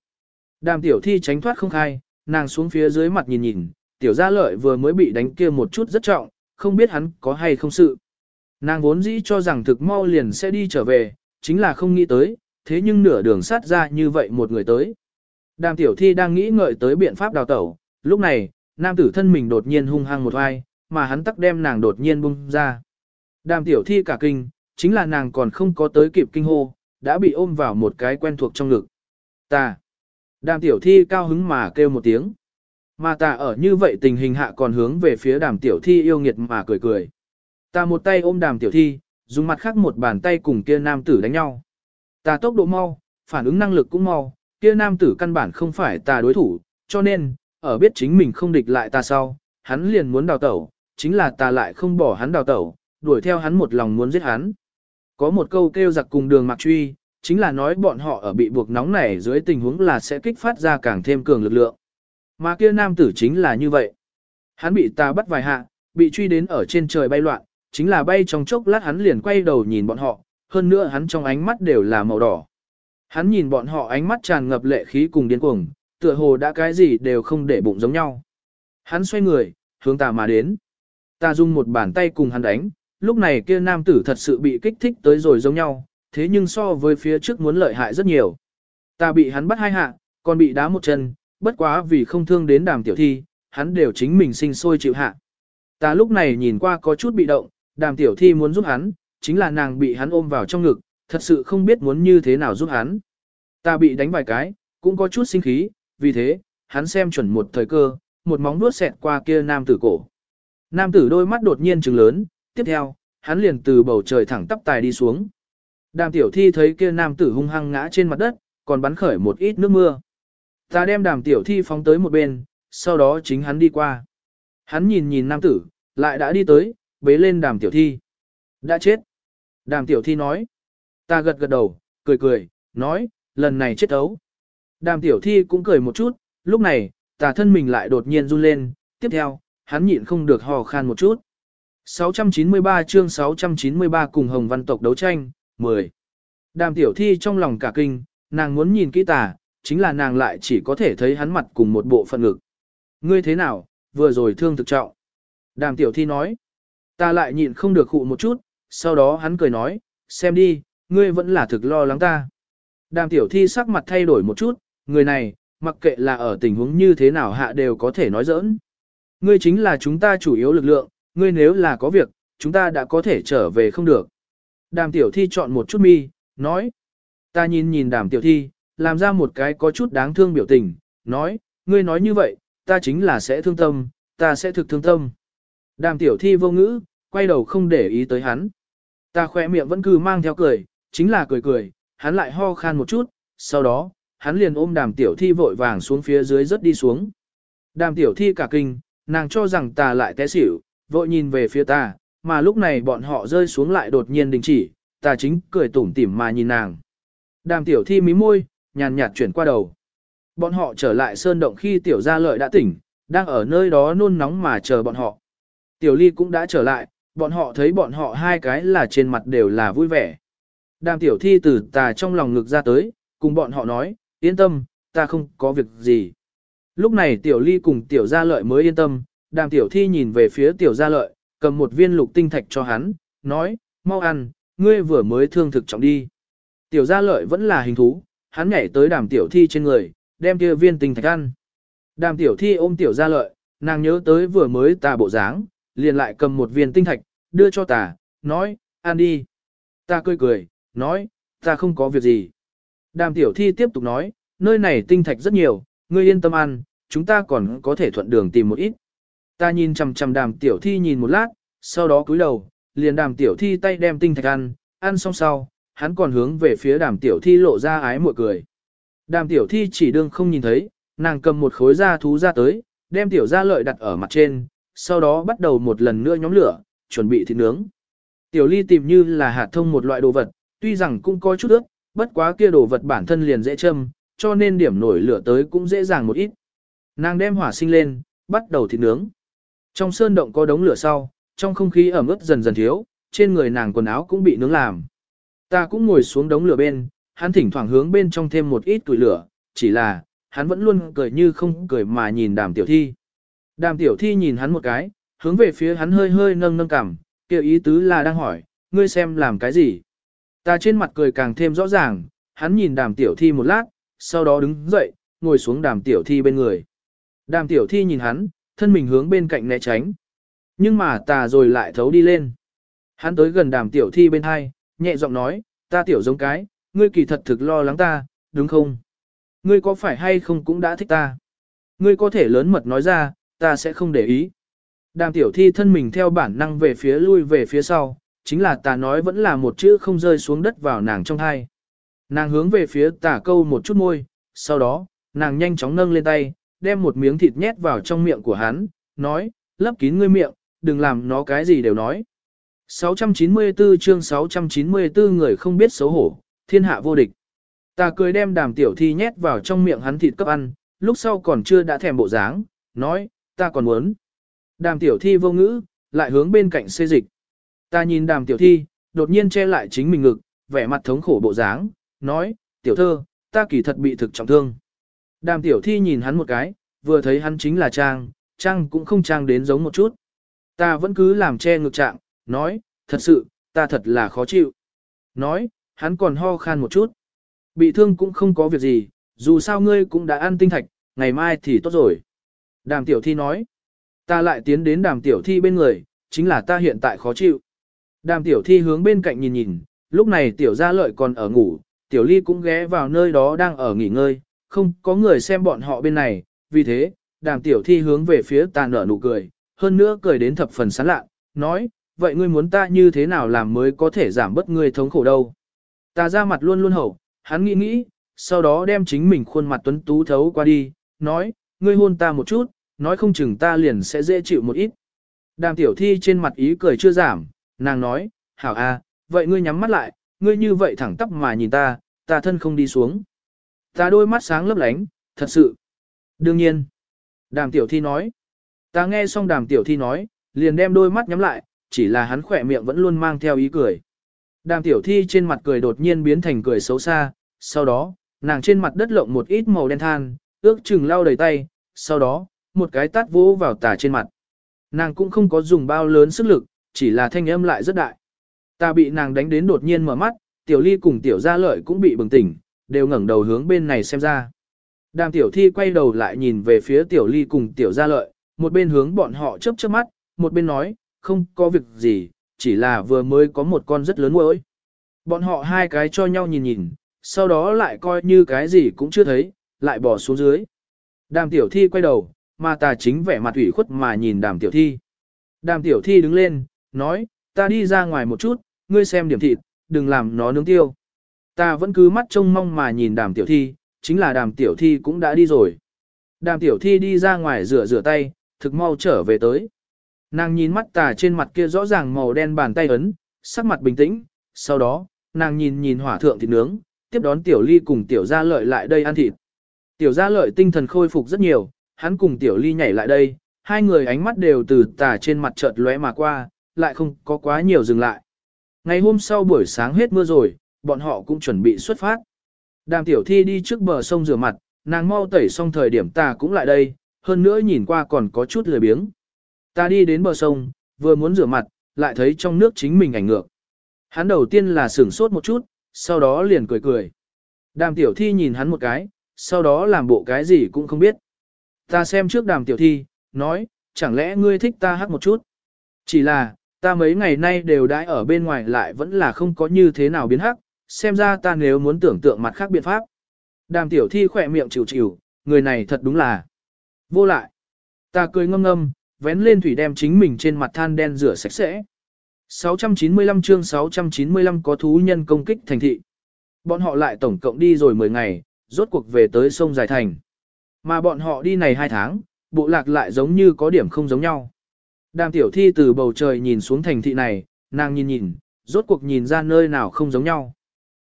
Đàm tiểu thi tránh thoát không khai, nàng xuống phía dưới mặt nhìn nhìn, tiểu gia lợi vừa mới bị đánh kia một chút rất trọng, không biết hắn có hay không sự. Nàng vốn dĩ cho rằng thực mau liền sẽ đi trở về, chính là không nghĩ tới, thế nhưng nửa đường sát ra như vậy một người tới. Đàm tiểu thi đang nghĩ ngợi tới biện pháp đào tẩu, lúc này, nam tử thân mình đột nhiên hung hăng một vai, mà hắn tắc đem nàng đột nhiên bung ra. Đàm tiểu thi cả kinh, chính là nàng còn không có tới kịp kinh hô, đã bị ôm vào một cái quen thuộc trong ngực. Ta. Đàm tiểu thi cao hứng mà kêu một tiếng. Mà ta ở như vậy tình hình hạ còn hướng về phía đàm tiểu thi yêu nghiệt mà cười cười. Ta một tay ôm đàm tiểu thi, dùng mặt khác một bàn tay cùng kia nam tử đánh nhau. Ta tốc độ mau, phản ứng năng lực cũng mau, kia nam tử căn bản không phải ta đối thủ, cho nên, ở biết chính mình không địch lại ta sau, hắn liền muốn đào tẩu, chính là ta lại không bỏ hắn đào tẩu, đuổi theo hắn một lòng muốn giết hắn. Có một câu kêu giặc cùng đường mặc truy, chính là nói bọn họ ở bị buộc nóng này dưới tình huống là sẽ kích phát ra càng thêm cường lực lượng. Mà kia nam tử chính là như vậy. Hắn bị ta bắt vài hạ, bị truy đến ở trên trời bay loạn, chính là bay trong chốc lát hắn liền quay đầu nhìn bọn họ, hơn nữa hắn trong ánh mắt đều là màu đỏ. Hắn nhìn bọn họ ánh mắt tràn ngập lệ khí cùng điên cuồng, tựa hồ đã cái gì đều không để bụng giống nhau. Hắn xoay người, hướng ta mà đến. Ta dùng một bàn tay cùng hắn đánh, lúc này kia nam tử thật sự bị kích thích tới rồi giống nhau, thế nhưng so với phía trước muốn lợi hại rất nhiều. Ta bị hắn bắt hai hạ, còn bị đá một chân, bất quá vì không thương đến đàm tiểu thi, hắn đều chính mình sinh sôi chịu hạ. Ta lúc này nhìn qua có chút bị động, đàm tiểu thi muốn giúp hắn, chính là nàng bị hắn ôm vào trong ngực, thật sự không biết muốn như thế nào giúp hắn. Ta bị đánh vài cái, cũng có chút sinh khí, vì thế, hắn xem chuẩn một thời cơ, một móng vuốt xẹt qua kia nam tử cổ. Nam tử đôi mắt đột nhiên trừng lớn, tiếp theo, hắn liền từ bầu trời thẳng tắp tài đi xuống. Đàm tiểu thi thấy kia nam tử hung hăng ngã trên mặt đất, còn bắn khởi một ít nước mưa. Ta đem đàm tiểu thi phóng tới một bên, sau đó chính hắn đi qua. Hắn nhìn nhìn nam tử, lại đã đi tới, bế lên đàm tiểu thi. Đã chết. Đàm tiểu thi nói. Ta gật gật đầu, cười cười, nói, lần này chết ấu. Đàm tiểu thi cũng cười một chút, lúc này, tà thân mình lại đột nhiên run lên, tiếp theo, hắn nhịn không được hò khan một chút. 693 chương 693 cùng Hồng Văn tộc đấu tranh, 10. Đàm tiểu thi trong lòng cả kinh, nàng muốn nhìn kỹ tà, chính là nàng lại chỉ có thể thấy hắn mặt cùng một bộ phận ngực. Ngươi thế nào, vừa rồi thương thực trọng. Đàm tiểu thi nói, ta lại nhịn không được hụ một chút, sau đó hắn cười nói, xem đi, ngươi vẫn là thực lo lắng ta. Đàm tiểu thi sắc mặt thay đổi một chút, người này, mặc kệ là ở tình huống như thế nào hạ đều có thể nói giỡn. Ngươi chính là chúng ta chủ yếu lực lượng, ngươi nếu là có việc, chúng ta đã có thể trở về không được. Đàm tiểu thi chọn một chút mi, nói. Ta nhìn nhìn đàm tiểu thi, làm ra một cái có chút đáng thương biểu tình, nói, ngươi nói như vậy, ta chính là sẽ thương tâm, ta sẽ thực thương tâm. Đàm tiểu thi vô ngữ, quay đầu không để ý tới hắn. Ta khỏe miệng vẫn cứ mang theo cười, chính là cười cười, hắn lại ho khan một chút, sau đó, hắn liền ôm đàm tiểu thi vội vàng xuống phía dưới rất đi xuống. Đàm tiểu thi cả kinh, nàng cho rằng ta lại té xỉu, vội nhìn về phía ta, mà lúc này bọn họ rơi xuống lại đột nhiên đình chỉ, ta chính cười tủm tỉm mà nhìn nàng. Đàm tiểu thi mí môi, nhàn nhạt chuyển qua đầu. Bọn họ trở lại sơn động khi tiểu gia lợi đã tỉnh, đang ở nơi đó nôn nóng mà chờ bọn họ. Tiểu ly cũng đã trở lại, bọn họ thấy bọn họ hai cái là trên mặt đều là vui vẻ. Đàm tiểu thi từ tà trong lòng ngực ra tới, cùng bọn họ nói, yên tâm, ta không có việc gì. Lúc này tiểu ly cùng tiểu gia lợi mới yên tâm, đàm tiểu thi nhìn về phía tiểu gia lợi, cầm một viên lục tinh thạch cho hắn, nói, mau ăn, ngươi vừa mới thương thực trọng đi. Tiểu gia lợi vẫn là hình thú, hắn nhảy tới đàm tiểu thi trên người, đem kia viên tinh thạch ăn. Đàm tiểu thi ôm tiểu gia lợi, nàng nhớ tới vừa mới tà bộ dáng, liền lại cầm một viên tinh thạch, đưa cho tà, nói, ăn đi. Ta cười cười, nói, ta không có việc gì. Đàm tiểu thi tiếp tục nói, nơi này tinh thạch rất nhiều, ngươi yên tâm ăn, chúng ta còn có thể thuận đường tìm một ít. Ta nhìn chằm chằm đàm tiểu thi nhìn một lát, sau đó cúi đầu, liền đàm tiểu thi tay đem tinh thạch ăn, ăn xong sau, hắn còn hướng về phía đàm tiểu thi lộ ra ái mội cười. Đàm tiểu thi chỉ đương không nhìn thấy, nàng cầm một khối da thú ra tới, đem tiểu da lợi đặt ở mặt trên, sau đó bắt đầu một lần nữa nhóm lửa, chuẩn bị thịt nướng. Tiểu ly tìm như là hạt thông một loại đồ vật, tuy rằng cũng có chút ướt, bất quá kia đồ vật bản thân liền dễ châm, cho nên điểm nổi lửa tới cũng dễ dàng một ít. Nàng đem hỏa sinh lên, bắt đầu thịt nướng. Trong sơn động có đống lửa sau, trong không khí ẩm ướt dần dần thiếu, trên người nàng quần áo cũng bị nướng làm. Ta cũng ngồi xuống đống lửa bên, hắn thỉnh thoảng hướng bên trong thêm một ít tuổi lửa, chỉ là, hắn vẫn luôn cười như không cười mà nhìn đàm tiểu thi. Đàm tiểu thi nhìn hắn một cái, hướng về phía hắn hơi hơi nâng nâng cằm, kêu ý tứ là đang hỏi, ngươi xem làm cái gì. Ta trên mặt cười càng thêm rõ ràng, hắn nhìn đàm tiểu thi một lát, sau đó đứng dậy, ngồi xuống đàm tiểu thi bên người. Đàm tiểu thi nhìn hắn, thân mình hướng bên cạnh né tránh. Nhưng mà tà rồi lại thấu đi lên. Hắn tới gần đàm tiểu thi bên hai, nhẹ giọng nói, ta tiểu giống cái, ngươi kỳ thật thực lo lắng ta, đúng không? Ngươi có phải hay không cũng đã thích ta? Ngươi có thể lớn mật nói ra, ta sẽ không để ý. Đàm tiểu thi thân mình theo bản năng về phía lui về phía sau, chính là tà nói vẫn là một chữ không rơi xuống đất vào nàng trong hai. Nàng hướng về phía tà câu một chút môi, sau đó, nàng nhanh chóng nâng lên tay, đem một miếng thịt nhét vào trong miệng của hắn, nói, lấp kín ngươi miệng, đừng làm nó cái gì đều nói. 694 chương 694 người không biết xấu hổ, thiên hạ vô địch. Ta cười đem đàm tiểu thi nhét vào trong miệng hắn thịt cấp ăn, lúc sau còn chưa đã thèm bộ dáng, nói, ta còn muốn. Đàm tiểu thi vô ngữ, lại hướng bên cạnh xê dịch. Ta nhìn đàm tiểu thi, đột nhiên che lại chính mình ngực, vẻ mặt thống khổ bộ dáng, nói, tiểu thơ, ta kỳ thật bị thực trọng thương. Đàm tiểu thi nhìn hắn một cái, vừa thấy hắn chính là Trang, Trang cũng không Trang đến giống một chút. Ta vẫn cứ làm che ngược trạng, nói, thật sự, ta thật là khó chịu. Nói, hắn còn ho khan một chút. Bị thương cũng không có việc gì, dù sao ngươi cũng đã ăn tinh thạch, ngày mai thì tốt rồi. Đàm tiểu thi nói, ta lại tiến đến đàm tiểu thi bên người, chính là ta hiện tại khó chịu. Đàm tiểu thi hướng bên cạnh nhìn nhìn, lúc này tiểu gia lợi còn ở ngủ, tiểu ly cũng ghé vào nơi đó đang ở nghỉ ngơi, không có người xem bọn họ bên này, vì thế, đàm tiểu thi hướng về phía ta nở nụ cười, hơn nữa cười đến thập phần sán lạ, nói, vậy ngươi muốn ta như thế nào làm mới có thể giảm bớt ngươi thống khổ đâu. Ta ra mặt luôn luôn hậu, hắn nghĩ nghĩ, sau đó đem chính mình khuôn mặt tuấn tú thấu qua đi, nói, ngươi hôn ta một chút, nói không chừng ta liền sẽ dễ chịu một ít. Đàm tiểu thi trên mặt ý cười chưa giảm, nàng nói, hảo a, vậy ngươi nhắm mắt lại, ngươi như vậy thẳng tắp mà nhìn ta, ta thân không đi xuống. Ta đôi mắt sáng lấp lánh, thật sự. Đương nhiên. Đàm tiểu thi nói. Ta nghe xong đàm tiểu thi nói, liền đem đôi mắt nhắm lại, chỉ là hắn khỏe miệng vẫn luôn mang theo ý cười. Đàm tiểu thi trên mặt cười đột nhiên biến thành cười xấu xa, sau đó, nàng trên mặt đất lộng một ít màu đen than, ước chừng lau đầy tay, sau đó, một cái tát vỗ vào tà trên mặt. Nàng cũng không có dùng bao lớn sức lực, chỉ là thanh âm lại rất đại. Ta bị nàng đánh đến đột nhiên mở mắt, tiểu ly cùng tiểu gia lợi cũng bị bừng tỉnh, đều ngẩng đầu hướng bên này xem ra. Đàm tiểu thi quay đầu lại nhìn về phía tiểu ly cùng tiểu gia lợi, một bên hướng bọn họ chớp chớp mắt, một bên nói, không có việc gì, chỉ là vừa mới có một con rất lớn muỗi. Bọn họ hai cái cho nhau nhìn nhìn, sau đó lại coi như cái gì cũng chưa thấy, lại bỏ xuống dưới. Đàm tiểu thi quay đầu, mà tà chính vẻ mặt ủy khuất mà nhìn đàm tiểu thi. Đàm tiểu thi đứng lên, nói, ta đi ra ngoài một chút, ngươi xem điểm thịt, đừng làm nó nướng tiêu. Ta vẫn cứ mắt trông mong mà nhìn đàm tiểu thi, chính là đàm tiểu thi cũng đã đi rồi. Đàm tiểu thi đi ra ngoài rửa rửa tay, thực mau trở về tới. Nàng nhìn mắt tà trên mặt kia rõ ràng màu đen bàn tay ấn, sắc mặt bình tĩnh, sau đó, nàng nhìn nhìn hỏa thượng thịt nướng, tiếp đón tiểu ly cùng tiểu gia lợi lại đây ăn thịt. Tiểu gia lợi tinh thần khôi phục rất nhiều, hắn cùng tiểu ly nhảy lại đây, hai người ánh mắt đều từ tà trên mặt chợt lóe mà qua, lại không có quá nhiều dừng lại. Ngày hôm sau buổi sáng hết mưa rồi, bọn họ cũng chuẩn bị xuất phát. Đàm tiểu thi đi trước bờ sông rửa mặt, nàng mau tẩy xong thời điểm ta cũng lại đây, hơn nữa nhìn qua còn có chút lười biếng. Ta đi đến bờ sông, vừa muốn rửa mặt, lại thấy trong nước chính mình ảnh ngược. Hắn đầu tiên là sửng sốt một chút, sau đó liền cười cười. Đàm tiểu thi nhìn hắn một cái, sau đó làm bộ cái gì cũng không biết. Ta xem trước đàm tiểu thi, nói, chẳng lẽ ngươi thích ta hát một chút. Chỉ là, ta mấy ngày nay đều đãi ở bên ngoài lại vẫn là không có như thế nào biến hắc, xem ra ta nếu muốn tưởng tượng mặt khác biện pháp. Đàm tiểu thi khỏe miệng chịu chịu, người này thật đúng là vô lại. Ta cười ngâm ngâm, vén lên thủy đem chính mình trên mặt than đen rửa sạch sẽ. 695 chương 695 có thú nhân công kích thành thị. Bọn họ lại tổng cộng đi rồi 10 ngày, rốt cuộc về tới sông Dài Thành. Mà bọn họ đi này 2 tháng, bộ lạc lại giống như có điểm không giống nhau. Đàm tiểu thi từ bầu trời nhìn xuống thành thị này, nàng nhìn nhìn, rốt cuộc nhìn ra nơi nào không giống nhau.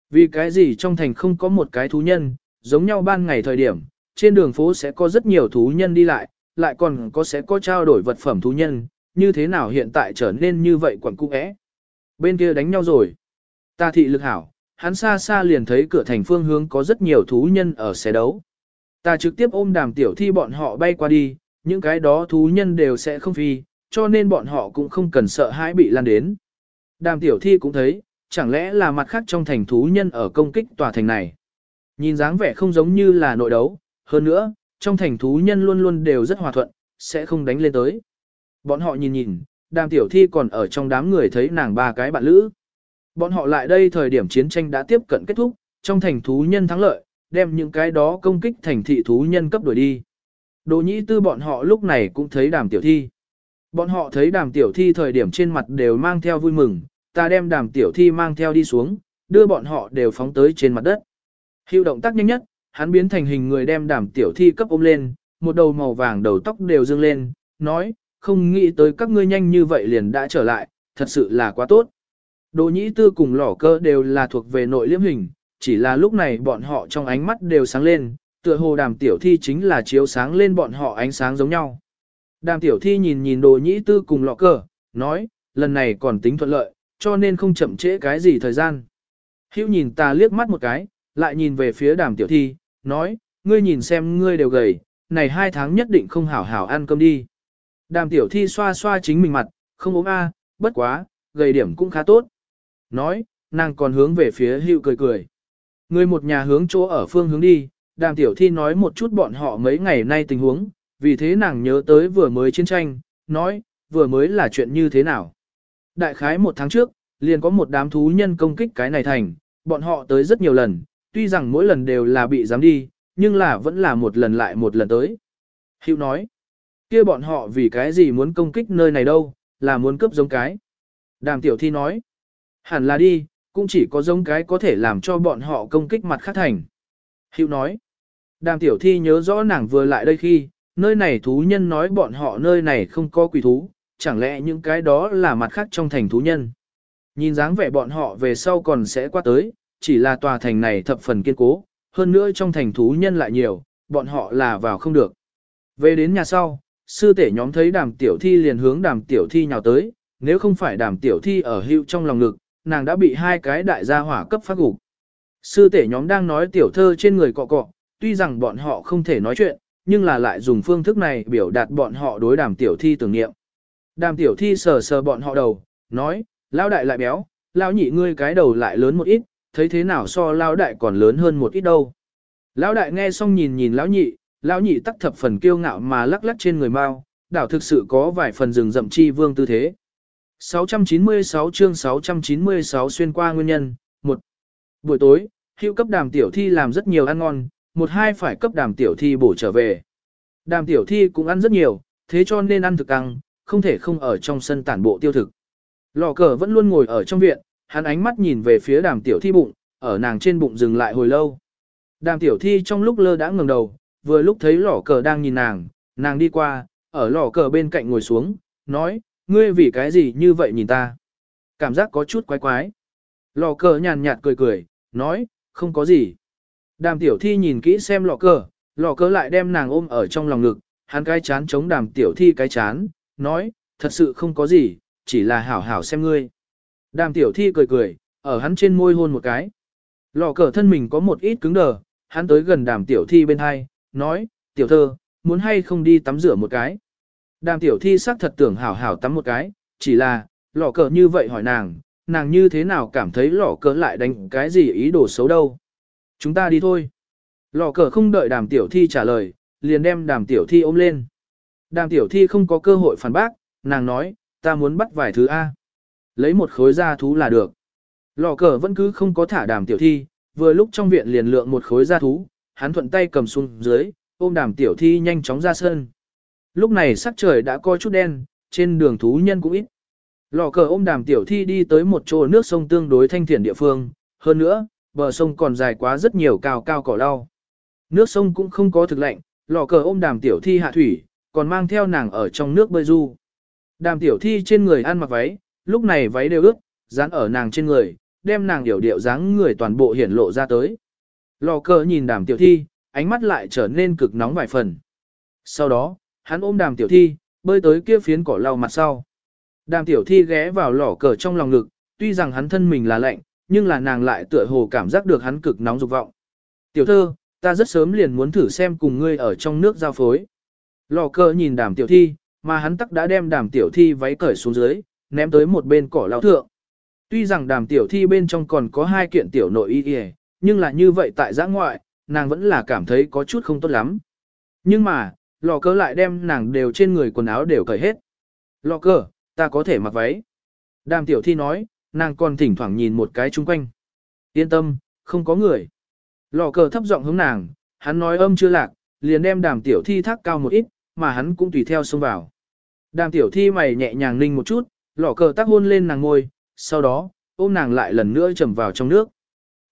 Vì cái gì trong thành không có một cái thú nhân, giống nhau ban ngày thời điểm, trên đường phố sẽ có rất nhiều thú nhân đi lại, lại còn có sẽ có trao đổi vật phẩm thú nhân, như thế nào hiện tại trở nên như vậy quẩn cung ẽ. Bên kia đánh nhau rồi. Ta thị lực hảo, hắn xa xa liền thấy cửa thành phương hướng có rất nhiều thú nhân ở xe đấu. Ta trực tiếp ôm đàm tiểu thi bọn họ bay qua đi, những cái đó thú nhân đều sẽ không phi, cho nên bọn họ cũng không cần sợ hãi bị lan đến. Đàm tiểu thi cũng thấy, chẳng lẽ là mặt khác trong thành thú nhân ở công kích tòa thành này. Nhìn dáng vẻ không giống như là nội đấu, hơn nữa, trong thành thú nhân luôn luôn đều rất hòa thuận, sẽ không đánh lên tới. Bọn họ nhìn nhìn, đàm tiểu thi còn ở trong đám người thấy nàng ba cái bạn lữ. Bọn họ lại đây thời điểm chiến tranh đã tiếp cận kết thúc, trong thành thú nhân thắng lợi, đem những cái đó công kích thành thị thú nhân cấp đuổi đi. Đồ nhĩ tư bọn họ lúc này cũng thấy đàm tiểu thi. Bọn họ thấy đàm tiểu thi thời điểm trên mặt đều mang theo vui mừng, ta đem đàm tiểu thi mang theo đi xuống, đưa bọn họ đều phóng tới trên mặt đất. Hưu động tác nhanh nhất, hắn biến thành hình người đem đàm tiểu thi cấp ôm lên, một đầu màu vàng đầu tóc đều dương lên, nói, không nghĩ tới các ngươi nhanh như vậy liền đã trở lại, thật sự là quá tốt. Đồ nhĩ tư cùng lỏ cơ đều là thuộc về nội liễm hình, chỉ là lúc này bọn họ trong ánh mắt đều sáng lên, tựa hồ đàm tiểu thi chính là chiếu sáng lên bọn họ ánh sáng giống nhau. Đàm tiểu thi nhìn nhìn đồ nhĩ tư cùng lọ cờ, nói, lần này còn tính thuận lợi, cho nên không chậm trễ cái gì thời gian. Hữu nhìn ta liếc mắt một cái, lại nhìn về phía đàm tiểu thi, nói, ngươi nhìn xem ngươi đều gầy, này hai tháng nhất định không hảo hảo ăn cơm đi. Đàm tiểu thi xoa xoa chính mình mặt, không ốm a, bất quá, gầy điểm cũng khá tốt. Nói, nàng còn hướng về phía hữu cười cười. Người một nhà hướng chỗ ở phương hướng đi, đàm tiểu thi nói một chút bọn họ mấy ngày nay tình huống, vì thế nàng nhớ tới vừa mới chiến tranh, nói, vừa mới là chuyện như thế nào. Đại khái một tháng trước, liền có một đám thú nhân công kích cái này thành, bọn họ tới rất nhiều lần, tuy rằng mỗi lần đều là bị dám đi, nhưng là vẫn là một lần lại một lần tới. Hữu nói, kia bọn họ vì cái gì muốn công kích nơi này đâu, là muốn cướp giống cái. Đàm tiểu thi nói, hẳn là đi, cũng chỉ có giống cái có thể làm cho bọn họ công kích mặt khác thành. Hữu nói, đàm tiểu thi nhớ rõ nàng vừa lại đây khi, nơi này thú nhân nói bọn họ nơi này không có quỷ thú, chẳng lẽ những cái đó là mặt khác trong thành thú nhân. Nhìn dáng vẻ bọn họ về sau còn sẽ qua tới, chỉ là tòa thành này thập phần kiên cố, hơn nữa trong thành thú nhân lại nhiều, bọn họ là vào không được. Về đến nhà sau, sư tể nhóm thấy đàm tiểu thi liền hướng đàm tiểu thi nhào tới, nếu không phải đàm tiểu thi ở hưu trong lòng ngực, nàng đã bị hai cái đại gia hỏa cấp phát gục. Sư tể nhóm đang nói tiểu thơ trên người cọ cọ, tuy rằng bọn họ không thể nói chuyện, nhưng là lại dùng phương thức này biểu đạt bọn họ đối đàm tiểu thi tưởng niệm. Đàm tiểu thi sờ sờ bọn họ đầu, nói, lão đại lại béo, lão nhị ngươi cái đầu lại lớn một ít, thấy thế nào so lão đại còn lớn hơn một ít đâu. Lão đại nghe xong nhìn nhìn lão nhị, lão nhị tắc thập phần kiêu ngạo mà lắc lắc trên người mau, đảo thực sự có vài phần rừng rậm chi vương tư thế. 696 chương 696 xuyên qua nguyên nhân, một Buổi tối, hữu cấp đàm tiểu thi làm rất nhiều ăn ngon, một hai phải cấp đàm tiểu thi bổ trở về. Đàm tiểu thi cũng ăn rất nhiều, thế cho nên ăn thực căng không thể không ở trong sân tản bộ tiêu thực. Lò cờ vẫn luôn ngồi ở trong viện, hắn ánh mắt nhìn về phía đàm tiểu thi bụng, ở nàng trên bụng dừng lại hồi lâu. Đàm tiểu thi trong lúc lơ đã ngừng đầu, vừa lúc thấy lò cờ đang nhìn nàng, nàng đi qua, ở lò cờ bên cạnh ngồi xuống, nói, ngươi vì cái gì như vậy nhìn ta? Cảm giác có chút quái quái. Lò cờ nhàn nhạt cười cười, nói, không có gì. Đàm tiểu thi nhìn kỹ xem lò cờ, lò cờ lại đem nàng ôm ở trong lòng ngực, hắn cái chán chống đàm tiểu thi cái chán, nói, thật sự không có gì, chỉ là hảo hảo xem ngươi. Đàm tiểu thi cười cười, ở hắn trên môi hôn một cái. Lò cờ thân mình có một ít cứng đờ, hắn tới gần đàm tiểu thi bên hai, nói, tiểu thơ, muốn hay không đi tắm rửa một cái. Đàm tiểu thi xác thật tưởng hảo hảo tắm một cái, chỉ là, lò cờ như vậy hỏi nàng, nàng như thế nào cảm thấy lò cờ lại đánh cái gì ý đồ xấu đâu. Chúng ta đi thôi. Lò cờ không đợi đàm tiểu thi trả lời, liền đem đàm tiểu thi ôm lên. Đàm tiểu thi không có cơ hội phản bác, nàng nói, ta muốn bắt vài thứ A. Lấy một khối da thú là được. Lò cờ vẫn cứ không có thả đàm tiểu thi, vừa lúc trong viện liền lượng một khối da thú, hắn thuận tay cầm xuống dưới, ôm đàm tiểu thi nhanh chóng ra sân. Lúc này sắc trời đã coi chút đen, trên đường thú nhân cũng ít. Lò cờ ôm đàm tiểu thi đi tới một chỗ nước sông tương đối thanh thiện địa phương, hơn nữa, bờ sông còn dài quá rất nhiều cao cao cỏ lau. Nước sông cũng không có thực lạnh, lò cờ ôm đàm tiểu thi hạ thủy, còn mang theo nàng ở trong nước bơi du. Đàm tiểu thi trên người ăn mặc váy, lúc này váy đều ướt, dán ở nàng trên người, đem nàng điểu điệu dáng người toàn bộ hiển lộ ra tới. Lò cờ nhìn đàm tiểu thi, ánh mắt lại trở nên cực nóng vài phần. Sau đó, hắn ôm đàm tiểu thi, bơi tới kia phiến cỏ lau mặt sau. Đàm tiểu thi ghé vào lò cờ trong lòng ngực, tuy rằng hắn thân mình là lạnh, nhưng là nàng lại tựa hồ cảm giác được hắn cực nóng dục vọng. Tiểu thơ, ta rất sớm liền muốn thử xem cùng ngươi ở trong nước giao phối. Lò cờ nhìn đàm tiểu thi, mà hắn tắc đã đem đàm tiểu thi váy cởi xuống dưới, ném tới một bên cỏ lao thượng. Tuy rằng đàm tiểu thi bên trong còn có hai kiện tiểu nội y y, nhưng là như vậy tại giã ngoại, nàng vẫn là cảm thấy có chút không tốt lắm. Nhưng mà, lò cờ lại đem nàng đều trên người quần áo đều cởi hết. Lò cờ, ta có thể mặc váy. Đàm tiểu thi nói, nàng còn thỉnh thoảng nhìn một cái chung quanh. Yên tâm, không có người. Lò cờ thấp giọng hướng nàng, hắn nói âm chưa lạc, liền đem đàm tiểu thi thác cao một ít, mà hắn cũng tùy theo xông vào. Đàm tiểu thi mày nhẹ nhàng ninh một chút, lỏ cờ tác hôn lên nàng ngôi, sau đó, ôm nàng lại lần nữa chầm vào trong nước.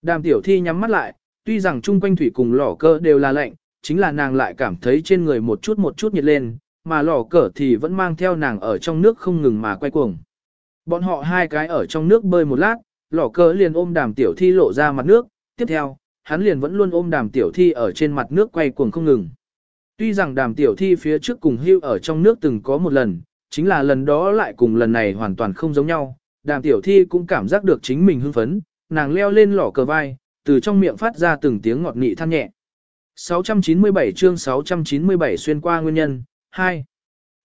Đàm tiểu thi nhắm mắt lại, tuy rằng chung quanh thủy cùng lỏ cờ đều là lạnh, chính là nàng lại cảm thấy trên người một chút một chút nhiệt lên, mà lỏ cờ thì vẫn mang theo nàng ở trong nước không ngừng mà quay cuồng. Bọn họ hai cái ở trong nước bơi một lát, lỏ cờ liền ôm đàm tiểu thi lộ ra mặt nước, tiếp theo, hắn liền vẫn luôn ôm đàm tiểu thi ở trên mặt nước quay cuồng không ngừng. Tuy rằng đàm tiểu thi phía trước cùng hưu ở trong nước từng có một lần, chính là lần đó lại cùng lần này hoàn toàn không giống nhau, đàm tiểu thi cũng cảm giác được chính mình hưng phấn, nàng leo lên lỏ cờ vai, từ trong miệng phát ra từng tiếng ngọt nị than nhẹ. 697 chương 697 xuyên qua nguyên nhân, 2.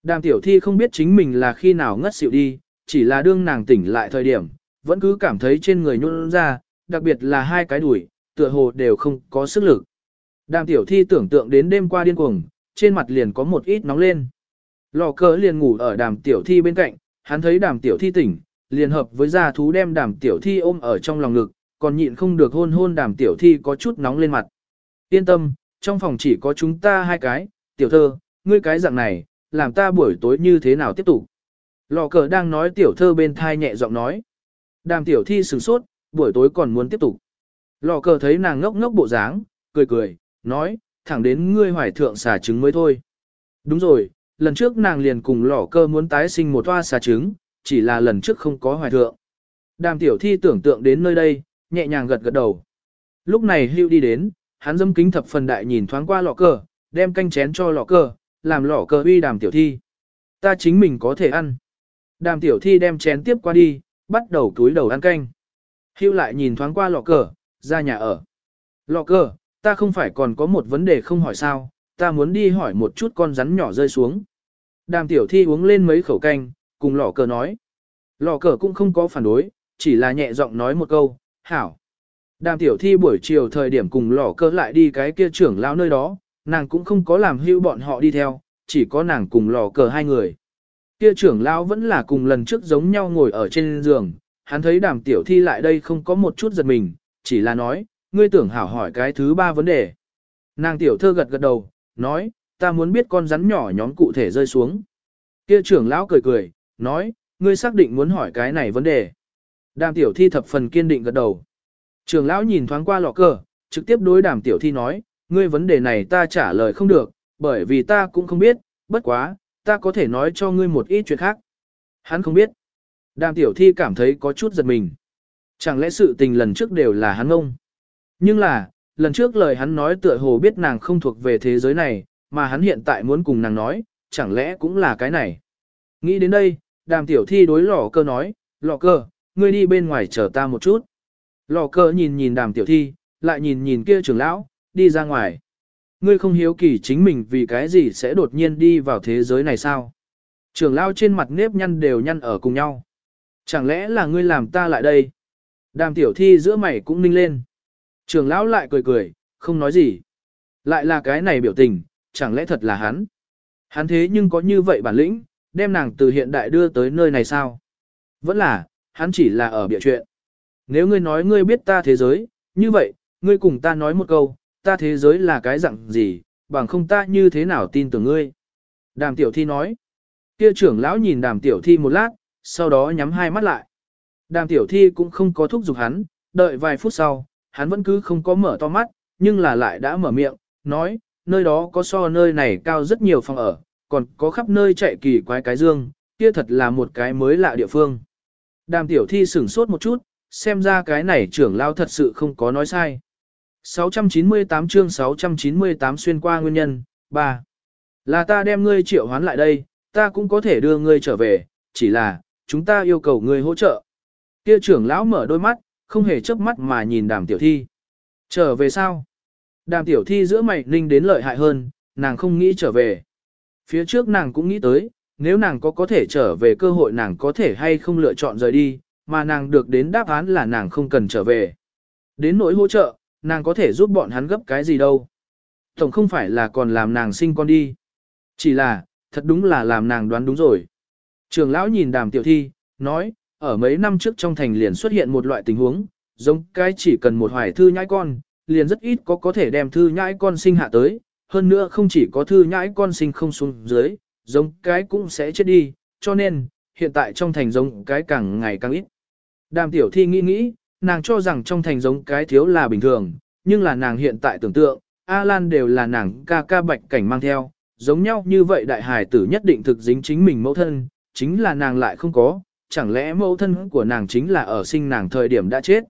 Đàm tiểu thi không biết chính mình là khi nào ngất xỉu đi, chỉ là đương nàng tỉnh lại thời điểm, vẫn cứ cảm thấy trên người nhún ra, đặc biệt là hai cái đùi, tựa hồ đều không có sức lực. Đàm tiểu thi tưởng tượng đến đêm qua điên cuồng, trên mặt liền có một ít nóng lên. Lò cờ liền ngủ ở đàm tiểu thi bên cạnh, hắn thấy đàm tiểu thi tỉnh, liền hợp với gia thú đem đàm tiểu thi ôm ở trong lòng ngực, còn nhịn không được hôn hôn đàm tiểu thi có chút nóng lên mặt. Yên tâm, trong phòng chỉ có chúng ta hai cái, tiểu thơ, ngươi cái dạng này, làm ta buổi tối như thế nào tiếp tục. Lò cờ đang nói tiểu thơ bên thai nhẹ giọng nói. Đàm tiểu thi sửng sốt, buổi tối còn muốn tiếp tục. Lò cờ thấy nàng ngốc ngốc bộ dáng, cười cười, nói, thẳng đến ngươi hoài thượng xà trứng mới thôi. Đúng rồi, lần trước nàng liền cùng lỏ cơ muốn tái sinh một toa xà trứng, chỉ là lần trước không có hoài thượng. Đàm tiểu thi tưởng tượng đến nơi đây, nhẹ nhàng gật gật đầu. Lúc này hưu đi đến, hắn dâm kính thập phần đại nhìn thoáng qua lọ cờ, đem canh chén cho lọ cờ, làm lọ cờ uy đàm tiểu thi. Ta chính mình có thể ăn. Đàm tiểu thi đem chén tiếp qua đi, bắt đầu túi đầu ăn canh. Hưu lại nhìn thoáng qua lọ cờ, ra nhà ở. Lọ cờ, ta không phải còn có một vấn đề không hỏi sao, ta muốn đi hỏi một chút con rắn nhỏ rơi xuống. Đàm tiểu thi uống lên mấy khẩu canh, cùng Lò cờ nói. Lò cờ cũng không có phản đối, chỉ là nhẹ giọng nói một câu, hảo. Đàm tiểu thi buổi chiều thời điểm cùng lỏ Cờ lại đi cái kia trưởng lão nơi đó, nàng cũng không có làm hưu bọn họ đi theo, chỉ có nàng cùng lò cờ hai người. Kia trưởng lão vẫn là cùng lần trước giống nhau ngồi ở trên giường, hắn thấy đàm tiểu thi lại đây không có một chút giật mình, chỉ là nói, ngươi tưởng hảo hỏi cái thứ ba vấn đề. Nàng tiểu thơ gật gật đầu, nói, ta muốn biết con rắn nhỏ nhóm cụ thể rơi xuống. Kia trưởng lão cười cười, nói, ngươi xác định muốn hỏi cái này vấn đề. Đàm tiểu thi thập phần kiên định gật đầu. Trường lão nhìn thoáng qua lọ cờ, trực tiếp đối đàm tiểu thi nói, ngươi vấn đề này ta trả lời không được, bởi vì ta cũng không biết, bất quá, ta có thể nói cho ngươi một ít chuyện khác. Hắn không biết. Đàm tiểu thi cảm thấy có chút giật mình. Chẳng lẽ sự tình lần trước đều là hắn ông? Nhưng là, lần trước lời hắn nói tựa hồ biết nàng không thuộc về thế giới này, mà hắn hiện tại muốn cùng nàng nói, chẳng lẽ cũng là cái này. Nghĩ đến đây, đàm tiểu thi đối lò cơ nói, lò cơ, ngươi đi bên ngoài chờ ta một chút. Lò cơ nhìn nhìn đàm tiểu thi, lại nhìn nhìn kia trưởng lão, đi ra ngoài. Ngươi không hiếu kỳ chính mình vì cái gì sẽ đột nhiên đi vào thế giới này sao? Trưởng lão trên mặt nếp nhăn đều nhăn ở cùng nhau. Chẳng lẽ là ngươi làm ta lại đây? Đàm tiểu thi giữa mày cũng ninh lên. Trường lão lại cười cười, không nói gì. Lại là cái này biểu tình, chẳng lẽ thật là hắn? Hắn thế nhưng có như vậy bản lĩnh, đem nàng từ hiện đại đưa tới nơi này sao? Vẫn là, hắn chỉ là ở bịa chuyện. Nếu ngươi nói ngươi biết ta thế giới, như vậy, ngươi cùng ta nói một câu, ta thế giới là cái dạng gì, bằng không ta như thế nào tin tưởng ngươi. Đàm tiểu thi nói. Kia trưởng lão nhìn đàm tiểu thi một lát, sau đó nhắm hai mắt lại. Đàm tiểu thi cũng không có thúc giục hắn, đợi vài phút sau, hắn vẫn cứ không có mở to mắt, nhưng là lại đã mở miệng, nói, nơi đó có so nơi này cao rất nhiều phòng ở, còn có khắp nơi chạy kỳ quái cái dương, kia thật là một cái mới lạ địa phương. Đàm tiểu thi sửng sốt một chút, xem ra cái này trưởng lao thật sự không có nói sai. 698 chương 698 xuyên qua nguyên nhân, 3. Là ta đem ngươi triệu hoán lại đây, ta cũng có thể đưa ngươi trở về, chỉ là, chúng ta yêu cầu ngươi hỗ trợ. Kia trưởng lão mở đôi mắt, không hề chớp mắt mà nhìn đàm tiểu thi. Trở về sao? Đàm tiểu thi giữa mày ninh đến lợi hại hơn, nàng không nghĩ trở về. Phía trước nàng cũng nghĩ tới, nếu nàng có có thể trở về cơ hội nàng có thể hay không lựa chọn rời đi, mà nàng được đến đáp án là nàng không cần trở về. Đến nỗi hỗ trợ, nàng có thể giúp bọn hắn gấp cái gì đâu. Tổng không phải là còn làm nàng sinh con đi. Chỉ là, thật đúng là làm nàng đoán đúng rồi. Trường lão nhìn đàm tiểu thi, nói, ở mấy năm trước trong thành liền xuất hiện một loại tình huống, giống cái chỉ cần một hoài thư nhãi con, liền rất ít có có thể đem thư nhãi con sinh hạ tới, hơn nữa không chỉ có thư nhãi con sinh không xuống dưới, giống cái cũng sẽ chết đi, cho nên, hiện tại trong thành giống cái càng ngày càng ít. Đàm tiểu thi nghĩ nghĩ, nàng cho rằng trong thành giống cái thiếu là bình thường, nhưng là nàng hiện tại tưởng tượng, A Lan đều là nàng ca ca bạch cảnh mang theo, giống nhau như vậy đại hải tử nhất định thực dính chính mình mẫu thân, chính là nàng lại không có, chẳng lẽ mẫu thân của nàng chính là ở sinh nàng thời điểm đã chết.